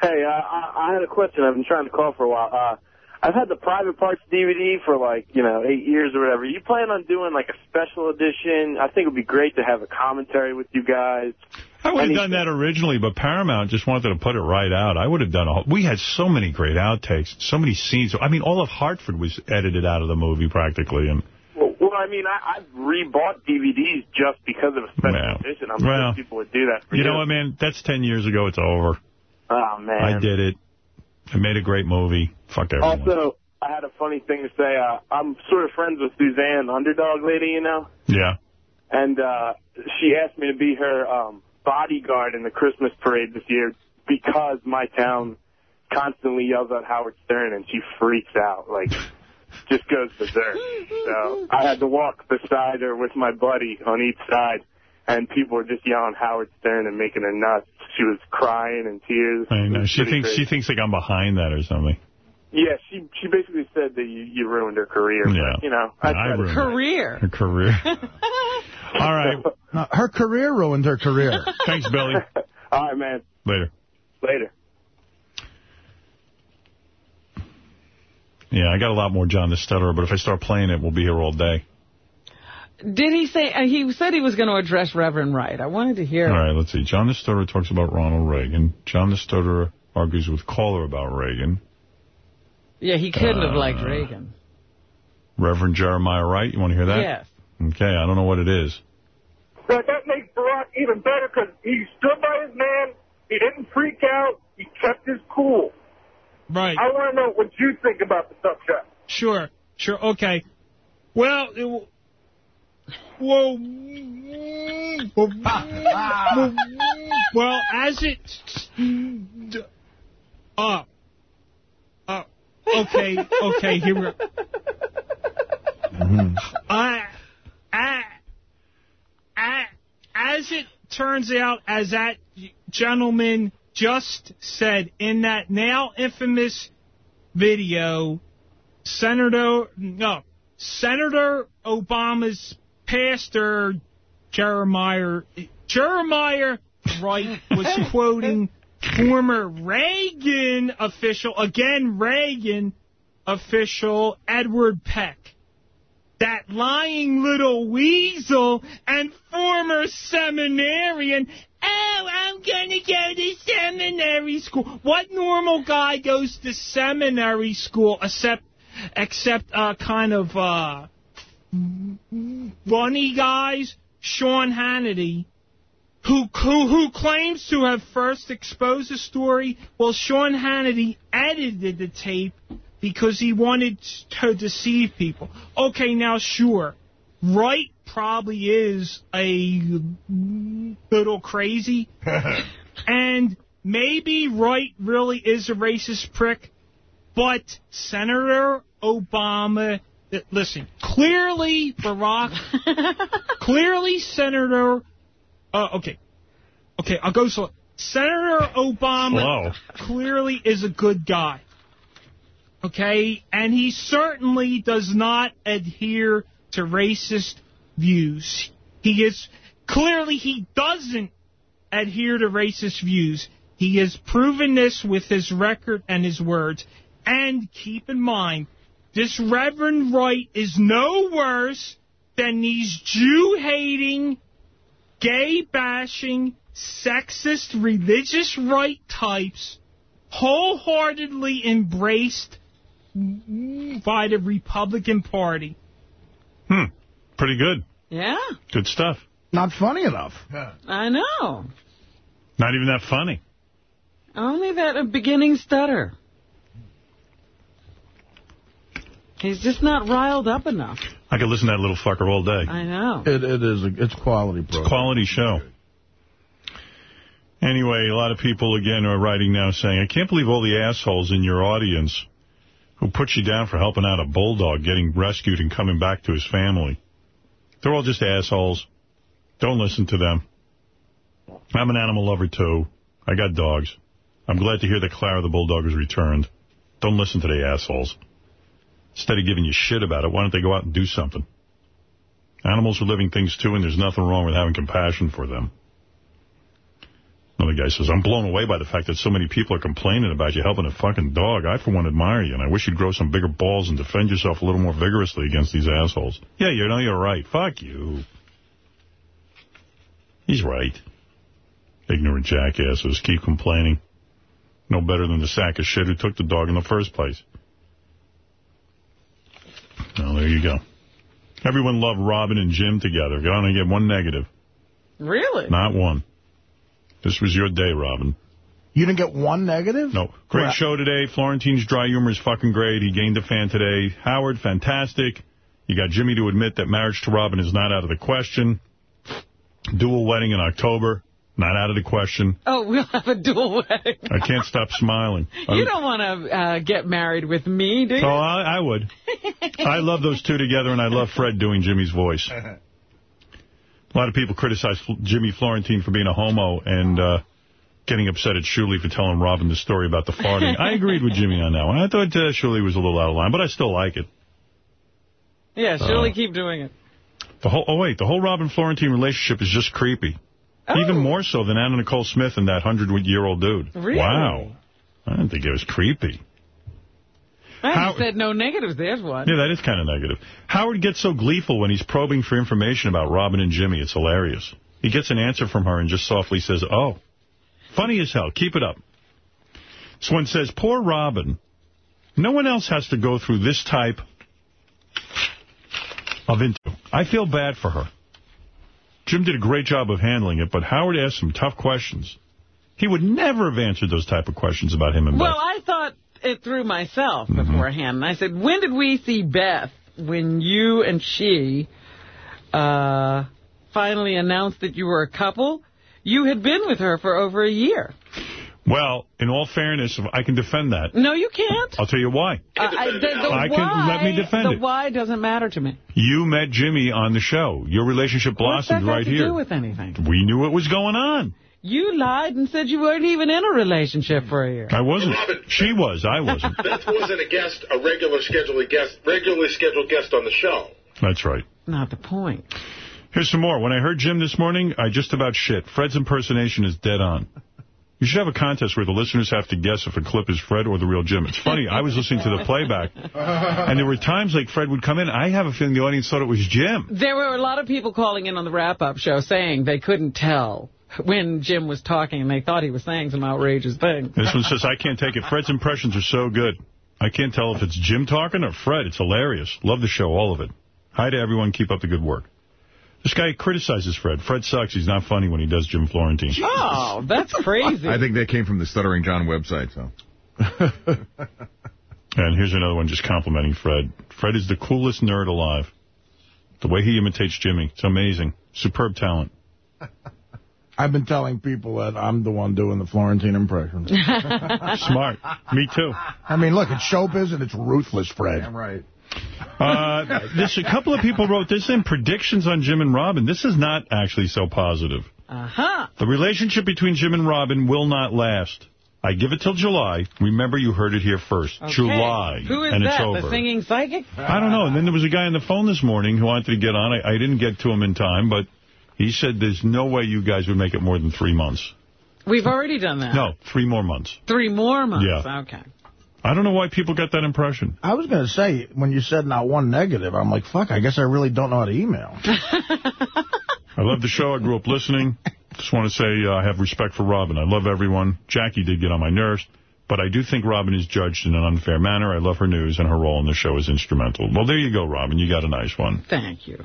Hey, uh, I, I had a question. I've been trying to call for a while. Uh, I've had the Private Parts DVD for like, you know, eight years or whatever. You plan on doing like a special edition? I think it would be great to have a commentary with you guys. I would have done that originally, but Paramount just wanted to put it right out. I would have done a whole... We had so many great outtakes, so many scenes. I mean, all of Hartford was edited out of the movie practically. and Well, well, I mean, I, I've rebought DVDs just because of a special edition. I'm well, sure people would do that for You you. know what, man? That's 10 years ago. It's over. Oh, man. I did it. I made a great movie. Fuck everyone. Also, I had a funny thing to say. Uh, I'm sort of friends with Suzanne, underdog lady, you know? Yeah. And uh, she asked me to be her um, bodyguard in the Christmas parade this year because my town constantly yells at Howard Stern and she freaks out, like just goes berserk. So I had to walk beside her with my buddy on each side, and people were just yelling Howard Stern and making her nuts. She was crying and tears. I know. She thinks crazy. she thinks like I'm behind that or something. Yeah, she she basically said that you, you ruined her career. Yeah. But, you know, I tried to- ruined Career. Her career. All right. No, her career ruined her career. Thanks, Billy. All right, man. Later. Later. Yeah, I got a lot more John the Stutterer, but if I start playing it, we'll be here all day. Did he say, uh, he said he was going to address Reverend Wright. I wanted to hear All right, let's see. John the Stutterer talks about Ronald Reagan. John the Stutterer argues with caller about Reagan. Yeah, he couldn't have Uh, liked Reagan. Reverend Jeremiah Wright, you want to hear that? Yes. Okay, I don't know what it is. But that makes Barack even better because he stood by his man. He didn't freak out. He kept his cool. Right. I want to know what you think about the subject. Sure, sure, okay. Well, it, w- well, well, as it, uh, uh, okay, okay, here we go. I, I, I, as it turns out, as that gentleman just said in that now infamous video, Senator, no, Senator Obama's pastor, Jeremiah, Jeremiah Wright was quoting former Reagan official, again Reagan official, Edward Peck. That lying little weasel and former seminarian. Oh, I'm gonna go to seminary school. What normal guy goes to seminary school except, except, uh, kind of, uh, funny guys? Sean Hannity, who, who, who claims to have first exposed the story. Well, Sean Hannity edited the tape because he wanted to deceive people. Okay, now sure, Wright probably is a little crazy, and maybe Wright really is a racist prick, but Senator Obama, listen, clearly Barack, clearly Senator, uh, okay, okay, I'll go slow. Senator Obama clearly is a good guy. Okay? And he certainly does not adhere to racist views. He is clearly he doesn't adhere to racist views. He has proven this with his record and his words. And keep in mind, this Reverend Wright is no worse than these Jew-hating, gay-bashing, sexist, religious right types wholeheartedly embraced by the Republican Party. Hmm. Pretty good. Yeah, Good stuff. Not funny enough. Yeah. I know. Not even that funny. Only that a beginning stutter. He's just not riled up enough. I could listen to that little fucker all day. I know. It, it is. A, it's quality, bro. It's a quality show. Anyway, a lot of people, again, are writing now saying, I can't believe all the assholes in your audience who put you down for helping out a bulldog getting rescued and coming back to his family. They're all just assholes. Don't listen to them. I'm an animal lover, too. I got dogs. I'm glad to hear that Clara the bulldog was returned. Don't listen to the assholes. Instead of giving you shit about it, why don't they go out and do something? Animals are living things, too, and there's nothing wrong with having compassion for them. Another guy says, I'm blown away by the fact that so many people are complaining about you helping a fucking dog. I, for one, admire you, and I wish you'd grow some bigger balls and defend yourself a little more vigorously against these assholes. Yeah, you know, you're right. Fuck you. He's right. Ignorant jackasses. Keep complaining. No better than the sack of shit who took the dog in the first place. Well, there you go. Everyone loved Robin and Jim together. Got only get one negative. Really? Not one. This was your day, Robin. You didn't get one negative? No. Great show today. Florentine's dry humor is fucking great. He gained a fan today. Howard, fantastic. You got Jimmy to admit that marriage to Robin is not out of the question. Dual wedding in October, not out of the question. Oh, we'll have a dual wedding. I can't stop smiling. You don't want to uh, get married with me, do you? Oh, I, I would. I love those two together, and I love Fred doing Jimmy's voice. A lot of people criticize Jimmy Florentine for being a homo and uh, getting upset at Shuli for telling Robin the story about the farting. I agreed with Jimmy on that one. I thought uh, Shuli was a little out of line, but I still like it. Yeah, surely Uh, keep doing it. The whole Oh, wait, the whole Robin Florentine relationship is just creepy. Even oh. more so than Anna Nicole Smith and that 100-year-old dude. Really? Wow. I didn't think it was creepy. I How- said no negatives. There's one. Yeah, that is kind of negative. Howard gets so gleeful when he's probing for information about Robin and Jimmy. It's hilarious. He gets an answer from her and just softly says, oh. Funny as hell. Keep it up. Swan says, poor Robin. No one else has to go through this type of interview. I feel bad for her. Jim did a great job of handling it, but Howard asked some tough questions. He would never have answered those type of questions about him and Well, Beth. I thought it through myself Mm-hmm. beforehand. And I said, when did we see Beth when you and she uh, finally announced that you were a couple? You had been with her for over a year. Well, in all fairness, I can defend that. No, you can't. I'll tell you why. Uh, I, the, the I why, can- let me defend the it. The why doesn't matter to me. You met Jimmy on the show. Your relationship What's that blossomed got right to here. do with anything? We knew what was going on. You lied and said you weren't even in a relationship for a year. I wasn't. She was. I wasn't. Beth wasn't a guest, a regular scheduled guest, regularly scheduled guest on the show. That's right. Not the point. Here's some more. When I heard Jim this morning, I just about shit. Fred's impersonation is dead on. You should have a contest where the listeners have to guess if a clip is Fred or the real Jim. It's funny. I was listening to the playback, and there were times like Fred would come in. I have a feeling the audience thought it was Jim. There were a lot of people calling in on the wrap-up show saying they couldn't tell when Jim was talking and they thought he was saying some outrageous thing. This one says, I can't take it. Fred's impressions are so good. I can't tell if it's Jim talking or Fred. It's hilarious. Love the show, all of it. Hi to everyone. Keep up the good work. This guy criticizes Fred. Fred sucks. He's not funny when he does Jim Florentine. Oh, that's crazy. I think that came from the Stuttering John website, so. And here's another one just complimenting Fred. Fred is the coolest nerd alive. The way he imitates Jimmy, it's amazing. Superb talent. I've been telling people that I'm the one doing the Florentine impression. Smart. Me too. I mean, look, it's showbiz and it's ruthless, Fred. Damn right. Uh, this, a couple of people wrote this in predictions on Jim and Robin. This is not actually so positive. Uh-huh. The relationship between Jim and Robin will not last. I give it till July. Remember, you heard it here first. Okay. July. Who is and that? it's over. The singing psychic? I don't know. And then there was a guy on the phone this morning who wanted to get on. I, I didn't get to him in time, but he said there's no way you guys would make it more than three months. We've already done that. No, three more months. Three more months. Yeah. Okay. I don't know why people got that impression. I was going to say, when you said not one negative, I'm like, fuck, I guess I really don't know how to email. I love the show. I grew up listening. Just want to say uh, I have respect for Robin. I love everyone. Jackie did get on my nerves, but I do think Robin is judged in an unfair manner. I love her news, and her role in the show is instrumental. Well, there you go, Robin. You got a nice one. Thank you.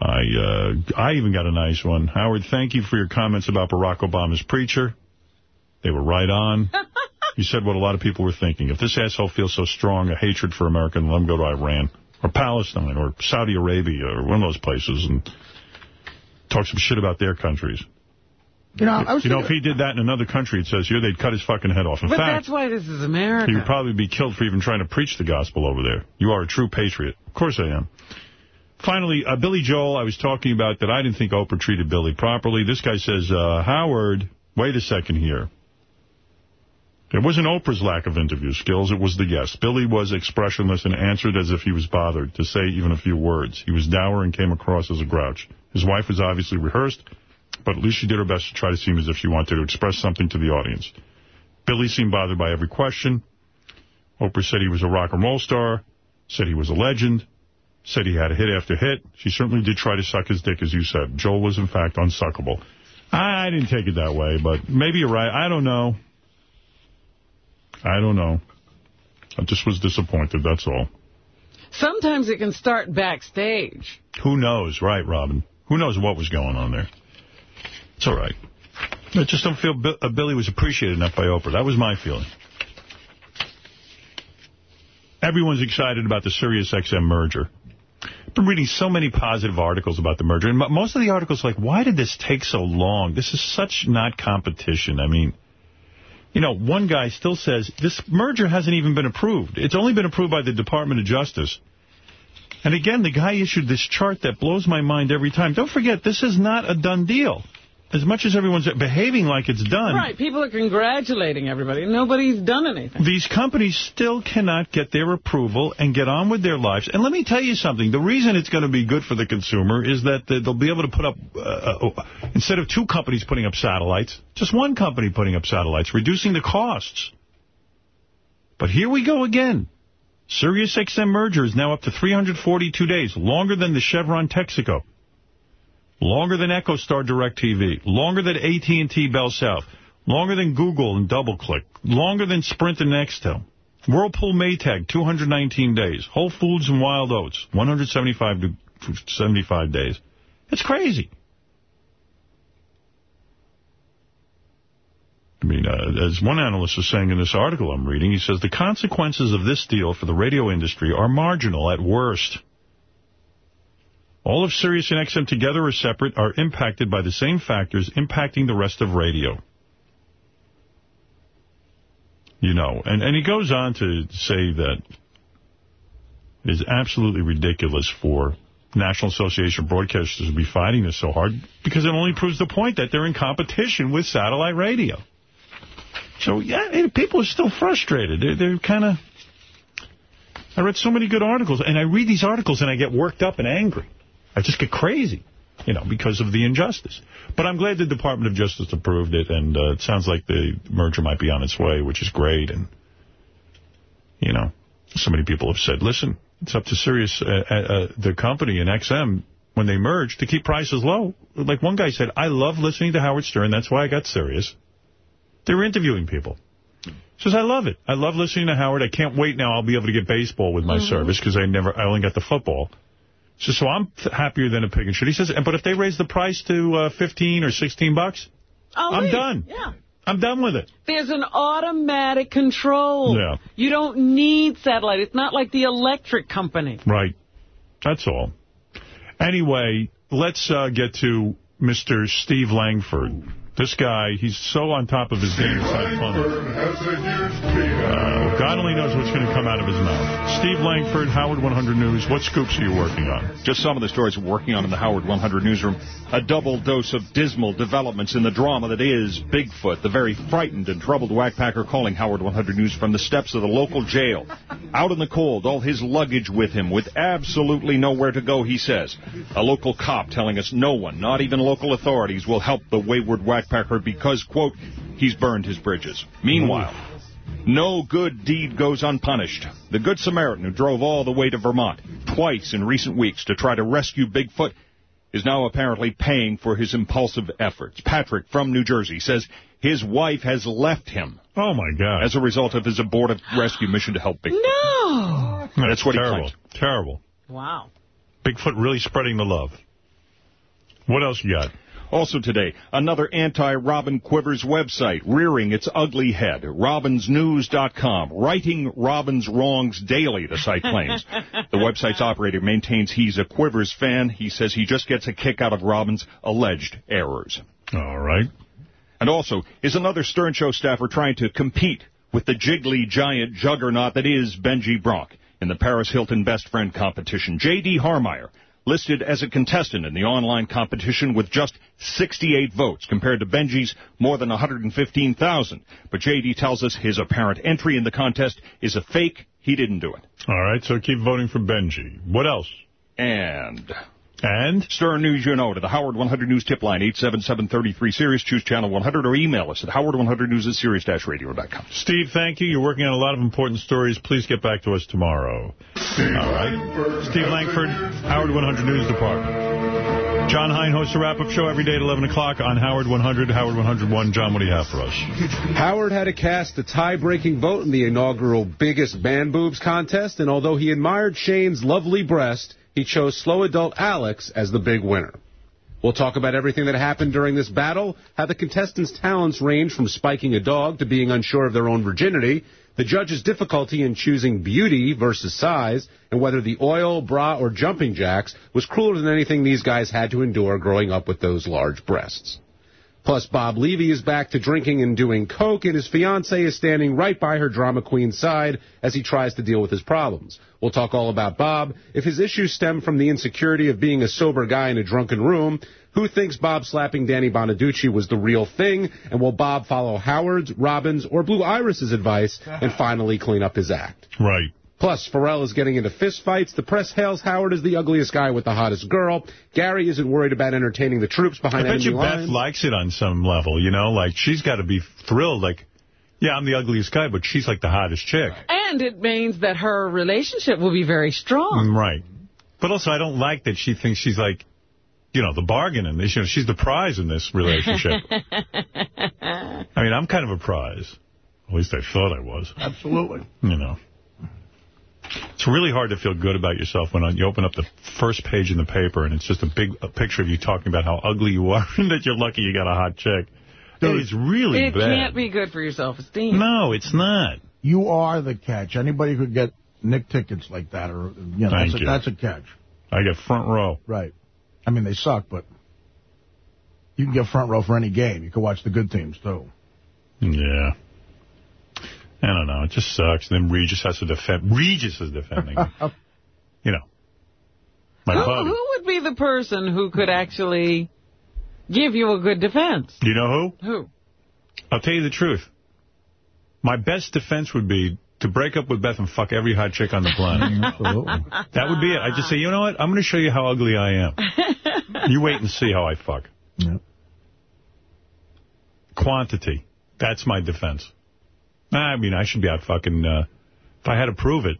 I uh, I even got a nice one. Howard, thank you for your comments about Barack Obama's preacher. They were right on. you said what a lot of people were thinking. If this asshole feels so strong a hatred for America, then let him go to Iran or Palestine or Saudi Arabia or one of those places and talk some shit about their countries. You know, I was You know, if he did that in another country, it says here, they'd cut his fucking head off. In but fact, that's why this is America. he would probably be killed for even trying to preach the gospel over there. You are a true patriot. Of course I am. Finally, uh, Billy Joel, I was talking about that I didn't think Oprah treated Billy properly. This guy says, uh, Howard, wait a second here. It wasn't Oprah's lack of interview skills, it was the guest. Billy was expressionless and answered as if he was bothered to say even a few words. He was dour and came across as a grouch. His wife was obviously rehearsed, but at least she did her best to try to seem as if she wanted to express something to the audience. Billy seemed bothered by every question. Oprah said he was a rock and roll star, said he was a legend, said he had a hit after hit. She certainly did try to suck his dick, as you said. Joel was, in fact, unsuckable. I, I didn't take it that way, but maybe you're right. I don't know. I don't know. I just was disappointed, that's all. Sometimes it can start backstage. Who knows, right, Robin? Who knows what was going on there? It's all right. I just don't feel uh, Billy was appreciated enough by Oprah. That was my feeling. Everyone's excited about the Sirius XM merger. I've been reading so many positive articles about the merger, and mo- most of the articles are like, why did this take so long? This is such not competition. I mean, you know, one guy still says this merger hasn't even been approved. It's only been approved by the Department of Justice. And again, the guy issued this chart that blows my mind every time. Don't forget, this is not a done deal. As much as everyone's behaving like it's done, Right, people are congratulating everybody. Nobody's done anything. these companies still cannot get their approval and get on with their lives. And let me tell you something. The reason it's going to be good for the consumer is that they'll be able to put up, uh, uh, instead of two companies putting up satellites, just one company putting up satellites, reducing the costs. But here we go again. Sirius XM merger is now up to 342 days, longer than the Chevron Texaco, longer than EchoStar DirecTV, longer than AT&T Bell South, longer than Google and DoubleClick, longer than Sprint and Nextel. Whirlpool Maytag, 219 days. Whole Foods and Wild Oats, 175 to 75 days. It's crazy. I mean, uh, as one analyst is saying in this article I'm reading, he says the consequences of this deal for the radio industry are marginal at worst. All of Sirius and XM together or separate are impacted by the same factors impacting the rest of radio. You know, and, and he goes on to say that it is absolutely ridiculous for National Association of Broadcasters to be fighting this so hard because it only proves the point that they're in competition with satellite radio. So, yeah, people are still frustrated. They're, they're kind of... I read so many good articles, and I read these articles and I get worked up and angry. I just get crazy, you know, because of the injustice. But I'm glad the Department of Justice approved it, and uh, it sounds like the merger might be on its way, which is great. And, you know, so many people have said, listen, it's up to Sirius, uh, uh, uh, the company and XM, when they merge, to keep prices low. Like one guy said, I love listening to Howard Stern. That's why I got Sirius. They were interviewing people. Says, I love it. I love listening to Howard. I can't wait now. I'll be able to get baseball with my Mhm. service because I never, I only got the football. So, so I'm happier than a pig in shit. He says, but if they raise the price to uh, 15 or 16 bucks, I'll I'm leave. done. Yeah. I'm done with it. There's an automatic control. Yeah. You don't need satellite. It's not like the electric company. Right. That's all. Anyway, let's uh, get to Mr. Steve Langford. This guy, he's so on top of his game, it's not funny. Uh, God only knows what's going to come out of his mouth. Steve Langford, Howard 100 News. What scoops are you working on? Just some of the stories we're working on in the Howard 100 newsroom. A double dose of dismal developments in the drama that is Bigfoot, the very frightened and troubled whackpacker calling Howard 100 News from the steps of the local jail. Out in the cold, all his luggage with him, with absolutely nowhere to go, he says. A local cop telling us no one, not even local authorities, will help the wayward whackpacker because, quote, he's burned his bridges. Meanwhile, no good deed goes unpunished. The Good Samaritan who drove all the way to Vermont twice in recent weeks to try to rescue Bigfoot is now apparently paying for his impulsive efforts. Patrick from New Jersey says his wife has left him. Oh, my God. As a result of his abortive rescue mission to help Bigfoot. No. That's what he terrible. claims. Terrible. Wow. Bigfoot really spreading the love. What else you got? Also today, another anti-Robin Quivers website rearing its ugly head, robinsnews.com, righting Robin's wrongs daily, the site claims. the website's operator maintains he's a Quivers fan. He says he just gets a kick out of Robin's alleged errors. All right. And also, is another Stern Show staffer trying to compete with the jiggly giant juggernaut that is Benjy Bronk in the Paris Hilton Best Friend competition. J.D. Harmeyer listed as a contestant in the online competition with just 68 votes compared to Benjy's more than 115,000. But J.D. tells us his apparent entry in the contest is a fake. He didn't do it. All right, so keep voting for Benji. What else? And... And? Stern News You Know to the Howard 100 News tip line, 877-33-SIRIUS. Choose channel 100 or email us at howard100news at sirius-radio.com. Steve, thank you. You're working on a lot of important stories. Please get back to us tomorrow. All right. Steve Langford, Howard 100 News Department. John Hein hosts a wrap-up show every day at 11 o'clock on Howard 100, Howard 101. John, what do you have for us? Howard had to cast the tie-breaking vote in the inaugural Biggest Man Boobs contest, and although he admired Shane's lovely breast, he chose slow adult Alex as the big winner. We'll talk about everything that happened during this battle, how the contestants' talents range from spiking a dog to being unsure of their own virginity, the judge's difficulty in choosing beauty versus size, and whether the oil, bra, or jumping jacks was crueler than anything these guys had to endure growing up with those large breasts. Plus, Bob Levy is back to drinking and doing coke, and his fiancee is standing right by her drama queen's side as he tries to deal with his problems. We'll talk all about Bob, if his issues stem from the insecurity of being a sober guy in a drunken room, who thinks Bob slapping Danny Bonaduce was the real thing, and will Bob follow Howard's, Robin's, or Blue Iris's advice and finally clean up his act? Right. Plus, Ferrall is getting into fistfights. The press hails Howard as the ugliest guy with the hottest girl. Gary isn't worried about entertaining the troops behind I behind bet you lines. Beth likes it on some level, you know? Like, she's got to be thrilled. Like, yeah, I'm the ugliest guy, but she's like the hottest chick. And it means that her relationship will be very strong. Mm, Right. But also, I don't like that she thinks she's like, you know, the bargain in this. You know, she's the prize in this relationship. I mean, I'm kind of a prize. At least I thought I was. Absolutely. You know. It's really hard to feel good about yourself when you open up the first page in the paper and it's just a big a picture of you talking about how ugly you are and that you're lucky you got a hot chick. Dude, it's really it bad. can't be good for your self-esteem. No, it's not. You are the catch. Anybody could get Knick tickets like that, or you know, Thank that's, you. A, that's a catch. I get front row. Right. I mean, they suck, but you can get front row for any game. You can watch the good teams, too. Yeah. I don't know. It just sucks. Then Regis has to defend. Regis is defending. you know. My who, buddy. who would be the person who could actually give you a good defense? Do you know who? Who? I'll tell you the truth. My best defense would be to break up with Beth and fuck every hot chick on the planet. Absolutely. That would be it. I just say, you know what? I'm going to show you how ugly I am. you wait and see how I fuck. Yep. Quantity. That's my defense. I mean, I should be out fucking... Uh, if I had to prove it,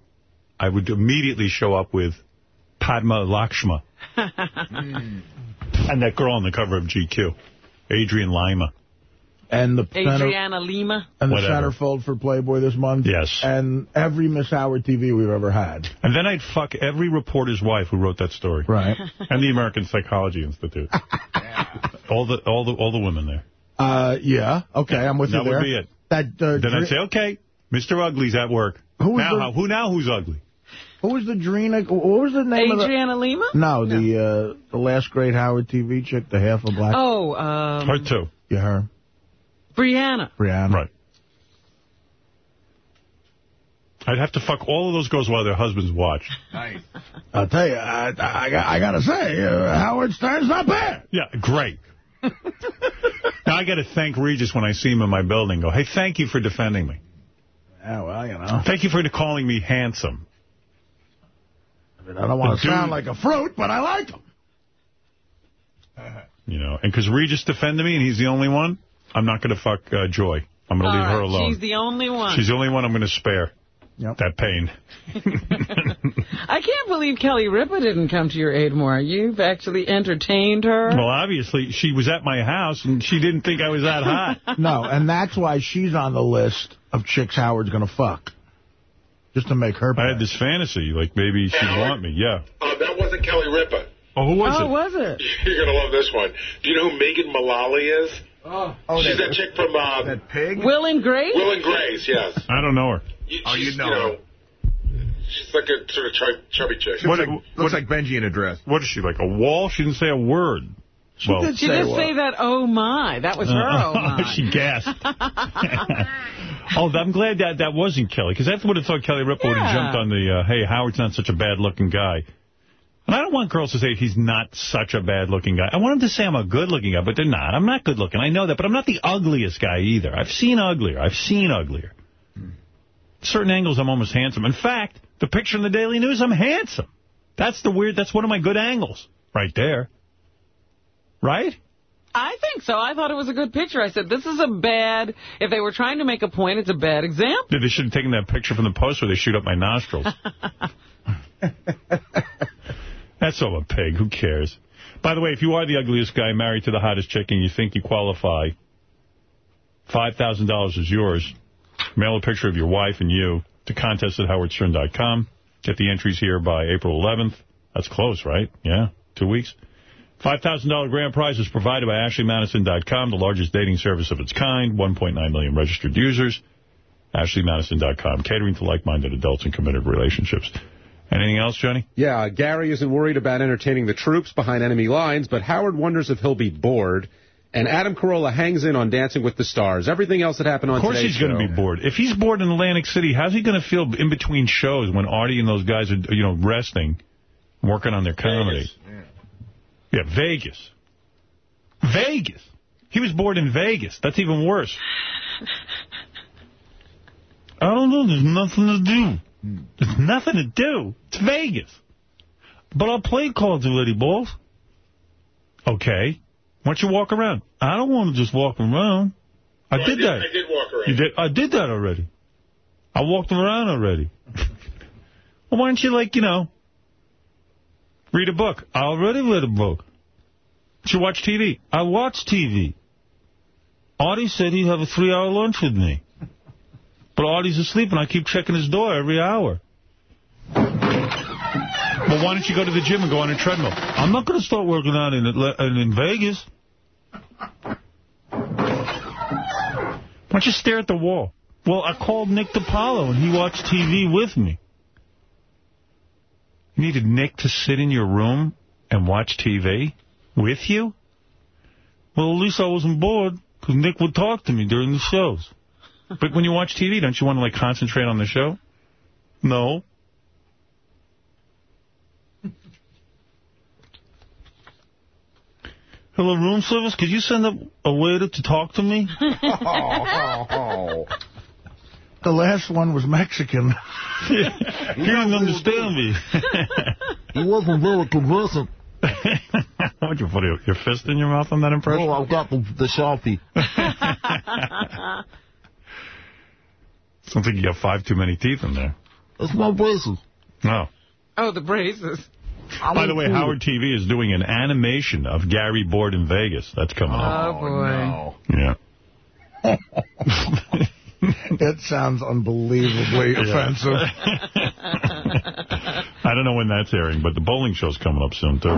I would immediately show up with Padma Lakshmi and that girl on the cover of GQ, Adrian Lima. And the center, Adriana Lima. and the Whatever. centerfold for Playboy this month. Yes. And every Miss Howard TV we've ever had. And then I'd fuck every reporter's wife who wrote that story. Right. And the American Psychology Institute. all the all the all the women there. Uh, yeah. Okay, I'm with that you there. would be it. That, uh, Then I'd say, okay, Mr. Ugly's at work. Who is now, the- who now who's ugly? Who was the Drina? What was the name of the... Adriana Lima? No, the uh, the last great Howard TV chick, the half a black... Oh, um, Her too. Yeah, her. Brianna. Brianna. Right. I'd have to fuck all of those girls while their husbands watch. Nice. I'll tell you, I, I, got- I got to say, uh, Howard Stern's not bad. Yeah, great. now I got to thank Regis when I see him in my building. Go, hey, thank you for defending me. Yeah, well, you know. Thank you for calling me handsome. I, mean, I don't want to sound like a fruit, but I like him. You know, and because Regis defended me and he's the only one, I'm not going to fuck uh, Joy. I'm going to leave All her alone. She's the only one. She's the only one I'm going to spare. Yep. That pain. I can't believe Kelly Ripa didn't come to your aid more. You've actually entertained her. Well, obviously, she was at my house, and she didn't think I was that hot. No, and that's why she's on the list of chicks Howard's going to fuck. Just to make her I had this fantasy, like maybe she'd want me. Yeah. Uh, that wasn't Kelly Ripa. Oh, who was oh, it? was it? You're going to love this one. Do you know who Megan Mullally is? Oh, She's that, chick from uh, that pig? Will and Grace? Will and Grace, yes. I don't know her. Oh, you She's, know you know She's like a sort of chub- chubby chick. Looks, like, looks like Benjy in a dress. What is she, like a wall? She didn't say a word. She well, did She say did what? say that, oh my. That was her, oh my. she gasped. oh, I'm glad that that wasn't Kelly, because I would have thought Kelly Ripa would have jumped on the, uh, hey, Howard's not such a bad-looking guy. And I don't want girls to say he's not such a bad-looking guy. I want them to say I'm a good-looking guy, but they're not. I'm not good-looking. I know that, but I'm not the ugliest guy either. I've seen uglier. I've seen uglier. Certain angles, I'm almost handsome. In fact, the picture in the Daily News, I'm handsome. That's the weird, that's one of my good angles right there. Right? I think so. I thought it was a good picture. I said, this is a bad, if they were trying to make a point, it's a bad example. They should have taken that picture from the post where they shoot up my nostrils. That's all a pig. Who cares? By the way, if you are the ugliest guy married to the hottest chick and you think you qualify, $5,000 is yours. Mail a picture of your wife and you to contest at howardstern.com. Get the entries here by April 11th. That's close, right? Yeah, two weeks. $5,000 grand prize is provided by AshleyMadison.com, the largest dating service of its kind. 1.9 million registered users. AshleyMadison.com, catering to like-minded adults in committed relationships. Anything else, Johnny? Yeah, Gary isn't worried about entertaining the troops behind enemy lines, but Howard wonders if he'll be bored. And Adam Carolla hangs in on Dancing with the Stars. Everything else that happened on Of course today's he's going to be bored. If he's bored in Atlantic City, how's he going to feel in between shows when Artie and those guys are, you know, resting, working on their comedy? Yeah, Vegas. Vegas. He was bored in Vegas. That's even worse. I don't know. There's nothing to do. There's nothing to do. It's Vegas. But I'll play Call of Duty, balls. Okay. Why don't you walk around? I don't want to just walk around. I No, did that. I did walk around. You did? I did that already. I walked around already. well, why don't you, like, you know, read a book? I already read a book. Should watch TV? I watch TV. Artie said he'd have a three-hour lunch with me. But Artie's asleep, and I keep checking his door every hour. Well, why don't you go to the gym and go on a treadmill? I'm not going to start working out in in Vegas. Why don't you stare at the wall? Well, I called Nick DiPaolo, and he watched TV with me. You needed Nick to sit in your room and watch TV with you? Well, at least I wasn't bored, because Nick would talk to me during the shows. But when you watch TV, don't you want to, like, concentrate on the show? No. Hello, room service. Could you send up a waiter to talk to me? The last one was Mexican. he didn't understand me. He wasn't very convincing. Why'd you put your, your fist in your mouth on that impression? Oh, I've got the, the Sharpie. Sounds like you got five too many teeth in there. It's my braces. No. Oh, the braces. By the way, Howard TV is doing an animation of Gary bored in Vegas. That's coming up. Oh, boy. Oh, yeah. that sounds unbelievably Yeah. offensive. I don't know when that's airing, but the bowling show's coming up soon, too.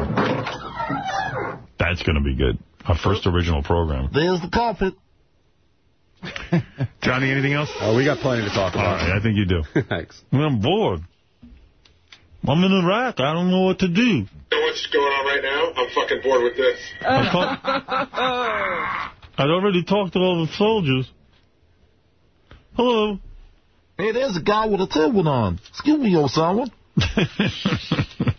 That's going to be good. Our first original program. There's the carpet. Johnny, anything else? Oh, we got plenty to talk about. right, I think you do. Thanks. I'm bored. I'm in Iraq. I don't know what to do. You know what's going on right now? I'm fucking bored with this. I thought- I'd already talked to all the soldiers. Hello. Hey, there's a guy with a turban on. Excuse me, Osama.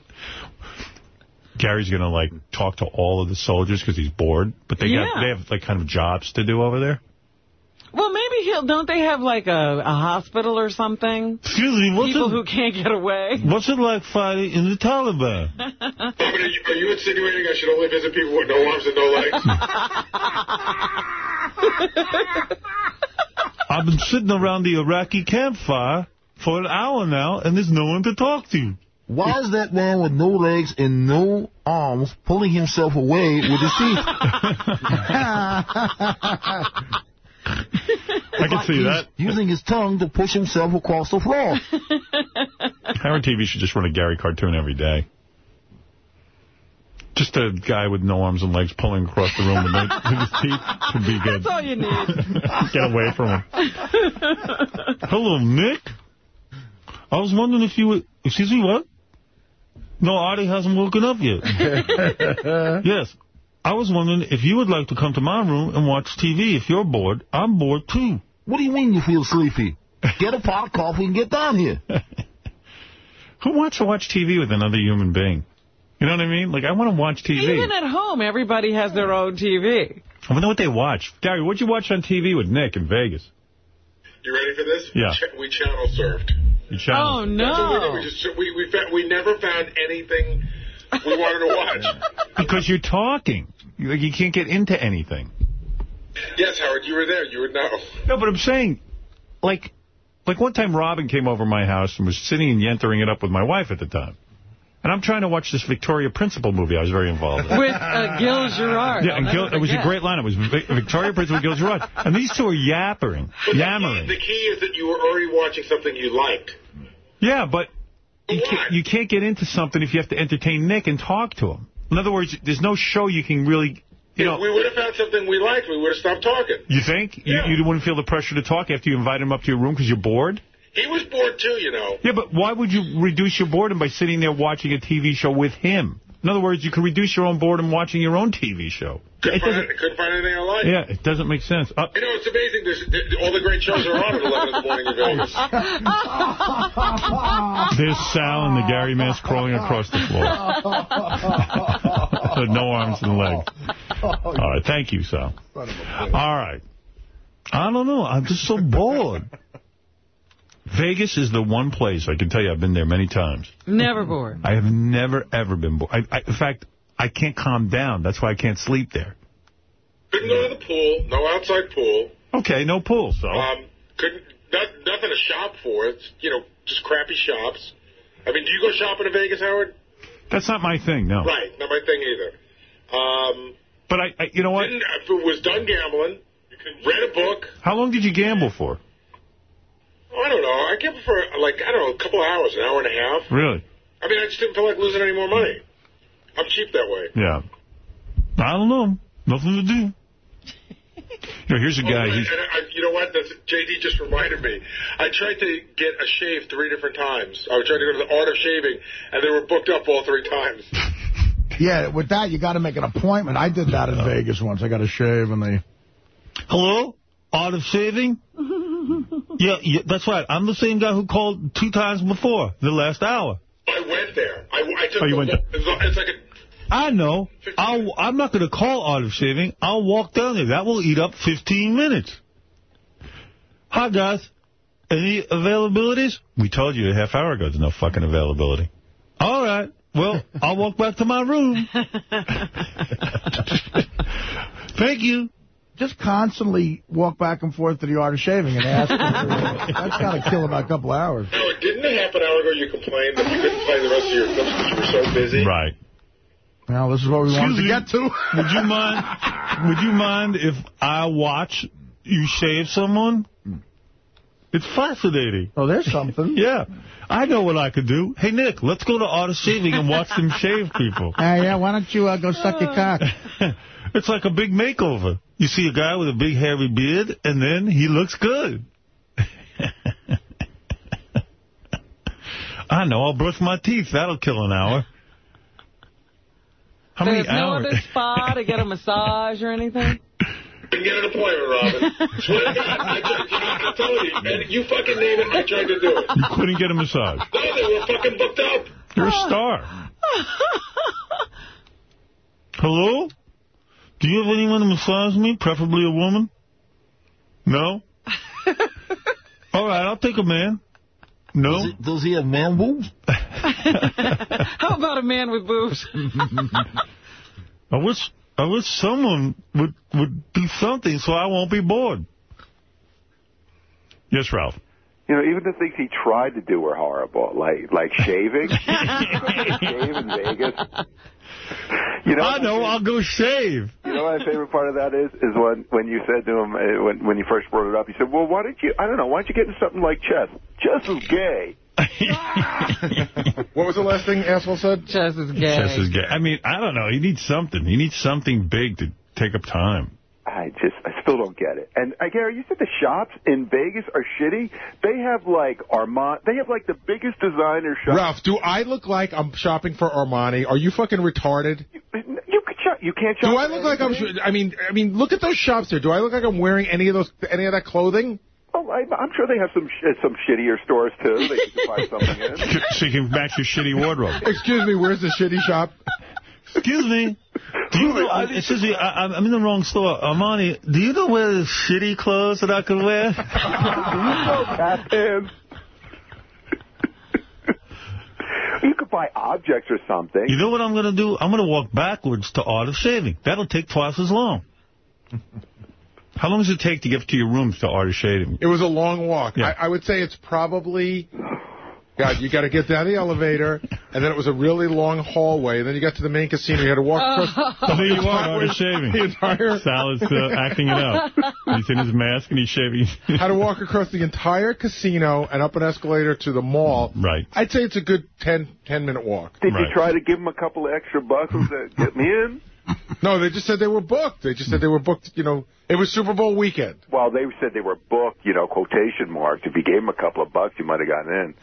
Gary's going to, like, talk to all of the soldiers because he's bored. But they, got, they have, like, kind of jobs to do over there. Well, maybe he'll. Don't they have like a, a hospital or something? Excuse me, what's People it, who can't get away. what's it like fighting in the Taliban? Are you, are you insinuating I should only visit people with no arms and no legs? I've been sitting around the Iraqi campfire for an hour now, and there's no one to talk to. Why is that man with no legs and no arms pulling himself away with his teeth? I can see that. Using his tongue to push himself across the floor. Howard TV should just run a Gary cartoon every day. Just a guy with no arms and legs pulling across the room with, with his teeth would be good. That's all you need. Get away from him. Hello, Nick. I was wondering if you would... Excuse me, what? No, Artie hasn't woken up yet. yes. I was wondering if you would like to come to my room and watch TV. If you're bored, I'm bored too. What do you mean you feel sleepy? Get a pot of coffee and get down here. Who wants to watch TV with another human being? You know what I mean? Like, I want to watch TV. Even at home, everybody has their own TV. I wonder what they watch. Gary, what'd you watch on TV with Nick in Vegas? You ready for this? Yeah. We channel surfed. You channel. Oh, That's what we did. no. We, just, we, we, fa- we never found anything we wanted to watch. Because you're talking. You- you can't get into anything. yes, Howard, you were there. You would know. No, but I'm saying, like, like one time Robin came over my house and was sitting and yentering it up with my wife at the time. And I'm trying to watch this Victoria Principal movie I was very involved in. With uh, Gil Gerard. Yeah, I'll and Gil, it was a great line. It was Vic- Victoria Principal, Gil Gerard. And these two are yappering, yammering. The key is that you were already watching something you liked. Yeah, but you can't, you can't get into something if you have to entertain Nick and talk to him. In other words, there's no show you can really, you know... if we would have found something we liked, we would have stopped talking. You think? You, you wouldn't feel the pressure to talk after you invite him up to your room because you're bored? He was bored too, you know. Yeah, but why would you reduce your boredom by sitting there watching a TV show with him? In other words, you could reduce your own boredom watching your own TV show. Couldn't find, doesn't- couldn't find anything I liked. yeah, it doesn't make sense. Uh, You know, it's amazing. There's, there, all the great shows are on at 11 in the morning in Vegas. there's Sal and the Gary Mask crawling across the floor. no arms and legs. All right, thank you, Sal. All right. I don't know. I'm just so bored. Vegas is the one place, I can tell you, I've been there many times. Never bored. I have never, ever been bored. I, I, in fact, I can't calm down. That's why I can't sleep there. Couldn't go to the pool. No outside pool. Okay, no pool, so. Um, couldn't not, nothing to shop for. It's you know just crappy shops. I mean, do you go shopping in Vegas, Howard? That's not my thing, no. Right, not my thing either. Um, But I, I you know what? didn't, if it was done gambling, read a book. How long did you gamble for? Oh, I don't know. I gambled for like I don't know, a couple of hours, an hour and a half. Really? I mean, I just didn't feel like losing any more money. I'm cheap that way. Yeah. I don't know. Nothing to do. You know, here's a oh, guy. Oh, He's, and I, you know what? That's, JD just reminded me. I tried to get a shave three different times. I was trying to go to the Art of Shaving, and they were booked up all three times. Yeah, with that, you got to make an appointment. I did that in Vegas once. I got a shave, and they... Hello? Art of Shaving? yeah, yeah, that's right. I'm the same guy who called two times before, the last hour. I went there. I, I took Oh, you went there. It's, like a I know. I'll, I'm not going to call Art of Shaving. I'll walk down there. That will eat up 15 minutes. Hi, guys. Any availabilities? We told you a half hour ago there's no fucking availability. All right. Well, I'll walk back to my room. Thank you. Just constantly walk back and forth to the art of shaving and ask. them for- That's got to kill about a couple hours. Howard, didn't a half an hour ago you complained that you couldn't play the rest of your clips because you were so busy? Right. Well, this is what we wanted to get to. would you mind? Would you mind if I watch you shave someone? It's fascinating. Oh, there's something. yeah, I know what I could do. Hey Nick, let's go to Art of Shaving and watch them shave people. Hey, yeah, why don't you uh, go suck your cock? It's like a big makeover. You see a guy with a big hairy beard, and then he looks good. I know. I'll brush my teeth. That'll kill an hour. How many There's no hours? other spa to get a massage or anything? Didn't get an appointment, Robin. Swear to God, I tried, you know, I'm telling you, man, you fucking name it, I tried to do it. You couldn't get a massage. No, they were fucking booked up. You're a star. Hello? Do you have anyone to massage me, preferably a woman? No? All right, I'll take a man. No? Does he, does he have man boobs? How about a man with boobs? I wish I wish someone would would do something so I won't be bored. Yes, Ralph. You know, even the things he tried to do were horrible, like like shaving. shave in Vegas. You know, I know. I'll go shave. You know my favorite part of that is? Is when when you said to him uh, when when you first brought it up, you said, "Well, why didn't you? I don't know. Why don't you get into something like chess? Chess is gay." What was the last thing asshole said? Chess is gay. Chess is gay. I mean, I don't know. He needs something. He needs something big to take up time. I just, I still don't get it. And uh, Gary, you said the shops in Vegas are shitty. They have like Armani. They have like the biggest designer shops. Ralph, do I look like I'm shopping for Armani? Are you fucking retarded? You could shop. You can't shop. Do I for look like I'm? anything? I mean, I mean, look at those shops there. Do I look like I'm wearing any of those, any of that clothing? Oh, I, I'm sure they have some sh- some shittier stores too. That you can buy something in. So you can match your shitty wardrobe. Excuse me, where's the shitty shop? Excuse me. Do you know, excuse me, I, I'm in the wrong store. Armani, do you know where the shitty clothes that I could wear? Batman. you could buy objects or something. You know what I'm going to do? I'm going to walk backwards to Art of Shaving. That'll take twice as long. How long does it take to get to your rooms to Art of Shaving? It was a long walk. Yeah. I, I would say it's probably God, you got to get down the elevator, and then it was a really long hallway, and then you got to the main casino. You had to walk across. Oh, there you are, Artie shaving. The entire... Sal is uh, acting it up. He's in his mask and he's shaving. had to walk across the entire casino and up an escalator to the mall. Right. I'd say it's a good 10, 10 minute walk. Did you try to give him a couple of extra bucks to get me in? No, they just said they were booked. They just said they were booked, you know. It was Super Bowl weekend. Well, they said they were booked, you know, quotation marks. If you gave him a couple of bucks, you might have gotten in.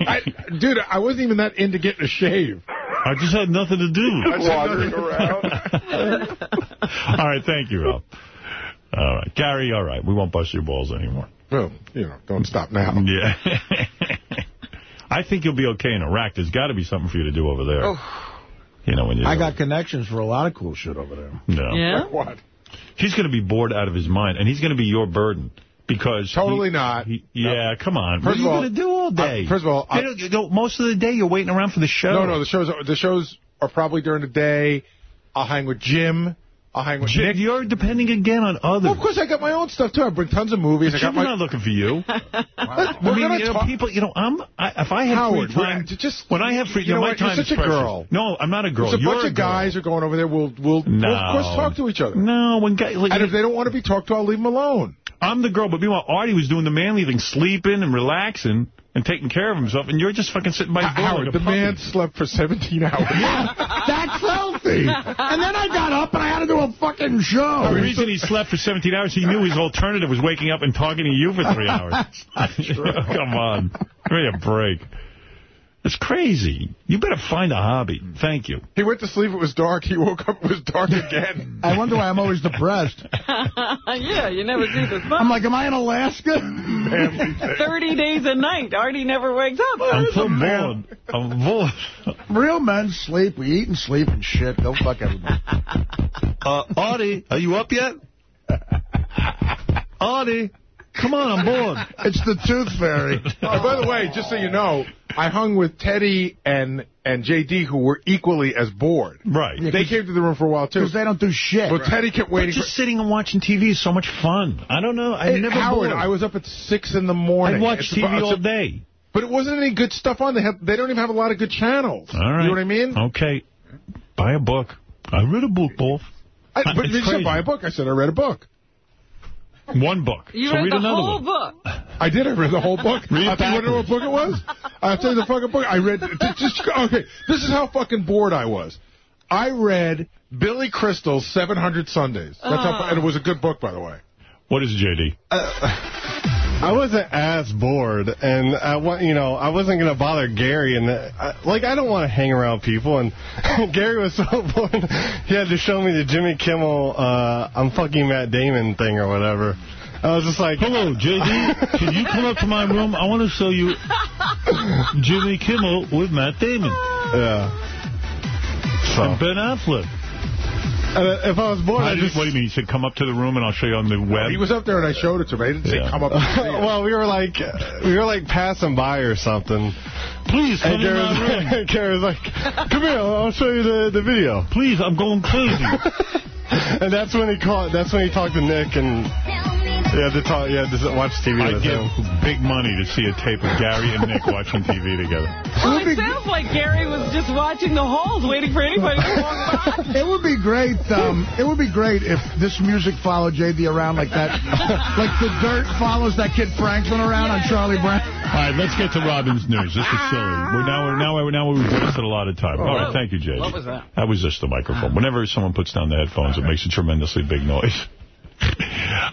I, dude, I wasn't even that into getting a shave. I just had nothing to do. I was wandering around. all right, thank you, Ralph. All right. Gary, all right. We won't bust your balls anymore. Well, you know, don't stop now. Yeah. I think you'll be okay in Iraq. There's got to be something for you to do over there. Oh. You know, when you I got connections for a lot of cool shit over there. No. Yeah? Like what? He's going to be bored out of his mind, and he's going to be your burden. Because Totally he- not. he- yeah, come on. First what are you going to do all day? Uh, first of all, I- you know, most of the day you're waiting around for the show. No, no, the shows the shows are probably during the day. I'll hang with Jim. I'll hang with Nick. You're depending again on others. Well, of course, I got my own stuff, too. I bring tons of movies. I Jim's got my... not looking for you. We're I mean, you know, people, you know, I'm, I, if I had Howard, free time, just- when I have free, you know my what, you're such a precious. girl. No, I'm not a girl. There's a You're bunch a of guys are going over there. We'll, we'll, No. we'll, of course, talk to each other. No, when guys, like, And if they don't want to be talked to, I'll leave them alone. I'm the girl, but meanwhile, Artie was doing the manly thing, sleeping and relaxing and taking care of himself, and you're just fucking sitting by his door Howard, like the puppy. man slept for 17 hours. That's healthy. And then I got up and I had to do a fucking show. The reason he slept for 17 hours, he knew his alternative was waking up and talking to you for three hours. Come on. Give me a break. It's crazy. You better find a hobby. Thank you. He went to sleep, it was dark. He woke up, it was dark again. I wonder why I'm always depressed. yeah, you never see the sun. I'm like, am I in Alaska? 30 days a night. Artie never wakes up. I'm so bored. I'm bored. Real men sleep. We eat and sleep and shit. Don't fuck everybody. Uh, Artie, are you up yet? Artie, come on, I'm bored. It's the tooth fairy. Oh, by the way, just so you know, I hung with Teddy and and JD, who were equally as bored. Right. They came to the room for a while, too. Because they don't do shit. But Teddy kept But waiting just for... sitting and watching TV is so much fun. I don't know. I Hey, never Howard, bored. I was up at 6 in the morning. I watch It's TV about- all day. But it wasn't any good stuff on. They have. They don't even have a lot of good channels. All right. You know what I mean? Okay. Buy a book. I read a book, Wolf. I, but It's they said buy a book. I said I read a book. One book. You so read read the another whole one. book. I did. I read the whole book. Read I'll tell you, what, what book it was? I'll tell you the fucking book. I read. Just okay. This is how fucking bored I was. I read Billy Crystal's 700 Sundays. That's how, uh-huh. and it was a good book, by the way. What is it, J.D.? Uh, I wasn't as bored, and I wa- you know I wasn't gonna bother Gary, and uh, like I don't want to hang around people, and Gary was so bored he had to show me the Jimmy Kimmel uh, I'm fucking Matt Damon thing or whatever. I was just like, Hello, JD. Can you come up to my room? I want to show you Jimmy Kimmel with Matt Damon. Yeah. So And Ben Affleck. Uh, if I was bored, How I just what do you mean? You said come up to the room and I'll show you on the web? He was up there and I showed it to him. I didn't say Yeah. come up. And see it. well, we were like we were like passing by or something. Please come And in Gary my room. was, Gary like, "Come here, I'll I'll show you the the video." Please, I'm going crazy. And that's when he called. That's when he talked to Nick, and you had to talk. You had to watch TV I with give him. big money to see a tape of Gary and Nick watching TV together. Well, it sounds like Gary was just watching the halls, waiting for anybody to walk by. It would be great. Um, it would be great if this music followed JD around like that, like the dirt follows that kid Franklin around on Charlie Brown. All right, let's get to Robin's news. This is silly. We're now, we're now, we're now we've wasted a lot of time. All right, thank you, J.D. What was that? That was just the microphone. Whenever someone puts down the headphones, it makes a tremendously big noise.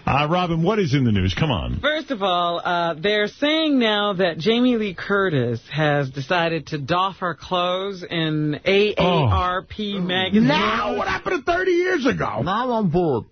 Uh, Robin, what is in the news? Come on. First of all, uh, they're saying now that Jamie Lee Curtis has decided to doff her clothes in AARP magazine. Now, what happened to 30 years ago? Now I'm bored.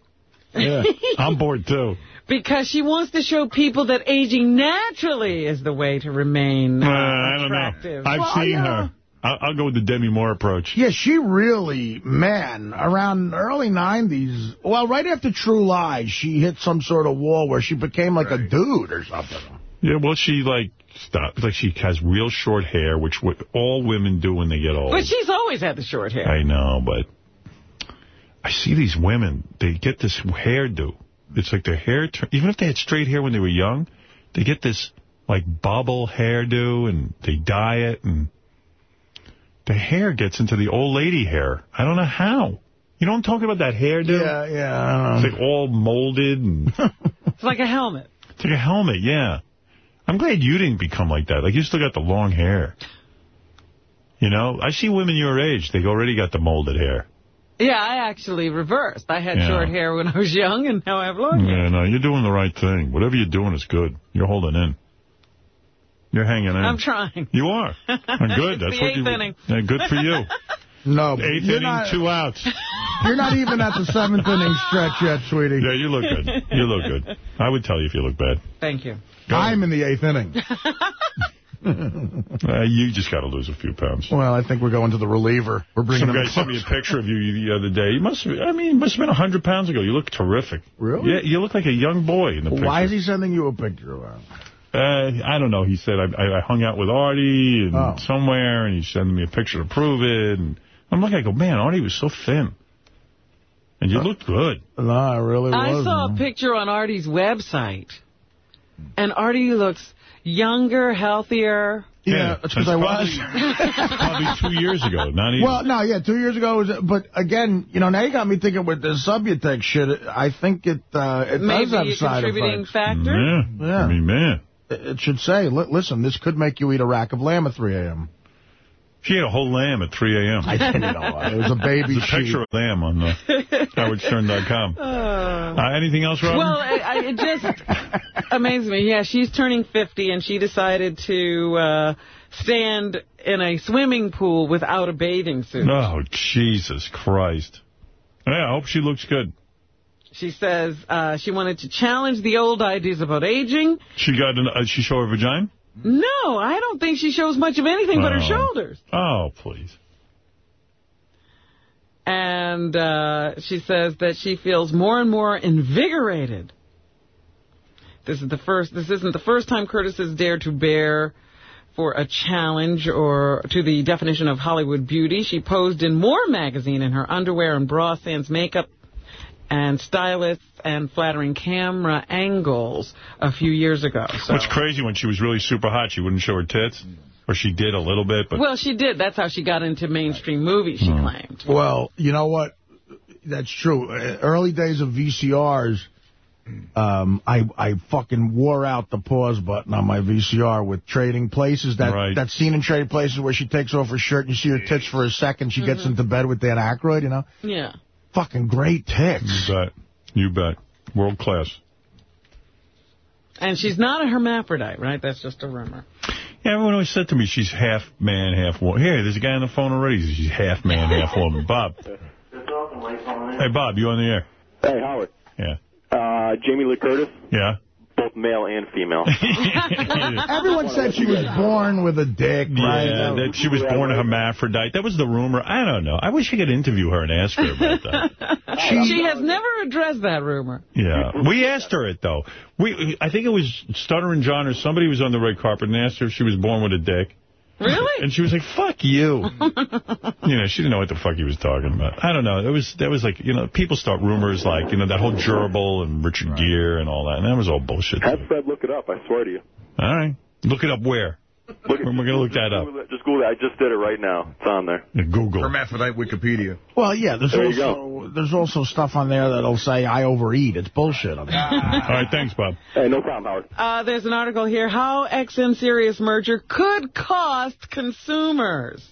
Yeah, I'm bored, too. Because she wants to show people that aging naturally is the way to remain Uh, uh, I don't know. attractive. I've Well, seen yeah. her. I'll, I'll go with the Demi Moore approach. Yeah, she really, man, around early 90s, well, right after True Lies, she hit some sort of wall where she became like a dude or something. Yeah, well, she, like, stop. Like, she has real short hair, which what all women do when they get old. But she's always had the short hair. I know, but I see these women, they get this hairdo. It's like their hair, tur- even if they had straight hair when they were young, they get this like bubble hairdo, and they dye it, and the hair gets into the old lady hair. I don't know how. You know what I'm talking about, that hairdo? Yeah, yeah. I don't know. It's like all molded. and It's like a helmet. It's like a helmet, yeah. I'm glad you didn't become like that. Like, you still got the long hair. You know? I see women your age. they've already got the molded hair. Yeah, I actually reversed. I had Yeah. short hair when I was young, and now I have long hair. Yeah, no, you're doing the right thing. Whatever you're doing is good. You're holding in. You're hanging in. I'm trying. You are. And good. That's The what eighth you. inning. Yeah, good for you. No, Eighth you're inning, not, two outs. you're not even at the seventh inning stretch yet, sweetie. Yeah, you look good. You look good. I would tell you if you look bad. Thank you. I'm in the eighth inning. Uh, you just got to lose a few pounds. Well, I think we're going to the reliever. We're bringing Some him guy sent me a picture of you the other day. You must have, I mean, it must have been 100 pounds ago. You look terrific. Really? Yeah, you look like a young boy in the picture. Why is he sending you a picture of that? Uh, I don't know. He said, I, I, I hung out with Artie and Oh. somewhere, and he's sending me a picture to prove it. And I'm looking, I go, man, Artie was so thin. And you looked good. No, I really I was. saw a picture on Artie's website, and Artie looks younger, healthier. Yeah, it's because I was. Probably two years ago, not even. Well, no, yeah, two years ago. Was, but again, you know, now you got me thinking with the Subutex shit. I think it uh, it Maybe does have a side contributing factor. yeah. Yeah. I mean, man. It it should say, li listen, this could make you eat a rack of lamb at 3 a.m. She ate a whole lamb at 3 a.m. I didn't know. It was a baby There's a picture of lamb on the howardstern.com. Uh, anything else, Robin? Well, I, I, it just amazes me. Yeah, she's turning 50, and she decided to uh, stand in a swimming pool without a bathing suit. oh, Jesus Christ. Yeah, I hope she looks good. She says uh, she wanted to challenge the old ideas about aging. She got an, uh, she show her vagina? No, I don't think she shows much of anything but her Oh. shoulders. Oh, please. And uh, she says that she feels more and more invigorated. This is the first. This isn't the first time Curtis has dared to bear for a challenge or to the definition of Hollywood beauty. She posed in More magazine in her underwear and bra, sans makeup, and stylists and flattering camera angles a few years ago. So. What's crazy, when she was really super hot, she wouldn't show her tits? Or she did a little bit, but... Well, she did. That's how she got into mainstream movies, she claimed. Well, you know what? That's true. Uh, Early days of VCRs, um, I I fucking wore out the pause button on my VCR with Trading Places. That Right. that scene in Trading Places where she takes off her shirt and you see her tits for a second. She gets into bed with Dan Aykroyd, you know? Yeah. Fucking great tits. You bet. You bet. World class. And she's not a hermaphrodite, right? That's just a rumor. Yeah, everyone always said to me she's half man, half woman. Here, there's a guy on the phone already. He She's half man, half woman. Bob. Hey, Bob, you on the air? Hey, Howard. Yeah. Uh, Jamie Lee Curtis, Yeah? Both male and female. Everyone said she was born with a dick, right? Yeah, that she was born a hermaphrodite. That was the rumor. I don't know. I wish I could interview her and ask her about that. She has never addressed that rumor. Yeah. We asked her it, though. We, I think it was Stuttering John or somebody was on the red carpet and asked her if she was born with a dick. Really? And she was like, fuck you. you know, she didn't know what the fuck he was talking about. I don't know. It was, that was like, you know, people start rumors like, you know, that whole gerbil and Richard Gere and all that. And that was all bullshit. Have Fred look it up, I swear to you. All right. Look it up where? Look We're going to look that up. Just Google it. I just did it right now. It's on there. Yeah, Google. Hermaphrodite Wikipedia. Well, yeah, there's There also there's also stuff on there that'll say I overeat. It's bullshit. All right. Thanks, Bob. Hey, no problem, Howard. Uh, there's an article here, How XM Sirius merger could cost consumers.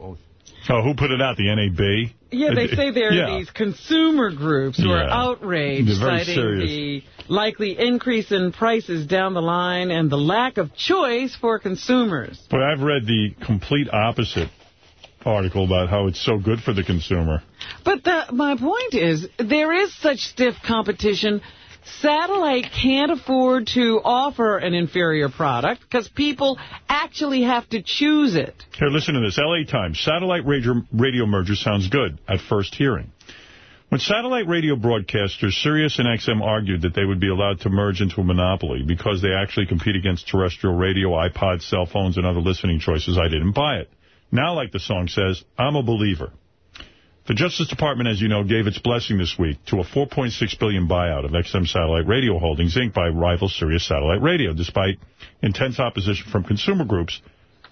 Oh, who put it out? The NAB? Yeah, they say there yeah. are these consumer groups who are Yeah. outraged, They're very citing serious. the likely increase in prices down the line and the lack of choice for consumers. But I've read the complete opposite article about how it's so good for the consumer. But the, my point is, there is such stiff competition. Satellite can't afford to offer an inferior product because people actually have to choose it. Here, listen to this. L.A. Times. Satellite radio, radio merger sounds good at first hearing. When satellite radio broadcasters Sirius and XM argued that they would be allowed to merge into a monopoly because they actually compete against terrestrial radio, iPods, cell phones, and other listening choices, I didn't buy it. Now, like the song says, I'm a believer. The Justice Department, as you know, gave its blessing this week to a 4.6 billion buyout of XM Satellite Radio Holdings, Inc. by rival Sirius Satellite Radio, despite intense opposition from consumer groups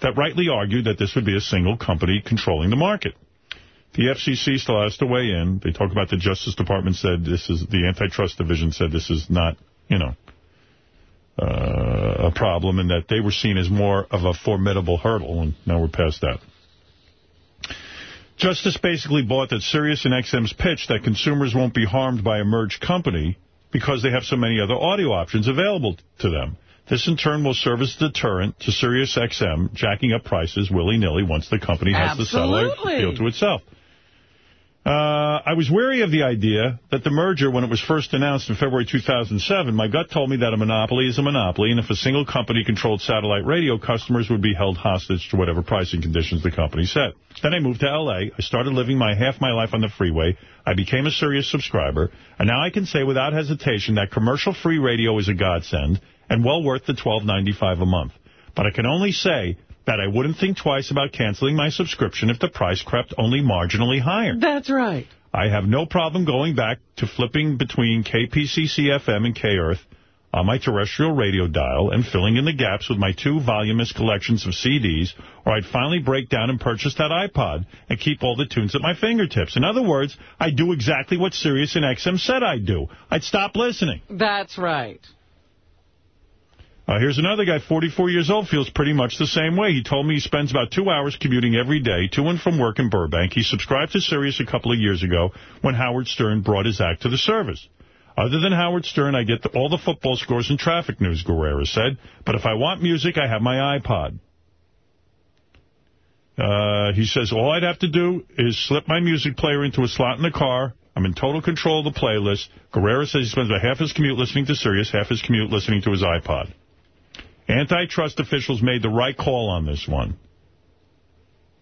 that rightly argued that this would be a single company controlling the market. The FCC still has to weigh in. They talk about the Justice Department said this is, the Antitrust Division said this is not, you know, uh, a problem and that they were seen as more of a formidable hurdle, and now we're past that. Justice basically bought that Sirius and XM's pitch that consumers won't be harmed by a merged company because they have so many other audio options available to them. This, in turn, will serve as a deterrent to Sirius XM jacking up prices willy-nilly once the company has the satellite Absolutely. field to itself. Uh, I was wary of the idea that the merger, when it was first announced in February 2007, my gut told me that a monopoly is a monopoly, and if a single company controlled satellite radio, customers would be held hostage to whatever pricing conditions the company set. Then I moved to L.A. I started living my half my life on the freeway. I became a Sirius subscriber, and now I can say without hesitation that commercial-free radio is a godsend and well worth the $12.95 a month. But I can only say that I wouldn't think twice about canceling my subscription if the price crept only marginally higher. That's right. I have no problem going back to flipping between KPCC-FM and K-Earth on my terrestrial radio dial and filling in the gaps with my two voluminous collections of CDs, or I'd finally break down and purchase that iPod and keep all the tunes at my fingertips. In other words, I'd do exactly what Sirius and XM said I'd do. I'd stop listening. That's right. Uh, here's another guy, 44 years old, feels pretty much the same way. He told me he spends about two hours commuting every day to and from work in Burbank. He subscribed to Sirius a couple of years ago when Howard Stern brought his act to the service. Other than Howard Stern, I get the, all the football scores and traffic news, Guerrero said. But if I want music, I have my iPod. Uh, he says, all I'd have to do is slip my music player into a slot in the car. I'm in total control of the playlist. Guerrero says he spends about half his commute listening to Sirius, half his commute listening to his iPod. Antitrust officials made the right call on this one.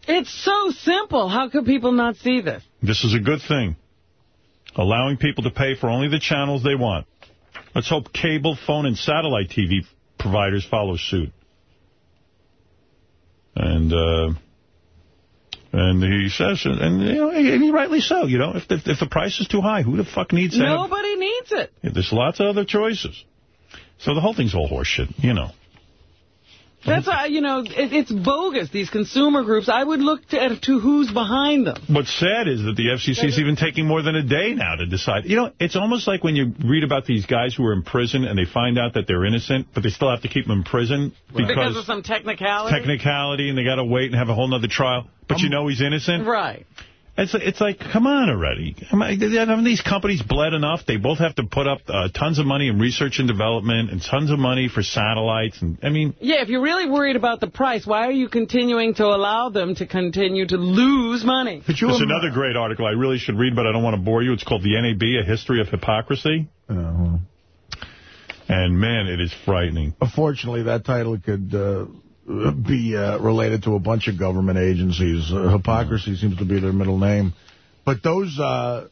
It's so simple. How could people not see this? This is a good thing. Allowing people to pay for only the channels they want. Let's hope cable, phone, and satellite TV providers follow suit. And uh, and he says, and you know, and he rightly so. You know, if the, if the price is too high, who the fuck needs have? Nobody needs it. There's lots of other choices. So the whole thing's all horseshit, you know. That's, uh, you know, it, it's bogus, these consumer groups. I would look to, to who's behind them. What's sad is that the FCC is even taking more than a day now to decide. You know, it's almost like when you read about these guys who are in prison and they find out that they're innocent, but they still have to keep them in prison Because, because of some technicality? technicality and they got to wait and have a whole other trial. But you know he's innocent? Right. It's it's like, come on already. I- Haven't these companies bled enough? They both have to put up uh, tons of money in research and development and tons of money for satellites. And I mean, Yeah, if you're really worried about the price, why are you continuing to allow them to continue to lose money? There's another great article I really should read, but I don't want to bore you. It's called The NAB, A History of Hypocrisy. Uh-huh. And, man, it is frightening. Unfortunately, that title could uh, be uh, related to a bunch of government agencies. Uh, hypocrisy seems to be their middle name. But those uh,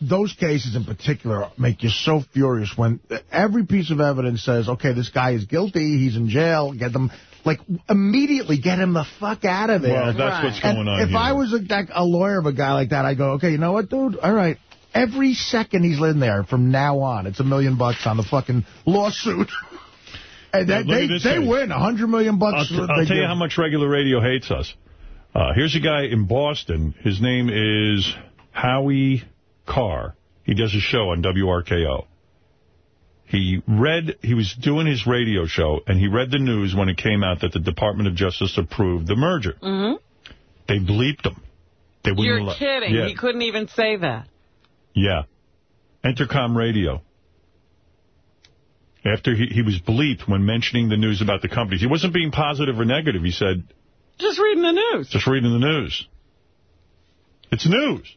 those cases in particular make you so furious when every piece of evidence says, okay, this guy is guilty, he's in jail, get them... Like, immediately get him the fuck out of there. Well, that's what's going And on If here. I was a, like, a lawyer of a guy like that, I'd go, okay, you know what, dude? All right. Every second he's in there from now on, it's a million bucks on the fucking lawsuit. And Yeah, they, they, thing. win a hundred million bucks. I'll, t- I'll tell you how much regular radio hates us. Uh, here's a guy in Boston. His name is Howie Carr. He does a show on WRKO. He read, he was doing his radio show, and he read the news when it came out that the Department of Justice approved the merger. hmm They bleeped him. They wouldn't You're kidding. Yeah. He couldn't even say that. Yeah. Entercom radio. After he, he was bleeped when mentioning the news about the companies. He wasn't being positive or negative. He said, Just reading the news. just reading the news. It's news.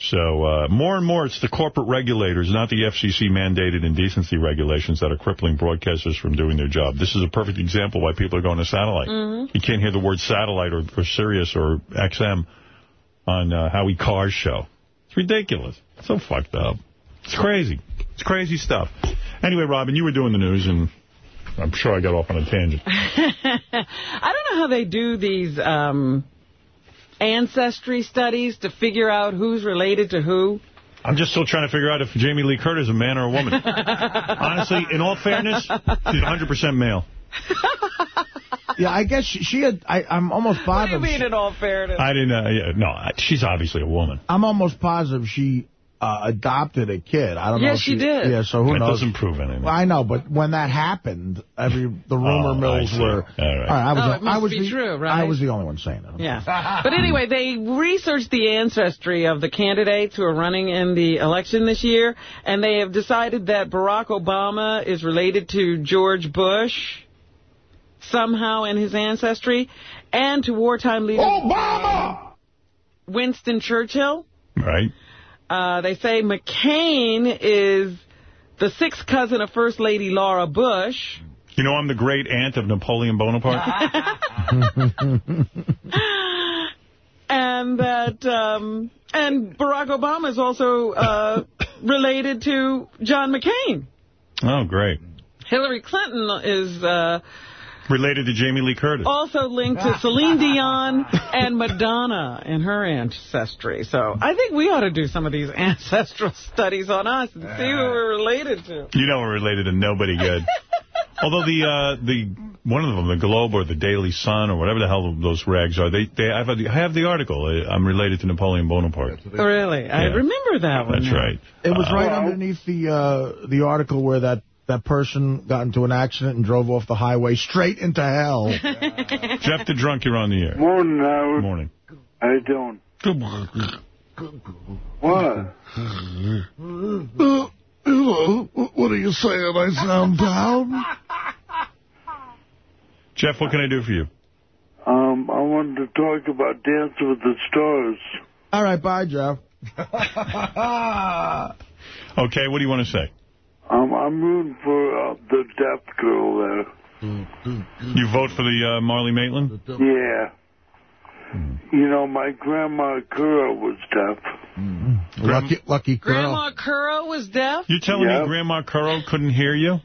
So uh, more and more, it's the corporate regulators, not the FCC-mandated indecency regulations that are crippling broadcasters from doing their job. This is a perfect example why people are going to satellite. Mhm. You can't hear the word satellite or, or Sirius or XM on uh, Howie Carr's show. It's ridiculous. It's so fucked up. It's crazy. It's crazy stuff. Anyway, Robin, you were doing the news, and I'm sure I got off on a tangent. I don't know how they do these um, ancestry studies to figure out who's related to who. I'm just still trying to figure out if Jamie Lee Curtis is a man or a woman. Honestly, in all fairness, she's 100% male. Yeah, I guess she, she had, I, I'm almost What do you positive. mean in all fairness? I didn't, uh, yeah, no, I- she's obviously a woman. I'm almost positive she uh, adopted a kid. I don't know. Yes, if she did. Yeah, so who That knows? doesn't prove anything. Well, I know, but when that happened, every the rumor Oh, mills see. were. All right. I was, Oh, the- it must I was be the, true, right? I was the only one saying it. Yeah. But anyway, they researched the ancestry of the candidates who are running in the election this year, and they have decided that Barack Obama is related to George Bush somehow in his ancestry, and to wartime leader Obama! Winston Churchill. Right. Uh, they say McCain is the sixth cousin of First Lady Laura Bush. You know I'm the great aunt of Napoleon Bonaparte? and that um, and Barack Obama is also uh, related to John McCain. oh, great. Hillary Clinton is uh, Related to Jamie Lee Curtis. also linked to Celine Dion and Madonna in her ancestry. So I think we ought to do some of these ancestral studies on us and see who we're related to. You know we're related to nobody good. Although the uh, the one of them, the Globe or the Daily Sun or whatever the hell those rags are, they they I've, I have the article. I- I'm related to Napoleon Bonaparte. Really? I remember that one. That's right. It was Uh, right underneath the uh, the article where that, that person got into an accident and drove off the highway straight into hell. Jeff the drunk, you're on the air. Morning, Howard. Morning. How you doing? Good What? Uh, hello, what are you saying? I sound down? Jeff, what can I do for you? Um, I wanted to talk about Dance with the Stars. All right, bye, Jeff. Okay, what do you want to say? Um, I'm rooting for uh, the deaf girl there. You vote for the uh, Marlee Matlin? Yeah. You know, my grandma Curro was deaf. Lucky, lucky girl. Grandma Curro was deaf? You're telling Yep. me Grandma Curro couldn't hear you?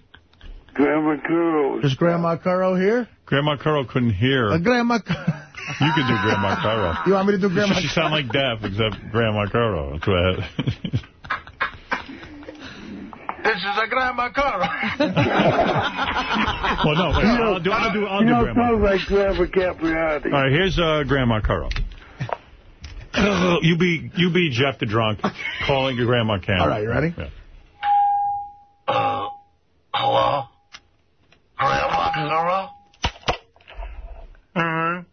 Grandma Curro was Is Grandma Curro here? Grandma Curro couldn't hear. Uh, Grandma, You could do Grandma Curro. you want me to do Grandma? She sound like deaf, except Grandma Curro. Go ahead. This is a Grandma Curro. well, no, wait, I'll do, I'll do, I'll do know, it Grandma. sounds like Grandma Capriati. All right, here's uh, Grandma Curro. you be you be Jeff the drunk calling your Grandma Cam. All right, you ready? Yeah. Uh, hello? Grandma Carol? Hello?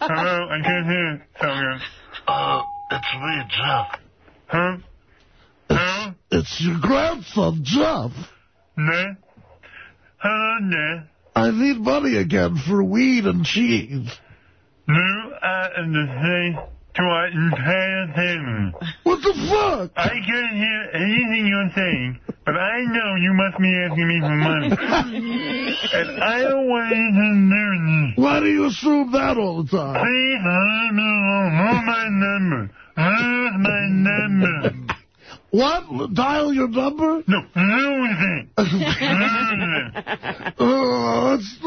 Hello, I can't hear. Sorry. Uh, it's me, Jeff. Huh? Huh? It's your grandson, Jeff. Ne? Hello, ne? I need money again for weed and cheese. Nu är det sig to our entire family. What the fuck? I can't hear anything you're saying, but I know you must be asking me for money. and I don't want anything to do with this. Why do you assume that all the time? Please leave me alone. Where's my number? Where's my number? What? Dial your number? No, lose it. Lose it. Oh, that's,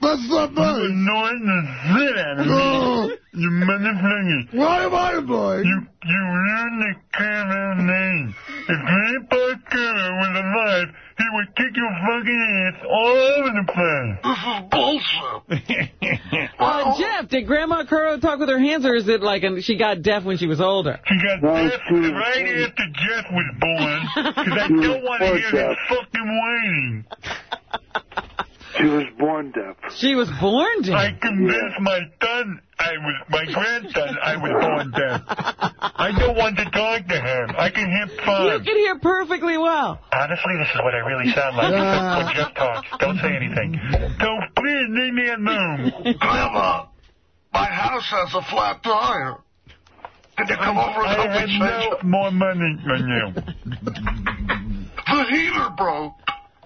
that's not You nice. annoying the shit out of me. Oh, You motherfucker. why am I annoyed? You, you ruined the Carol name. If Grandpa Carol was alive, he would kick your fucking ass all over the place. This is bullshit. Uh, Jeff, did Grandma Curro talk with her hands, or is it like an, she got deaf when she was older? She got No, deaf she right born- after Jeff was born, because I She don't want to hear deaf. his fucking whining. She was born deaf. She was born deaf. I deaf. convinced my son, I was my grandson, I was born deaf. I don't want to talk to him. I can hear fine. You can hear perfectly well. Honestly, this is what I really sound like when Jeff talks. Don't say anything. Don't please leave me alone. Grandma, my house has a flat tire. Can you come over and I help me change no more money than you. The heater broke.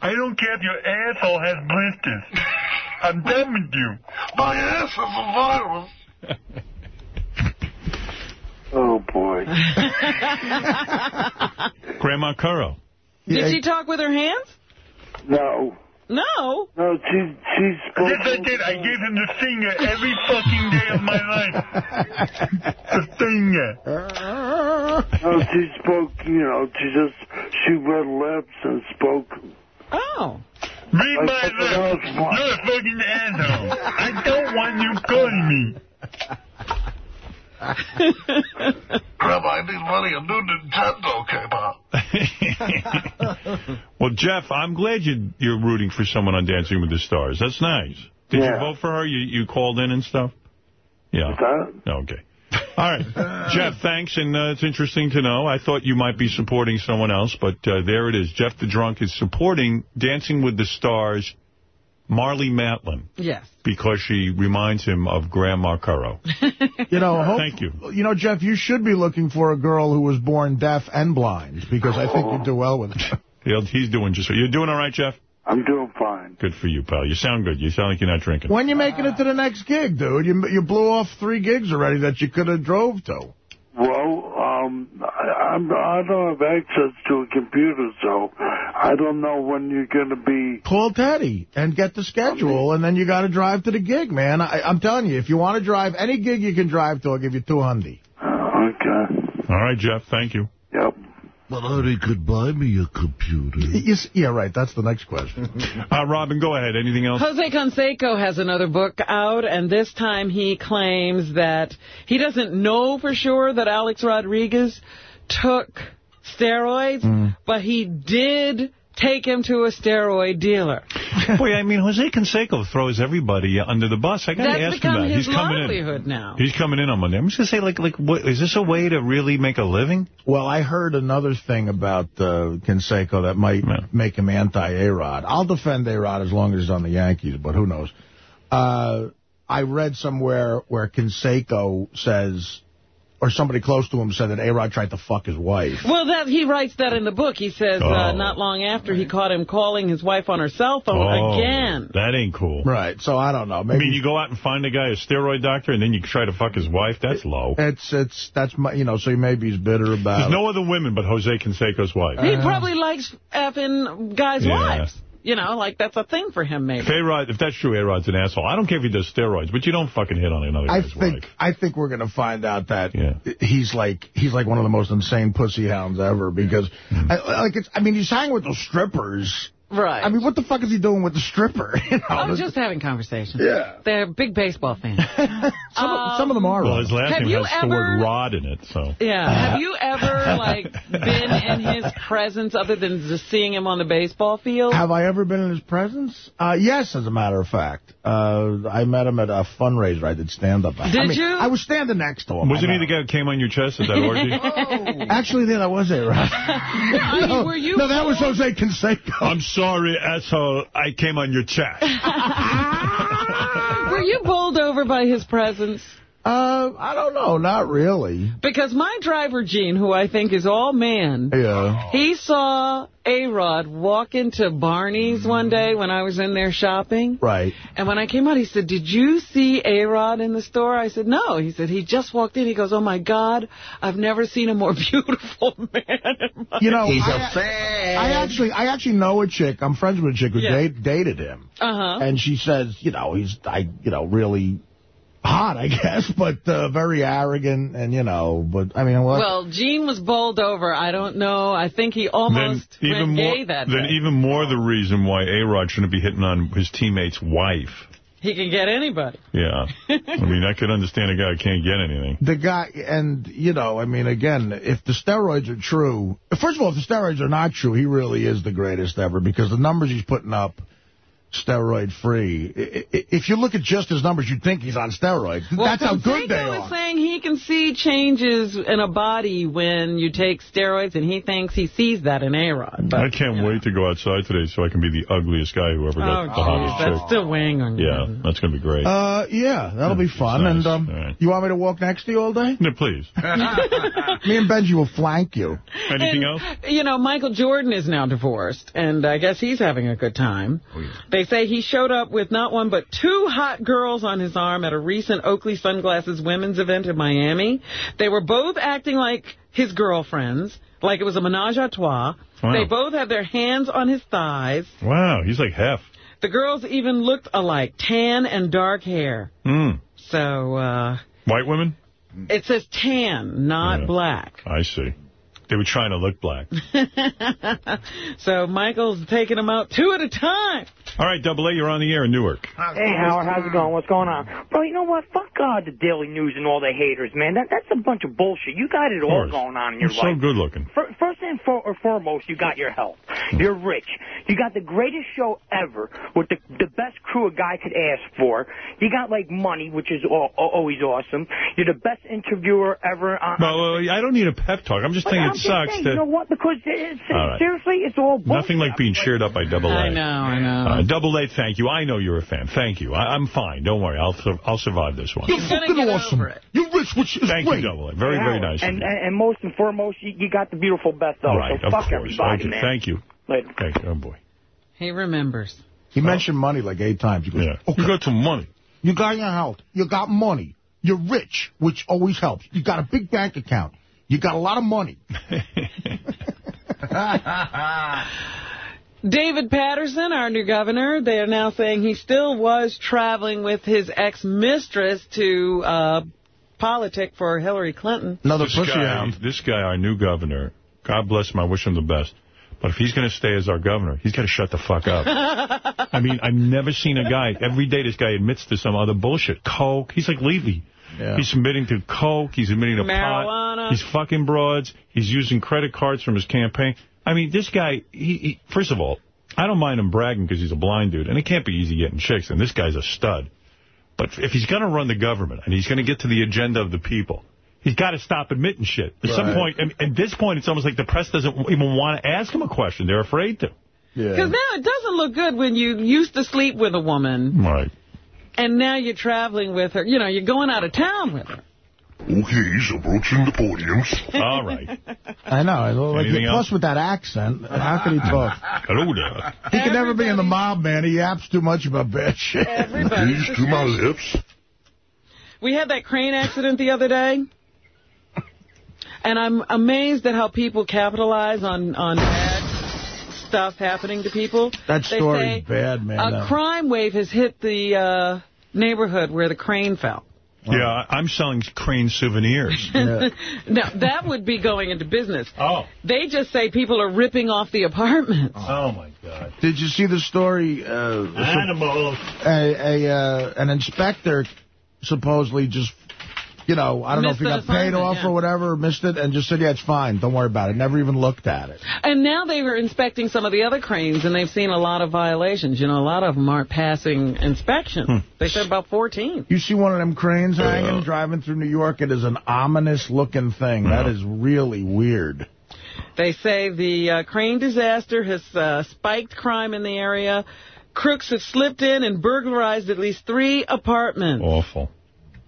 I don't care if your asshole has blisters. I'm done with you. My ass has a virus. Oh, boy. Grandma Curro. Did she talk with her hands? No. No. No, she, she's Yes, supposed I did. I gave him the finger every fucking day of my life. the finger. no, she spoke, you know, she just, she read lips and spoke. Oh. Read Like my lips. You're a fucking asshole. I don't want you calling me. Grandma, I need money. A new Nintendo came out. well, Jeff, I'm glad you, you're rooting for someone on Dancing with the Stars. That's nice. Did you vote for her? You you called in and stuff? Yeah. Okay. All right. Jeff, thanks, and uh, it's interesting to know. I thought you might be supporting someone else, but uh, there it is. Jeff the Drunk is supporting Dancing with the Stars, Marlee Matlin, Yes. because she reminds him of Grandma Curro. You know, hope, Thank you. You know, Jeff, you should be looking for a girl who was born deaf and blind, because I think you'd do well with it. He's doing just... so. You're doing all right, Jeff? I'm doing fine. Good for you, pal. You sound good. You sound like you're not drinking. When you making it to the next gig, dude? You you blew off three gigs already that you could have drove to. Well, um, I, I'm, I don't have access to a computer, so I don't know when you're going to be. Call Teddy and get the schedule, and then you got to drive to the gig, man. I, I'm telling you, if you want to drive any gig you can drive to, I'll give you 200. Okay. All right, Jeff. Thank you. Yep. But Artie could buy me a computer. Yes, yeah, right. That's the next question. Uh, Robin, go ahead. Anything else? Jose Canseco has another book out, and this time he claims that he doesn't know for sure that Alex Rodriguez took steroids, but he did take him to a steroid dealer. Boy, I mean, Jose Canseco throws everybody under the bus. I got to ask him become that. his He's coming in. livelihood now. He's coming in on Monday. I'm just going to say, like, like, what, is this a way to really make a living? Well, I heard another thing about uh, Canseco that might make him anti-A-Rod. I'll defend A-Rod as long as he's on the Yankees, but who knows. Uh, I read somewhere where Canseco says, or somebody close to him said that A-Rod tried to fuck his wife. Well, that he writes that in the book. He says uh, Oh. not long after he caught him calling his wife on her cell phone Oh, again. That ain't cool. Right, so I don't know. I mean, you go out and find a guy, a steroid doctor, and then you try to fuck his wife? That's low. it's, it's, that's my, you know, so maybe he's bitter about There's it. no other women but Jose Canseco's wife. He probably likes effing guys' Yeah. wives. You know, like that's a thing for him, maybe. If A-Rod, if that's true, A-Rod's an asshole. I don't care if he does steroids, but you don't fucking hit on another I guy's think wife. I think we're gonna find out that he's like he's like one of the most insane pussy hounds ever because Hmm. I, like it's I mean he's hanging with those strippers. Right. I mean, what the fuck is he doing with the stripper? You know, I'm just having conversations. Yeah. They're big baseball fans. some, of, some of them are. Well, his last Have name you has the word ever- rod in it, so. Yeah. Have you ever, like, been in his presence other than just seeing him on the baseball field? Have I ever been in his presence? Uh, yes, as a matter of fact. Uh, I met him at a fundraiser. I did stand-up. I Did mean, you? I was standing next to him. Wasn't I he the guy who came on your chest at that orgy? know. Actually, then I was there, right? I mean, were you no, that was? Jose Canseco. I'm sorry, asshole. I came on your chat. Were you bowled over by his presence? Uh, I don't know. Not really. Because my driver, Gene, who I think is all man, Yeah. he saw A-Rod walk into Barney's one day when I was in there shopping. Right. And when I came out, he said, did you see A-Rod in the store? I said, no. He said, he just walked in. He goes, oh, my God, I've never seen a more beautiful man in my You know, He's I, I actually, I actually know a chick. I'm friends with a chick who Yeah. date, dated him, Uh-huh. and she says, you know, he's, I, you know, really hot, I guess, but uh, very arrogant, and you know, but I mean, what? Well, Gene was bowled over. I don't know. I think he almost then went even more, gay that then day. even more the reason why A-Rod shouldn't be hitting on his teammate's wife. He can get anybody. Yeah. I mean, I could understand a guy who can't get anything. the guy, and you know, I mean, again, if the steroids are true, first of all, if the steroids are not true, he really is the greatest ever because the numbers he's putting up, steroid free. I- i- If you look at just his numbers, you'd think he's on steroids. Well, That's how good they Canseco are. is saying he can see changes in a body when you take steroids, and he thinks he sees that in A-Rod. I can't wait to go outside today so I can be the ugliest guy who ever got oh, the geez, hottest that's still weighing on you. Yeah, that's going to be great. Uh, yeah, that'll be fun. nice. And um, All right. you want me to walk next to you all day? no, please. Me and Benjy will flank you. Anything And, else? You know, Michael Jordan is now divorced, and I guess he's having a good time. Oh, yeah. They say he showed up with not one but two hot girls on his arm at a recent Oakley Sunglasses women's event in Miami. They were both acting like his girlfriends, like it was a menage a trois. Wow. They both had their hands on his thighs. Wow, he's like half. The girls even looked alike, tan and dark hair. Mm. So, uh, White women? It says tan, not Yeah. black. I see. They were trying to look black. so Michael's taking them out two at a time. All right, Double A, you're on the air in Newark. Hey, Howard, how's it going? What's going on? Bro, you know what? Fuck uh, the Daily News and all the haters, man. That That's a bunch of bullshit. You got it all going on in your You're so good looking. First and for- or foremost, you got your health. You're rich. You got the greatest show ever with the the best crew a guy could ask for. You got, like, money, which is al- al- always awesome. You're the best interviewer ever on... Well, I don't need a pep talk. I'm just saying I'm it just sucks saying, that... You know what? Because it's, All right. seriously, it's all bullshit. Nothing like being cheered up by Double A. I know, I know. Uh, Double A, thank you. I know you're a fan. Thank you. I, I'm fine. Don't worry. I'll sur- I'll survive this one. You're fucking awesome. You're rich, which is Thank great. you, Double A. Very, very nice. of And, you. and, and most and foremost, you, you got the beautiful Beth, though. Right, so of fuck course. everybody, Okay, man. Thank you. Later. Thank you. Oh, boy. He remembers. He mentioned money like eight times. He goes, Yeah. okay. You got some money. You got your health. You got money. You're rich, which always helps. You got a big bank account. You got a lot of money. David Paterson, our new governor, they are now saying he still was traveling with his ex-mistress to uh, politic for Hillary Clinton. this guy, This guy, our new governor, God bless him, I wish him the best. But if he's going to stay as our governor, he's got to shut the fuck up. I mean, I've never seen a guy, every day this guy admits to some other bullshit. Coke, he's like Levy. Yeah. He's admitting to coke, he's admitting to Marijuana. pot, he's fucking broads, he's using credit cards from his campaign. I mean, this guy, he, he first of all, I don't mind him bragging because he's a blind dude, and it can't be easy getting chicks, and this guy's a stud. But if he's going to run the government, and he's going to get to the agenda of the people, he's got to stop admitting shit. At some Right. point, and at this point, it's almost like the press doesn't even want to ask him a question. They're afraid to. Because now it doesn't look good when you used to sleep with a woman Right. and now you're traveling with her. You know, you're going out of town with her. Okay, he's approaching the podiums. All right. I know. Like, Anything plus else? with that accent, how can he talk? Hello there. He can never be in the mob, man. He yaps too much about bad shit. Everybody's Please to my lips. We had that crane accident the other day. And I'm amazed at how people capitalize on, on bad stuff happening to people. That They story's bad, man. A No. crime wave has hit the uh, neighborhood where the crane fell. Yeah, I- I'm selling crane souvenirs. Now that would be going into business. Oh. They just say people are ripping off the apartments. Oh, my God. Did you see the story? Uh, Animals. A, a uh, an inspector supposedly just, you know, I don't know if he got paid off yeah. or whatever, missed it, and just said, yeah, it's fine. Don't worry about it. Never even looked at it. And now they were inspecting some of the other cranes, and they've seen a lot of violations. You know, a lot of them aren't passing inspection. They said about 14. You see one of them cranes hanging, driving through New York, it is an ominous-looking thing. That is really weird. They say the uh, crane disaster has uh, spiked crime in the area. Crooks have slipped in and burglarized at least three apartments. Awful.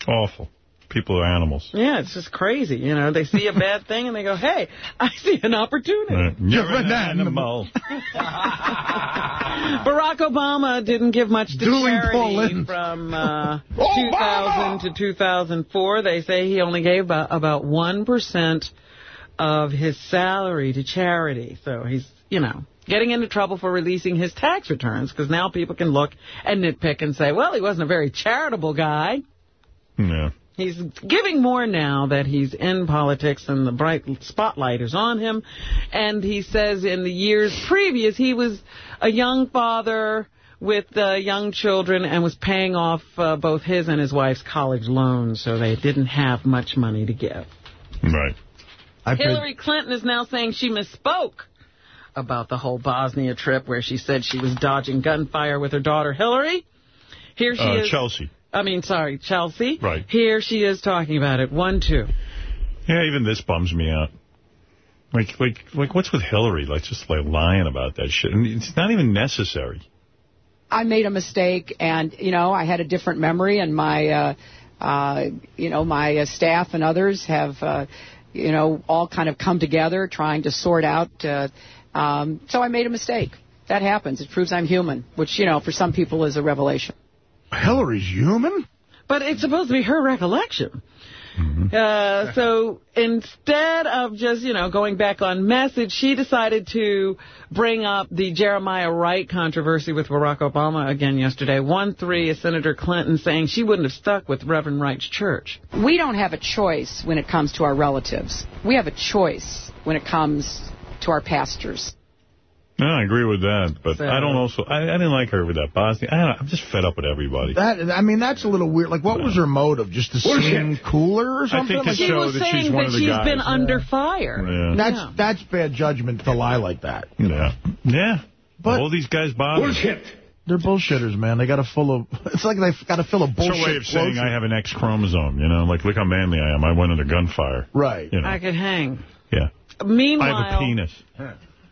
Awful. People are animals. Yeah, it's just crazy. You know, they see a bad thing and they go, hey, I see an opportunity. Right. You're an animal. Barack Obama didn't give much to Dueling charity Poland. from uh, 2000 to 2004. They say he only gave about, about 1% of his salary to charity. So he's, you know, getting into trouble for releasing his tax returns because now people can look and nitpick and say, well, he wasn't a very charitable guy. Yeah. He's giving more now that he's in politics and the bright spotlight is on him. And he says in the years previous, he was a young father with uh, young children and was paying off uh, both his and his wife's college loans, so they didn't have much money to give. Right. Hillary Clinton is now saying she misspoke about the whole Bosnia trip where she said she was dodging gunfire with her daughter Hillary. Here she Uh, is. Chelsea. I mean, sorry, Chelsea. Right. Here she is talking about it. One, two. Yeah, even this bums me out. Like, like, like, what's with Hillary? Like, just like lying about that shit. And it's not even necessary. I made a mistake, and you know, I had a different memory, and my, uh, uh, you know, my uh, staff and others have, uh, you know, all kind of come together trying to sort out. Uh, um, so I made a mistake. That happens. It proves I'm human, which you know, for some people is a revelation. Hillary's human? But it's supposed to be her recollection. Uh, so instead of just, you know, going back on message, she decided to bring up the Jeremiah Wright controversy with Barack Obama again yesterday. 1-3 is Senator Clinton saying she wouldn't have stuck with Reverend Wright's church. We don't have a choice when it comes to our relatives. We have a choice when it comes to our pastors. No, I agree with that, but So- I don't also. I, I didn't like her with that Bosnia. I don't, I'm just fed up with everybody. That I mean, that's a little weird. Like, what was her motive? Just to seem cooler or I something? think to Like- show was that saying she's that of the she's guys. been under fire. Yeah. That's that's bad judgment to lie like that. Yeah. Yeah. But All these guys bother. Bullshit. They're bullshitters, man. They got to full of. It's like they've got to fill a It's her bullshit. way of saying quotient. I have an X chromosome, you know, like look how manly I am. I went under gunfire. Right. You know. I could hang. Yeah. Meanwhile, I have a penis.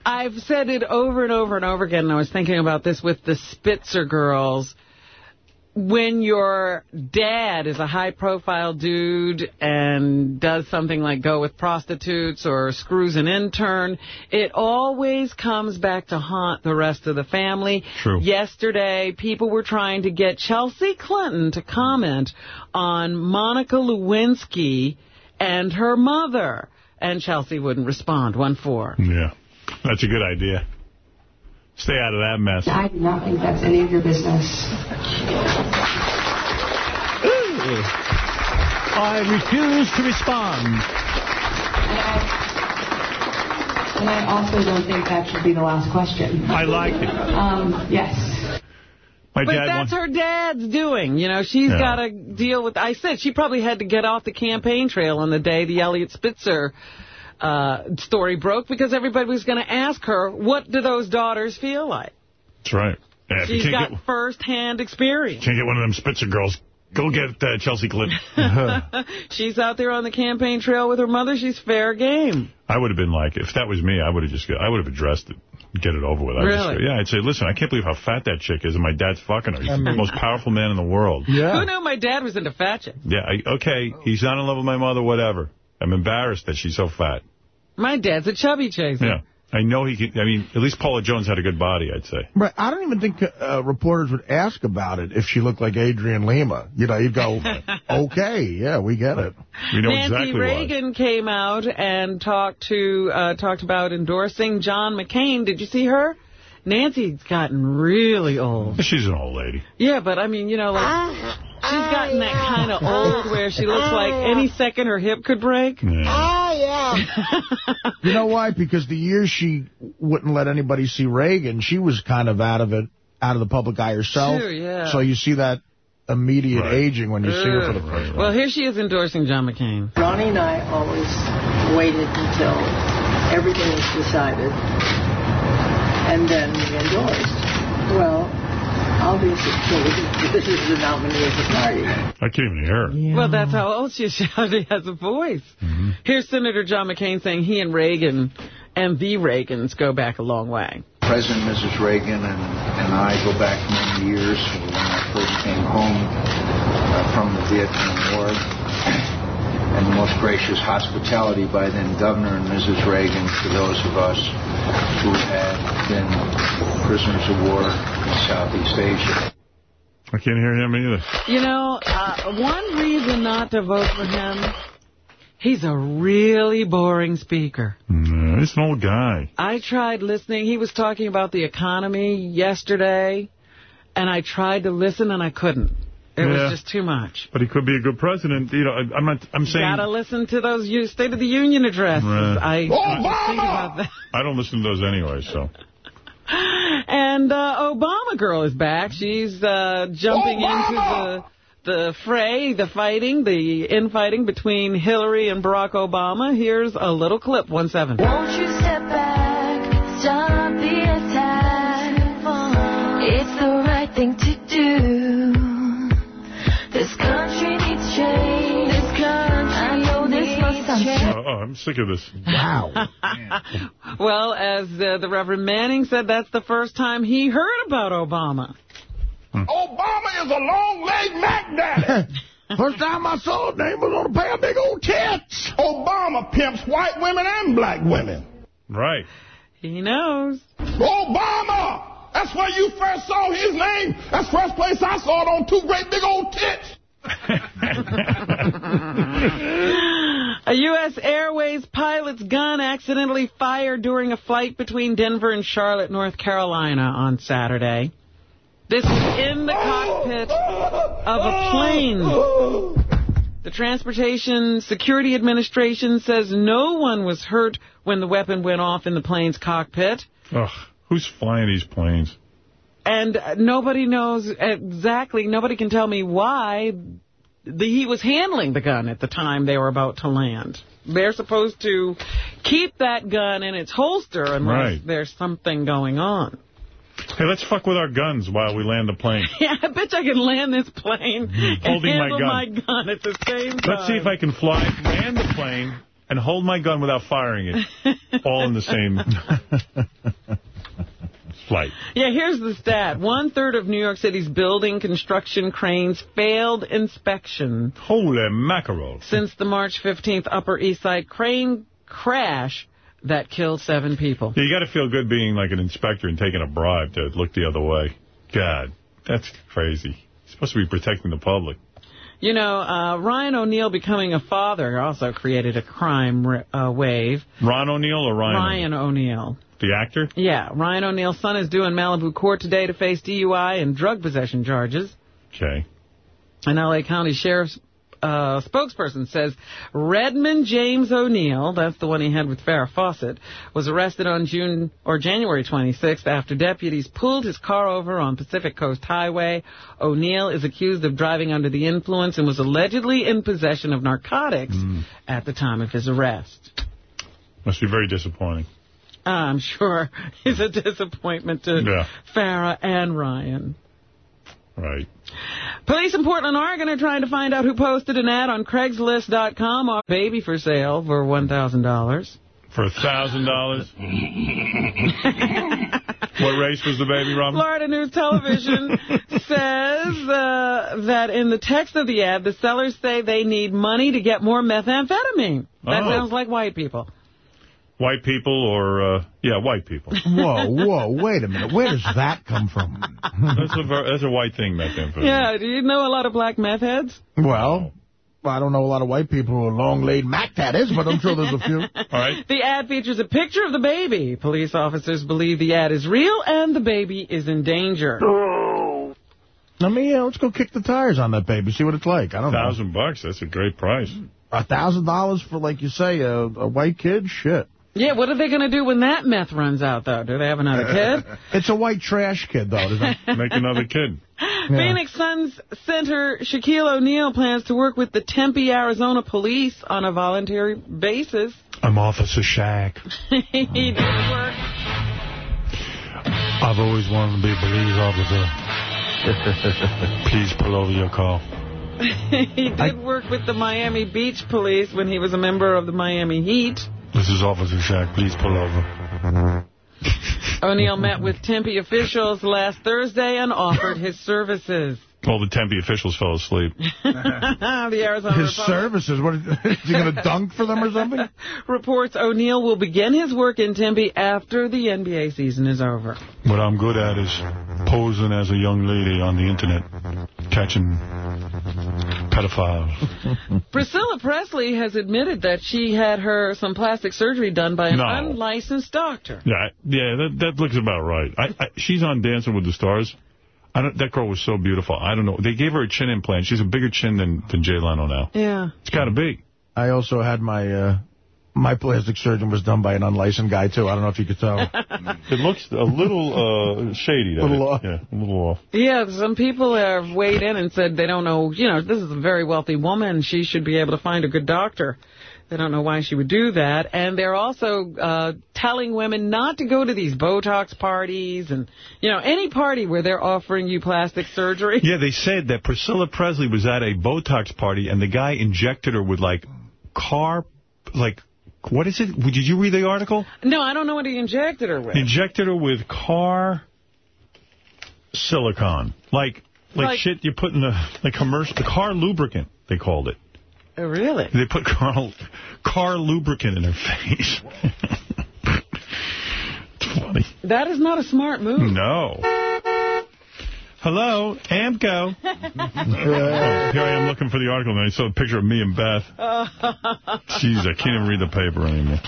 I've said it over and over and over again, and I was thinking about this with the Spitzer girls. When your dad is a high-profile dude and does something like go with prostitutes or screws an intern, it always comes back to haunt the rest of the family. True. Yesterday, people were trying to get Chelsea Clinton to comment on Monica Lewinsky and her mother, and Chelsea wouldn't respond. 1-4. Yeah. That's a good idea. Stay out of that mess. I do not think that's any of your business. I refuse to respond. And I also don't think that should be the last question. I like it. Um, yes. My but that's her dad's doing. You know, she's Yeah. got to deal with... I said she probably had to get off the campaign trail on the day the Eliot Spitzer uh, story broke because everybody was going to ask her, what do those daughters feel like? That's right. Yeah, if you got get, first-hand experience. can't get one of them Spitzer girls, go get uh, Chelsea Clinton. she's out there on the campaign trail with her mother. She's fair game. I would have been like, if that was me, I would have just, I would have addressed it. Get it over with. I'd just Really? go, yeah, I'd say, listen, I can't believe how fat that chick is, and my dad's fucking her. He's the most powerful man in the world. Yeah. Who knew my dad was into fat chicks? Yeah, I, okay, he's not in love with my mother, whatever. I'm embarrassed that she's so fat. My dad's a chubby chaser. Yeah. I know he could, I mean, at least Paula Jones had a good body, I'd say. Right. I don't even think uh, reporters would ask about it if she looked like Adriana Lima. You know, you'd go, okay, yeah, we get it. We know Nancy exactly why. Reagan came out and talked to uh, talked about endorsing John McCain. Did you see her? Nancy's gotten really old. She's an old lady. Yeah, but I mean, you know, like she's gotten that ah, kind of old where she looks like ah. any second her hip could break. Oh yeah. Ah, you know why? Because the year she wouldn't let anybody see Reagan, she was kind of out of it, out of the public eye herself. Sure, yeah. So you see that immediate Right. aging when you see her for the Ugh. first time. Well, here she is endorsing John McCain. Ronnie and I always waited until everything was decided, and then we endorsed. Well, obviously, this is the nominee of the party. I can't even hear her. Well, that's how old she is. She already has a voice. Mm-hmm. Here's Senator John McCain saying he and Reagan and the Reagans go back a long way. President Mrs. Reagan and, and I go back many years when I first came home uh, from the Vietnam War. And the most gracious hospitality by then Governor and Mrs. Reagan to those of us who had been prisoners of war in Southeast Asia. I can't hear him either. You know, uh, one reason not to vote for him, he's a really boring speaker. Mm, he's an old guy. I tried listening. He was talking about the economy yesterday, and I tried to listen, and I couldn't. It Yeah. was just too much. But he could be a good president. You know, I, I'm not. I'm saying. Gotta listen to those U- State of the Union addresses. Right. I, I just think about that. I don't listen to those anyway. So. And uh, Obama girl is back. She's uh, jumping into the the fray, the fighting, the infighting between Hillary and Barack Obama. Here's a little clip, 1-7. Won't you step back, stop the attack? It's the right thing to do. This country needs change. This country I know this must change. Oh, I'm sick of this. Wow. Well, as uh, the Reverend Manning said, that's the first time he heard about Obama. Obama is a long-legged Mac Daddy. First time I saw his name was on a pair of big old tits. Obama pimps white women and black women. Right. He knows. Obama! That's where you first saw his name. That's the first place I saw it on two great big old tits. A U.S. Airways pilot's gun accidentally fired during a flight between Denver and Charlotte, North Carolina on Saturday. This was in the cockpit of a plane. The Transportation Security Administration says no one was hurt when the weapon went off in the plane's cockpit. Ugh, who's flying these planes? And nobody knows exactly, nobody can tell me why the, he was handling the gun at the time they were about to land. They're supposed to keep that gun in its holster unless Right. there's something going on. Hey, let's fuck with our guns while we land the plane. Yeah, I bet I can land this plane mm-hmm. and Holding my gun. my gun at the same time. Let's see if I can fly, land the plane, and hold my gun without firing it. All in the same flight. Yeah, here's the stat. One-third of New York City's building construction cranes failed inspection Holy mackerel. since the March 15th Upper East Side crane crash that killed seven people. You got to feel good being like an inspector and taking a bribe to look the other way. God, that's crazy. You're supposed to be protecting the public. You know, uh, Ryan O'Neal becoming a father also created a crime uh, wave. Ron O'Neill or Ryan? Ryan O'Neal. The actor? Yeah, Ryan O'Neal's son is due in Malibu court today to face DUI and drug possession charges. Okay. An L.A. County Sheriff's uh, spokesperson says Redmond James O'Neal, that's the one he had with Farrah Fawcett, was arrested on June or January 26th after deputies pulled his car over on Pacific Coast Highway. O'Neal is accused of driving under the influence and was allegedly in possession of narcotics at the time of his arrest. Must be very disappointing. I'm sure he's a disappointment to Yeah. Farrah and Ryan. Right. Police in Portland, Oregon are trying to find out who posted an ad on Craigslist.com on baby for sale for $1,000. For a thousand dollars. What race was the baby, Robin? Florida News Television says uh, that in the text of the ad, the sellers say they need money to get more methamphetamine. That Oh. sounds like white people. White people or, uh, yeah, white people. Whoa, whoa, wait a minute. Where does that come from? that's, a, ver- that's a white thing, methamphetamine. Yeah, do you know a lot of black meth heads? Well, I don't know a lot of white people who are long-laid Mac that is, but I'm sure there's a few. All right. The ad features a picture of the baby. Police officers believe the ad is real and the baby is in danger. Oh. I mean, yeah, let's go kick the tires on that baby, see what it's like. I don't know. Thousand bucks, that's a great price. A thousand dollars for, like you say, a, a white kid? Shit. Yeah, what are they going to do when that meth runs out, though? Do they have another kid? It's a white trash kid, though. Does that... Make another kid. Phoenix Suns center Shaquille O'Neal plans to work with the Tempe, Arizona police on a voluntary basis. I'm Officer Shaq. he did work. I've always wanted to be a police officer. Please pull over your car. he did work with the Miami Beach police when he was a member of the Miami Heat. This is Officer Shaq. Please pull over. O'Neal met with Tempe officials last Thursday and offered his services. All the Tempe officials fell asleep. the Arizona His Republic services, what, is he going to dunk for them or something? reports O'Neal will begin his work in Tempe after the NBA season is over. What I'm good at is posing as a young lady on the internet, catching pedophiles. Priscilla Presley has admitted that she had her some plastic surgery done by an No. unlicensed doctor. Yeah, yeah, that, that looks about right. I, I, she's on Dancing with the Stars. I don't, that girl was so beautiful. I don't know. They gave her a chin implant. She's a bigger chin than, than Jay Leno now. Yeah. It's got to be. I also had my uh, my plastic surgeon was done by an unlicensed guy, too. I don't know if you could tell. It looks a little uh, shady. doesn't Little it? off. Yeah, a little off. Yeah, some people have weighed in and said they don't know, you know, this is a very wealthy woman. She should be able to find a good doctor. They don't know why she would do that. And they're also uh, telling women not to go to these Botox parties and, you know, any party where they're offering you plastic surgery. Yeah, they said that Priscilla Presley was at a Botox party and the guy injected her with like car, like, what is it? Did you read the article? No, I don't know what he injected her with. Injected her with car silicone. Like, like, Like- shit you put in the, like commercial, the car lubricant, they called it. Oh, really? They put car, car lubricant in her face. it's funny. That is not a smart move. No. Hello, Amco. Oh, here I am looking for the article, and I saw a picture of me and Beth. Jeez, I can't even read the paper anymore.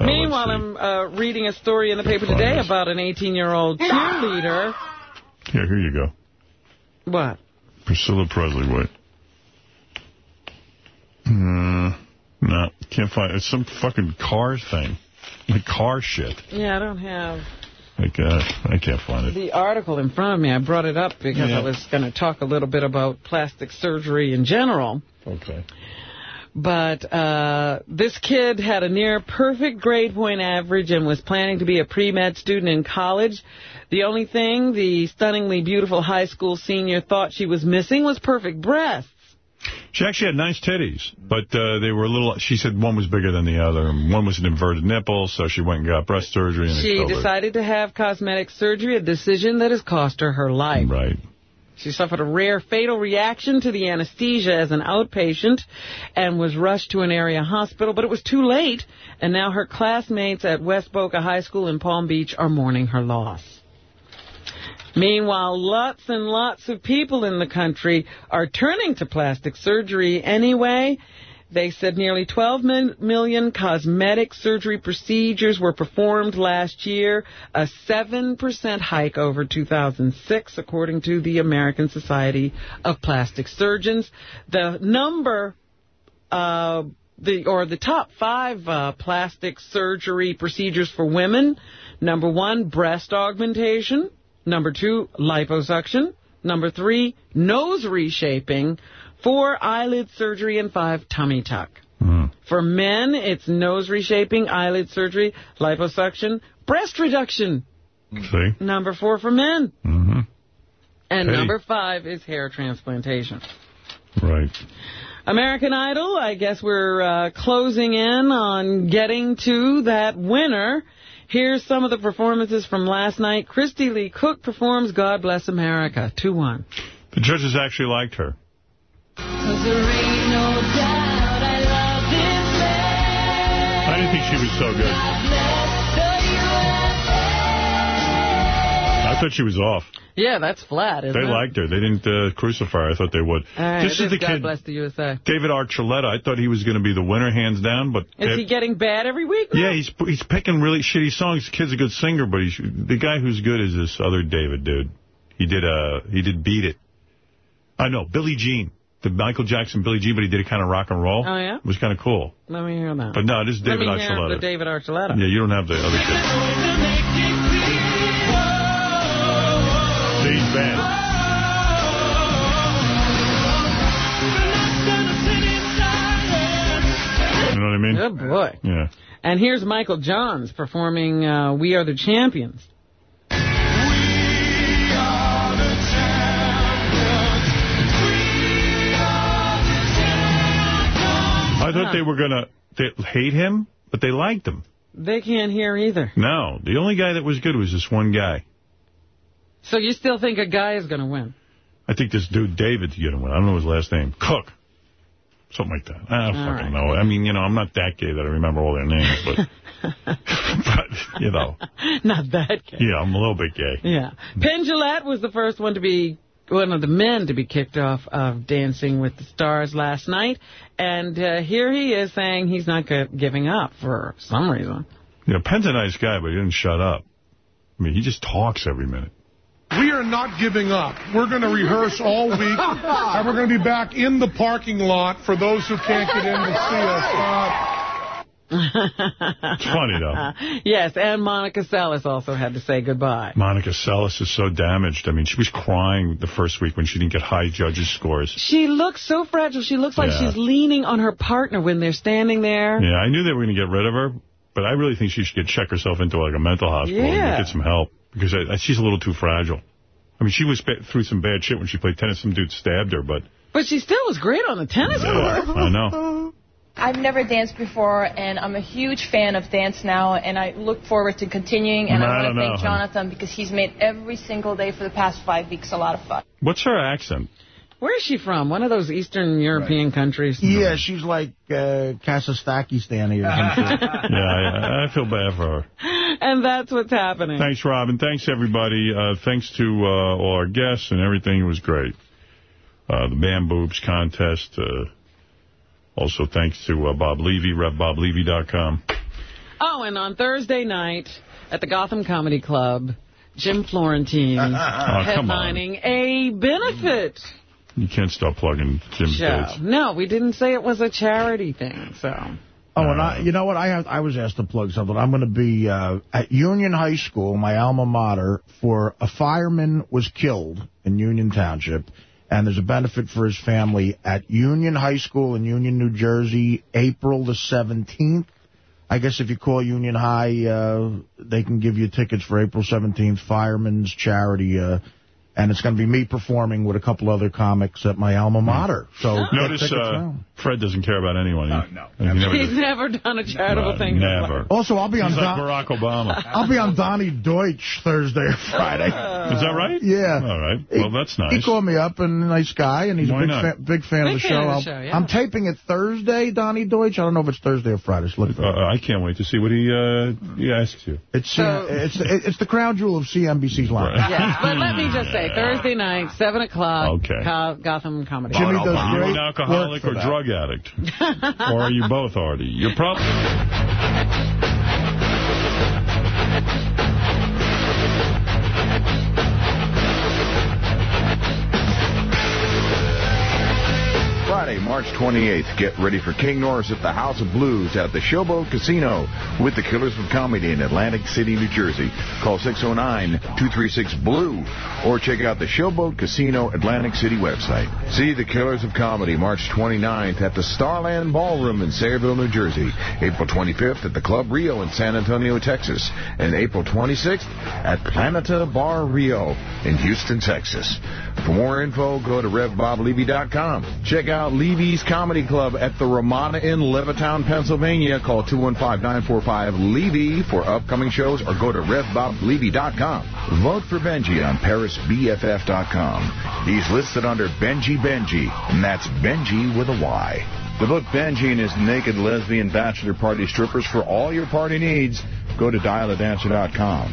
Uh, Meanwhile, I'm uh, reading a story in the paper today about an 18-year-old cheerleader. Here, here you go. What? Priscilla Presley, wait. Uh, no, can't find It's some fucking car thing. The car shit. Yeah, I don't have Like, uh, I can't find it. the article in front of me. I brought it up because Yeah. I was going to talk a little bit about plastic surgery in general. Okay. But uh, this kid had a near perfect grade point average and was planning to be a pre-med student in college. The only thing the stunningly beautiful high school senior thought she was missing was perfect breasts. She actually had nice titties, but uh, they were a little, she said one was bigger than the other, and one was an inverted nipple, so she went and got breast surgery. And She decided to have cosmetic surgery, a decision that has cost her her life. Right. She suffered a rare fatal reaction to the anesthesia as an outpatient and was rushed to an area hospital, but it was too late, and now her classmates at West Boca High School in Palm Beach are mourning her loss. Meanwhile, lots and lots of people in the country are turning to plastic surgery anyway. They said nearly 12 million cosmetic surgery procedures were performed last year, a 7% hike over 2006, according to the American Society of Plastic Surgeons. The number, uh, the or the top five uh, plastic surgery procedures for women, number one, breast augmentation. Number two, liposuction. Number three, nose reshaping. Four, eyelid surgery. And five, tummy tuck. For men, it's nose reshaping, eyelid surgery, liposuction, breast reduction. See? Number four for men. Mm-hmm. And Hey. number five is hair transplantation. Right. American Idol, I guess we're uh, closing in on getting to that winner. Here's some of the performances from last night. Kristy Lee Cook performs God Bless America, 2-1. The judges actually liked her. I didn't think she was so good. I thought she was off. Yeah, that's flat, isn't They it? liked her. They didn't uh, crucify her. I thought they would. All right, this is the God kid, Bless the USA. David Archuleta. I thought he was going to be the winner, hands down. But Is he getting bad every week? yeah, he's he's picking really shitty songs. The kid's a good singer, but he's, the guy who's good is this other David dude. He did uh he did Beat It. I know Billie Jean, the Michael Jackson Billie Jean, but he did it kind of rock and roll. Oh, yeah? It was kind of cool. Let me hear that. But no, this is Let David me hear Archuleta. the David Archuleta. Yeah, you don't have the other kid. You know what I mean? Good boy. Yeah. And here's Michael Johns performing uh, We Are the Champions. I thought they were going to hate him, but they liked him. They can't hear either. No, the only guy that was good was this one guy. So you still think a guy is going to win? I think this dude, David's going to win. I don't know his last name. Cook. Something like that. I don't All fucking right. know. I mean, you know, I'm not that gay that I remember all their names, but, but you know, Not that gay. yeah, I'm a little bit gay. Yeah. Penn Jillette was the first one to be one of the men to be kicked off of Dancing with the Stars last night. And uh, here he is saying he's not giving up for some reason. You know, Penn's a nice guy, but he didn't shut up. I mean, he just talks every minute. We are not giving up. We're going to rehearse all week, and we're going to be back in the parking lot for those who can't get in to see us. Uh, It's funny, though. yes, and Monica Seles also had to say goodbye. Monica Seles is so damaged. I mean, she was crying the first week when she didn't get high judges' scores. She looks so fragile. She looks like Yeah. she's leaning on her partner when they're standing there. Yeah, I knew they were going to get rid of her, but I really think she should get check herself into like a mental hospital Yeah. and get some help because I, I, she's a little too fragile. I mean, she was ba- through some bad shit when she played tennis. Some dude stabbed her, but But she still was great on the tennis yeah, court. I know. I've never danced before, and I'm a huge fan of dance now, and I look forward to continuing. And I I want to thank. Jonathan because he's made every single day for the past five weeks a lot of fun. What's her accent? Where is she from? One of those Eastern European countries? Yeah, she's like uh, Kazakhstan or something. yeah, I, I feel bad for her. and that's what's happening. Thanks, Robin. Thanks, everybody. Uh, thanks to uh, all our guests and everything. It was great. Uh, the Bam Boobs contest. Uh, also, thanks to uh, Bob Levy, RevBobLevy.com. Oh, and on Thursday night at the Gotham Comedy Club, Jim Florentine Oh, headlining a benefit You can't stop plugging Jim's show. dates. No, we didn't say it was a charity thing, so... Oh, and I, you know what? I have, I was asked to plug something. I'm going to be uh, at Union High School, my alma mater, for a fireman was killed in Union Township, and there's a benefit for his family at Union High School in Union, New Jersey, April the 17th. I guess if you call Union High, uh, they can give you tickets for April 17th, Fireman's Charity, uh, and it's going to be me performing with a couple other comics at my alma mater. So Notice uh. Fred doesn't care about anyone. no, no. He's never done a charitable No, thing. never. life. Also, I'll be on He's like Barack Obama. I'll be on Donny Deutsch Thursday or Friday. Is that right? Yeah. All right. Well, that's nice. He called me up, and nice guy, and he's Why a big, not? fan, big fan of the Big show. fan of the I'll- show, yeah. I'm taping it Thursday, Donny Deutsch. I don't know if it's Thursday or Friday. So look for. Uh, I can't wait to see what he uh, he asks you. It's, uh, it's it's the crown jewel of CNBC's line. Yes, but let me just say, Thursday night, 7 o'clock, Okay. Co- Gotham Comedy. Jimmy does Are you an alcoholic or that. drug addict? or are you both, Artie? You're probably... March 28th. Get ready for King Norris at the House of Blues at the Showboat Casino with the Killers of Comedy in Atlantic City, New Jersey. Call 609-236-BLUE or check out the Showboat Casino Atlantic City website. See the Killers of Comedy March 29th at the Starland Ballroom in Sayreville, New Jersey. April 25th at the Club Rio in San Antonio, Texas. And April 26th at Planeta Bar Rio in Houston, Texas. For more info, go to RevBobLevy.com. Check out Lee's Comedy Club at the Ramada in Levittown, Pennsylvania. Call 215-945-LEVY for upcoming shows or go to RevBobLevy.com. Vote for Benjy on ParisBFF.com. He's listed under Benjy Benjy, and that's Benjy with a Y. The book Benjy and his naked lesbian bachelor party strippers for all your party needs. Go to dialadancer.com.